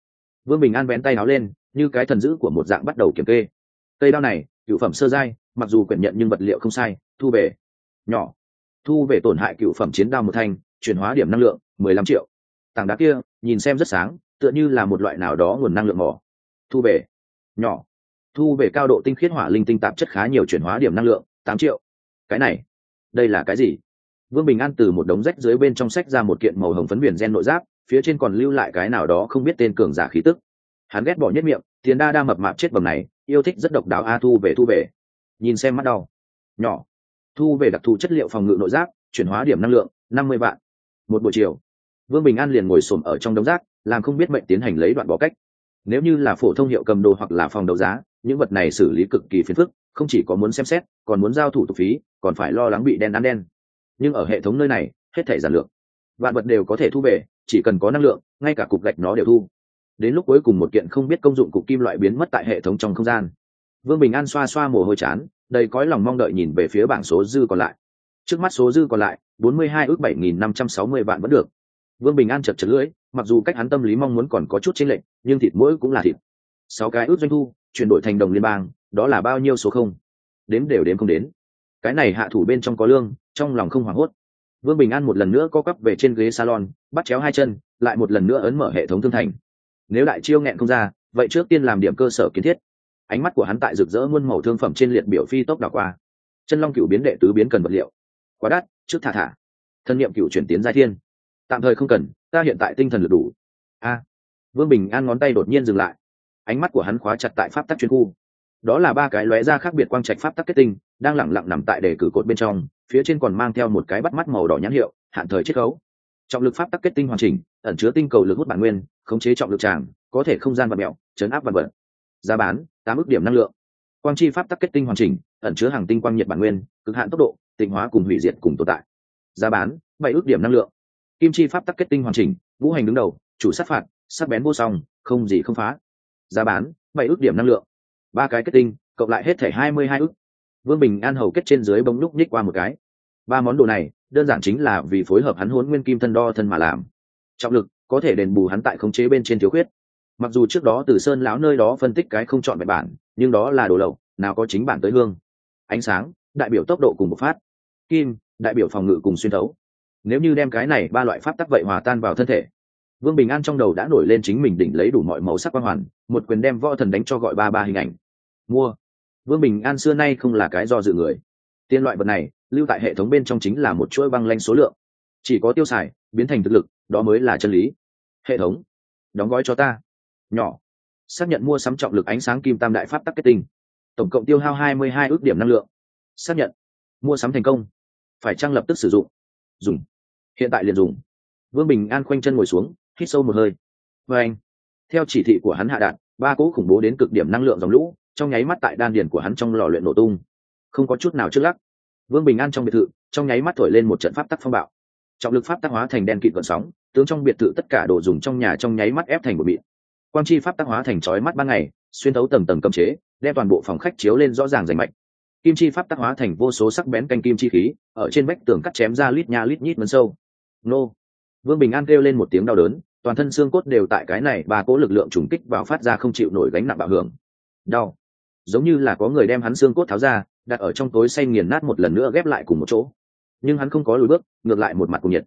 Vương bình an vén tay áo lên, như cái thần dữ của một dạng bắt đầu kiểm kê. Cây đao này, cựu phẩm sơ giai, mặc dù quyển nhận nhưng vật liệu không sai, thu về. Nhỏ. Thu về tổn hại cựu phẩm chiến đao một thanh, chuyển hóa điểm năng lượng, mười lăm triệu. Tảng đá kia, nhìn xem rất sáng, tựa như là một loại nào đó nguồn năng lượng mỏ. Thu về. Nhỏ. Thu về cao độ tinh khiết hỏa linh tinh tạp chất khá nhiều chuyển hóa điểm năng lượng, tám triệu. Cái này, đây là cái gì? Vương bình an từ một đống rách dưới bên trong sách ra một kiện màu hồng phấn biển gen nội giáp phía trên còn lưu lại cái nào đó không biết tên cường giả khí tức. Hắn ghét bỏ nhất miệng, tiền đa đa mập mạp chết bầm này, yêu thích rất độc đáo a thu về thu về. Nhìn xem mắt đau. Nhỏ. Thu về đặc thù chất liệu phòng ngự nội giáp, chuyển hóa điểm năng lượng, năm mươi vạn. Một buổi chiều, vương bình an liền ngồi xổm ở trong đống rác, làm không biết mệnh tiến hành lấy đoạn bỏ cách. Nếu như là phổ thông hiệu cầm đồ hoặc là phòng đấu giá, những vật này xử lý cực kỳ phiền phức, không chỉ có muốn xem xét, còn muốn giao thủ tục phí, còn phải lo lắng bị đen ăn đen. Nhưng ở hệ thống nơi này, hết thể giản lượng vạn vật đều có thể thu về chỉ cần có năng lượng, ngay cả cục gạch nó đều thu. Đến lúc cuối cùng một kiện không biết công dụng cục kim loại biến mất tại hệ thống trong không gian. Vương bình an xoa xoa mồ hôi chán, đầy cõi lòng mong đợi nhìn về phía bảng số dư còn lại. Trước mắt số dư còn lại, bốn mươi hai ước bảy nghìn năm trăm sáu mươi vạn vẫn được. Vương bình an chật chật lưỡi, mặc dù cách hắn tâm lý mong muốn còn có chút chênh lệch, nhưng thịt mỗi cũng là thịt. Sáu cái ước doanh thu, chuyển đổi thành đồng liên bang, đó là bao nhiêu số không? Đếm đều đếm không đến. Cái này hạ thủ bên trong có lương, trong lòng không hoảng hốt vương bình an một lần nữa co cắp về trên ghế salon, bắt chéo hai chân, lại một lần nữa ấn mở hệ thống thương thành. Nếu đại chiêu nghẹn không ra, vậy trước tiên làm điểm cơ sở kiến thiết. Ánh mắt của hắn tại rực rỡ muôn màu thương phẩm trên liệt biểu phi tốc đảo qua. Chân long cựu biến đệ tứ biến cần vật liệu. Quá đắt, trước thả thả. Thân nhiệm cựu chuyển tiến giai thiên. Tạm thời không cần, ta hiện tại tinh thần lực đủ. A. Vương bình an ngón tay đột nhiên dừng lại. Ánh mắt của hắn khóa chặt tại pháp tắc chuyên khu. Đó là ba cái lóe ra khác biệt quang trạch pháp tắc kết tinh, đang lẳng lặng nằm tại đề cử cột bên trong phía trên còn mang theo một cái bắt mắt màu đỏ nhãn hiệu, hạn thời chiết khấu. Trọng lực pháp tắc kết tinh hoàn chỉnh, ẩn chứa tinh cầu lực hút bản nguyên, khống chế trọng lực tràng, có thể không gian và mẹo, chấn áp và vật. Giá bán, tám ước điểm năng lượng. Quang chi pháp tắc kết tinh hoàn chỉnh, ẩn chứa hàng tinh quang nhiệt bản nguyên, cực hạn tốc độ, tịnh hóa cùng hủy diệt cùng tồn tại. Giá bán, bảy ước điểm năng lượng. Kim chi pháp tắc kết tinh hoàn chỉnh vũ hành đứng đầu, chủ sát phạt sát bén vô song, không gì không phá. Giá bán, bảy ước điểm năng lượng. Ba cái kết tinh, cộng lại hết thể hai mươi hai ước vương bình an hầu kết trên dưới bông núc nhích qua một cái. Ba món đồ này, đơn giản chính là vì phối hợp hắn huấn nguyên kim thân đo thân mà làm. Trọng lực, có thể đền bù hắn tại khống chế bên trên thiếu khuyết. Mặc dù trước đó từ sơn lão nơi đó phân tích cái không chọn bài bản, nhưng đó là đồ lậu, nào có chính bản tới hương. Ánh sáng, đại biểu tốc độ cùng một phát. Kim, đại biểu phòng ngự cùng xuyên thấu. Nếu như đem cái này ba loại pháp tắc vậy hòa tan vào thân thể, vương bình an trong đầu đã nổi lên chính mình đỉnh lấy đủ mọi màu sắc quang hoàn, một quyền đem võ thần đánh cho gọi ba ba hình ảnh. Mua vương bình an xưa nay không là cái do dự người. Tiên loại vật này, lưu tại hệ thống bên trong chính là một chuỗi băng lanh số lượng. Chỉ có tiêu xài, biến thành thực lực, đó mới là chân lý. Hệ thống, đóng gói cho ta. Nhỏ. Xác nhận mua sắm trọng lực ánh sáng kim tam đại pháp tắc kết tinh. Tổng cộng tiêu hao hai mươi hai ước điểm năng lượng. Xác nhận. Mua sắm thành công. Phải trang lập tức sử dụng. Dùng. Hiện tại liền dùng. Vương bình an khoanh chân ngồi xuống, hít sâu một hơi. Và anh, theo chỉ thị của hắn hạ đạn ba cỗ khủng bố đến cực điểm năng lượng dòng lũ trong nháy mắt tại đan điền của hắn trong lò luyện nổ tung. Không có chút nào trước lắc. Vương bình an trong biệt thự, trong nháy mắt thổi lên một trận pháp tắc phong bạo. Trọng lực pháp tắc hóa thành đen kịt vận sóng, tướng trong biệt thự tất cả đồ dùng trong nhà trong nháy mắt ép thành một mịn. Quang chi pháp tắc hóa thành chói mắt ban ngày, xuyên thấu tầng tầng cấm chế, đem toàn bộ phòng khách chiếu lên rõ ràng rành mạch. Kim chi pháp tắc hóa thành vô số sắc bén canh kim chi khí, ở trên vách tường cắt chém ra lít nha lít nhít mấn sâu. Nô. Vương bình an kêu lên một tiếng đau đớn, toàn thân xương cốt đều tại cái này và cố lực lượng trùng kích vào phát ra không chịu nổi gánh nặng bạo hưởng. Đau giống như là có người đem hắn xương cốt tháo ra, đặt ở trong tối say nghiền nát một lần nữa ghép lại cùng một chỗ. Nhưng hắn không có lùi bước, ngược lại một mặt cùng nhiệt.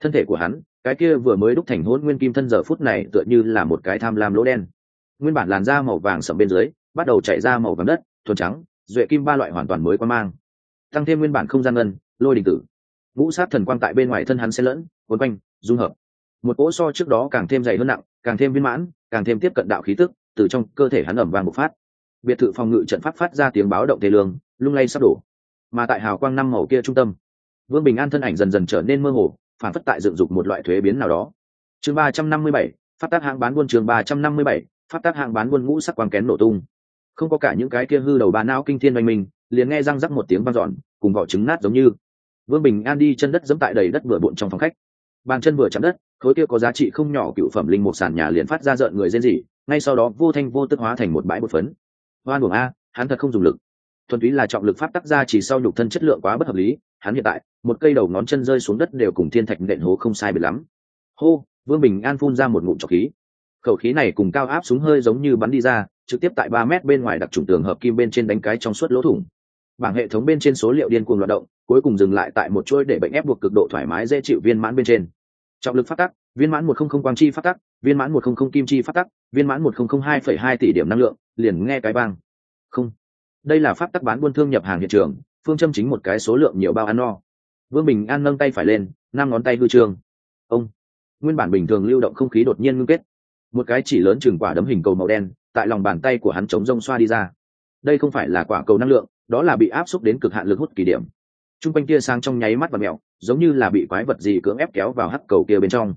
Thân thể của hắn, cái kia vừa mới đúc thành hôn nguyên kim thân giờ phút này tựa như là một cái tham lam lỗ đen. Nguyên bản làn da màu vàng sậm bên dưới, bắt đầu chạy ra màu vàng đất, thuần trắng, duệ kim ba loại hoàn toàn mới quan mang. Tăng thêm nguyên bản không gian ngân, lôi đình tử. Ngũ sát thần quang tại bên ngoài thân hắn xen lẫn quấn quanh, dung hợp. Một cỗ so trước đó càng thêm dày hơn nặng, càng thêm viên mãn, càng thêm tiếp cận đạo khí tức, từ trong cơ thể hắn ẩm vàng bộc phát biệt thự phòng ngự trận pháp phát ra tiếng báo động tê lương, lung lay sắp đổ. Mà tại hào quang năm màu kia trung tâm, vương bình an thân ảnh dần dần trở nên mơ hồ, phản phất tại dựng dục một loại thuế biến nào đó. Chương ba trăm năm mươi bảy phát tác hạng bán buôn chương ba trăm năm mươi bảy phát tác hạng bán buôn ngũ sắc quang kén nổ tung. Không có cả những cái kia hư đầu bà não kinh thiên oanh minh, liền nghe răng rắc một tiếng vang dọn, cùng vỏ trứng nát giống như. Vương bình an đi chân đất dẫm tại đầy đất vừa bụn trong phòng khách. Bàn chân vừa chạm đất, khối kia có giá trị không nhỏ cựu phẩm linh một sàn nhà liền phát ra rợn người rên rỉ, ngay sau đó vô thanh vô tức hóa thành một bãi bột phấn hoan buồng a, hắn thật không dùng lực. Thuần túy là trọng lực pháp tắc ra chỉ sau nhục thân chất lượng quá bất hợp lý, hắn hiện tại, một cây đầu ngón chân rơi xuống đất đều cùng thiên thạch nện hố không sai biệt lắm. Hô, vương bình an phun ra một ngụm trọc khí. Khẩu khí này cùng cao áp súng hơi giống như bắn đi ra, trực tiếp tại ba mét bên ngoài đặc trùng tường hợp kim bên trên đánh cái trong suốt lỗ thủng. Bảng hệ thống bên trên số liệu điên cuồng loạt động, cuối cùng dừng lại tại một chuỗi để bệnh ép buộc cực độ thoải mái dễ chịu viên mãn bên trên. Trọng lực phát tắc, viên mãn một không không quang chi phát tắc, viên mãn một không không kim chi phát tắc, viên mãn một không không hai phẩy hai tỷ điểm năng lượng liền nghe cái bang không. Đây là pháp tắc bán buôn thương nhập hàng hiện trường, phương châm chính một cái số lượng nhiều bao ăn no. Vương bình an nâng tay phải lên, năm ngón tay hư trương. Ông. Nguyên bản bình thường lưu động không khí đột nhiên ngưng kết. Một cái chỉ lớn chừng quả đấm hình cầu màu đen, tại lòng bàn tay của hắn chống rông xoa đi ra. Đây không phải là quả cầu năng lượng, đó là bị áp xúc đến cực hạn lực hút kỳ điểm. T r u n g quanh tia sang trong nháy mắt và mẹo, giống như là bị quái vật gì cưỡng ép kéo vào hắc cầu kia bên trong.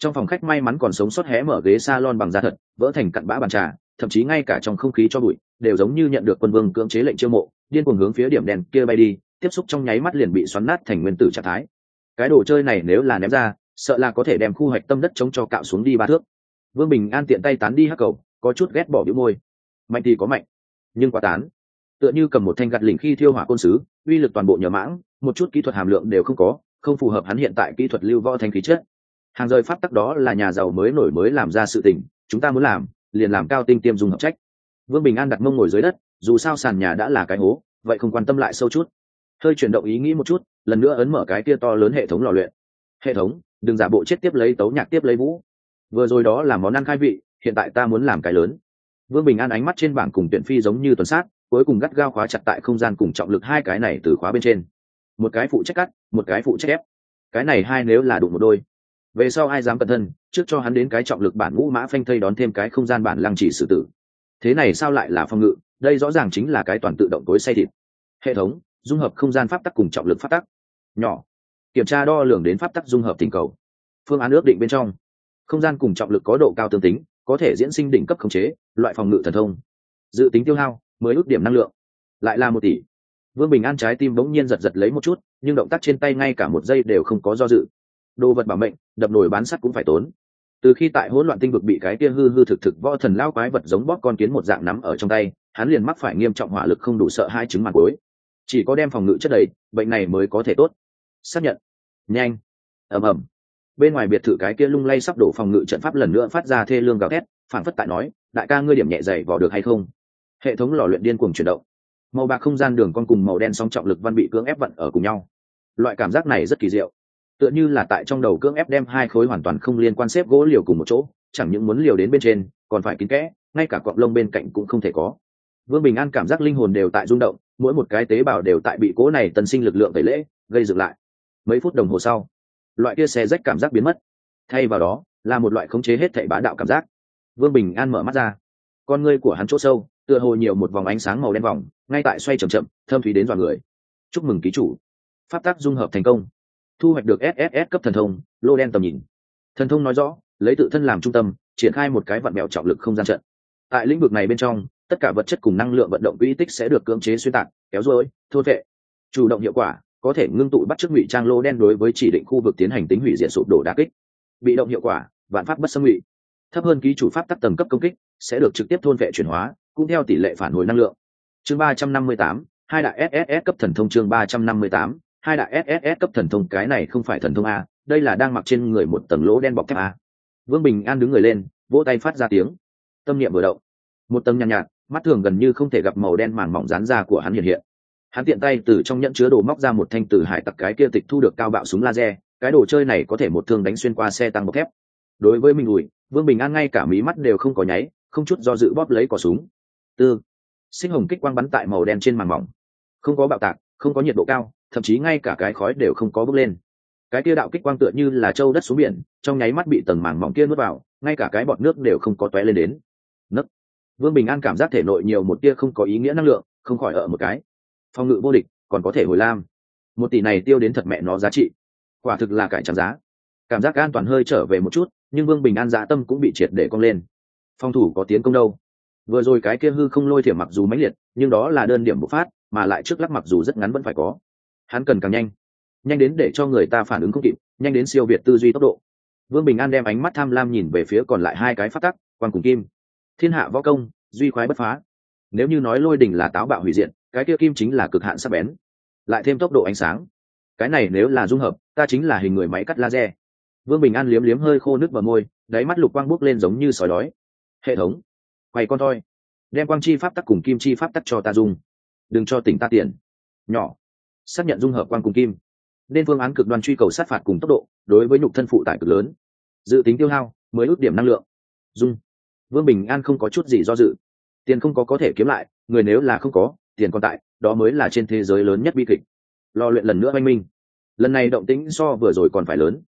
Trong phòng khách may mắn còn sống sót hé mở ghế s a lon bằng da thật, vỡ thành cặn bã bàn trà thậm chí ngay cả trong không khí cho bụi, đều giống như nhận được quân vương cưỡng chế lệnh chiêu mộ, điên cuồng hướng phía điểm đèn kia bay đi, tiếp xúc trong nháy mắt liền bị xoắn nát thành nguyên tử trạng thái. Cái đồ chơi này nếu là ném ra, sợ là có thể đem khu hoạch tâm đất chống cho cạo xuống đi ba thước. Vương bình an tiện tay tán đi hắc cầu, có chút ghét bỏ biểu môi. Mạnh thì có mạnh, nhưng quá tán. Tựa như cầm một thanh gạt lỉnh khi thiêu hỏa côn sứ, uy lực toàn bộ nhờ mãng, một chút kỹ thuật hàm lượng đều không có, không phù hợp hắn hiện tại kỹ thuật lưu võ thanh khí chất. Hàng rời pháp tắc đó là nhà giàu mới nổi mới làm ra sự tình, chúng ta muốn làm liền làm cao tinh tiêm dùng hợp trách. Vương bình an đặt mông ngồi dưới đất, dù sao sàn nhà đã là cái hố, vậy không quan tâm lại sâu chút. Hơi chuyển động ý nghĩ một chút, lần nữa ấn mở cái kia to lớn hệ thống lò luyện. Hệ thống, đừng giả bộ chết tiếp lấy tấu nhạc tiếp lấy vũ. Vừa rồi đó là món ăn khai vị, hiện tại ta muốn làm cái lớn. Vương bình an ánh mắt trên bảng cùng tuyển phi giống như tuần sát, cuối cùng gắt gao khóa chặt tại không gian cùng trọng lực hai cái này từ khóa bên trên. Một cái phụ trách cắt, một cái phụ trách ép. Cái này hai nếu là đụng một đôi về sau ai dám cẩn thân trước cho hắn đến cái trọng lực bản ngũ mã phanh thây đón thêm cái không gian bản lăng chỉ xử tử. Thế này sao lại là phong ngự? Đây rõ ràng chính là cái toàn tự động tối say thịt. Hệ thống, dung hợp không gian pháp tắc cùng trọng lực pháp tắc. Nhỏ. Kiểm tra đo lường đến pháp tắc dung hợp tình cầu. Phương án ước định bên trong. Không gian cùng trọng lực có độ cao tương tính, có thể diễn sinh đỉnh cấp khống chế, loại phòng ngự thần thông. Dự tính tiêu hao mới ước điểm năng lượng. Lại là một tỷ. Vương bình an trái tim bỗng nhiên giật giật lấy một chút, nhưng động tác trên tay ngay cả một giây đều không có do dự đồ vật bảo mệnh, đập nổi bán sắt cũng phải tốn. Từ khi tại hỗn loạn tinh vực bị cái kia hư hư thực thực võ thần lao quái vật giống bóp con kiến một dạng nắm ở trong tay, hắn liền mắc phải nghiêm trọng hỏa lực không đủ sợ hai chứng mặt gối chỉ có đem phòng ngự chất đầy, bệnh này mới có thể tốt. Xác nhận. Nhanh. Ầm ầm. Bên ngoài biệt thự cái kia lung lay sắp đổ phòng ngự trận pháp lần nữa phát ra thê lương gào thét phản phất tại nói, đại ca ngươi điểm nhẹ dày vào được hay không? Hệ thống lò luyện điên cuồng chuyển động. Màu bạc không gian đường con cùng màu đen song trọng lực văn bị cưỡng ép vận ở cùng nhau. Loại cảm giác này rất kỳ diệu tựa như là tại trong đầu cưỡng ép đem hai khối hoàn toàn không liên quan xếp gỗ liều cùng một chỗ, chẳng những muốn liều đến bên trên, còn phải kín kẽ, ngay cả cọng lông bên cạnh cũng không thể có. Vương bình an cảm giác linh hồn đều tại rung động, mỗi một cái tế bào đều tại bị cố này tân sinh lực lượng tẩy lễ, gây dựng lại. Mấy phút đồng hồ sau, loại kia xe rách cảm giác biến mất. Thay vào đó, là một loại khống chế hết thảy bá đạo cảm giác. Vương bình an mở mắt ra. Con ngươi của hắn chỗ sâu, tựa hồ nhiều một vòng ánh sáng màu đen vòng, ngay tại xoay chậm chậm thơm thúy đến dọn người. Chúc mừng ký chủ. Pháp tác dung hợp thành công thu hoạch được sss cấp thần thông, lô đen tầm nhìn. Thần thông nói rõ, lấy tự thân làm trung tâm, triển khai một cái vận mẹo trọng lực không gian trận. Tại lĩnh vực này bên trong, tất cả vật chất cùng năng lượng vận động quỹ tích sẽ được cưỡng chế xuyên tạc, kéo rối, thôn vệ. Chủ động hiệu quả, có thể ngưng tụ bắt chước ngụy trang lô đen đối với chỉ định khu vực tiến hành tính hủy diện sụp đổ đa kích. Bị động hiệu quả, vạn pháp bất xâm ngụy. Thấp hơn ký chủ pháp tắc tầng cấp công kích, sẽ được trực tiếp thôn vệ chuyển hóa, cũng theo tỷ lệ phản hồi năng lượng. Chương ba trăm năm mươi tám, hai đại sss cấp thần thông chương ba trăm năm mươi tám hai đại sss cấp thần thông cái này không phải thần thông a đây là đang mặc trên người một tầng lỗ đen bọc thép a. Vương bình an đứng người lên vỗ tay phát ra tiếng. Tâm niệm vừa động. Một tầng nhàn nhạt, nhạt mắt thường gần như không thể gặp màu đen màng mỏng rán ra của hắn hiện hiện. Hắn tiện tay từ trong nhẫn chứa đồ móc ra một thanh từ hải tặc cái kia tịch thu được cao bạo súng laser cái đồ chơi này có thể một thương đánh xuyên qua xe tăng bọc thép. Đối với mình ủi vương bình an ngay cả mí mắt đều không có nháy không chút do dự bóp lấy cỏ súng. Tư. Sinh hồng kích quang bắn tại màu đen trên màn mỏng. Không có bạo tạc không có nhiệt độ cao thậm chí ngay cả cái khói đều không có bước lên. Cái kia đạo kích quang tựa như là trâu đất xuống biển, trong nháy mắt bị tầng màng mỏng kia nuốt vào, ngay cả cái bọt nước đều không có tóe lên đến. Nấc. Vương bình an cảm giác thể nội nhiều một tia không có ý nghĩa năng lượng, không khỏi ở một cái. Phòng ngự vô địch, còn có thể hồi lam. Một tỷ này tiêu đến thật mẹ nó giá trị. Quả thực là cải trắng giá. Cảm giác an toàn hơi trở về một chút, nhưng vương bình an dạ tâm cũng bị triệt để cong lên. Phòng thủ có tiến công đâu? Vừa rồi cái kia hư không lôi thiểm mặc dù mãnh liệt, nhưng đó là đơn điểm bộc phát, mà lại trước lắc mặc dù rất ngắn vẫn phải có hắn cần càng nhanh. Nhanh đến để cho người ta phản ứng không kịp nhanh đến siêu việt tư duy tốc độ. Vương bình an đem ánh mắt tham lam nhìn về phía còn lại hai cái phát tắc quan cùng kim. Thiên hạ võ công duy khoái bất phá. Nếu như nói lôi đình là táo bạo hủy diện cái kia kim chính là cực hạn sắc bén. Lại thêm tốc độ ánh sáng. Cái này nếu là dung hợp ta chính là hình người máy cắt laser. Vương bình an liếm liếm hơi khô nước vào môi đáy mắt lục quang bốc lên giống như sói đói. Hệ thống. Quay con thôi đem quang chi pháp tắc cùng kim chi pháp tắc cho ta dùng, đừng cho tỉnh ta tiền. Nhỏ xác nhận dung hợp quang cùng kim. Nên phương án cực đoan truy cầu sát phạt cùng tốc độ, đối với nhục thân phụ tải cực lớn. Dự tính tiêu hao mới ước điểm năng lượng. Dung. Vương bình an không có chút gì do dự. Tiền không có có thể kiếm lại, người nếu là không có, tiền còn tại, đó mới là trên thế giới lớn nhất bi kịch. Lo luyện lần nữa oanh minh. Lần này động tĩnh so vừa rồi còn phải lớn.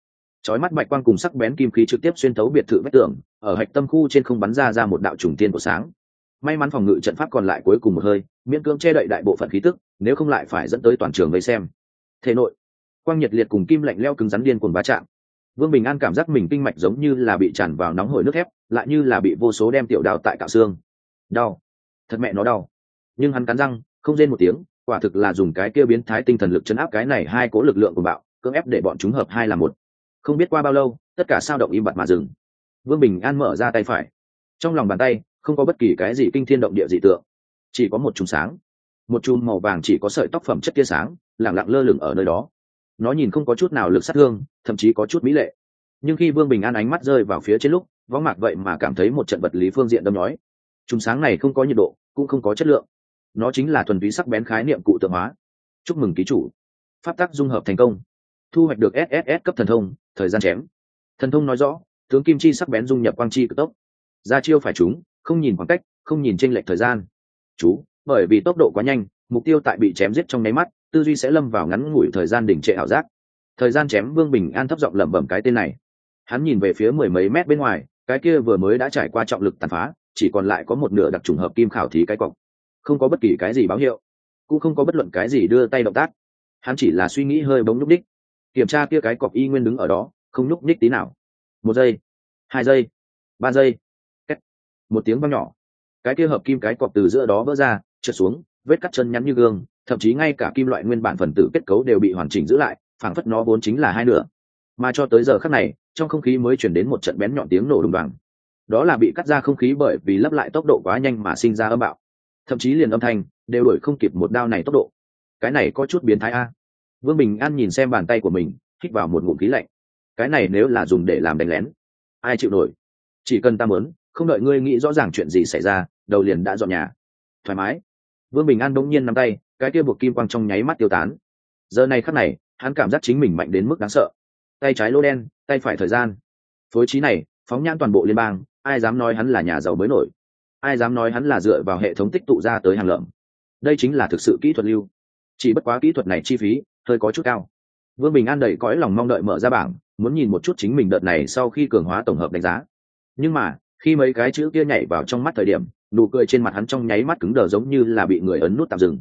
Chói mắt bạch quang cùng sắc bén kim khí trực tiếp xuyên thấu biệt thự vách tường, ở hạch tâm khu trên không bắn ra ra một đạo trùng tiên của sáng may mắn phòng ngự trận pháp còn lại cuối cùng một hơi, miễn cưỡng che đậy đại bộ phận khí tức, nếu không lại phải dẫn tới toàn trường vây xem. Thế nội, quang nhiệt liệt cùng kim lạnh leo cứng rắn điên cuồng bá chạm. Vương bình an cảm giác mình kinh mạch giống như là bị tràn vào nóng hổi nước thép, lại như là bị vô số đem tiểu đào tại cạo xương. Đau. Thật mẹ nó đau. Nhưng hắn cắn răng, không rên một tiếng, quả thực là dùng cái kia biến thái tinh thần lực chấn áp cái này hai cố lực lượng của bạo, cưỡng ép để bọn chúng hợp hai là một. Không biết qua bao lâu, tất cả sao động im bặt mà dừng. Vương bình an mở ra tay phải. Trong lòng bàn tay không có bất kỳ cái gì kinh thiên động địa dị tượng, chỉ có một chùm sáng. Một chùm màu vàng chỉ có sợi tóc phẩm chất tia sáng, lẳng lặng lơ lửng ở nơi đó. Nó nhìn không có chút nào lực sát thương, thậm chí có chút mỹ lệ. Nhưng khi vương bình an ánh mắt rơi vào phía trên lúc, võng mạc vậy mà cảm thấy một trận vật lý phương diện đâm nói chùm sáng này không có nhiệt độ, cũng không có chất lượng. Nó chính là thuần túy sắc bén khái niệm cụ tượng hóa. Chúc mừng ký chủ. Pháp tắc dung hợp thành công. Thu hoạch được sss cấp thần thông, thời gian chém. Thần thông nói rõ, tướng kim chi sắc bén dung nhập quang chi cực tốc. Ra chiêu phải chúng không nhìn khoảng cách, không nhìn tranh lệch thời gian. Chú, bởi vì tốc độ quá nhanh, mục tiêu tại bị chém giết trong nháy mắt, tư duy sẽ lâm vào ngắn ngủi thời gian đỉnh trệ ảo giác. Thời gian chém vương bình an thấp giọng lẩm bẩm cái tên này. Hắn nhìn về phía mười mấy mét bên ngoài, cái kia vừa mới đã trải qua trọng lực tàn phá, chỉ còn lại có một nửa đặc trùng hợp kim khảo thí cái cọc. Không có bất kỳ cái gì báo hiệu, cũng không có bất luận cái gì đưa tay động tác. Hắn chỉ là suy nghĩ hơi bóng nhúc ních kiểm tra kia cái cọc y nguyên đứng ở đó, không nhúc ních tí nào. Một giây, hai giây, ba giây một tiếng vang nhỏ. Cái kia hợp kim cái cọp từ giữa đó vỡ ra, trượt xuống, vết cắt chân nhắn như gương, thậm chí ngay cả kim loại nguyên bản phần tử kết cấu đều bị hoàn chỉnh giữ lại, phảng phất nó vốn chính là hai nửa. Mà cho tới giờ khắc này, trong không khí mới chuyển đến một trận bén nhọn tiếng nổ đùng đoàng. Đó là bị cắt ra không khí bởi vì lấp lại tốc độ quá nhanh mà sinh ra âm bạo. Thậm chí liền âm thanh đều đổi không kịp một đao này tốc độ. Cái này có chút biến thái a. Vương bình an nhìn xem bàn tay của mình, hít vào một ngụm khí lạnh. Cái này nếu là dùng để làm đánh lén, ai chịu nổi? Chỉ cần ta mớn không đợi ngươi nghĩ rõ ràng chuyện gì xảy ra, đầu liền đã dọn nhà. Thoải mái. Vương bình an bỗng nhiên nắm tay, cái kia buộc kim quang trong nháy mắt tiêu tán. Giờ này khắc này, hắn cảm giác chính mình mạnh đến mức đáng sợ. Tay trái lô đen, tay phải thời gian. Phối trí này, phóng nhãn toàn bộ liên bang, ai dám nói hắn là nhà giàu mới nổi? Ai dám nói hắn là dựa vào hệ thống tích tụ ra tới hàng lợm? Đây chính là thực sự kỹ thuật lưu. Chỉ bất quá kỹ thuật này chi phí, hơi có chút cao. Vương bình an đầy cõi lòng mong đợi mở ra bảng, muốn nhìn một chút chính mình đợt này sau khi cường hóa tổng hợp đánh giá. Nhưng mà khi mấy cái chữ kia nhảy vào trong mắt thời điểm, nụ cười trên mặt hắn trong nháy mắt cứng đờ giống như là bị người ấn nút tạm dừng.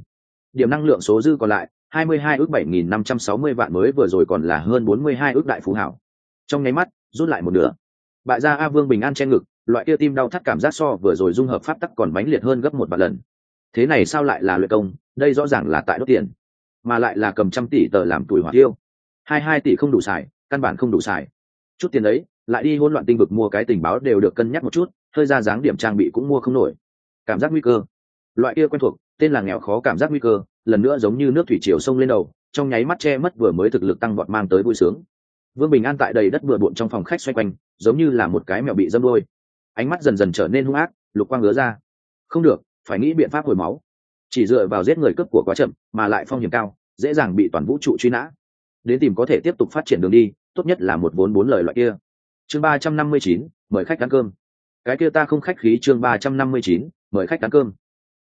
Điểm năng lượng số dư còn lại, hai mươi hai ước bảy nghìn năm trăm sáu mươi vạn mới vừa rồi còn là hơn bốn mươi hai ước đại phú hảo. Trong nháy mắt, rút lại một nửa. Bại gia a vương bình an che ngực, loại kia tim đau thắt cảm giác so vừa rồi dung hợp pháp tắc còn bánh liệt hơn gấp một vạn lần. Thế này sao lại là luyện công? Đây rõ ràng là tại đốt tiền, mà lại là cầm trăm tỷ tờ làm tuổi hỏa tiêu. Hai hai tỷ không đủ xài, căn bản không đủ xài. Chút tiền đấy lại đi hỗn loạn tinh vực mua cái tình báo đều được cân nhắc một chút, hơi ra dáng điểm trang bị cũng mua không nổi. Cảm giác nguy cơ. Loại kia quen thuộc, tên là nghèo khó cảm giác nguy cơ, lần nữa giống như nước thủy triều sông lên đầu, trong nháy mắt che mất vừa mới thực lực tăng vọt mang tới vui sướng. Vương bình an tại đầy đất bừa bộn trong phòng khách xoay quanh, giống như là một cái mèo bị dâm đôi ánh mắt dần dần trở nên hung ác, lục quang ngứa ra. Không được, phải nghĩ biện pháp hồi máu. Chỉ dựa vào giết người cướp của quá chậm, mà lại phong hiểm cao, dễ dàng bị toàn vũ trụ truy nã. Đến tìm có thể tiếp tục phát triển đường đi, tốt nhất là một vốn bốn lời loại kia chương ba trăm năm mươi chín, mời khách ăn cơm. Cái kia ta không khách khí, chương ba trăm năm mươi chín, mời khách ăn cơm.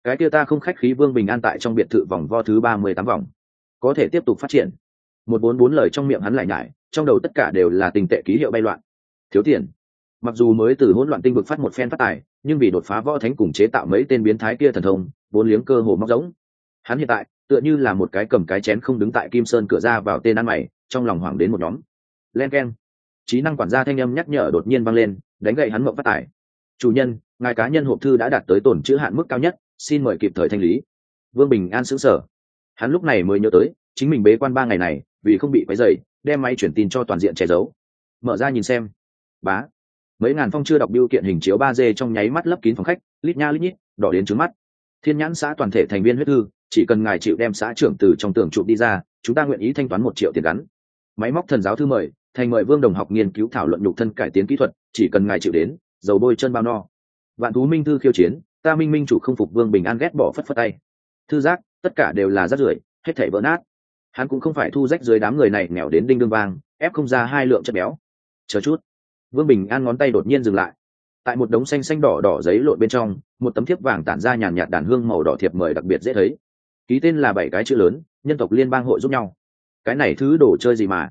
Cái kia ta không khách khí, vương bình an tại trong biệt thự vòng vo thứ ba mươi tám vòng. Có thể tiếp tục phát triển. Một bốn bốn lời trong miệng hắn lại nhải, trong đầu tất cả đều là tình tệ ký hiệu bay loạn. Thiếu tiền. Mặc dù mới từ hỗn loạn tinh vực phát một phen phát tài, nhưng vì đột phá võ thánh cùng chế tạo mấy tên biến thái kia thần thông vốn liếng cơ hồ móc giống. Hắn hiện tại, tựa như là một cái cầm cái chén không đứng tại kim sơn cửa ra vào tên ăn mày, trong lòng hoảng đến một nhóm. Len k e n trí năng quản gia thanh âm nhắc nhở đột nhiên vang lên, đánh gậy hắn mộng phát tải. Chủ nhân, ngài cá nhân hộp thư đã đạt tới tổn chữ hạn mức cao nhất, xin mời kịp thời thanh lý. Vương bình an xứng sở hắn lúc này mới nhớ tới, chính mình bế quan ba ngày này, vì không bị quấy dày đem máy chuyển tin cho toàn diện che giấu. Mở ra nhìn xem. Bá. Mấy ngàn phong chưa đọc biêu kiện hình chiếu ba d trong nháy mắt lấp kín phòng khách, lít nha lít nhít, đỏ đến trứng mắt. Thiên nhãn xã toàn thể thành viên huyết thư, chỉ cần ngài chịu đem xã trưởng từ trong tường trụ đi ra, chúng ta nguyện ý thanh toán một triệu tiền gắn. Máy móc thần giáo thư mời thành mời vương đồng học nghiên cứu thảo luận nhục thân cải tiến kỹ thuật, chỉ cần ngài chịu đến, dầu bôi chân bao no. Vạn thú minh thư khiêu chiến, ta minh minh chủ không phục vương bình an ghét bỏ phất phất tay. Thư giác, tất cả đều là rác rưởi, hết thảy vỡ nát. Hắn cũng không phải thu rách dưới đám người này nghèo đến đinh đương vang, ép không ra hai lượng chất béo. Chờ chút. Vương bình an ngón tay đột nhiên dừng lại. Tại một đống xanh xanh đỏ đỏ giấy lộn bên trong, một tấm thiếp vàng tản ra nhàn nhạt đàn hương màu đỏ thiệp mời đặc biệt dễ thấy. Ký tên là bảy cái chữ lớn, nhân tộc liên bang hội giúp nhau. Cái này thứ đồ chơi gì mà?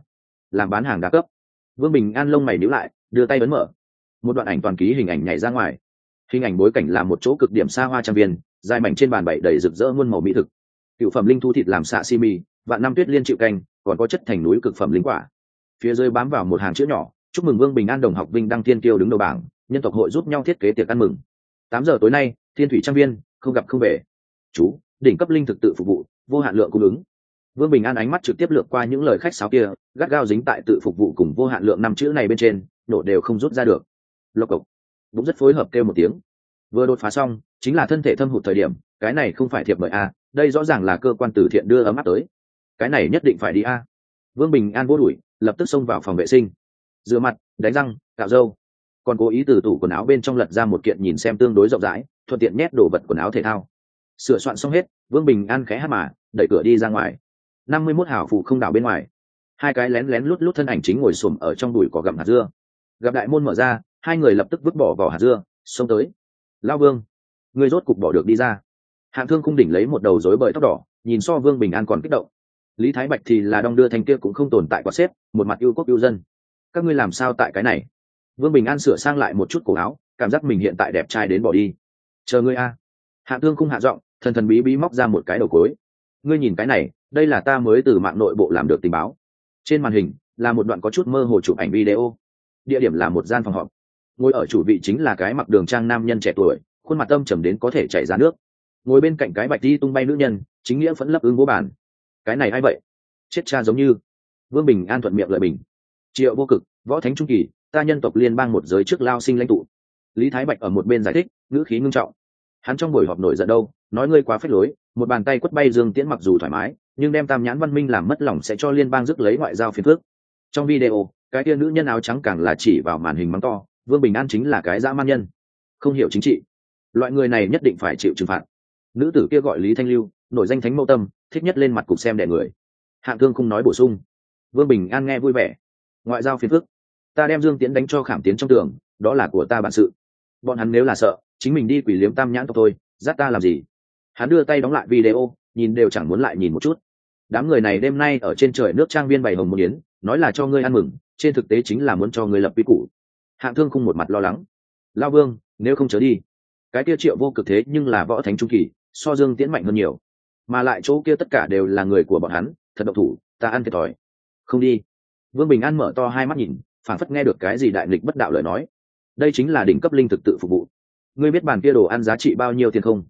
Làm bán hàng đa cấp. Vương bình an lông mày níu lại, đưa tay ấn mở. Một đoạn ảnh toàn ký hình ảnh nhảy ra ngoài. Hình ảnh bối cảnh là một chỗ cực điểm xa hoa trang viên, dài mảnh trên bàn bảy đầy rực rỡ muôn màu mỹ thực. Cựu phẩm linh thu thịt làm xạ si mì vạn năm tuyết liên chịu canh, còn có chất thành núi cực phẩm linh quả. Phía dưới bám vào một hàng chữ nhỏ, chúc mừng vương bình an đồng học vinh đăng thiên kiêu đứng đầu bảng, nhân tộc hội giúp nhau thiết kế tiệc ăn mừng. Tám giờ tối nay, thiên thủy trang viên, không gặp không về. Chú, đỉnh cấp linh thực tự phục vụ, vô hạn lượng cung ứng vương bình an ánh mắt trực tiếp lượt qua những lời khách sáo kia, gắt gao dính tại tự phục vụ cùng vô hạn lượng năm chữ này bên trên, nổ đều không rút ra được. Lộc cộc. Cũng rất phối hợp kêu một tiếng. Vừa đột phá xong, chính là thân thể thâm hụt thời điểm, cái này không phải thiệp mời a, đây rõ ràng là cơ quan từ thiện đưa ấm áp tới. Cái này nhất định phải đi a. Vương bình an vô đuổi, lập tức xông vào phòng vệ sinh. Rửa mặt, đánh răng, cạo râu. Còn cố ý từ tủ quần áo bên trong lật ra một kiện nhìn xem tương đối rộng rãi, thuận tiện nhét đồ vật quần áo thể thao. Sửa soạn xong hết, vương bình an khẽ hát mà, đẩy cửa đi ra ngoài năm mươi mốt hảo phụ không đảo bên ngoài. Hai cái lén lén lút lút thân ảnh chính ngồi xổm ở trong đùi cỏ gặm hạt dưa. Gặp đại môn mở ra, hai người lập tức vứt bỏ vỏ hạt dưa, xông tới. Lao vương, người rốt cục bỏ được đi ra. Hạng thương cung đỉnh lấy một đầu rối bời tóc đỏ, nhìn so vương bình an còn kích động. Lý thái bạch thì là đong đưa thanh kia cũng không tồn tại quả xếp, một mặt yêu quốc yêu dân. Các ngươi làm sao tại cái này? Vương bình an sửa sang lại một chút cổ áo, cảm giác mình hiện tại đẹp trai đến bỏ đi. Chờ ngươi a. Hạ thương cung hạ giọng, thần thần bí bí móc ra một cái đầu cối ngươi nhìn cái này, đây là ta mới từ mạng nội bộ làm được tình báo. Trên màn hình, là một đoạn có chút mơ hồ chụp ảnh video. Địa điểm là một gian phòng họp. Ngồi ở chủ vị chính là cái mặc đường trang nam nhân trẻ tuổi, khuôn mặt tâm trầm đến có thể chảy ra nước. Ngồi bên cạnh cái bạch đi tung bay nữ nhân, chính nghĩa vẫn lấp ứng bố bàn. Cái này ai vậy? Chết cha giống như. Vương bình an thuận miệng lợi bình. Triệu vô cực, võ thánh trung kỳ, ta nhân tộc liên bang một giới trước lao sinh lãnh tụ. Lý thái bạch ở một bên giải thích, ngữ khí ngưng trọng. Hắn trong buổi họp nổi giận đâu? Nói ngươi quá phết lối, một bàn tay quất bay dương tiễn mặc dù thoải mái, nhưng đem tam nhãn văn minh làm mất lòng sẽ cho liên bang rước lấy ngoại giao phiền phước trong video, cái tia nữ nhân áo trắng càng là chỉ vào màn hình mắng to, vương bình an chính là cái dã man nhân. Không hiểu chính trị. Loại người này nhất định phải chịu trừng phạt. Nữ tử kia gọi lý thanh lưu, nổi danh thánh mẫu tâm, thích nhất lên mặt cục xem đẻ người. Hạng thương không nói bổ sung. Vương bình an nghe vui vẻ. Ngoại giao phiền phức. Ta đem dương tiễn đánh cho khảm tiến trong tường, đó là của ta bản sự. Bọn hắn nếu là sợ, chính mình đi quỷ liếm tam nhãn tộc thôi, dắt ta làm gì? Hắn đưa tay đóng lại video, nhìn đều chẳng muốn lại nhìn một chút. Đám người này đêm nay ở trên trời nước trang viên bày hồng một yến, nói là cho ngươi ăn mừng, trên thực tế chính là muốn cho ngươi lập quy củ. Hạng thương không một mặt lo lắng. Lao vương, nếu không chớ đi. Cái kia triệu vô cực thế nhưng là võ thánh trung kỳ, so dương tiễn mạnh hơn nhiều. Mà lại chỗ kia tất cả đều là người của bọn hắn, thật độc thủ, ta ăn thiệt thòi. Không đi. Vương bình an mở to hai mắt nhìn phản phất nghe được cái gì đại nghịch bất đạo lời nói. Đây chính là đỉnh cấp linh thực tự phục vụ. Ngươi biết bàn kia đồ ăn giá trị bao nhiêu tiền không?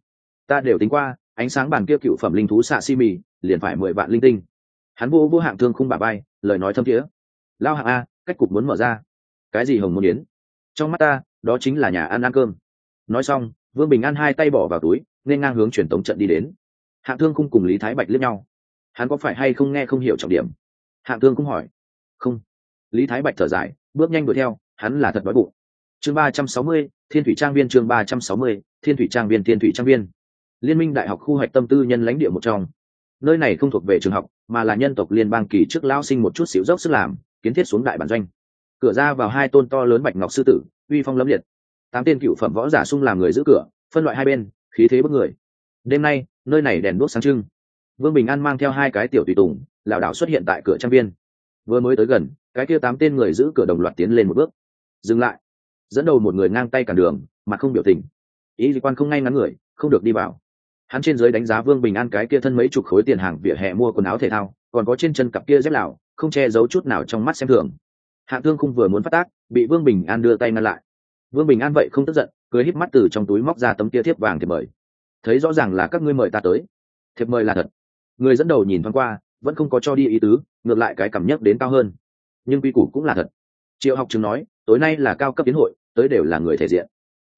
Ta đều tính qua, ánh sáng bàn kia cựu phẩm linh thú xạ si mì liền phải mười vạn linh tinh. Hắn vô vô hạng thương khung bà bay lời nói thâm thiế. Lao hạng a, cách cục muốn mở ra. Cái gì hồng muốn yến trong mắt ta, đó chính là nhà ăn ăn cơm. Nói xong, vương bình an hai tay bỏ vào túi, nên ngang hướng truyền tống trận đi đến. Hạng thương khung cùng lý thái bạch liếc nhau. Hắn có phải hay không nghe không hiểu trọng điểm? Hạng thương cũng hỏi. Không. Lý thái bạch thở dài, bước nhanh đuổi theo, hắn là thật đói bụng. Chương ba trăm sáu mươi, thiên thủy trang viên chương ba trăm sáu mươi, thiên thủy trang viên, thiên thủy trang viên liên minh đại học khu hoạch tâm tư nhân lãnh địa một trong. Nơi này không thuộc về trường học, mà là nhân tộc liên bang kỳ trước lao sinh một chút xíu dốc sức làm, kiến thiết xuống đại bản doanh. Cửa ra vào hai tôn to lớn bạch ngọc sư tử, uy phong lẫm liệt. Tám tên cựu phẩm võ giả sung làm người giữ cửa, phân loại hai bên, khí thế bức người. Đêm nay, nơi này đèn đuốc sáng trưng. Vương bình an mang theo hai cái tiểu tùy tùng, lảo đảo xuất hiện tại cửa trang viên. Vừa mới tới gần, cái kia tám tên người giữ cửa đồng loạt tiến lên một bước. Dừng lại. Dẫn đầu một người ngang tay cản đường mà không biểu tình. Ý dị quan không ngay ngắn người, không được đi vào hắn trên dưới đánh giá vương bình an cái kia thân mấy chục khối tiền hàng vỉa hè mua quần áo thể thao, còn có trên chân cặp kia dép lào không che giấu chút nào trong mắt xem thường. Hạ thương không vừa muốn phát tác, bị vương bình an đưa tay ngăn lại. Vương bình an vậy không tức giận, cười híp mắt từ trong túi móc ra tấm kia thiếp vàng thiệp mời. Thấy rõ ràng là các ngươi mời ta tới. Thiệp mời là thật. Người dẫn đầu nhìn thoáng qua, vẫn không có cho đi ý tứ, ngược lại cái cảm nhấc đến cao hơn. Nhưng quy củ cũng là thật. Triệu học chứng nói, tối nay là cao cấp tiến hội, tới đều là người thể diện.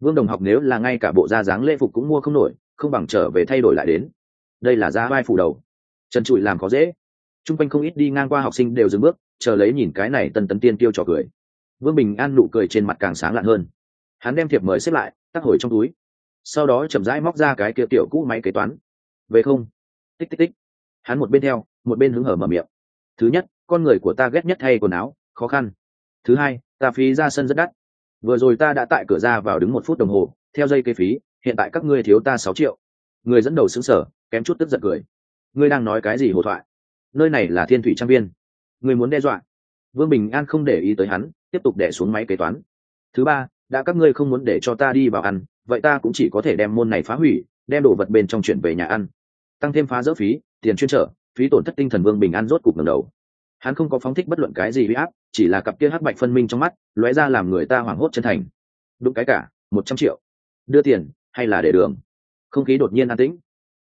Vương đồng học nếu là ngay cả bộ da dáng lễ phục cũng mua không nổi không bằng trở về thay đổi lại đến. Đây là giá vai phủ đầu. Trần trụi làm có dễ. T r u n g quanh không ít đi ngang qua học sinh đều dừng bước, chờ lấy nhìn cái này tân tấn tiên tiêu trò cười. Vương bình an nụ cười trên mặt càng sáng lạn hơn. Hắn đem thiệp mời xếp lại tắc hồi trong túi. Sau đó chậm rãi móc ra cái kia tiểu cũ máy kế toán. Về không? Tích tích tích. Hắn một bên theo, một bên hứng hở mở miệng. Thứ nhất, con người của ta ghét nhất thay quần áo, khó khăn. Thứ hai, ta phí ra sân rất đắt. Vừa rồi ta đã tại cửa ra vào đứng một phút đồng hồ, theo dây cây phí hiện tại các ngươi thiếu ta sáu triệu. Người dẫn đầu xứng sở kém chút tức giận cười. Ngươi đang nói cái gì hồ thoại? Nơi này là thiên thủy trang viên. Ngươi muốn đe dọa. Vương bình an không để ý tới hắn, tiếp tục đẻ xuống máy kế toán. Thứ ba, đã các ngươi không muốn để cho ta đi vào ăn, vậy ta cũng chỉ có thể đem môn này phá hủy, đem đồ vật bên trong chuyển về nhà ăn. Tăng thêm phá dỡ phí, tiền chuyên trở, phí tổn thất tinh thần vương bình an rốt cục ngầm đầu. Hắn không có phóng thích bất luận cái gì huy áp, chỉ là cặp kia hắc bạch phân minh trong mắt, lóe ra làm người ta hoảng hốt chân thành. Đúng cái cả, một trăm triệu. Đưa tiền hay là để đường? Không khí đột nhiên an tĩnh.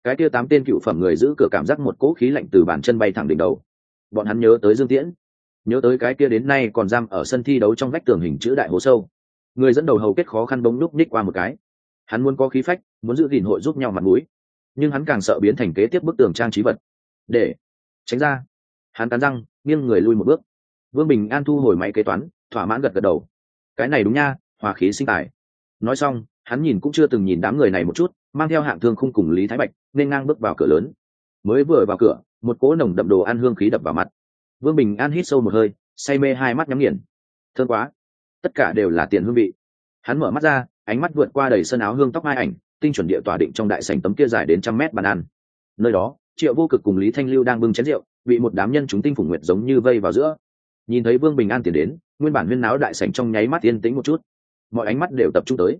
Cái kia tám tên cựu phẩm người giữ cửa cảm giác một cỗ khí lạnh từ bàn chân bay thẳng đỉnh đầu. Bọn hắn nhớ tới dương tiễn, nhớ tới cái kia đến nay còn giam ở sân thi đấu trong vách tường hình chữ đại hố sâu. Người dẫn đầu hầu kết khó khăn bỗng lúc ních qua một cái. Hắn muốn có khí phách, muốn giữ gìn hội giúp nhau mặt mũi. Nhưng hắn càng sợ biến thành kế tiếp bức tường trang trí vật. Để tránh ra. Hắn cắn răng, nghiêng người lui một bước. Vương bình an thu hồi máy kế toán, thỏa mãn gật gật đầu. Cái này đúng nha, hòa khí sinh tài. Nói xong hắn nhìn cũng chưa từng nhìn đám người này một chút, mang theo hạng thương không cùng lý thái bạch, nên ngang bước vào cửa lớn. Mới vừa vào cửa, một cỗ nồng đậm đồ ăn hương khí đập vào mặt. Vương bình an hít sâu một hơi, say mê hai mắt nhắm nghiền. Thương quá. Tất cả đều là tiền hương vị. Hắn mở mắt ra, ánh mắt vượt qua đầy sân áo hương tóc hai ảnh, tinh chuẩn địa tỏa định trong đại sảnh tấm kia dài đến trăm mét bàn ăn. Nơi đó, triệu vô cực cùng lý thanh lưu đang bưng chén rượu, bị một đám nhân chúng tinh phủ nguyệt giống như vây vào giữa. Nhìn thấy vương bình an tiến đến, nguyên bản huyên náo đại sảnh trong nháy mắt yên tĩnh một chút. Mọi ánh mắt đều tập trung tới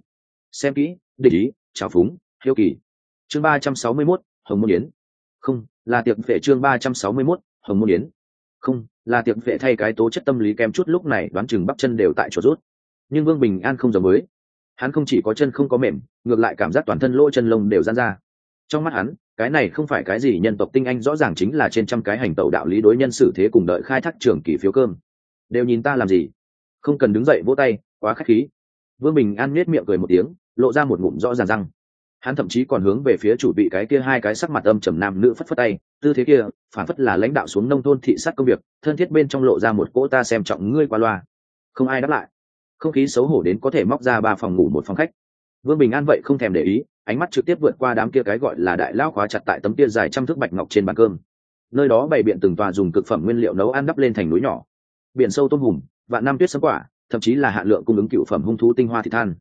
xem kỹ, địch ý, trào phúng, hiếu kỳ. Chương ba trăm sáu mươi mốt, hồng môn yến. Không, là tiệc vệ chương ba trăm sáu mươi mốt, hồng môn yến. Không, là tiệc vệ thay cái tố chất tâm lý kém chút lúc này đoán chừng bắp chân đều tại chỗ rút. Nhưng vương bình an không giống mới hắn không chỉ có chân không có mềm, ngược lại cảm giác toàn thân lỗ chân lông đều gian ra. Trong mắt hắn, cái này không phải cái gì nhân tộc tinh anh rõ ràng chính là trên trăm cái hành tẩu đạo lý đối nhân xử thế cùng đợi khai thác trường kỳ phiếu cơm. Đều nhìn ta làm gì? Không cần đứng dậy vỗ tay, quá khách khí. Vương bình an nhếch miệng cười một tiếng lộ ra một ngụm rõ ràng răng. Hắn thậm chí còn hướng về phía chủ bị cái kia hai cái sắc mặt âm trầm nam nữ phất phất tay, tư thế kia, phản phất là lãnh đạo xuống nông thôn thị sát công việc, thân thiết bên trong lộ ra một cỗ ta xem trọng ngươi qua loa. Không ai đáp lại. Không khí xấu hổ đến có thể móc ra ba phòng ngủ một phòng khách. Vương bình an vậy không thèm để ý, ánh mắt trực tiếp vượt qua đám kia cái gọi là đại lao khóa chặt tại tấm kia dài trăm thước bạch ngọc trên bàn cơm. Nơi đó bày biện từng tòa dùng cực phẩm nguyên liệu nấu ăn đắp lên thành núi nhỏ. Biển sâu tôm hùm, vạn năm tuyết sấm quả, thậm chí là hạn lượng cung ứng cựu phẩm hung thú tinh hoa thị than.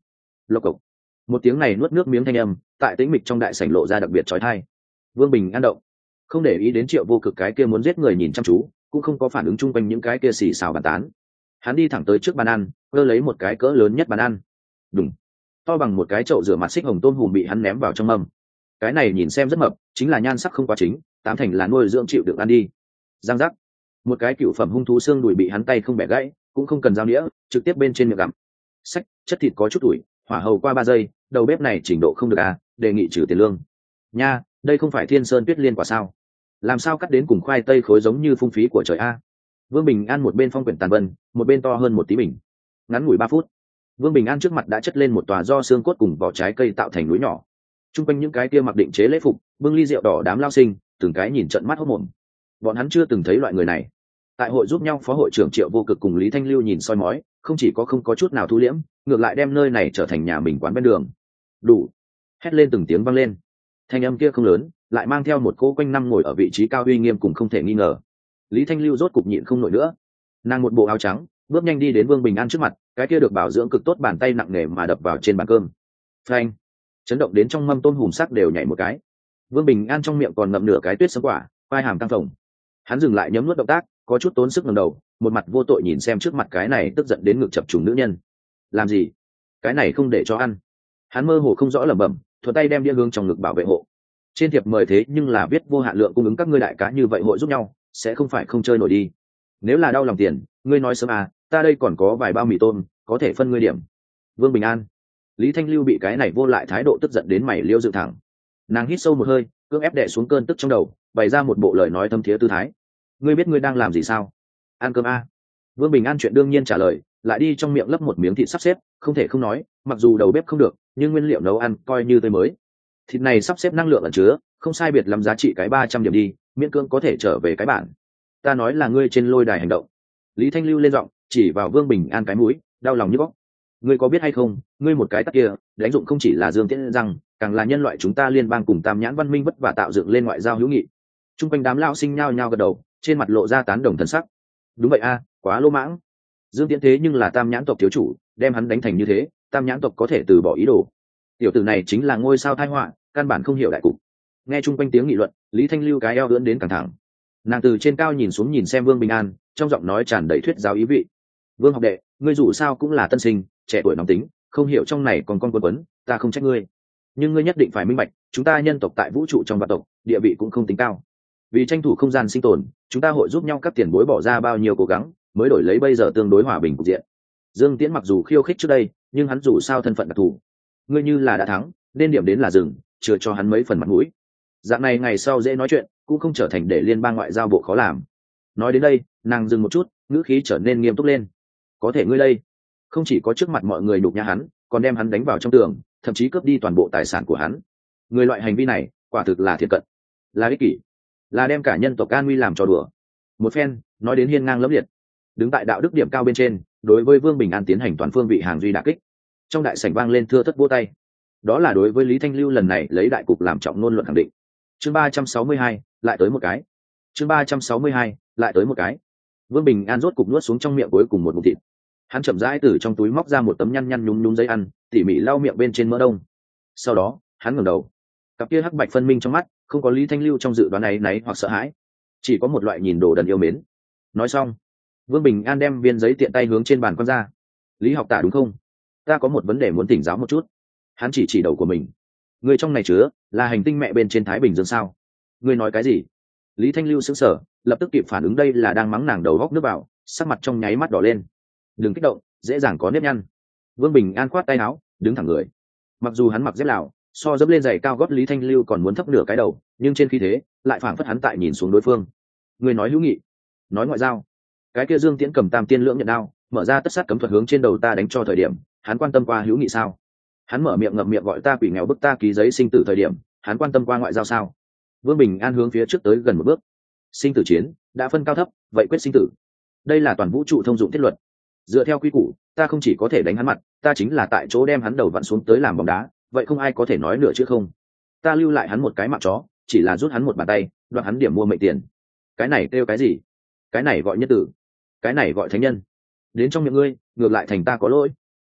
Lộc cộc một tiếng này nuốt nước miếng thanh âm, tại tĩnh mịch trong đại sảnh lộ ra đặc biệt trói thai vương bình an động. Không để ý đến triệu vô cực cái kia muốn giết người nhìn chăm chú, cũng không có phản ứng chung quanh những cái kia xì xào bàn tán. Hắn đi thẳng tới trước bàn ăn, cơ lấy một cái cỡ lớn nhất bàn ăn. Đúng to bằng một cái chậu rửa mặt xích hồng tôm hùm bị hắn ném vào trong mâm. Cái này nhìn xem rất mập, chính là nhan sắc không quá chính, tám thành là nuôi dưỡng chịu được ăn đi. Giang giác. Một cái cựu phẩm hung thú xương đùi bị hắn tay không bẻ gãy, cũng không cần dao đĩa trực tiếp bên trên miệng gặm. Sách, chất thịt có chút tuổi hỏa hầu qua ba giây, đầu bếp này trình độ không được à đề nghị trừ tiền lương. Nha, đây không phải thiên sơn tuyết liên quả sao? Làm sao cắt đến cùng khoai tây khối giống như phung phí của trời a? Vương bình an một bên phong quyển tàn vân, một bên to hơn một tí bình. Ngắn ngủi ba phút. Vương bình an trước mặt đã chất lên một tòa do xương cốt cùng vỏ trái cây tạo thành núi nhỏ. T r u n g quanh những cái kia mặc định chế lễ phục, bưng ly rượu đỏ đám lao sinh, từng cái nhìn trận mắt hốc mồm bọn hắn chưa từng thấy loại người này. Tại hội giúp nhau phó hội trưởng triệu vô cực cùng lý thanh lưu nhìn soi mói, không chỉ có không có chút nào thu liễm ngược lại đem nơi này trở thành nhà mình quán bên đường. Đủ. Hét lên từng tiếng vang lên. Thanh âm kia không lớn, lại mang theo một cô quanh năm ngồi ở vị trí cao uy nghiêm cùng không thể nghi ngờ. Lý thanh lưu rốt cục nhịn không nổi nữa. Nàng một bộ áo trắng, bước nhanh đi đến vương bình an trước mặt, cái kia được bảo dưỡng cực tốt bàn tay nặng nề mà đập vào trên bàn cơm. Phanh. Chấn động đến trong mâm tôm hùm sắc đều nhảy một cái. Vương bình an trong miệng còn ngậm nửa cái tuyết sấm quả vai hàm căng phồng. Hắn dừng lại nhấm nuốt động tác, có chút tốn sức ngầm đầu, một mặt vô tội nhìn xem trước mặt cái này tức giận đến ngực chập trùng nữ nhân làm gì? Cái này không để cho ăn. Hắn mơ hồ không rõ lẩm bẩm, thuận tay đem đĩa hương trong ngực bảo vệ hộ. Trên thiệp mời thế nhưng là viết vô hạn lượng cung ứng các ngươi đại cá như vậy hội giúp nhau, sẽ không phải không chơi nổi đi. Nếu là đau lòng tiền, ngươi nói sớm à ta đây còn có vài bao mì tôm, có thể phân ngươi điểm. Vương bình an. Lý thanh lưu bị cái này vô lại thái độ tức giận đến mày liêu dự thẳng. Nàng hít sâu một hơi, cưỡng ép đẻ xuống cơn tức trong đầu, bày ra một bộ lời nói thâm thiế tư thái. Ngươi biết ngươi đang làm gì sao? Ăn cơm a. À? vương bình an chuyện đương nhiên trả lời lại đi trong miệng lấp một miếng thịt sắp xếp, không thể không nói, mặc dù đầu bếp không được, nhưng nguyên liệu nấu ăn coi như tươi mới. Thịt này sắp xếp năng lượng ẩn chứa, không sai biệt lắm giá trị cái ba trăm điểm đi, miễn cưỡng có thể trở về cái bản. Ta nói là ngươi trên lôi đài hành động. Lý thanh lưu lên giọng, chỉ vào vương bình an cái mũi, đau lòng như góc ngươi có biết hay không, ngươi một cái tắc kia, đánh dụng không chỉ là dương tiễn rằng càng là nhân loại chúng ta liên bang cùng tam nhãn văn minh vất vả tạo dựng lên ngoại giao hữu nghị. T r u n g quanh đám lao sinh nhao nhao gật đầu, trên mặt lộ ra tán đồng thần sắc. Đúng vậy a, quá lô mãng dương tiễn thế nhưng là tam nhãn tộc thiếu chủ, đem hắn đánh thành như thế, tam nhãn tộc có thể từ bỏ ý đồ. Tiểu tử này chính là ngôi sao thái họa, căn bản không hiểu đại cục. Nghe chung quanh tiếng nghị luận, lý thanh lưu cái eo lưỡn đến căng thẳng. Nàng từ trên cao nhìn xuống nhìn xem vương bình an, trong giọng nói tràn đầy thuyết giáo ý vị. Vương học đệ, ngươi dù sao cũng là tân sinh, trẻ tuổi nóng tính, không hiểu trong này còn con quân quấn, ta không trách ngươi. Nhưng ngươi nhất định phải minh bạch, chúng ta nhân tộc tại vũ trụ trong vạn tộc, địa vị cũng không tính cao. Vì tranh thủ không gian sinh tồn, chúng ta hội giúp nhau các tiền bối bỏ ra bao nhiêu cố gắng mới đổi lấy bây giờ tương đối hòa bình cục diện. Dương tiễn mặc dù khiêu khích trước đây, nhưng hắn dù sao thân phận đặc thù. Ngươi như là đã thắng, nên điểm đến là rừng chưa cho hắn mấy phần mặt mũi. Dạng này ngày sau dễ nói chuyện, cũng không trở thành để liên bang ngoại giao bộ khó làm. Nói đến đây, nàng dừng một chút, ngữ khí trở nên nghiêm túc lên. Có thể ngươi đây, không chỉ có trước mặt mọi người đục nhà hắn, còn đem hắn đánh vào trong tường, thậm chí cướp đi toàn bộ tài sản của hắn. Người loại hành vi này, quả thực là thiệt cận. Là ích kỷ. Là đem cả nhân tộc an nguy làm trò đùa. Một phen, nói đến hiên ngang lẫm liệt đứng tại đạo đức điểm cao bên trên, đối với vương bình an tiến hành toàn phương vị hàng duy đà kích. Trong đại sảnh vang lên thưa thất vô tay. Đó là đối với lý thanh lưu lần này lấy đại cục làm trọng ngôn luận khẳng định. Chương ba trăm sáu mươi hai, lại tới một cái. Chương ba trăm sáu mươi hai, lại tới một cái. Vương bình an rốt cục nuốt xuống trong miệng cuối cùng một mụn thịt. Hắn chậm rãi từ trong túi móc ra một tấm nhăn nhăn nhúng nhúng giấy ăn, tỉ mỉ lau miệng bên trên mỡ đông. Sau đó, hắn ngẩng đầu. Cặp kia hắc bạch phân minh trong mắt, không có lý thanh lưu trong dự đoán này náy hoặc sợ hãi. Chỉ có một loại nhìn đồ đần yêu mến. Nói xong vương bình an đem viên giấy tiện tay hướng trên bàn con ra. Lý học tả đúng không? Ta có một vấn đề muốn tỉnh giáo một chút. Hắn chỉ chỉ đầu của mình. Người trong này chứa, là hành tinh mẹ bên trên thái bình dương sao? Người nói cái gì? Lý thanh lưu sững sờ, lập tức kịp phản ứng đây là đang mắng nàng đầu góc nước vào sắc mặt trong nháy mắt đỏ lên. Đừng kích động, dễ dàng có nếp nhăn. Vương bình an khoát tay áo, đứng thẳng người. Mặc dù hắn mặc dép lào, so dẫm lên giày cao gót lý thanh lưu còn muốn thấp nửa cái đầu, nhưng trên khí thế, lại phảng phất hắn tại nhìn xuống đối phương. Người nói hữu nghị, nói ngoại giao cái kia dương tiễn cầm tam tiên lưỡng nhận đao, mở ra tất sát cấm thuật hướng trên đầu ta đánh cho thời điểm, hắn quan tâm qua hữu nghị sao? Hắn mở miệng ngậm miệng gọi ta quỷ nghèo bức ta ký giấy sinh tử thời điểm, hắn quan tâm qua ngoại giao sao? Vương bình an hướng phía trước tới gần một bước. Sinh tử chiến, đã phân cao thấp, vậy quyết sinh tử. Đây là toàn vũ trụ thông dụng thiết luật. Dựa theo quy củ, ta không chỉ có thể đánh hắn mặt, ta chính là tại chỗ đem hắn đầu vặn xuống tới làm bóng đá, vậy không ai có thể nói nữa chứ không? Ta lưu lại hắn một cái mạng chó, chỉ là rút hắn một bàn tay, đoạt hắn điểm mua mệnh tiền. Cái này kêu cái gì? Cái này gọi nhân tử cái này gọi thánh nhân. Đến trong miệng ngươi, ngược lại thành ta có lỗi.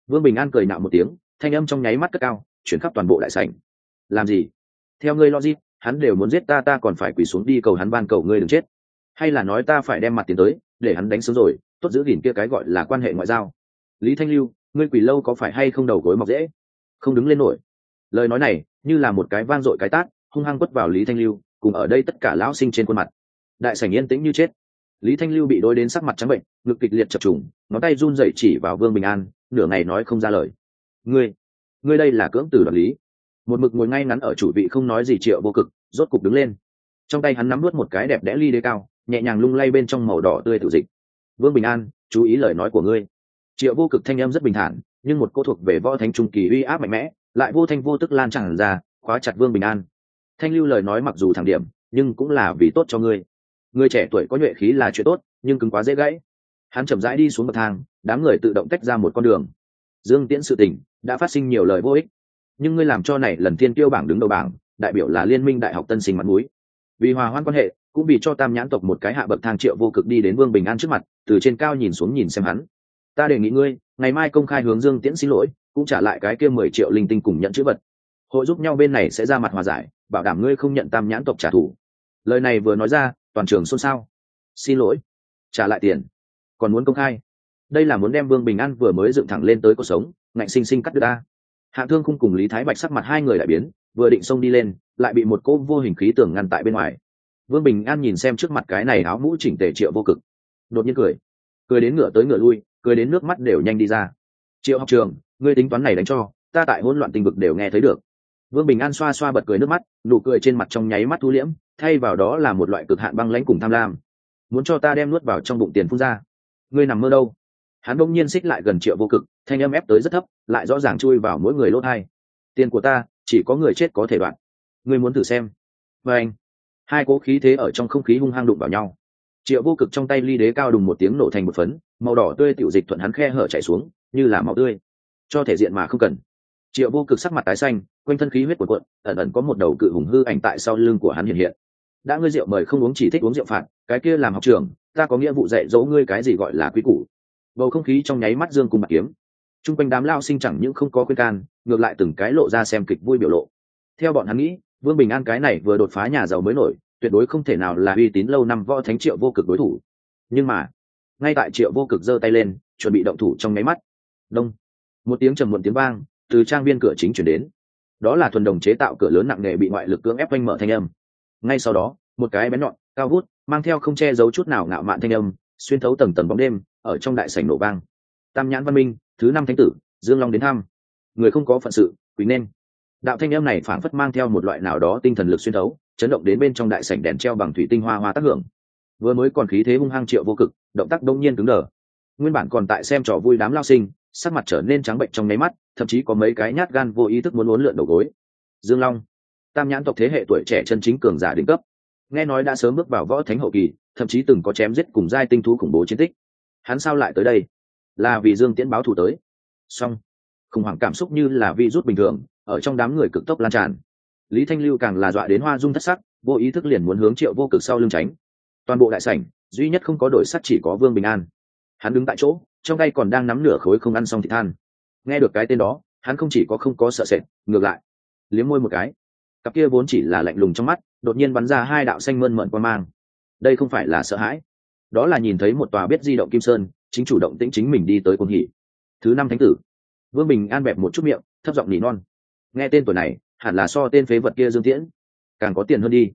Vương bình an cười nạo một tiếng, thanh âm trong nháy mắt cất cao, chuyển khắp toàn bộ đại sảnh. Làm gì? Theo ngươi logic hắn đều muốn giết ta ta còn phải quỳ xuống đi cầu hắn ban cầu ngươi đừng chết. Hay là nói ta phải đem mặt tiến tới, để hắn đánh sớm rồi, tốt giữ gìn kia cái gọi là quan hệ ngoại giao. Lý thanh lưu, ngươi quỳ lâu có phải hay không đầu gối mọc dễ? Không đứng lên nổi. Lời nói này, như là một cái vang dội cái tát, hung hăng quất vào lý thanh lưu, cùng ở đây tất cả lão sinh trên khuôn mặt. Đại sảnh yên tĩnh như chết lý thanh lưu bị đôi đến sắc mặt trắng bệnh, ngực kịch liệt chập trùng, ngón tay run dậy chỉ vào vương bình an, nửa ngày nói không ra lời. Ngươi ngươi đây là cưỡng tử đoạt lý. Một mực ngồi ngay ngắn ở chủ vị không nói gì triệu vô cực, rốt cục đứng lên. Trong tay hắn nắm nuốt một cái đẹp đẽ ly đế cao, nhẹ nhàng lung lay bên trong màu đỏ tươi tự dịch. Vương bình an, chú ý lời nói của ngươi. Triệu vô cực thanh em rất bình thản, nhưng một cô thuộc về võ thánh trung kỳ uy áp mạnh mẽ, lại vô thanh vô tức lan tràn ra, khóa chặt vương bình an. Thanh lưu lời nói mặc dù thẳng điểm, nhưng cũng là vì tốt cho ngươi người trẻ tuổi có nhuệ khí là chuyện tốt, nhưng cứng quá dễ gãy. Hắn chậm rãi đi xuống bậc thang, đám người tự động tách ra một con đường. Dương tiễn sự tình đã phát sinh nhiều lời vô ích. Nhưng ngươi làm cho này lần tiên tiêu bảng đứng đầu bảng, đại biểu là liên minh đại học tân sinh mặt mũi. Vì hòa hoan quan hệ, cũng vì cho tam nhãn tộc một cái hạ bậc thang triệu vô cực đi đến vương bình an trước mặt, từ trên cao nhìn xuống nhìn xem hắn. Ta đề nghị ngươi, ngày mai công khai hướng dương tiễn xin lỗi, cũng trả lại cái kia mười triệu linh tinh cùng nhận chữ vật. Hội giúp nhau bên này sẽ ra mặt hòa giải, bảo đảm ngươi không nhận tam nhãn tộc trả thù. Lời này vừa nói ra toàn trường xôn xao. Xin lỗi. Trả lại tiền. Còn muốn công khai? Đây là muốn đem vương bình an vừa mới dựng thẳng lên tới cuộc sống, ngạnh sinh sinh cắt đứt ta. Hạ thương không cùng lý thái bạch sắc mặt hai người lại biến, vừa định xông đi lên, lại bị một cô vô hình khí tưởng ngăn tại bên ngoài. Vương bình an nhìn xem trước mặt cái này áo mũ chỉnh tề triệu vô cực. Đột nhiên cười. Cười đến ngựa tới ngựa lui, cười đến nước mắt đều nhanh đi ra. Triệu học trường, ngươi tính toán này đánh cho, ta tại hỗn loạn tình vực đều nghe thấy được. Vương bình an xoa xoa bật cười nước mắt, nụ cười trên mặt trong nháy mắt thu liễm thay vào đó là một loại cực hạn băng lãnh cùng tham lam. Muốn cho ta đem nuốt vào trong bụng tiền phun ra. Ngươi nằm mơ đâu? Hắn bỗng nhiên xích lại gần triệu vô cực, thanh âm ép tới rất thấp, lại rõ ràng chui vào mỗi người lốt hai tiền của ta, chỉ có người chết có thể đoạn. Ngươi muốn thử xem. Và anh, hai cố khí thế ở trong không khí hung hăng đụng vào nhau. Triệu vô cực trong tay ly đế cao đùng một tiếng nổ thành một phấn, màu đỏ tươi tiểu dịch thuận hắn khe hở chảy xuống, như là máu tươi. Cho thể diện mà không cần. Triệu vô cực sắc mặt tái xanh, quanh thân khí huyết của quận ẩn ẩn có một đầu cự hùng hư ảnh tại sau lưng của hắn hiện hiện đã ngươi rượu mời không uống chỉ thích uống rượu phạt, cái kia làm học trường, ta có nghĩa vụ dạy dỗ ngươi cái gì gọi là quý củ. Bầu không khí trong nháy mắt dương cùng bạc kiếm. T r u n g quanh đám lao sinh chẳng những không có khuyên can, ngược lại từng cái lộ ra xem kịch vui biểu lộ. Theo bọn hắn nghĩ, vương bình an cái này vừa đột phá nhà giàu mới nổi, tuyệt đối không thể nào là uy tín lâu năm võ thánh triệu vô cực đối thủ. Nhưng mà, ngay tại triệu vô cực giơ tay lên, chuẩn bị động thủ trong nháy mắt. Đông. Một tiếng trầm muộn tiếng vang, từ trang viên cửa chính chuyển đến. Đó là thuần đồng chế tạo cửa lớn nặng nề bị ngoại lực cưỡng ép quanh mở thanh âm ngay sau đó, một cái bén nhọn, cao vút, mang theo không che giấu chút nào ngạo mạn thanh âm, xuyên thấu tầng tầng bóng đêm, ở trong đại sảnh nổ vang. Tam nhãn văn minh, thứ năm thánh tử, dương long đến thăm. Người không có phận sự quý nên. Đạo thanh âm này phảng phất mang theo một loại nào đó tinh thần lực xuyên thấu, chấn động đến bên trong đại sảnh đèn treo bằng thủy tinh hoa hoa tác hưởng. Vừa mới còn khí thế hung hăng triệu vô cực, động tác đông nhiên cứng đờ. Nguyên bản còn tại xem trò vui đám lao sinh, sắc mặt trở nên trắng bệnh trong nháy mắt, thậm chí có mấy cái nhát gan vô ý thức muốn uốn lượn đầu gối. Dương long tam nhãn tộc thế hệ tuổi trẻ chân chính cường giả đỉnh cấp. Nghe nói đã sớm bước vào võ thánh hậu kỳ, thậm chí từng có chém giết cùng giai tinh thú khủng bố chiến tích. Hắn sao lại tới đây? Là vì dương tiễn báo thù tới. Song khủng hoảng cảm xúc như là vi rút bình thường, ở trong đám người cực tốc lan tràn. Lý thanh lưu càng là dọa đến hoa dung thất sắc, vô ý thức liền muốn hướng triệu vô cực sau lưng tránh. Toàn bộ đại sảnh, duy nhất không có đổi sắt chỉ có vương bình an. Hắn đứng tại chỗ, trong tay còn đang nắm nửa khối không ăn xong thịt than. Nghe được cái tên đó, hắn không chỉ có không có sợ sệt, ngược lại, liếm môi một cái cặp kia vốn chỉ là lạnh lùng trong mắt, đột nhiên bắn ra hai đạo xanh mơn mận qua mang. Đây không phải là sợ hãi. Đó là nhìn thấy một tòa biết di động kim sơn, chính chủ động tĩnh chính mình đi tới quân hỷ. Thứ năm thánh tử. Vương bình an bẹp một chút miệng, thấp giọng nỉ non. Nghe tên tuổi này, hẳn là so tên phế vật kia dương tiễn. Càng có tiền hơn đi.